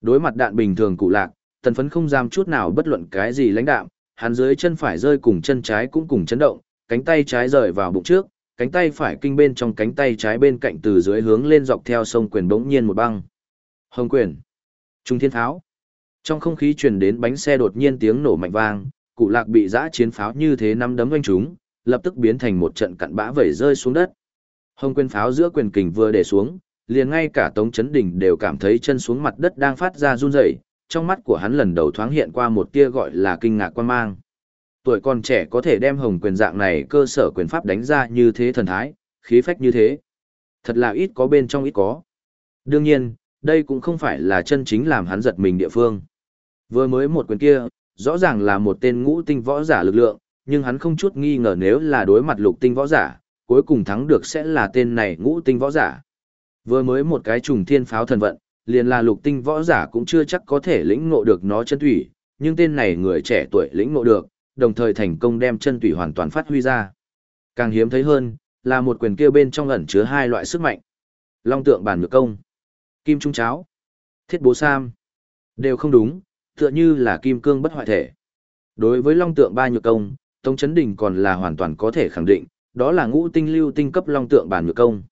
Đối mặt đạn bình thường cụ lạc, tần phấn không dám chút nào bất luận cái gì lãnh đạm, hắn dưới chân phải rơi cùng chân trái cũng cùng chấn động, cánh tay trái rời vào bụng trước, cánh tay phải kinh bên trong cánh tay trái bên cạnh từ dưới hướng lên dọc theo sông quyền bỗng nhiên một băng. Hồng quyền. Trung thiên Tháo, Trong không khí truyền đến bánh xe đột nhiên tiếng nổ mạnh vang, cụ lạc bị giã chiến pháo như thế năm đấm doanh chúng, lập tức biến thành một trận cặn bã vẩy rơi xuống đất. Hồng quyền pháo giữa quyền kình vừa để xuống, liền ngay cả Tống Chấn Đình đều cảm thấy chân xuống mặt đất đang phát ra run rẩy, trong mắt của hắn lần đầu thoáng hiện qua một tia gọi là kinh ngạc quan mang. Tuổi còn trẻ có thể đem hồng quyền dạng này cơ sở quyền pháp đánh ra như thế thần thái, khí phách như thế. Thật là ít có bên trong ít có. Đương nhiên, đây cũng không phải là chân chính làm hắn giật mình địa phương. Vừa mới một quyền kia, rõ ràng là một tên ngũ tinh võ giả lực lượng, nhưng hắn không chút nghi ngờ nếu là đối mặt lục tinh võ giả, cuối cùng thắng được sẽ là tên này ngũ tinh võ giả. Vừa mới một cái trùng thiên pháo thần vận, liền là lục tinh võ giả cũng chưa chắc có thể lĩnh ngộ được nó chân thủy, nhưng tên này người trẻ tuổi lĩnh ngộ được, đồng thời thành công đem chân thủy hoàn toàn phát huy ra. Càng hiếm thấy hơn, là một quyền kia bên trong ẩn chứa hai loại sức mạnh. Long tượng bản ngược công, kim trung cháo, thiết bố sam. Đều không đúng, tựa như là kim cương bất hoại thể. Đối với long tượng ba nhược công, Tống Chấn Đình còn là hoàn toàn có thể khẳng định, đó là ngũ tinh lưu tinh cấp long tượng bản nhược công.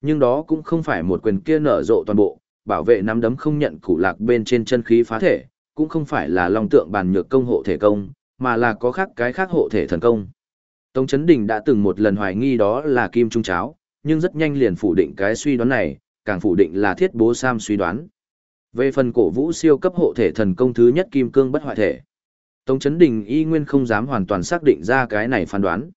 Nhưng đó cũng không phải một quyền kia nở rộ toàn bộ, bảo vệ nắm đấm không nhận củ lạc bên trên chân khí phá thể, cũng không phải là long tượng bản nhược công hộ thể công, mà là có khác cái khác hộ thể thần công. Tống Chấn Đình đã từng một lần hoài nghi đó là kim trung cháo, nhưng rất nhanh liền phủ định cái suy đoán này, càng phủ định là thiết bố Sam suy đoán. Về phần cổ vũ siêu cấp hộ thể thần công thứ nhất kim cương bất hoại thể. Tống Chấn Đình y nguyên không dám hoàn toàn xác định ra cái này phán đoán.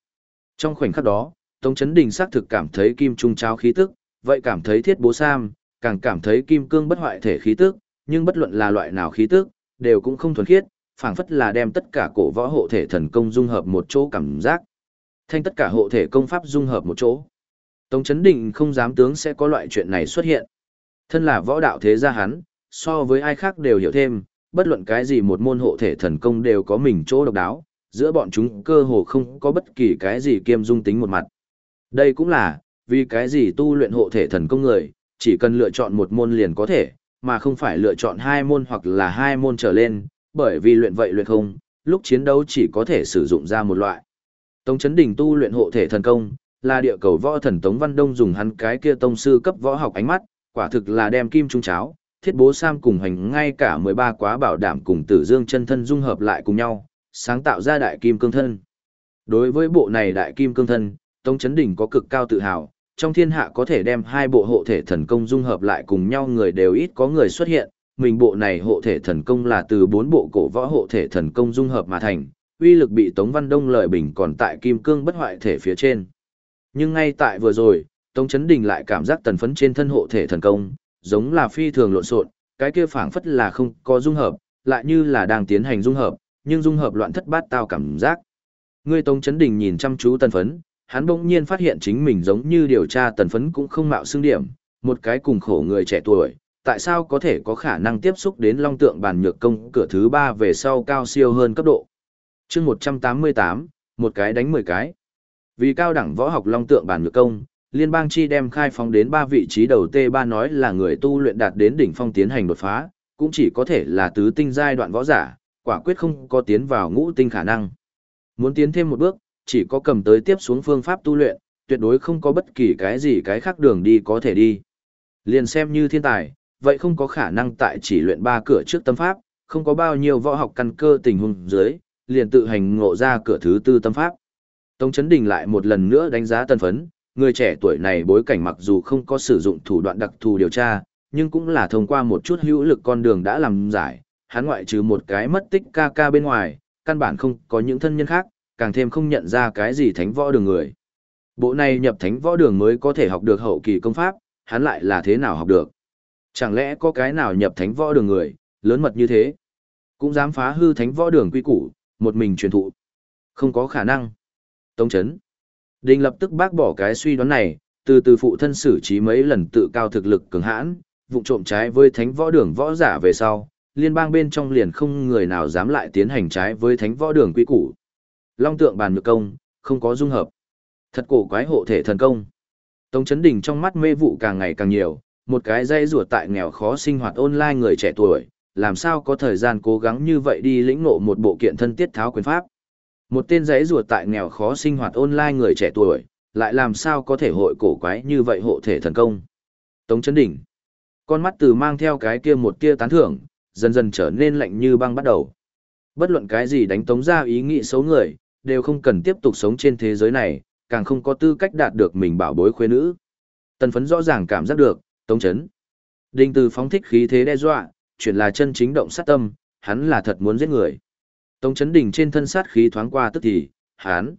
Trong khoảnh khắc đó, Tống Chấn Đình xác thực cảm thấy kim trung cháo khí tức, vậy cảm thấy thiết bố Sam, càng cảm thấy kim cương bất hoại thể khí tức, nhưng bất luận là loại nào khí tức, đều cũng không thuần khiết, phảng phất là đem tất cả cổ võ hộ thể thần công dung hợp một chỗ cảm giác. Thanh tất cả hộ thể công pháp dung hợp một chỗ. Tống Chấn Đình không dám tướng sẽ có loại chuyện này xuất hiện. Thân là võ đạo thế gia hắn, so với ai khác đều hiểu thêm, bất luận cái gì một môn hộ thể thần công đều có mình chỗ độc đáo, giữa bọn chúng cơ hồ không có bất kỳ cái gì kiêm dung tính một mặt. Đây cũng là, vì cái gì tu luyện hộ thể thần công người, chỉ cần lựa chọn một môn liền có thể, mà không phải lựa chọn hai môn hoặc là hai môn trở lên, bởi vì luyện vậy luyện không, lúc chiến đấu chỉ có thể sử dụng ra một loại. Tống Chấn Đình tu luyện hộ thể thần công, là địa cầu võ thần Tống Văn Đông dùng hắn cái kia tông sư cấp võ học ánh mắt, quả thực là đem kim trung cháo, thiết bố sam cùng hành ngay cả 13 quá bảo đảm cùng tử dương chân thân dung hợp lại cùng nhau, sáng tạo ra đại kim cương thân. Đối với bộ này đại kim cương thân, Tống Chấn Đình có cực cao tự hào, trong thiên hạ có thể đem hai bộ hộ thể thần công dung hợp lại cùng nhau người đều ít có người xuất hiện, mình bộ này hộ thể thần công là từ bốn bộ cổ võ hộ thể thần công dung hợp mà thành, uy lực bị Tống Văn Đông lợi bình còn tại kim cương bất hoại thể phía trên. Nhưng ngay tại vừa rồi, Tống Chấn Đình lại cảm giác tần phấn trên thân hộ thể thần công, giống là phi thường lộn xộn, cái kia phảng phất là không có dung hợp, lại như là đang tiến hành dung hợp, nhưng dung hợp loạn thất bát tao cảm giác. Ngươi Tống Chấn Đình nhìn chăm chú tần phấn, hắn bỗng nhiên phát hiện chính mình giống như điều tra tần phấn cũng không mạo xương điểm, một cái cùng khổ người trẻ tuổi, tại sao có thể có khả năng tiếp xúc đến long tượng bàn nhược công cửa thứ ba về sau cao siêu hơn cấp độ. chương 188, một cái đánh 10 cái. Vì cao đẳng võ học long tượng bàn nhược công, liên bang chi đem khai phóng đến ba vị trí đầu T3 nói là người tu luyện đạt đến đỉnh phong tiến hành đột phá, cũng chỉ có thể là tứ tinh giai đoạn võ giả, quả quyết không có tiến vào ngũ tinh khả năng. Muốn tiến thêm một bước, chỉ có cầm tới tiếp xuống phương pháp tu luyện, tuyệt đối không có bất kỳ cái gì cái khác đường đi có thể đi. Liền xem như thiên tài, vậy không có khả năng tại chỉ luyện ba cửa trước tâm pháp, không có bao nhiêu võ học căn cơ tình huống dưới, liền tự hành ngộ ra cửa thứ tư tâm pháp. Tống Chấn Đình lại một lần nữa đánh giá tân phấn, người trẻ tuổi này bối cảnh mặc dù không có sử dụng thủ đoạn đặc thù điều tra, nhưng cũng là thông qua một chút hữu lực con đường đã làm giải, hắn ngoại trừ một cái mất tích ca ca bên ngoài, căn bản không có những thân nhân khác, càng thêm không nhận ra cái gì thánh võ đường người. Bộ này nhập thánh võ đường mới có thể học được hậu kỳ công pháp, hắn lại là thế nào học được. Chẳng lẽ có cái nào nhập thánh võ đường người, lớn mật như thế? Cũng dám phá hư thánh võ đường quy củ, một mình truyền thụ. Không có khả năng. Tống chấn. Đình lập tức bác bỏ cái suy đoán này, từ từ phụ thân xử trí mấy lần tự cao thực lực cường hãn, vụ trộm trái với thánh võ đường võ giả về sau, liên bang bên trong liền không người nào dám lại tiến hành trái với thánh võ đường quy củ. Long tượng bàn nhược công, không có dung hợp. Thật cổ quái hộ thể thần công. Tống chấn đình trong mắt mê vụ càng ngày càng nhiều, một cái dây ruột tại nghèo khó sinh hoạt online người trẻ tuổi, làm sao có thời gian cố gắng như vậy đi lĩnh ngộ một bộ kiện thân tiết tháo quyền pháp. Một tên giấy ruột tại nghèo khó sinh hoạt online người trẻ tuổi, lại làm sao có thể hội cổ quái như vậy hộ thể thần công. Tống chấn đỉnh. Con mắt từ mang theo cái kia một tia tán thưởng, dần dần trở nên lạnh như băng bắt đầu. Bất luận cái gì đánh tống ra ý nghĩ xấu người, đều không cần tiếp tục sống trên thế giới này, càng không có tư cách đạt được mình bảo bối khuê nữ. Tần phấn rõ ràng cảm giác được, tống chấn. Đinh từ phóng thích khí thế đe dọa, chuyển là chân chính động sát tâm, hắn là thật muốn giết người. Tống chấn đỉnh trên thân sát khí thoáng qua tức thì, hắn.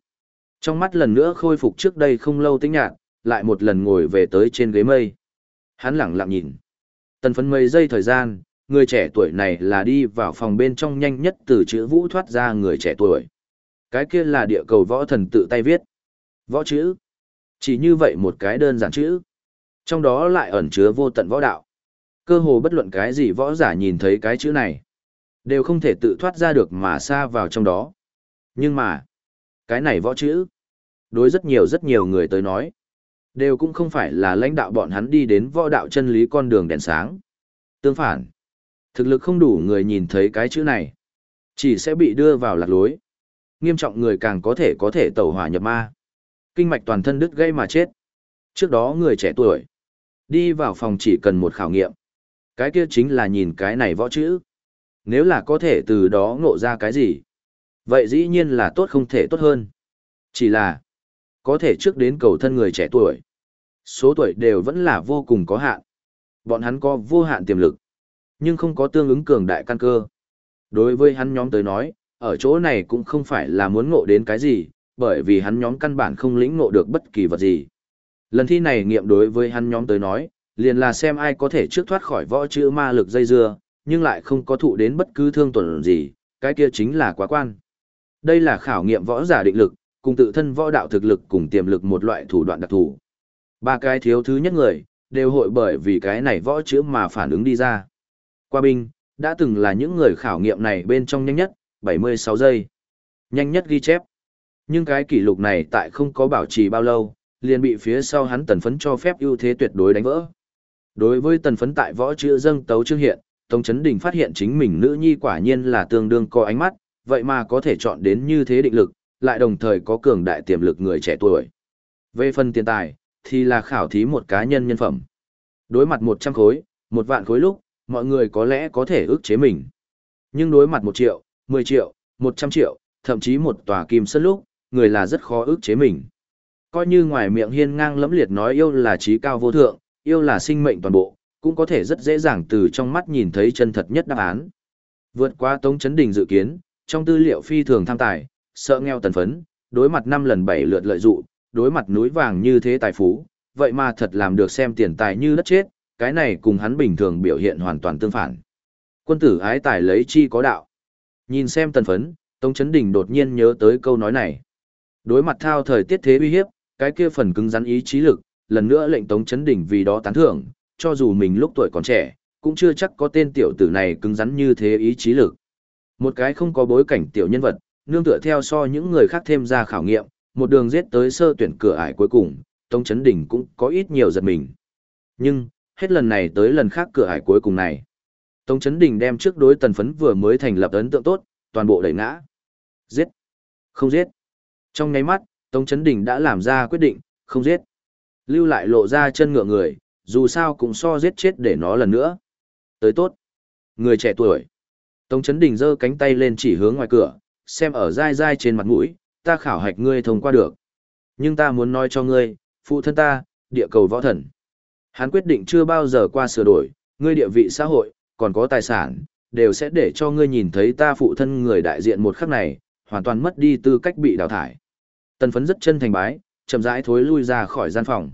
Trong mắt lần nữa khôi phục trước đây không lâu tĩnh nhạt, lại một lần ngồi về tới trên ghế mây. Hắn lặng lặng nhìn. Tần phấn mây giây thời gian, người trẻ tuổi này là đi vào phòng bên trong nhanh nhất từ chữ vũ thoát ra người trẻ tuổi. Cái kia là địa cầu võ thần tự tay viết. Võ chữ. Chỉ như vậy một cái đơn giản chữ. Trong đó lại ẩn chứa vô tận võ đạo. Cơ hồ bất luận cái gì võ giả nhìn thấy cái chữ này. Đều không thể tự thoát ra được mà xa vào trong đó. Nhưng mà, cái này võ chữ. Đối rất nhiều rất nhiều người tới nói. Đều cũng không phải là lãnh đạo bọn hắn đi đến võ đạo chân lý con đường đèn sáng. Tương phản, thực lực không đủ người nhìn thấy cái chữ này. Chỉ sẽ bị đưa vào lạc lối. Nghiêm trọng người càng có thể có thể tẩu hỏa nhập ma. Kinh mạch toàn thân đứt gây mà chết. Trước đó người trẻ tuổi. Đi vào phòng chỉ cần một khảo nghiệm. Cái kia chính là nhìn cái này võ chữ. Nếu là có thể từ đó ngộ ra cái gì. Vậy dĩ nhiên là tốt không thể tốt hơn. Chỉ là, có thể trước đến cầu thân người trẻ tuổi. Số tuổi đều vẫn là vô cùng có hạn. Bọn hắn có vô hạn tiềm lực, nhưng không có tương ứng cường đại căn cơ. Đối với hắn nhóm tới nói, ở chỗ này cũng không phải là muốn ngộ đến cái gì, bởi vì hắn nhóm căn bản không lĩnh ngộ được bất kỳ vật gì. Lần thi này nghiệm đối với hắn nhóm tới nói, liền là xem ai có thể trước thoát khỏi võ chữ ma lực dây dưa, nhưng lại không có thụ đến bất cứ thương tổn gì, cái kia chính là quá quan. Đây là khảo nghiệm võ giả định lực, cùng tự thân võ đạo thực lực cùng tiềm lực một loại thủ đoạn đặc thù. Ba cái thiếu thứ nhất người, đều hội bởi vì cái này võ chữ mà phản ứng đi ra. Qua binh, đã từng là những người khảo nghiệm này bên trong nhanh nhất, 76 giây. Nhanh nhất ghi chép. Nhưng cái kỷ lục này tại không có bảo trì bao lâu, liền bị phía sau hắn tần phấn cho phép ưu thế tuyệt đối đánh vỡ. Đối với tần phấn tại võ chữ dâng tấu chương hiện, Tống Chấn Đình phát hiện chính mình nữ nhi quả nhiên là tương đương có ánh mắt, vậy mà có thể chọn đến như thế định lực, lại đồng thời có cường đại tiềm lực người trẻ tuổi. Về phần tiền tài, thì là khảo thí một cá nhân nhân phẩm. Đối mặt 100 khối, một vạn khối lúc, mọi người có lẽ có thể ức chế mình. Nhưng đối mặt 1 triệu, 10 triệu, 100 triệu, thậm chí một tòa kim sân lúc, người là rất khó ức chế mình. Coi như ngoài miệng hiên ngang lẫm liệt nói yêu là trí cao vô thượng, yêu là sinh mệnh toàn bộ, cũng có thể rất dễ dàng từ trong mắt nhìn thấy chân thật nhất đáp án. Vượt qua Tống Chấn Đình dự kiến, trong tư liệu phi thường tham tài, sợ nghèo tần phấn, đối mặt năm lần bảy lượt lợi dụ, đối mặt núi vàng như thế tài phú, vậy mà thật làm được xem tiền tài như đất chết, cái này cùng hắn bình thường biểu hiện hoàn toàn tương phản. Quân tử ái tài lấy chi có đạo. Nhìn xem tần phấn, Tống Chấn Đình đột nhiên nhớ tới câu nói này. Đối mặt thao thời tiết thế uy hiếp, cái kia phần cứng rắn ý chí lực, lần nữa lệnh Tống Chấn Đình vì đó tán thưởng, cho dù mình lúc tuổi còn trẻ, cũng chưa chắc có tên tiểu tử này cứng rắn như thế ý chí lực. Một cái không có bối cảnh tiểu nhân vật, nương tựa theo so những người khác thêm ra khảo nghiệm, một đường giết tới sơ tuyển cửa ải cuối cùng, Tống Chấn Đình cũng có ít nhiều giật mình. Nhưng, hết lần này tới lần khác cửa ải cuối cùng này. Tống Chấn Đình đem trước đối tần phấn vừa mới thành lập ấn tượng tốt, toàn bộ đẩy ngã. Giết. Không giết. Trong ngay mắt, Tống Chấn Đình đã làm ra quyết định, không giết. Lưu lại lộ ra chân ngựa người, dù sao cũng so giết chết để nó lần nữa. Tới tốt. Người trẻ tuổi. Tống Chấn Đình giơ cánh tay lên chỉ hướng ngoài cửa, xem ở dai dai trên mặt mũi, ta khảo hạch ngươi thông qua được. Nhưng ta muốn nói cho ngươi, phụ thân ta, địa cầu võ thần. Hắn quyết định chưa bao giờ qua sửa đổi, ngươi địa vị xã hội, còn có tài sản, đều sẽ để cho ngươi nhìn thấy ta phụ thân người đại diện một khắc này, hoàn toàn mất đi tư cách bị đào thải. Tần phấn rất chân thành bái, chậm rãi thối lui ra khỏi gian phòng.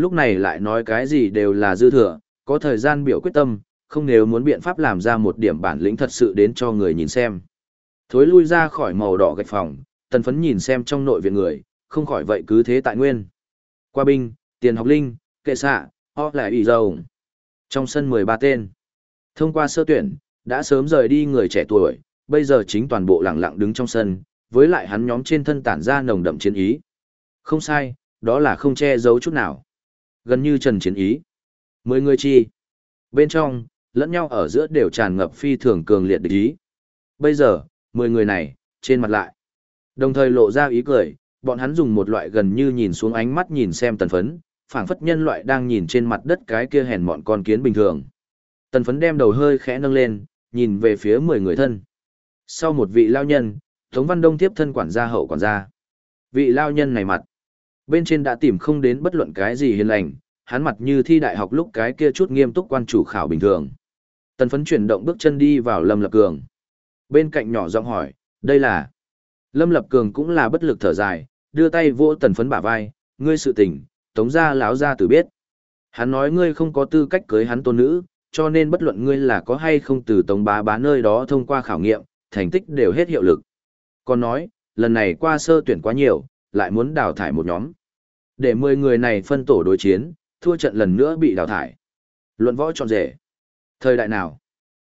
Lúc này lại nói cái gì đều là dư thừa, có thời gian biểu quyết tâm, không nếu muốn biện pháp làm ra một điểm bản lĩnh thật sự đến cho người nhìn xem. Thối lui ra khỏi màu đỏ gạch phòng, tần phấn nhìn xem trong nội viện người, không khỏi vậy cứ thế tại nguyên. Qua binh, tiền học linh, kệ xạ, họ lại ủy dầu. Trong sân 13 tên. Thông qua sơ tuyển, đã sớm rời đi người trẻ tuổi, bây giờ chính toàn bộ lặng lặng đứng trong sân, với lại hắn nhóm trên thân tản ra nồng đậm chiến ý. Không sai, đó là không che giấu chút nào. Gần như trần chiến ý. Mười người chi. Bên trong, lẫn nhau ở giữa đều tràn ngập phi thường cường liệt địch ý. Bây giờ, mười người này, trên mặt lại. Đồng thời lộ ra ý cười, bọn hắn dùng một loại gần như nhìn xuống ánh mắt nhìn xem tần phấn, phảng phất nhân loại đang nhìn trên mặt đất cái kia hèn mọn con kiến bình thường. Tần phấn đem đầu hơi khẽ nâng lên, nhìn về phía mười người thân. Sau một vị lao nhân, Tống Văn Đông tiếp thân quản gia hậu quản gia. Vị lao nhân này mặt, bên trên đã tìm không đến bất luận cái gì hiền lành, hắn mặt như thi đại học lúc cái kia chút nghiêm túc quan chủ khảo bình thường. Tần phấn chuyển động bước chân đi vào Lâm Lập Cường. Bên cạnh nhỏ giọng hỏi, đây là... Lâm Lập Cường cũng là bất lực thở dài, đưa tay vỗ tần phấn bả vai, ngươi sự tình, tống gia láo gia tử biết. Hắn nói ngươi không có tư cách cưới hắn tôn nữ, cho nên bất luận ngươi là có hay không từ tống bá bá nơi đó thông qua khảo nghiệm, thành tích đều hết hiệu lực. Còn nói, lần này qua sơ tuyển quá nhiều, lại muốn đào thải một nhóm. Để 10 người này phân tổ đối chiến, thua trận lần nữa bị đào thải. Luận võ trọn rể. Thời đại nào?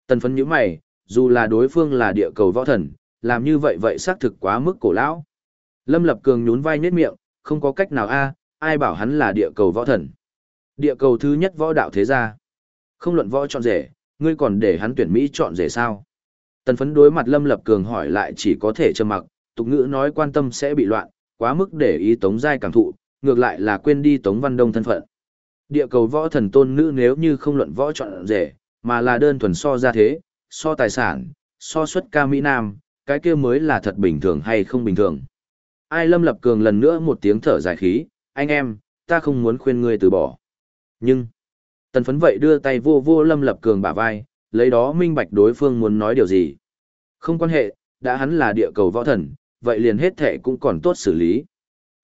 Tần phấn nhíu mày, dù là đối phương là địa cầu võ thần, làm như vậy vậy xác thực quá mức cổ lão. Lâm Lập Cường nhún vai nhếch miệng, không có cách nào a, ai bảo hắn là địa cầu võ thần. Địa cầu thứ nhất võ đạo thế gia. Không luận võ chọn rể, ngươi còn để hắn tuyển Mỹ chọn rể sao? Tần phấn đối mặt Lâm Lập Cường hỏi lại chỉ có thể trầm mặc, tục ngữ nói quan tâm sẽ bị loạn, quá mức để ý Tống Giai cảm thụ, ngược lại là quên đi Tống Văn Đông thân phận. Địa cầu võ thần tôn nữ nếu như không luận võ chọn rể, mà là đơn thuần so ra thế, so tài sản, so xuất ca Mỹ Nam, cái kia mới là thật bình thường hay không bình thường. Ai Lâm Lập Cường lần nữa một tiếng thở dài khí, anh em, ta không muốn khuyên ngươi từ bỏ. Nhưng, tần phấn vậy đưa tay vô vô Lâm Lập Cường bả vai, lấy đó minh bạch đối phương muốn nói điều gì. Không quan hệ, đã hắn là địa cầu võ thần, vậy liền hết thệ cũng còn tốt xử lý.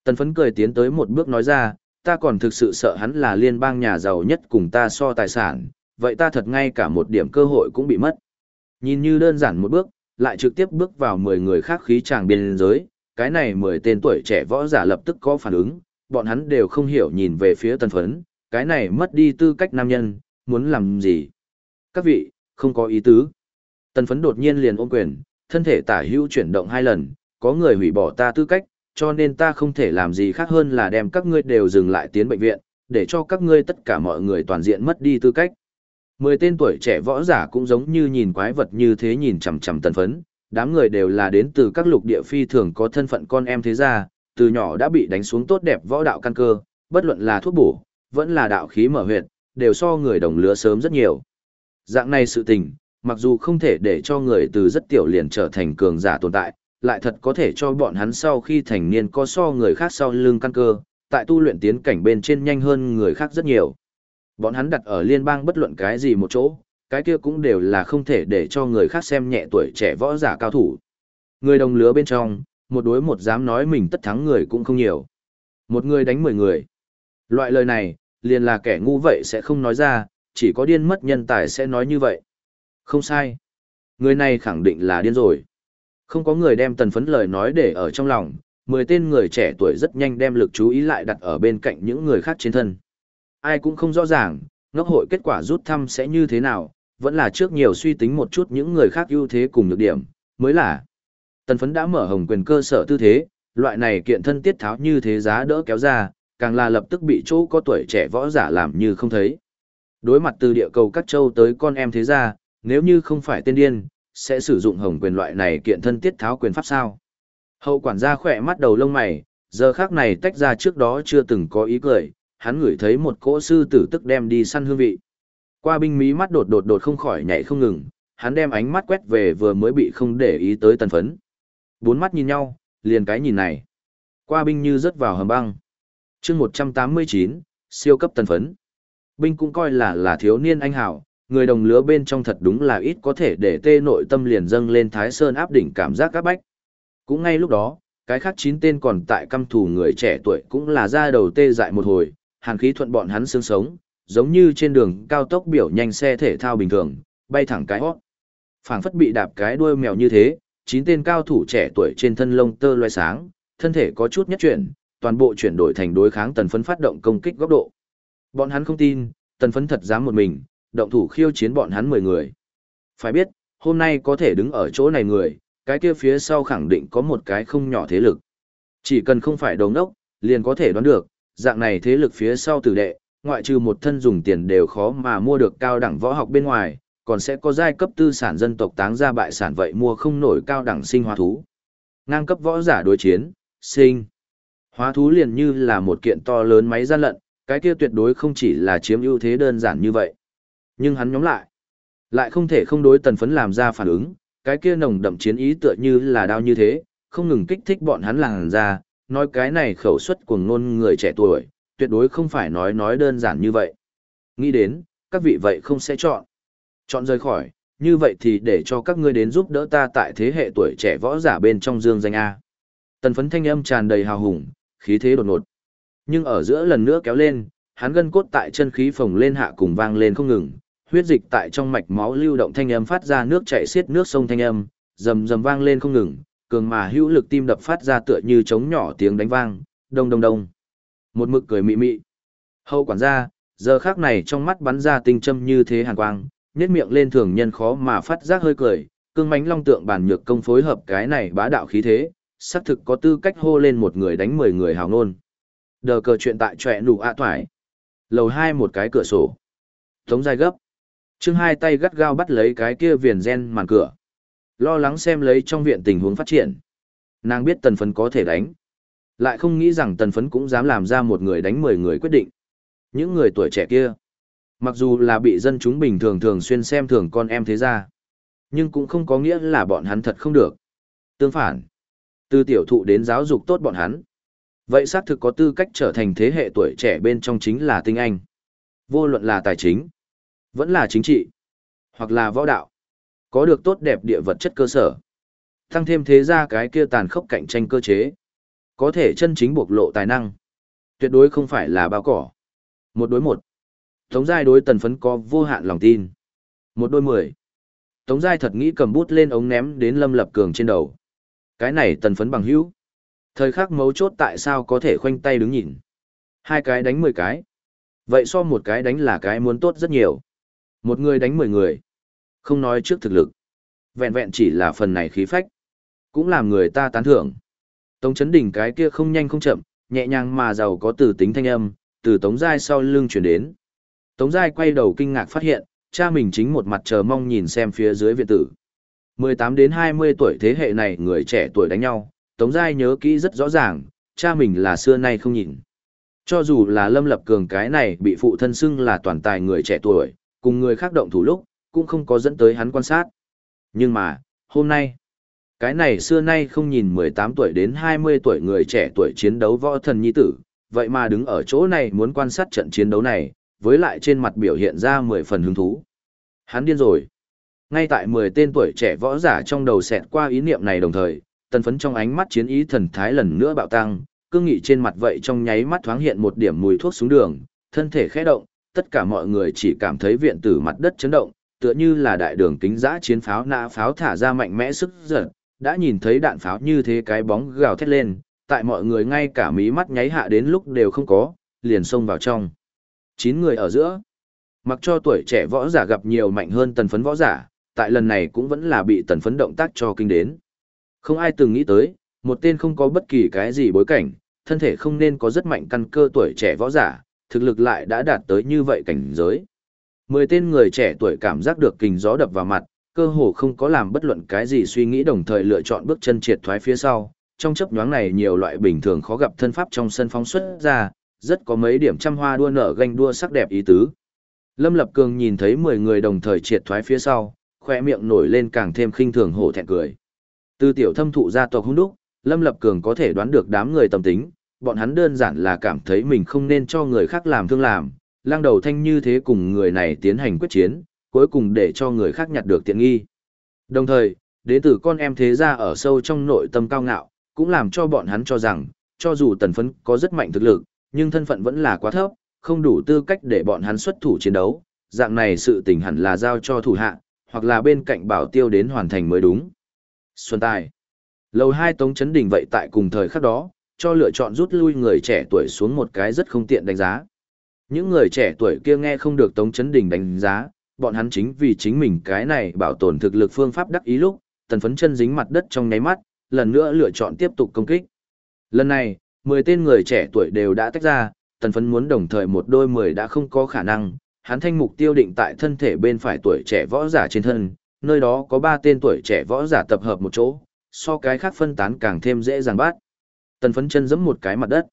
Tần phấn cười tiến tới một bước nói ra, ta còn thực sự sợ hắn là liên bang nhà giàu nhất cùng ta so tài sản, vậy ta thật ngay cả một điểm cơ hội cũng bị mất. Nhìn như đơn giản một bước, lại trực tiếp bước vào 10 người khác khí tràng biên giới, cái này 10 tên tuổi trẻ võ giả lập tức có phản ứng, bọn hắn đều không hiểu nhìn về phía tần phấn, cái này mất đi tư cách nam nhân, muốn làm gì. Các vị, không có ý tứ. Tần phấn đột nhiên liền ôm quyền, thân thể tả hữu chuyển động hai lần, có người hủy bỏ ta tư cách, cho nên ta không thể làm gì khác hơn là đem các ngươi đều dừng lại tiến bệnh viện, để cho các ngươi tất cả mọi người toàn diện mất đi tư cách. Mười tên tuổi trẻ võ giả cũng giống như nhìn quái vật như thế nhìn chằm chằm tần phấn, đám người đều là đến từ các lục địa phi thường có thân phận con em thế gia, từ nhỏ đã bị đánh xuống tốt đẹp võ đạo căn cơ, bất luận là thuốc bổ, vẫn là đạo khí mở huyệt, đều so người đồng lứa sớm rất nhiều. Dạng này sự tình, mặc dù không thể để cho người từ rất tiểu liền trở thành cường giả tồn tại, lại thật có thể cho bọn hắn sau khi thành niên có so người khác sau lưng căn cơ, tại tu luyện tiến cảnh bên trên nhanh hơn người khác rất nhiều. Bọn hắn đặt ở liên bang bất luận cái gì một chỗ, cái kia cũng đều là không thể để cho người khác xem nhẹ tuổi trẻ võ giả cao thủ. Người đồng lứa bên trong, một đối một dám nói mình tất thắng người cũng không nhiều. Một người đánh mười người. Loại lời này, liền là kẻ ngu vậy sẽ không nói ra, chỉ có điên mất nhân tài sẽ nói như vậy. Không sai. Người này khẳng định là điên rồi. Không có người đem tần phấn lời nói để ở trong lòng, mười tên người trẻ tuổi rất nhanh đem lực chú ý lại đặt ở bên cạnh những người khác trên thân. Ai cũng không rõ ràng, ngốc hội kết quả rút thăm sẽ như thế nào, vẫn là trước nhiều suy tính một chút những người khác ưu thế cùng nhược điểm, mới là. Tần phấn đã mở hồng quyền cơ sở tư thế, loại này kiện thân tiết tháo như thế giá đỡ kéo ra, càng là lập tức bị chỗ có tuổi trẻ võ giả làm như không thấy. Đối mặt từ địa cầu các châu tới con em thế gia, nếu như không phải tên điên, sẽ sử dụng hồng quyền loại này kiện thân tiết tháo quyền pháp sao. Hậu quản gia khỏe mắt đầu lông mày, giờ khác này tách ra trước đó chưa từng có ý cười, hắn ngửi thấy một cỗ sư tử tức đem đi săn hương vị. Qua binh mí mắt đột đột đột không khỏi nhảy không ngừng, hắn đem ánh mắt quét về vừa mới bị không để ý tới tần phấn. Bốn mắt nhìn nhau, liền cái nhìn này. Qua binh như rớt vào hầm băng. chương 189, siêu cấp tần phấn. Binh cũng coi là là thiếu niên anh hảo, người đồng lứa bên trong thật đúng là ít có thể để tê nội tâm liền dâng lên thái sơn áp đỉnh cảm giác các bách. Cũng ngay lúc đó, cái khác chín tên còn tại căm thù người trẻ tuổi cũng là ra đầu tê dại một hồi, hàn khí thuận bọn hắn xương sống, giống như trên đường cao tốc biểu nhanh xe thể thao bình thường, bay thẳng cái hót. phảng phất bị đạp cái đuôi mèo như thế, chín tên cao thủ trẻ tuổi trên thân lông tơ loe sáng, thân thể có chút nhất chuyển, toàn bộ chuyển đổi thành đối kháng tần phấn phát động công kích góc độ. Bọn hắn không tin, tần phấn thật dám một mình, động thủ khiêu chiến bọn hắn 10 người. Phải biết, hôm nay có thể đứng ở chỗ này người, cái kia phía sau khẳng định có một cái không nhỏ thế lực. Chỉ cần không phải đồng đốc, liền có thể đoán được, dạng này thế lực phía sau tử đệ, ngoại trừ một thân dùng tiền đều khó mà mua được cao đẳng võ học bên ngoài, còn sẽ có giai cấp tư sản dân tộc táng ra bại sản vậy mua không nổi cao đẳng sinh hóa thú. Ngang cấp võ giả đối chiến, sinh. Hóa thú liền như là một kiện to lớn máy gian lận, cái kia tuyệt đối không chỉ là chiếm ưu thế đơn giản như vậy. Nhưng hắn nhóm lại, lại không thể không đối tần phấn làm ra phản ứng, cái kia nồng đậm chiến ý tựa như là đau như thế, không ngừng kích thích bọn hắn làng ra, nói cái này khẩu suất của ngôn người trẻ tuổi, tuyệt đối không phải nói nói đơn giản như vậy. Nghĩ đến, các vị vậy không sẽ chọn. Chọn rời khỏi, như vậy thì để cho các ngươi đến giúp đỡ ta tại thế hệ tuổi trẻ võ giả bên trong dương danh A. Tần phấn thanh âm tràn đầy hào hùng, khí thế đột ngột. Nhưng ở giữa lần nữa kéo lên, hắn gân cốt tại chân khí phồng lên hạ cùng vang lên không ngừng, huyết dịch tại trong mạch máu lưu động thanh âm phát ra nước chảy xiết nước sông thanh âm, rầm rầm vang lên không ngừng, cường mà hữu lực tim đập phát ra tựa như trống nhỏ tiếng đánh vang, đông đông đông. Một mực cười mị mị. Hậu quản gia, giờ khác này trong mắt bắn ra tinh châm như thế hàn quang, nhét miệng lên thường nhân khó mà phát giác hơi cười, cương mánh long tượng bản nhược công phối hợp cái này bá đạo khí thế, xác thực có tư cách hô lên một người đánh mười người hào nôn. Đờ cờ chuyện tại trọe nụ ạ thoải. Lầu hai một cái cửa sổ. Tống dài gấp. Trương hai tay gắt gao bắt lấy cái kia viền gen màn cửa. Lo lắng xem lấy trong viện tình huống phát triển. Nàng biết tần phấn có thể đánh. Lại không nghĩ rằng tần phấn cũng dám làm ra một người đánh mười người quyết định. Những người tuổi trẻ kia. Mặc dù là bị dân chúng bình thường thường xuyên xem thường con em thế ra. Nhưng cũng không có nghĩa là bọn hắn thật không được. Tương phản. Từ tiểu thụ đến giáo dục tốt bọn hắn. Vậy xác thực có tư cách trở thành thế hệ tuổi trẻ bên trong chính là tinh anh. Vô luận là tài chính, vẫn là chính trị, hoặc là võ đạo. Có được tốt đẹp địa vật chất cơ sở. Tăng thêm thế ra cái kia tàn khốc cạnh tranh cơ chế. Có thể chân chính bộc lộ tài năng. Tuyệt đối không phải là bao cỏ. Một đối một. Tống giai đối tần phấn có vô hạn lòng tin. Một đôi mười. Tống giai thật nghĩ cầm bút lên ống ném đến lâm lập cường trên đầu. Cái này tần phấn bằng hữu. Thời khắc mấu chốt tại sao có thể khoanh tay đứng nhìn. Hai cái đánh mười cái. Vậy so một cái đánh là cái muốn tốt rất nhiều. Một người đánh mười người. Không nói trước thực lực. Vẹn vẹn chỉ là phần này khí phách. Cũng làm người ta tán thưởng. Tống chấn đỉnh cái kia không nhanh không chậm, nhẹ nhàng mà giàu có từ tính thanh âm, từ tống giai sau lưng chuyển đến. Tống giai quay đầu kinh ngạc phát hiện, cha mình chính một mặt chờ mong nhìn xem phía dưới viện tử. 18 đến 20 tuổi thế hệ này người trẻ tuổi đánh nhau, Tống Giai nhớ kỹ rất rõ ràng, cha mình là xưa nay không nhìn. Cho dù là Lâm Lập Cường cái này bị phụ thân xưng là toàn tài người trẻ tuổi, cùng người khác động thủ lúc, cũng không có dẫn tới hắn quan sát. Nhưng mà, hôm nay, cái này xưa nay không nhìn 18 tuổi đến 20 tuổi người trẻ tuổi chiến đấu võ thần nhi tử, vậy mà đứng ở chỗ này muốn quan sát trận chiến đấu này, với lại trên mặt biểu hiện ra 10 phần hứng thú. Hắn điên rồi. Ngay tại 10 tên tuổi trẻ võ giả trong đầu xẹt qua ý niệm này đồng thời, tần phấn trong ánh mắt chiến ý thần thái lần nữa bạo tăng, cương nghị trên mặt vậy trong nháy mắt thoáng hiện một điểm mùi thuốc xuống đường, thân thể khẽ động, tất cả mọi người chỉ cảm thấy viện tử mặt đất chấn động, tựa như là đại đường kính giã chiến pháo nã pháo thả ra mạnh mẽ sức giật, đã nhìn thấy đạn pháo như thế cái bóng gào thét lên, tại mọi người ngay cả mí mắt nháy hạ đến lúc đều không có, liền xông vào trong. Chín người ở giữa, mặc cho tuổi trẻ võ giả gặp nhiều mạnh hơn tần phấn võ giả, tại lần này cũng vẫn là bị tần phấn động tác cho kinh đến. Không ai từng nghĩ tới, một tên không có bất kỳ cái gì bối cảnh, thân thể không nên có rất mạnh căn cơ tuổi trẻ võ giả, thực lực lại đã đạt tới như vậy cảnh giới. Mười tên người trẻ tuổi cảm giác được kình gió đập vào mặt, cơ hồ không có làm bất luận cái gì suy nghĩ đồng thời lựa chọn bước chân triệt thoái phía sau. Trong chấp nhoáng này nhiều loại bình thường khó gặp thân pháp trong sân phóng xuất ra, rất có mấy điểm trăm hoa đua nở ganh đua sắc đẹp ý tứ. Lâm Lập Cường nhìn thấy 10 người đồng thời triệt thoái phía sau, khỏe miệng nổi lên càng thêm khinh thường hổ thẹn cười. Từ tiểu thâm thụ gia tộc hung đúc, Lâm Lập Cường có thể đoán được đám người tâm tính, bọn hắn đơn giản là cảm thấy mình không nên cho người khác làm thương làm, lang đầu thanh như thế cùng người này tiến hành quyết chiến, cuối cùng để cho người khác nhặt được tiện nghi. Đồng thời, đến từ con em thế gia ở sâu trong nội tâm cao ngạo, cũng làm cho bọn hắn cho rằng, cho dù tần phấn có rất mạnh thực lực, nhưng thân phận vẫn là quá thấp, không đủ tư cách để bọn hắn xuất thủ chiến đấu, dạng này sự tình hẳn là giao cho thủ hạ, hoặc là bên cạnh bảo tiêu đến hoàn thành mới đúng. Xuân Tài Lầu hai Tống Chấn Đình vậy tại cùng thời khắc đó, cho lựa chọn rút lui người trẻ tuổi xuống một cái rất không tiện đánh giá. Những người trẻ tuổi kia nghe không được Tống Chấn Đình đánh giá, bọn hắn chính vì chính mình cái này bảo tồn thực lực phương pháp đắc ý lúc, tần phấn chân dính mặt đất trong nháy mắt, lần nữa lựa chọn tiếp tục công kích. Lần này, 10 tên người trẻ tuổi đều đã tách ra, tần phấn muốn đồng thời một đôi 10 đã không có khả năng, hắn thanh mục tiêu định tại thân thể bên phải tuổi trẻ võ giả trên thân, nơi đó có ba tên tuổi trẻ võ giả tập hợp một chỗ, so cái khác phân tán càng thêm dễ dàng bắt. Tần phấn chân giẫm một cái mặt đất.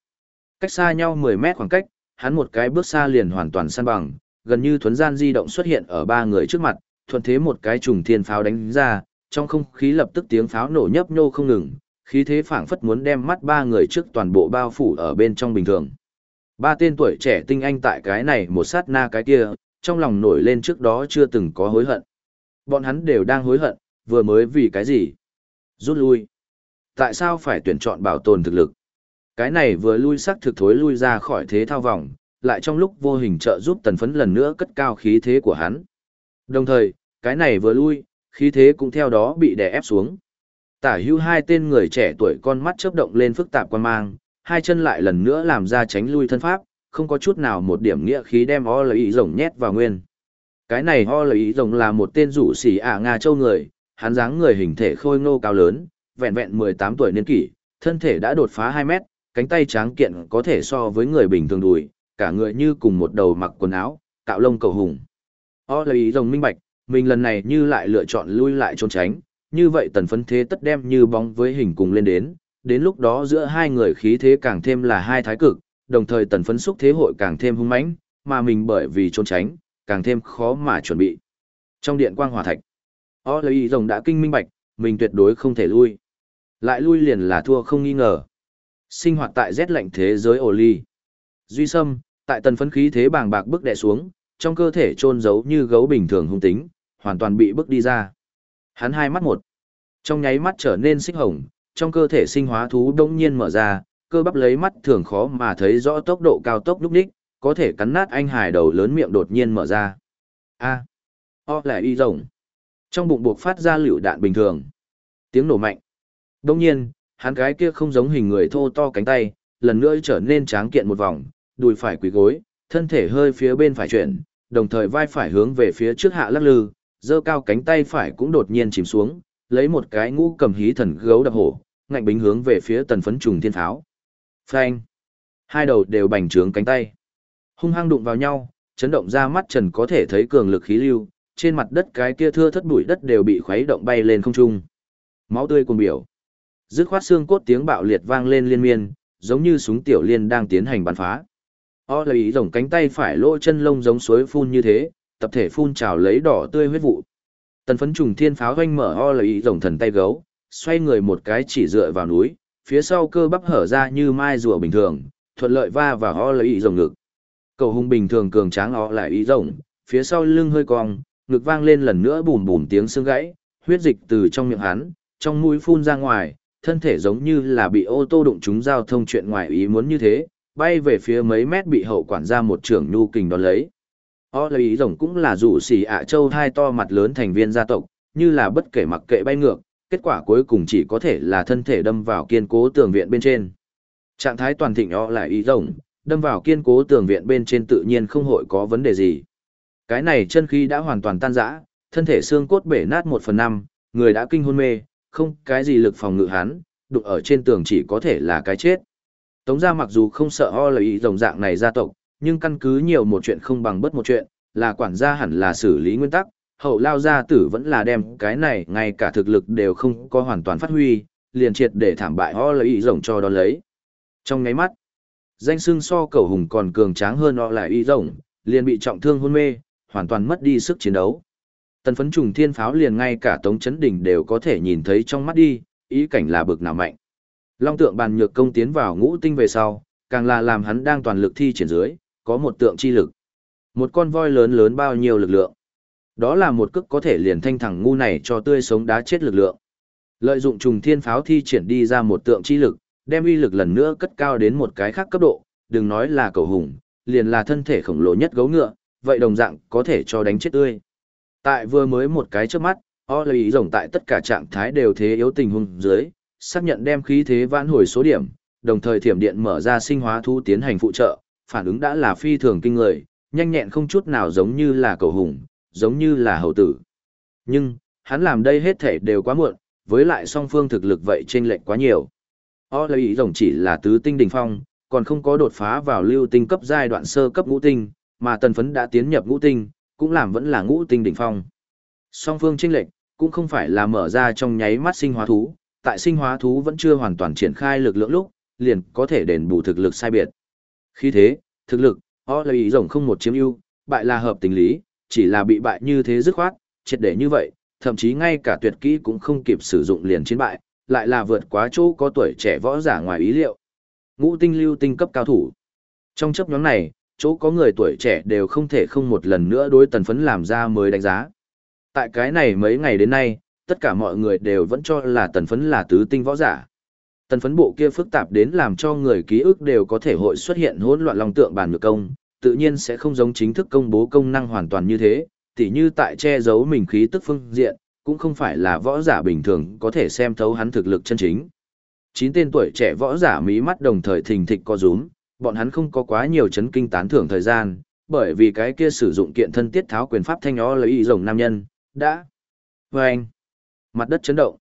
Cách xa nhau 10 mét khoảng cách, hắn một cái bước xa liền hoàn toàn san bằng, gần như thuấn gian di động xuất hiện ở ba người trước mặt, thuận thế một cái trùng thiên pháo đánh ra, trong không khí lập tức tiếng pháo nổ nhấp nhô không ngừng, khí thế phảng phất muốn đem mắt ba người trước toàn bộ bao phủ ở bên trong bình thường. Ba tên tuổi trẻ tinh anh tại cái này một sát na cái kia, trong lòng nổi lên trước đó chưa từng có hối hận. Bọn hắn đều đang hối hận, vừa mới vì cái gì? Rút lui. Tại sao phải tuyển chọn bảo tồn thực lực? Cái này vừa lui sắc thực thối lui ra khỏi thế thao vòng, lại trong lúc vô hình trợ giúp tần phấn lần nữa cất cao khí thế của hắn. Đồng thời, cái này vừa lui, khí thế cũng theo đó bị đè ép xuống. Tả hưu hai tên người trẻ tuổi con mắt chớp động lên phức tạp quan mang, hai chân lại lần nữa làm ra tránh lui thân pháp, không có chút nào một điểm nghĩa khí đem o lợi ý rồng nhét vào nguyên. Cái này o lợi ý rồng là một tên rủ xỉ ả Nga châu người, hắn dáng người hình thể khôi ngô cao lớn, vẹn vẹn 18 tuổi niên kỷ, thân thể đã đột phá 2 mét, cánh tay tráng kiện có thể so với người bình thường đùi, cả người như cùng một đầu mặc quần áo, cạo lông cầu hùng. O lấy ý rồng minh bạch, mình lần này như lại lựa chọn lui lại trốn tránh, như vậy tần phấn thế tất đem như bóng với hình cùng lên đến, đến lúc đó giữa hai người khí thế càng thêm là hai thái cực, đồng thời tần phấn xúc thế hội càng thêm hung mãnh, mà mình bởi vì trốn tránh, càng thêm khó mà chuẩn bị. Trong điện quang hỏa thạch, O ý Rồng đã kinh minh bạch, mình tuyệt đối không thể lui. Lại lui liền là thua không nghi ngờ. Sinh hoạt tại rét lạnh thế giới ổ ly. Duy sâm, tại tần phấn khí thế bàng bạc bức đè xuống, trong cơ thể trôn giấu như gấu bình thường hung tính, hoàn toàn bị bức đi ra. Hắn hai mắt một, trong nháy mắt trở nên xích hồng, trong cơ thể sinh hóa thú đông nhiên mở ra, cơ bắp lấy mắt thường khó mà thấy rõ tốc độ cao tốc lúc ních, có thể cắn nát anh hải đầu lớn miệng đột nhiên mở ra. A. O lại y rồng. Trong bụng buộc phát ra lựu đạn bình thường. Tiếng nổ mạnh. Đông nhiên, hắn cái kia không giống hình người thô to cánh tay, lần nữa trở nên tráng kiện một vòng, đùi phải quỳ gối, thân thể hơi phía bên phải chuyển, đồng thời vai phải hướng về phía trước hạ lắc lư, giơ cao cánh tay phải cũng đột nhiên chìm xuống, lấy một cái ngũ cầm hí thần gấu đập hổ, ngạnh bính hướng về phía tần phấn trùng thiên tháo. Phanh! Hai đầu đều bành trướng cánh tay. Hung hăng đụng vào nhau, chấn động ra mắt trần có thể thấy cường lực khí lưu, trên mặt đất cái kia thưa thất bụi đất đều bị khuấy động bay lên không trung. Máu tươi cuồng biểu. Dứt khoát xương cốt tiếng bạo liệt vang lên liên miên, giống như súng tiểu liên đang tiến hành bắn phá. O lấy rồng cánh tay phải lỗ chân lông giống suối phun như thế, tập thể phun trào lấy đỏ tươi huyết vụ. Tần phấn trùng thiên pháo doanh mở O lấy rồng thần tay gấu, xoay người một cái chỉ dựa vào núi, phía sau cơ bắp hở ra như mai rùa bình thường, thuận lợi va vào O lấy rồng ngực. Cầu hung bình thường cường tráng O lại ý rồng, phía sau lưng hơi cong, ngực vang lên lần nữa bùm bùm tiếng xương gãy, huyết dịch từ trong miệng hắn, trong mũi phun ra ngoài, thân thể giống như là bị ô tô đụng trúng giao thông chuyện ngoài ý muốn như thế, bay về phía mấy mét bị hậu quản ra một trưởng nhu kình đón lấy. O lấy rồng cũng là rủ xỉ ạ châu hai to mặt lớn thành viên gia tộc, như là bất kể mặc kệ bay ngược, kết quả cuối cùng chỉ có thể là thân thể đâm vào kiên cố tường viện bên trên. Trạng thái toàn thịnh O là ý rồng, đâm vào kiên cố tường viện bên trên tự nhiên không hội có vấn đề gì. Cái này chân khí đã hoàn toàn tan rã, thân thể xương cốt bể nát một phần năm, người đã kinh hôn mê, không cái gì lực phòng ngự hắn, đụng ở trên tường chỉ có thể là cái chết. Tống gia mặc dù không sợ ho lời ý rồng dạng này gia tộc, nhưng căn cứ nhiều một chuyện không bằng bất một chuyện, là quản gia hẳn là xử lý nguyên tắc, hậu lao gia tử vẫn là đem cái này ngay cả thực lực đều không có hoàn toàn phát huy, liền triệt để thảm bại ho lời ý rồng cho đón lấy. Trong ngáy mắt, danh xưng so cầu hùng còn cường tráng hơn ho lại ý rồng, liền bị trọng thương hôn mê, hoàn toàn mất đi sức chiến đấu. Tần phấn trùng thiên pháo liền ngay cả Tống Chấn Đỉnh đều có thể nhìn thấy trong mắt đi, ý cảnh là bực nào mạnh. Long tượng bàn nhược công tiến vào ngũ tinh về sau, càng là làm hắn đang toàn lực thi triển dưới, có một tượng chi lực. Một con voi lớn lớn bao nhiêu lực lượng. Đó là một cước có thể liền thanh thẳng ngu này cho tươi sống đá chết lực lượng. Lợi dụng trùng thiên pháo thi triển đi ra một tượng chi lực, đem uy lực lần nữa cất cao đến một cái khác cấp độ, đừng nói là cầu hùng, liền là thân thể khổng lồ nhất gấu ngựa, vậy đồng dạng có thể cho đánh chết tươi. Tại vừa mới một cái trước mắt, Oli rồng tại tất cả trạng thái đều thế yếu tình huống dưới, xác nhận đem khí thế vãn hồi số điểm, đồng thời thiểm điện mở ra sinh hóa thu tiến hành phụ trợ, phản ứng đã là phi thường kinh người, nhanh nhẹn không chút nào giống như là cầu hùng, giống như là hậu tử. Nhưng, hắn làm đây hết thể đều quá muộn, với lại song phương thực lực vậy chênh lệch quá nhiều. Oli rồng chỉ là tứ tinh đỉnh phong, còn không có đột phá vào lưu tinh cấp giai đoạn sơ cấp ngũ tinh, mà tần phấn đã tiến nhập ngũ tinh, cũng làm vẫn là ngũ tinh đỉnh phong. Song phương chênh lệch cũng không phải là mở ra trong nháy mắt sinh hóa thú, tại sinh hóa thú vẫn chưa hoàn toàn triển khai lực lượng lúc, liền có thể đền bù thực lực sai biệt. Khi thế, thực lực, họ là ý rồng không một chiếm ưu, bại là hợp tình lý, chỉ là bị bại như thế dứt khoát, triệt để như vậy, thậm chí ngay cả tuyệt kỹ cũng không kịp sử dụng liền chiến bại, lại là vượt quá chỗ có tuổi trẻ võ giả ngoài ý liệu. Ngũ tinh lưu tinh cấp cao thủ. Trong chấp nhóm này, chỗ có người tuổi trẻ đều không thể không một lần nữa đối tần phấn làm ra mới đánh giá. Tại cái này mấy ngày đến nay, tất cả mọi người đều vẫn cho là tần phấn là tứ tinh võ giả. Tần phấn bộ kia phức tạp đến làm cho người ký ức đều có thể hội xuất hiện hỗn loạn lòng tượng bàn nhược công, tự nhiên sẽ không giống chính thức công bố công năng hoàn toàn như thế, tỉ như tại che giấu mình khí tức phương diện, cũng không phải là võ giả bình thường có thể xem thấu hắn thực lực chân chính. Chín tên tuổi trẻ võ giả mí mắt đồng thời thình thịch co rúm, bọn hắn không có quá nhiều chấn kinh tán thưởng thời gian, bởi vì cái kia sử dụng kiện thân tiết tháo quyền pháp thanh ó lấy ý rồng nam nhân, đã. Vâng! Mặt đất chấn động.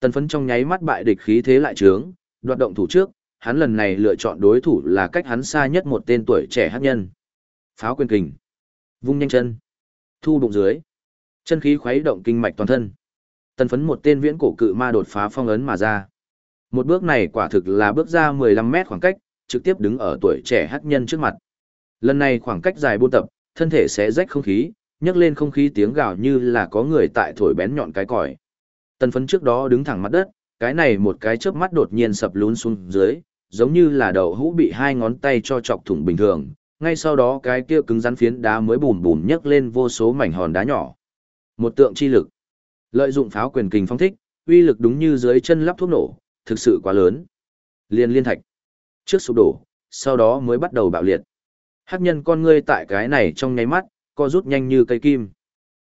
Tần phấn trong nháy mắt bại địch khí thế lại trướng, đoạt động thủ trước, hắn lần này lựa chọn đối thủ là cách hắn xa nhất một tên tuổi trẻ hát nhân. Pháo quyền kình. Vung nhanh chân. Thu đụng dưới. Chân khí khuấy động kinh mạch toàn thân. Tần phấn một tên viễn cổ cự ma đột phá phong ấn mà ra. Một bước này quả thực là bước ra 15 mét khoảng cách, trực tiếp đứng ở tuổi trẻ hát nhân trước mặt. Lần này khoảng cách dài buôn tập, thân thể sẽ rách không khí, nhấc lên không khí tiếng gào như là có người tại thổi bén nhọn cái còi. Tần phấn trước đó đứng thẳng mặt đất, cái này một cái chớp mắt đột nhiên sập lún xuống dưới, giống như là đầu hũ bị hai ngón tay cho chọc thủng bình thường. Ngay sau đó cái kia cứng rắn phiến đá mới bùm bùm nhấc lên vô số mảnh hòn đá nhỏ. Một tượng chi lực. Lợi dụng pháo quyền kình phong thích, uy lực đúng như dưới chân lắp thuốc nổ, thực sự quá lớn. Liên liên thạch. Trước sụp đổ, sau đó mới bắt đầu bạo liệt. Hắc nhân con ngươi tại cái này trong nháy mắt, co rút nhanh như cây kim.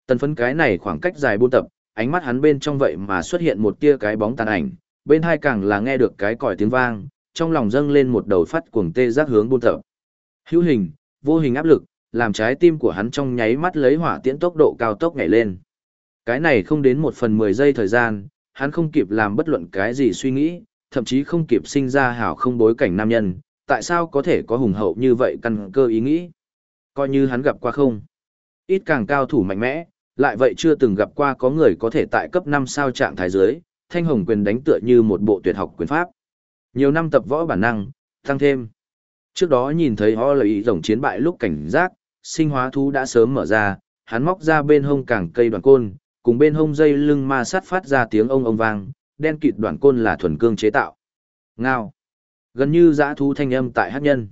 Tần phấn cái này khoảng cách dài buôn tập, ánh mắt hắn bên trong vậy mà xuất hiện một tia cái bóng tàn ảnh, bên hai càng là nghe được cái còi tiếng vang, trong lòng dâng lên một đầu phát cuồng tê giác hướng buôn tập. Hữu hình, vô hình áp lực, làm trái tim của hắn trong nháy mắt lấy hỏa tiễn tốc độ cao tốc nhảy lên. Cái này không đến một phần mười giây thời gian, hắn không kịp làm bất luận cái gì suy nghĩ, thậm chí không kịp sinh ra hảo không bối cảnh nam nhân, tại sao có thể có hùng hậu như vậy căn cơ ý nghĩ. Coi như hắn gặp qua không. Ít càng cao thủ mạnh mẽ, lại vậy chưa từng gặp qua có người có thể tại cấp 5 sao trạng thái dưới, thanh hồng quyền đánh tựa như một bộ tuyệt học quyền pháp. Nhiều năm tập võ bản năng, tăng thêm. Trước đó nhìn thấy ho lợi rồng chiến bại lúc cảnh giác, sinh hóa thú đã sớm mở ra, hắn móc ra bên hông cảng cây đoàn côn, cùng bên hông dây lưng ma sát phát ra tiếng ông ông vang, đen kịt đoàn côn là thuần cương chế tạo. Ngao. Gần như dã thú thanh âm tại hát nhân.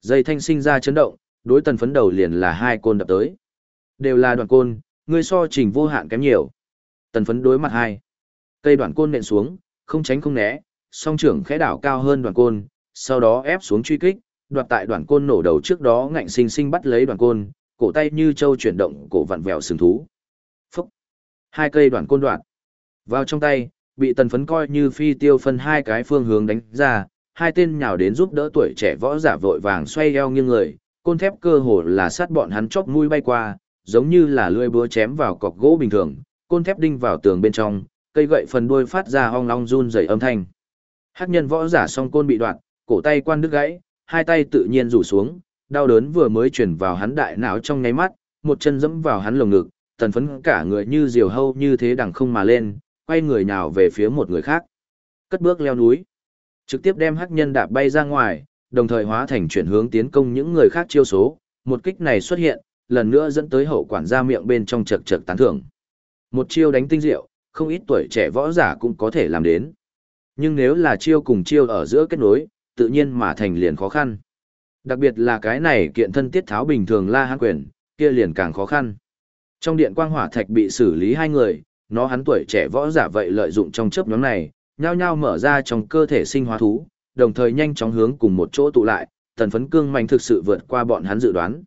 Dây thanh sinh ra chấn động, đối tần phấn đầu liền là hai côn đập tới. Đều là đoàn côn, ngươi so trình vô hạn kém nhiều. Tần phấn đối mặt hai. Cây đoàn côn nện xuống, không tránh không né, song trưởng khẽ đảo cao hơn đoàn côn, sau đó ép xuống truy kích, đoạt tại đoàn côn nổ đầu trước đó ngạnh sinh sinh bắt lấy đoàn côn, cổ tay như trâu chuyển động, cổ vặn vẹo sừng thú. Phúc! Hai cây đoàn côn đoạn. Vào trong tay, bị tần phấn coi như phi tiêu phân hai cái phương hướng đánh ra, hai tên nhào đến giúp đỡ tuổi trẻ võ giả vội vàng xoay eo nghiêng người, côn thép cơ hồ là sát bọn hắn chóc mũi bay qua, giống như là lưỡi búa chém vào cọc gỗ bình thường, côn thép đinh vào tường bên trong, cây gậy phần đuôi phát ra ong long run rẩy âm thanh. Hắc nhân võ giả song côn bị đoạn, cổ tay quan đứt gãy, hai tay tự nhiên rủ xuống, đau đớn vừa mới chuyển vào hắn đại não trong nháy mắt, một chân dẫm vào hắn lồng ngực, tần phấn cả người như diều hâu như thế đằng không mà lên, quay người nào về phía một người khác. Cất bước leo núi, trực tiếp đem hắc nhân đạp bay ra ngoài, đồng thời hóa thành chuyển hướng tiến công những người khác chiêu số, một kích này xuất hiện, lần nữa dẫn tới hậu quản gia miệng bên trong chật chật tán thưởng. Một chiêu đánh tinh diệu, không ít tuổi trẻ võ giả cũng có thể làm đến. Nhưng nếu là chiêu cùng chiêu ở giữa kết nối, tự nhiên mà thành liền khó khăn. Đặc biệt là cái này kiện thân tiết tháo bình thường la hán quyền, kia liền càng khó khăn. Trong điện quang hỏa thạch bị xử lý hai người, nó hắn tuổi trẻ võ giả vậy lợi dụng trong chớp nhóm này, nhao nhao mở ra trong cơ thể sinh hóa thú, đồng thời nhanh chóng hướng cùng một chỗ tụ lại, tần phấn cương mạnh thực sự vượt qua bọn hắn dự đoán.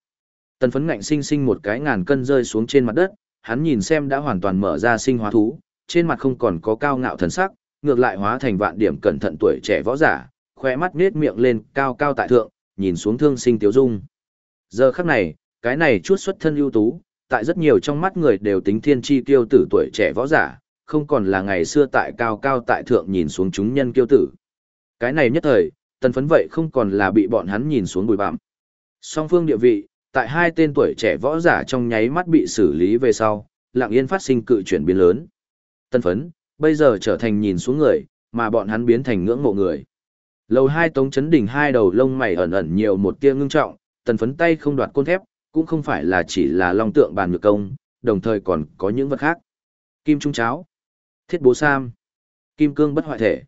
Tần phấn ngạnh sinh sinh một cái ngàn cân rơi xuống trên mặt đất, hắn nhìn xem đã hoàn toàn mở ra sinh hóa thú, trên mặt không còn có cao ngạo thần sắc, ngược lại hóa thành vạn điểm cẩn thận tuổi trẻ võ giả, khỏe mắt nết miệng lên cao cao tại thượng, nhìn xuống thương sinh tiếu dung. Giờ khắc này, cái này chút xuất thân ưu tú, tại rất nhiều trong mắt người đều tính thiên tri kiêu tử tuổi trẻ võ giả, không còn là ngày xưa tại cao cao tại thượng nhìn xuống chúng nhân kiêu tử. Cái này nhất thời, tần phấn vậy không còn là bị bọn hắn nhìn xuống bùi bạm. Song phương địa vị, tại hai tên tuổi trẻ võ giả trong nháy mắt bị xử lý về sau, lặng yên phát sinh cự chuyển biến lớn. Tân phấn, bây giờ trở thành nhìn xuống người, mà bọn hắn biến thành ngưỡng mộ người. Lầu hai tống chấn đỉnh hai đầu lông mày ẩn ẩn nhiều một tia ngưng trọng, tần phấn tay không đoạt côn thép, cũng không phải là chỉ là long tượng bàn nhược công, đồng thời còn có những vật khác. Kim trung cháo, thiết bố sam, kim cương bất hoại thể,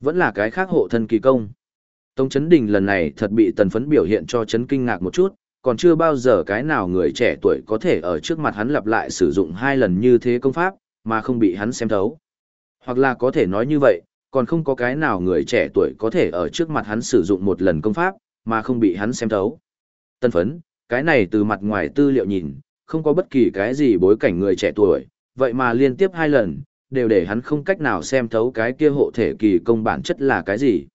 vẫn là cái khác hộ thân kỳ công. Tống chấn đình lần này thật bị tần phấn biểu hiện cho chấn kinh ngạc một chút, còn chưa bao giờ cái nào người trẻ tuổi có thể ở trước mặt hắn lặp lại sử dụng hai lần như thế công pháp, mà không bị hắn xem thấu. Hoặc là có thể nói như vậy, còn không có cái nào người trẻ tuổi có thể ở trước mặt hắn sử dụng một lần công pháp, mà không bị hắn xem thấu. Tân phấn, cái này từ mặt ngoài tư liệu nhìn, không có bất kỳ cái gì bối cảnh người trẻ tuổi, vậy mà liên tiếp hai lần, đều để hắn không cách nào xem thấu cái kia hộ thể kỳ công bản chất là cái gì.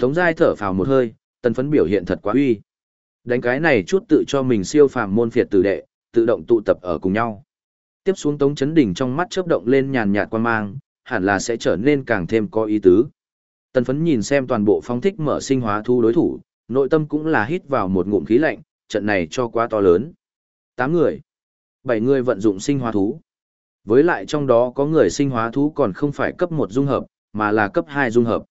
Tống Giai thở phào một hơi, tần phấn biểu hiện thật quá uy. Đánh cái này chút tự cho mình siêu phàm môn phiệt tử đệ, tự động tụ tập ở cùng nhau. Tiếp xuống Tống Chấn Đỉnh trong mắt chớp động lên nhàn nhạt quan mang, hẳn là sẽ trở nên càng thêm có ý tứ. Tần phấn nhìn xem toàn bộ phong thích mở sinh hóa thu đối thủ, nội tâm cũng là hít vào một ngụm khí lạnh, trận này cho quá to lớn. 8 người, 7 người vận dụng sinh hóa thú. Với lại trong đó có người sinh hóa thú còn không phải cấp 1 dung hợp, mà là cấp 2 dung hợp.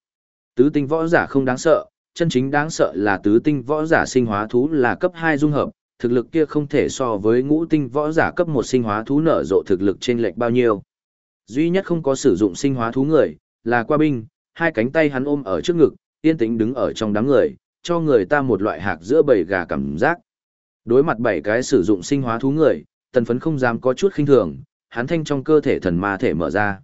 Tứ tinh võ giả không đáng sợ, chân chính đáng sợ là tứ tinh võ giả sinh hóa thú là cấp 2 dung hợp, thực lực kia không thể so với ngũ tinh võ giả cấp 1 sinh hóa thú nở rộ thực lực trên lệch bao nhiêu. Duy nhất không có sử dụng sinh hóa thú người, là qua binh, hai cánh tay hắn ôm ở trước ngực, yên tĩnh đứng ở trong đám người, cho người ta một loại hạc giữa bầy gà cảm giác. Đối mặt bảy cái sử dụng sinh hóa thú người, tần phấn không dám có chút khinh thường, hắn thanh trong cơ thể thần ma thể mở ra.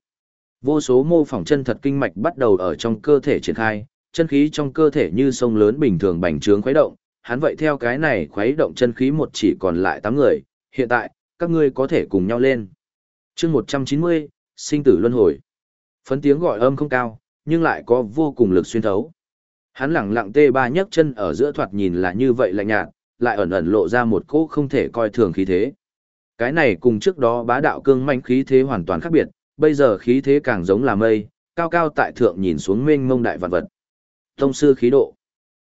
Vô số mô phỏng chân thật kinh mạch bắt đầu ở trong cơ thể triển khai, chân khí trong cơ thể như sông lớn bình thường bành trướng khuấy động, hắn vậy theo cái này khuấy động chân khí một chỉ còn lại 8 người, hiện tại, các ngươi có thể cùng nhau lên. chương 190, sinh tử luân hồi. Phấn tiếng gọi âm không cao, nhưng lại có vô cùng lực xuyên thấu. Hắn lẳng lặng tê ba nhấc chân ở giữa thoạt nhìn là như vậy lạnh nhạt, lại ẩn ẩn lộ ra một cỗ không thể coi thường khí thế. Cái này cùng trước đó bá đạo cương manh khí thế hoàn toàn khác biệt, bây giờ khí thế càng giống là mây, cao cao tại thượng nhìn xuống mênh mông đại vạn vật. Tông sư khí độ.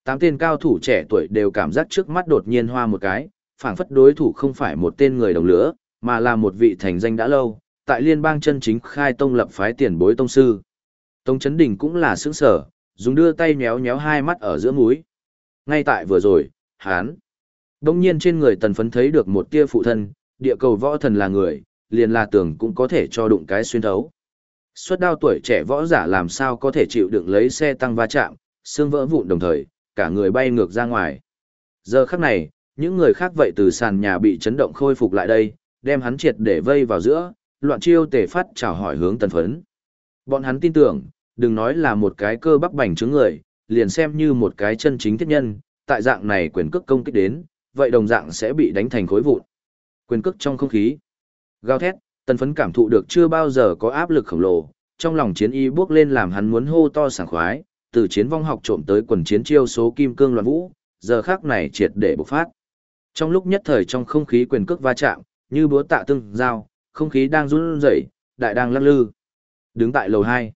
Tám tên cao thủ trẻ tuổi đều cảm giác trước mắt đột nhiên hoa một cái, phảng phất đối thủ không phải một tên người đồng lửa, mà là một vị thành danh đã lâu, tại liên bang chân chính khai tông lập phái tiền bối tông sư. Tông Chấn Đình cũng là sướng sở, dùng đưa tay méo méo hai mắt ở giữa mũi. Ngay tại vừa rồi, hán. Đông nhiên trên người tần phấn thấy được một tia phụ thân, địa cầu võ thần là người, liền là tưởng cũng có thể cho đụng cái xuyên thấu. Xuất đao tuổi trẻ võ giả làm sao có thể chịu đựng lấy xe tăng va chạm, xương vỡ vụn đồng thời, cả người bay ngược ra ngoài. Giờ khắc này, những người khác vậy từ sàn nhà bị chấn động khôi phục lại đây, đem hắn triệt để vây vào giữa, loạn chiêu tề phát chào hỏi hướng tần phấn. Bọn hắn tin tưởng, đừng nói là một cái cơ bắp bành trướng người, liền xem như một cái chân chính thiết nhân, tại dạng này quyền cước công kích đến, vậy đồng dạng sẽ bị đánh thành khối vụn. Quyền cước trong không khí. Gào thét, tần phấn cảm thụ được chưa bao giờ có áp lực khổng lồ, trong lòng chiến y bước lên làm hắn muốn hô to sảng khoái, từ chiến vong học trộm tới quần chiến chiêu số kim cương loạn vũ, giờ khác này triệt để bộc phát. Trong lúc nhất thời trong không khí quyền cước va chạm, như búa tạ tương giao, không khí đang run rẩy, đại đang lắc lư. Đứng tại lầu 2,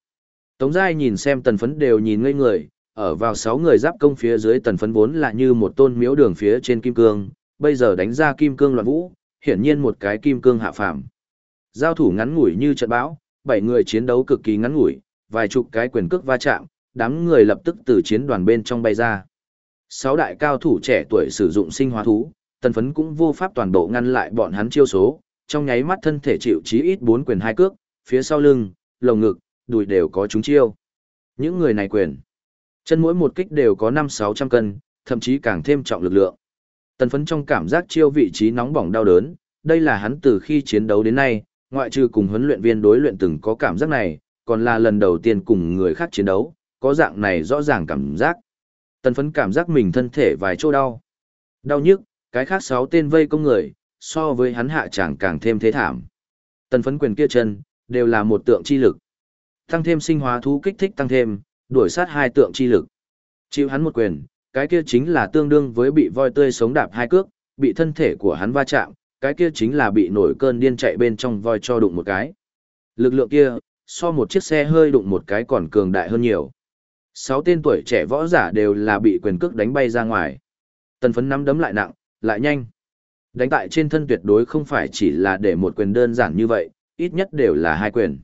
Tống Giai nhìn xem tần phấn đều nhìn ngây người, ở vào sáu người giáp công phía dưới tần phấn vốn là như một tôn miếu đường phía trên kim cương, bây giờ đánh ra kim cương loạn vũ, hiển nhiên một cái kim cương hạ phàm. Giao thủ ngắn ngủi như trận bão, bảy người chiến đấu cực kỳ ngắn ngủi, vài chục cái quyền cước va chạm, đám người lập tức từ chiến đoàn bên trong bay ra. Sáu đại cao thủ trẻ tuổi sử dụng sinh hóa thú, tần phấn cũng vô pháp toàn bộ ngăn lại bọn hắn chiêu số, trong nháy mắt thân thể chịu chí ít 4 quyền hai cước, phía sau lưng, lồng ngực, đùi đều có chúng chiêu. Những người này quyền, chân mỗi một kích đều có 5-600 cân, thậm chí càng thêm trọng lực lượng. Tần phấn trong cảm giác chiêu vị trí nóng bỏng đau đớn, đây là hắn từ khi chiến đấu đến nay, ngoại trừ cùng huấn luyện viên đối luyện từng có cảm giác này, còn là lần đầu tiên cùng người khác chiến đấu, có dạng này rõ ràng cảm giác. Tần phấn cảm giác mình thân thể vài chỗ đau. Đau nhức, cái khác sáu tên vây công người, so với hắn hạ chẳng càng thêm thế thảm. Tần phấn quyền kia chân, đều là một tượng chi lực. Tăng thêm sinh hóa thú kích thích tăng thêm, đuổi sát hai tượng chi lực. Chịu hắn một quyền, cái kia chính là tương đương với bị voi tươi sống đạp hai cước, bị thân thể của hắn va chạm, cái kia chính là bị nổi cơn điên chạy bên trong voi cho đụng một cái. Lực lượng kia, so một chiếc xe hơi đụng một cái còn cường đại hơn nhiều. Sáu tên tuổi trẻ võ giả đều là bị quyền cước đánh bay ra ngoài. Tần phấn nắm đấm lại nặng, lại nhanh. Đánh tại trên thân tuyệt đối không phải chỉ là để một quyền đơn giản như vậy, ít nhất đều là hai quyền.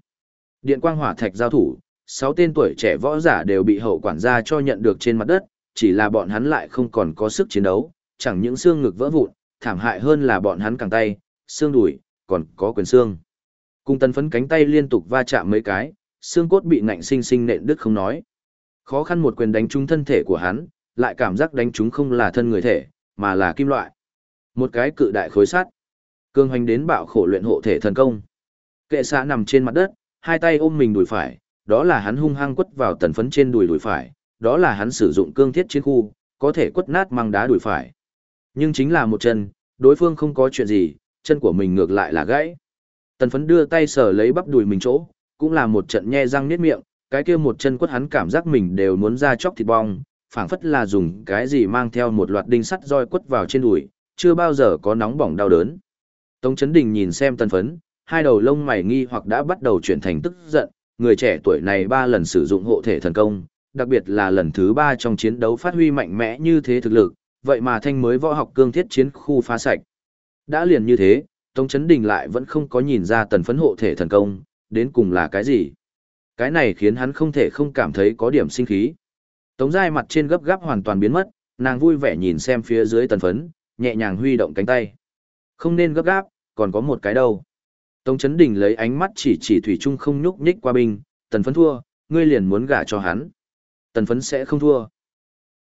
Điện quang hỏa thạch giao thủ, sáu tên tuổi trẻ võ giả đều bị hậu quản gia cho nhận được trên mặt đất, chỉ là bọn hắn lại không còn có sức chiến đấu, chẳng những xương ngực vỡ vụn, thảm hại hơn là bọn hắn càng tay, xương đùi, còn có quyền xương. Cung tần phấn cánh tay liên tục va chạm mấy cái, xương cốt bị nạnh sinh sinh nện đứt không nói. Khó khăn một quyền đánh trúng thân thể của hắn, lại cảm giác đánh trúng không là thân người thể, mà là kim loại. Một cái cự đại khối sắt. Cương hoành đến bạo khổ luyện hộ thể thần công. Kệ xã nằm trên mặt đất, hai tay ôm mình đùi phải, đó là hắn hung hăng quất vào tần phấn trên đùi đùi phải, đó là hắn sử dụng cương thiết chiến khu, có thể quất nát mang đá đùi phải. Nhưng chính là một chân, đối phương không có chuyện gì, chân của mình ngược lại là gãy. Tần phấn đưa tay sờ lấy bắp đùi mình chỗ, cũng là một trận nhe răng niết miệng, cái kia một chân quất hắn cảm giác mình đều muốn ra chóc thịt bong, phảng phất là dùng cái gì mang theo một loạt đinh sắt roi quất vào trên đùi, chưa bao giờ có nóng bỏng đau đớn. Tống Chấn Đình nhìn xem tần phấn, hai đầu lông mày nghi hoặc đã bắt đầu chuyển thành tức giận, người trẻ tuổi này ba lần sử dụng hộ thể thần công, đặc biệt là lần thứ ba trong chiến đấu phát huy mạnh mẽ như thế thực lực, vậy mà thanh mới võ học cương thiết chiến khu phá sạch. Đã liền như thế, Tống Chấn Đình lại vẫn không có nhìn ra tần phấn hộ thể thần công, đến cùng là cái gì. Cái này khiến hắn không thể không cảm thấy có điểm sinh khí. Tống Giai mặt trên gấp gáp hoàn toàn biến mất, nàng vui vẻ nhìn xem phía dưới tần phấn, nhẹ nhàng huy động cánh tay. Không nên gấp gáp, còn có một cái đâu. Tống Chấn Đình lấy ánh mắt chỉ chỉ Thủy Trung không nhúc nhích qua binh, tần phấn thua, ngươi liền muốn gả cho hắn. Tần phấn sẽ không thua.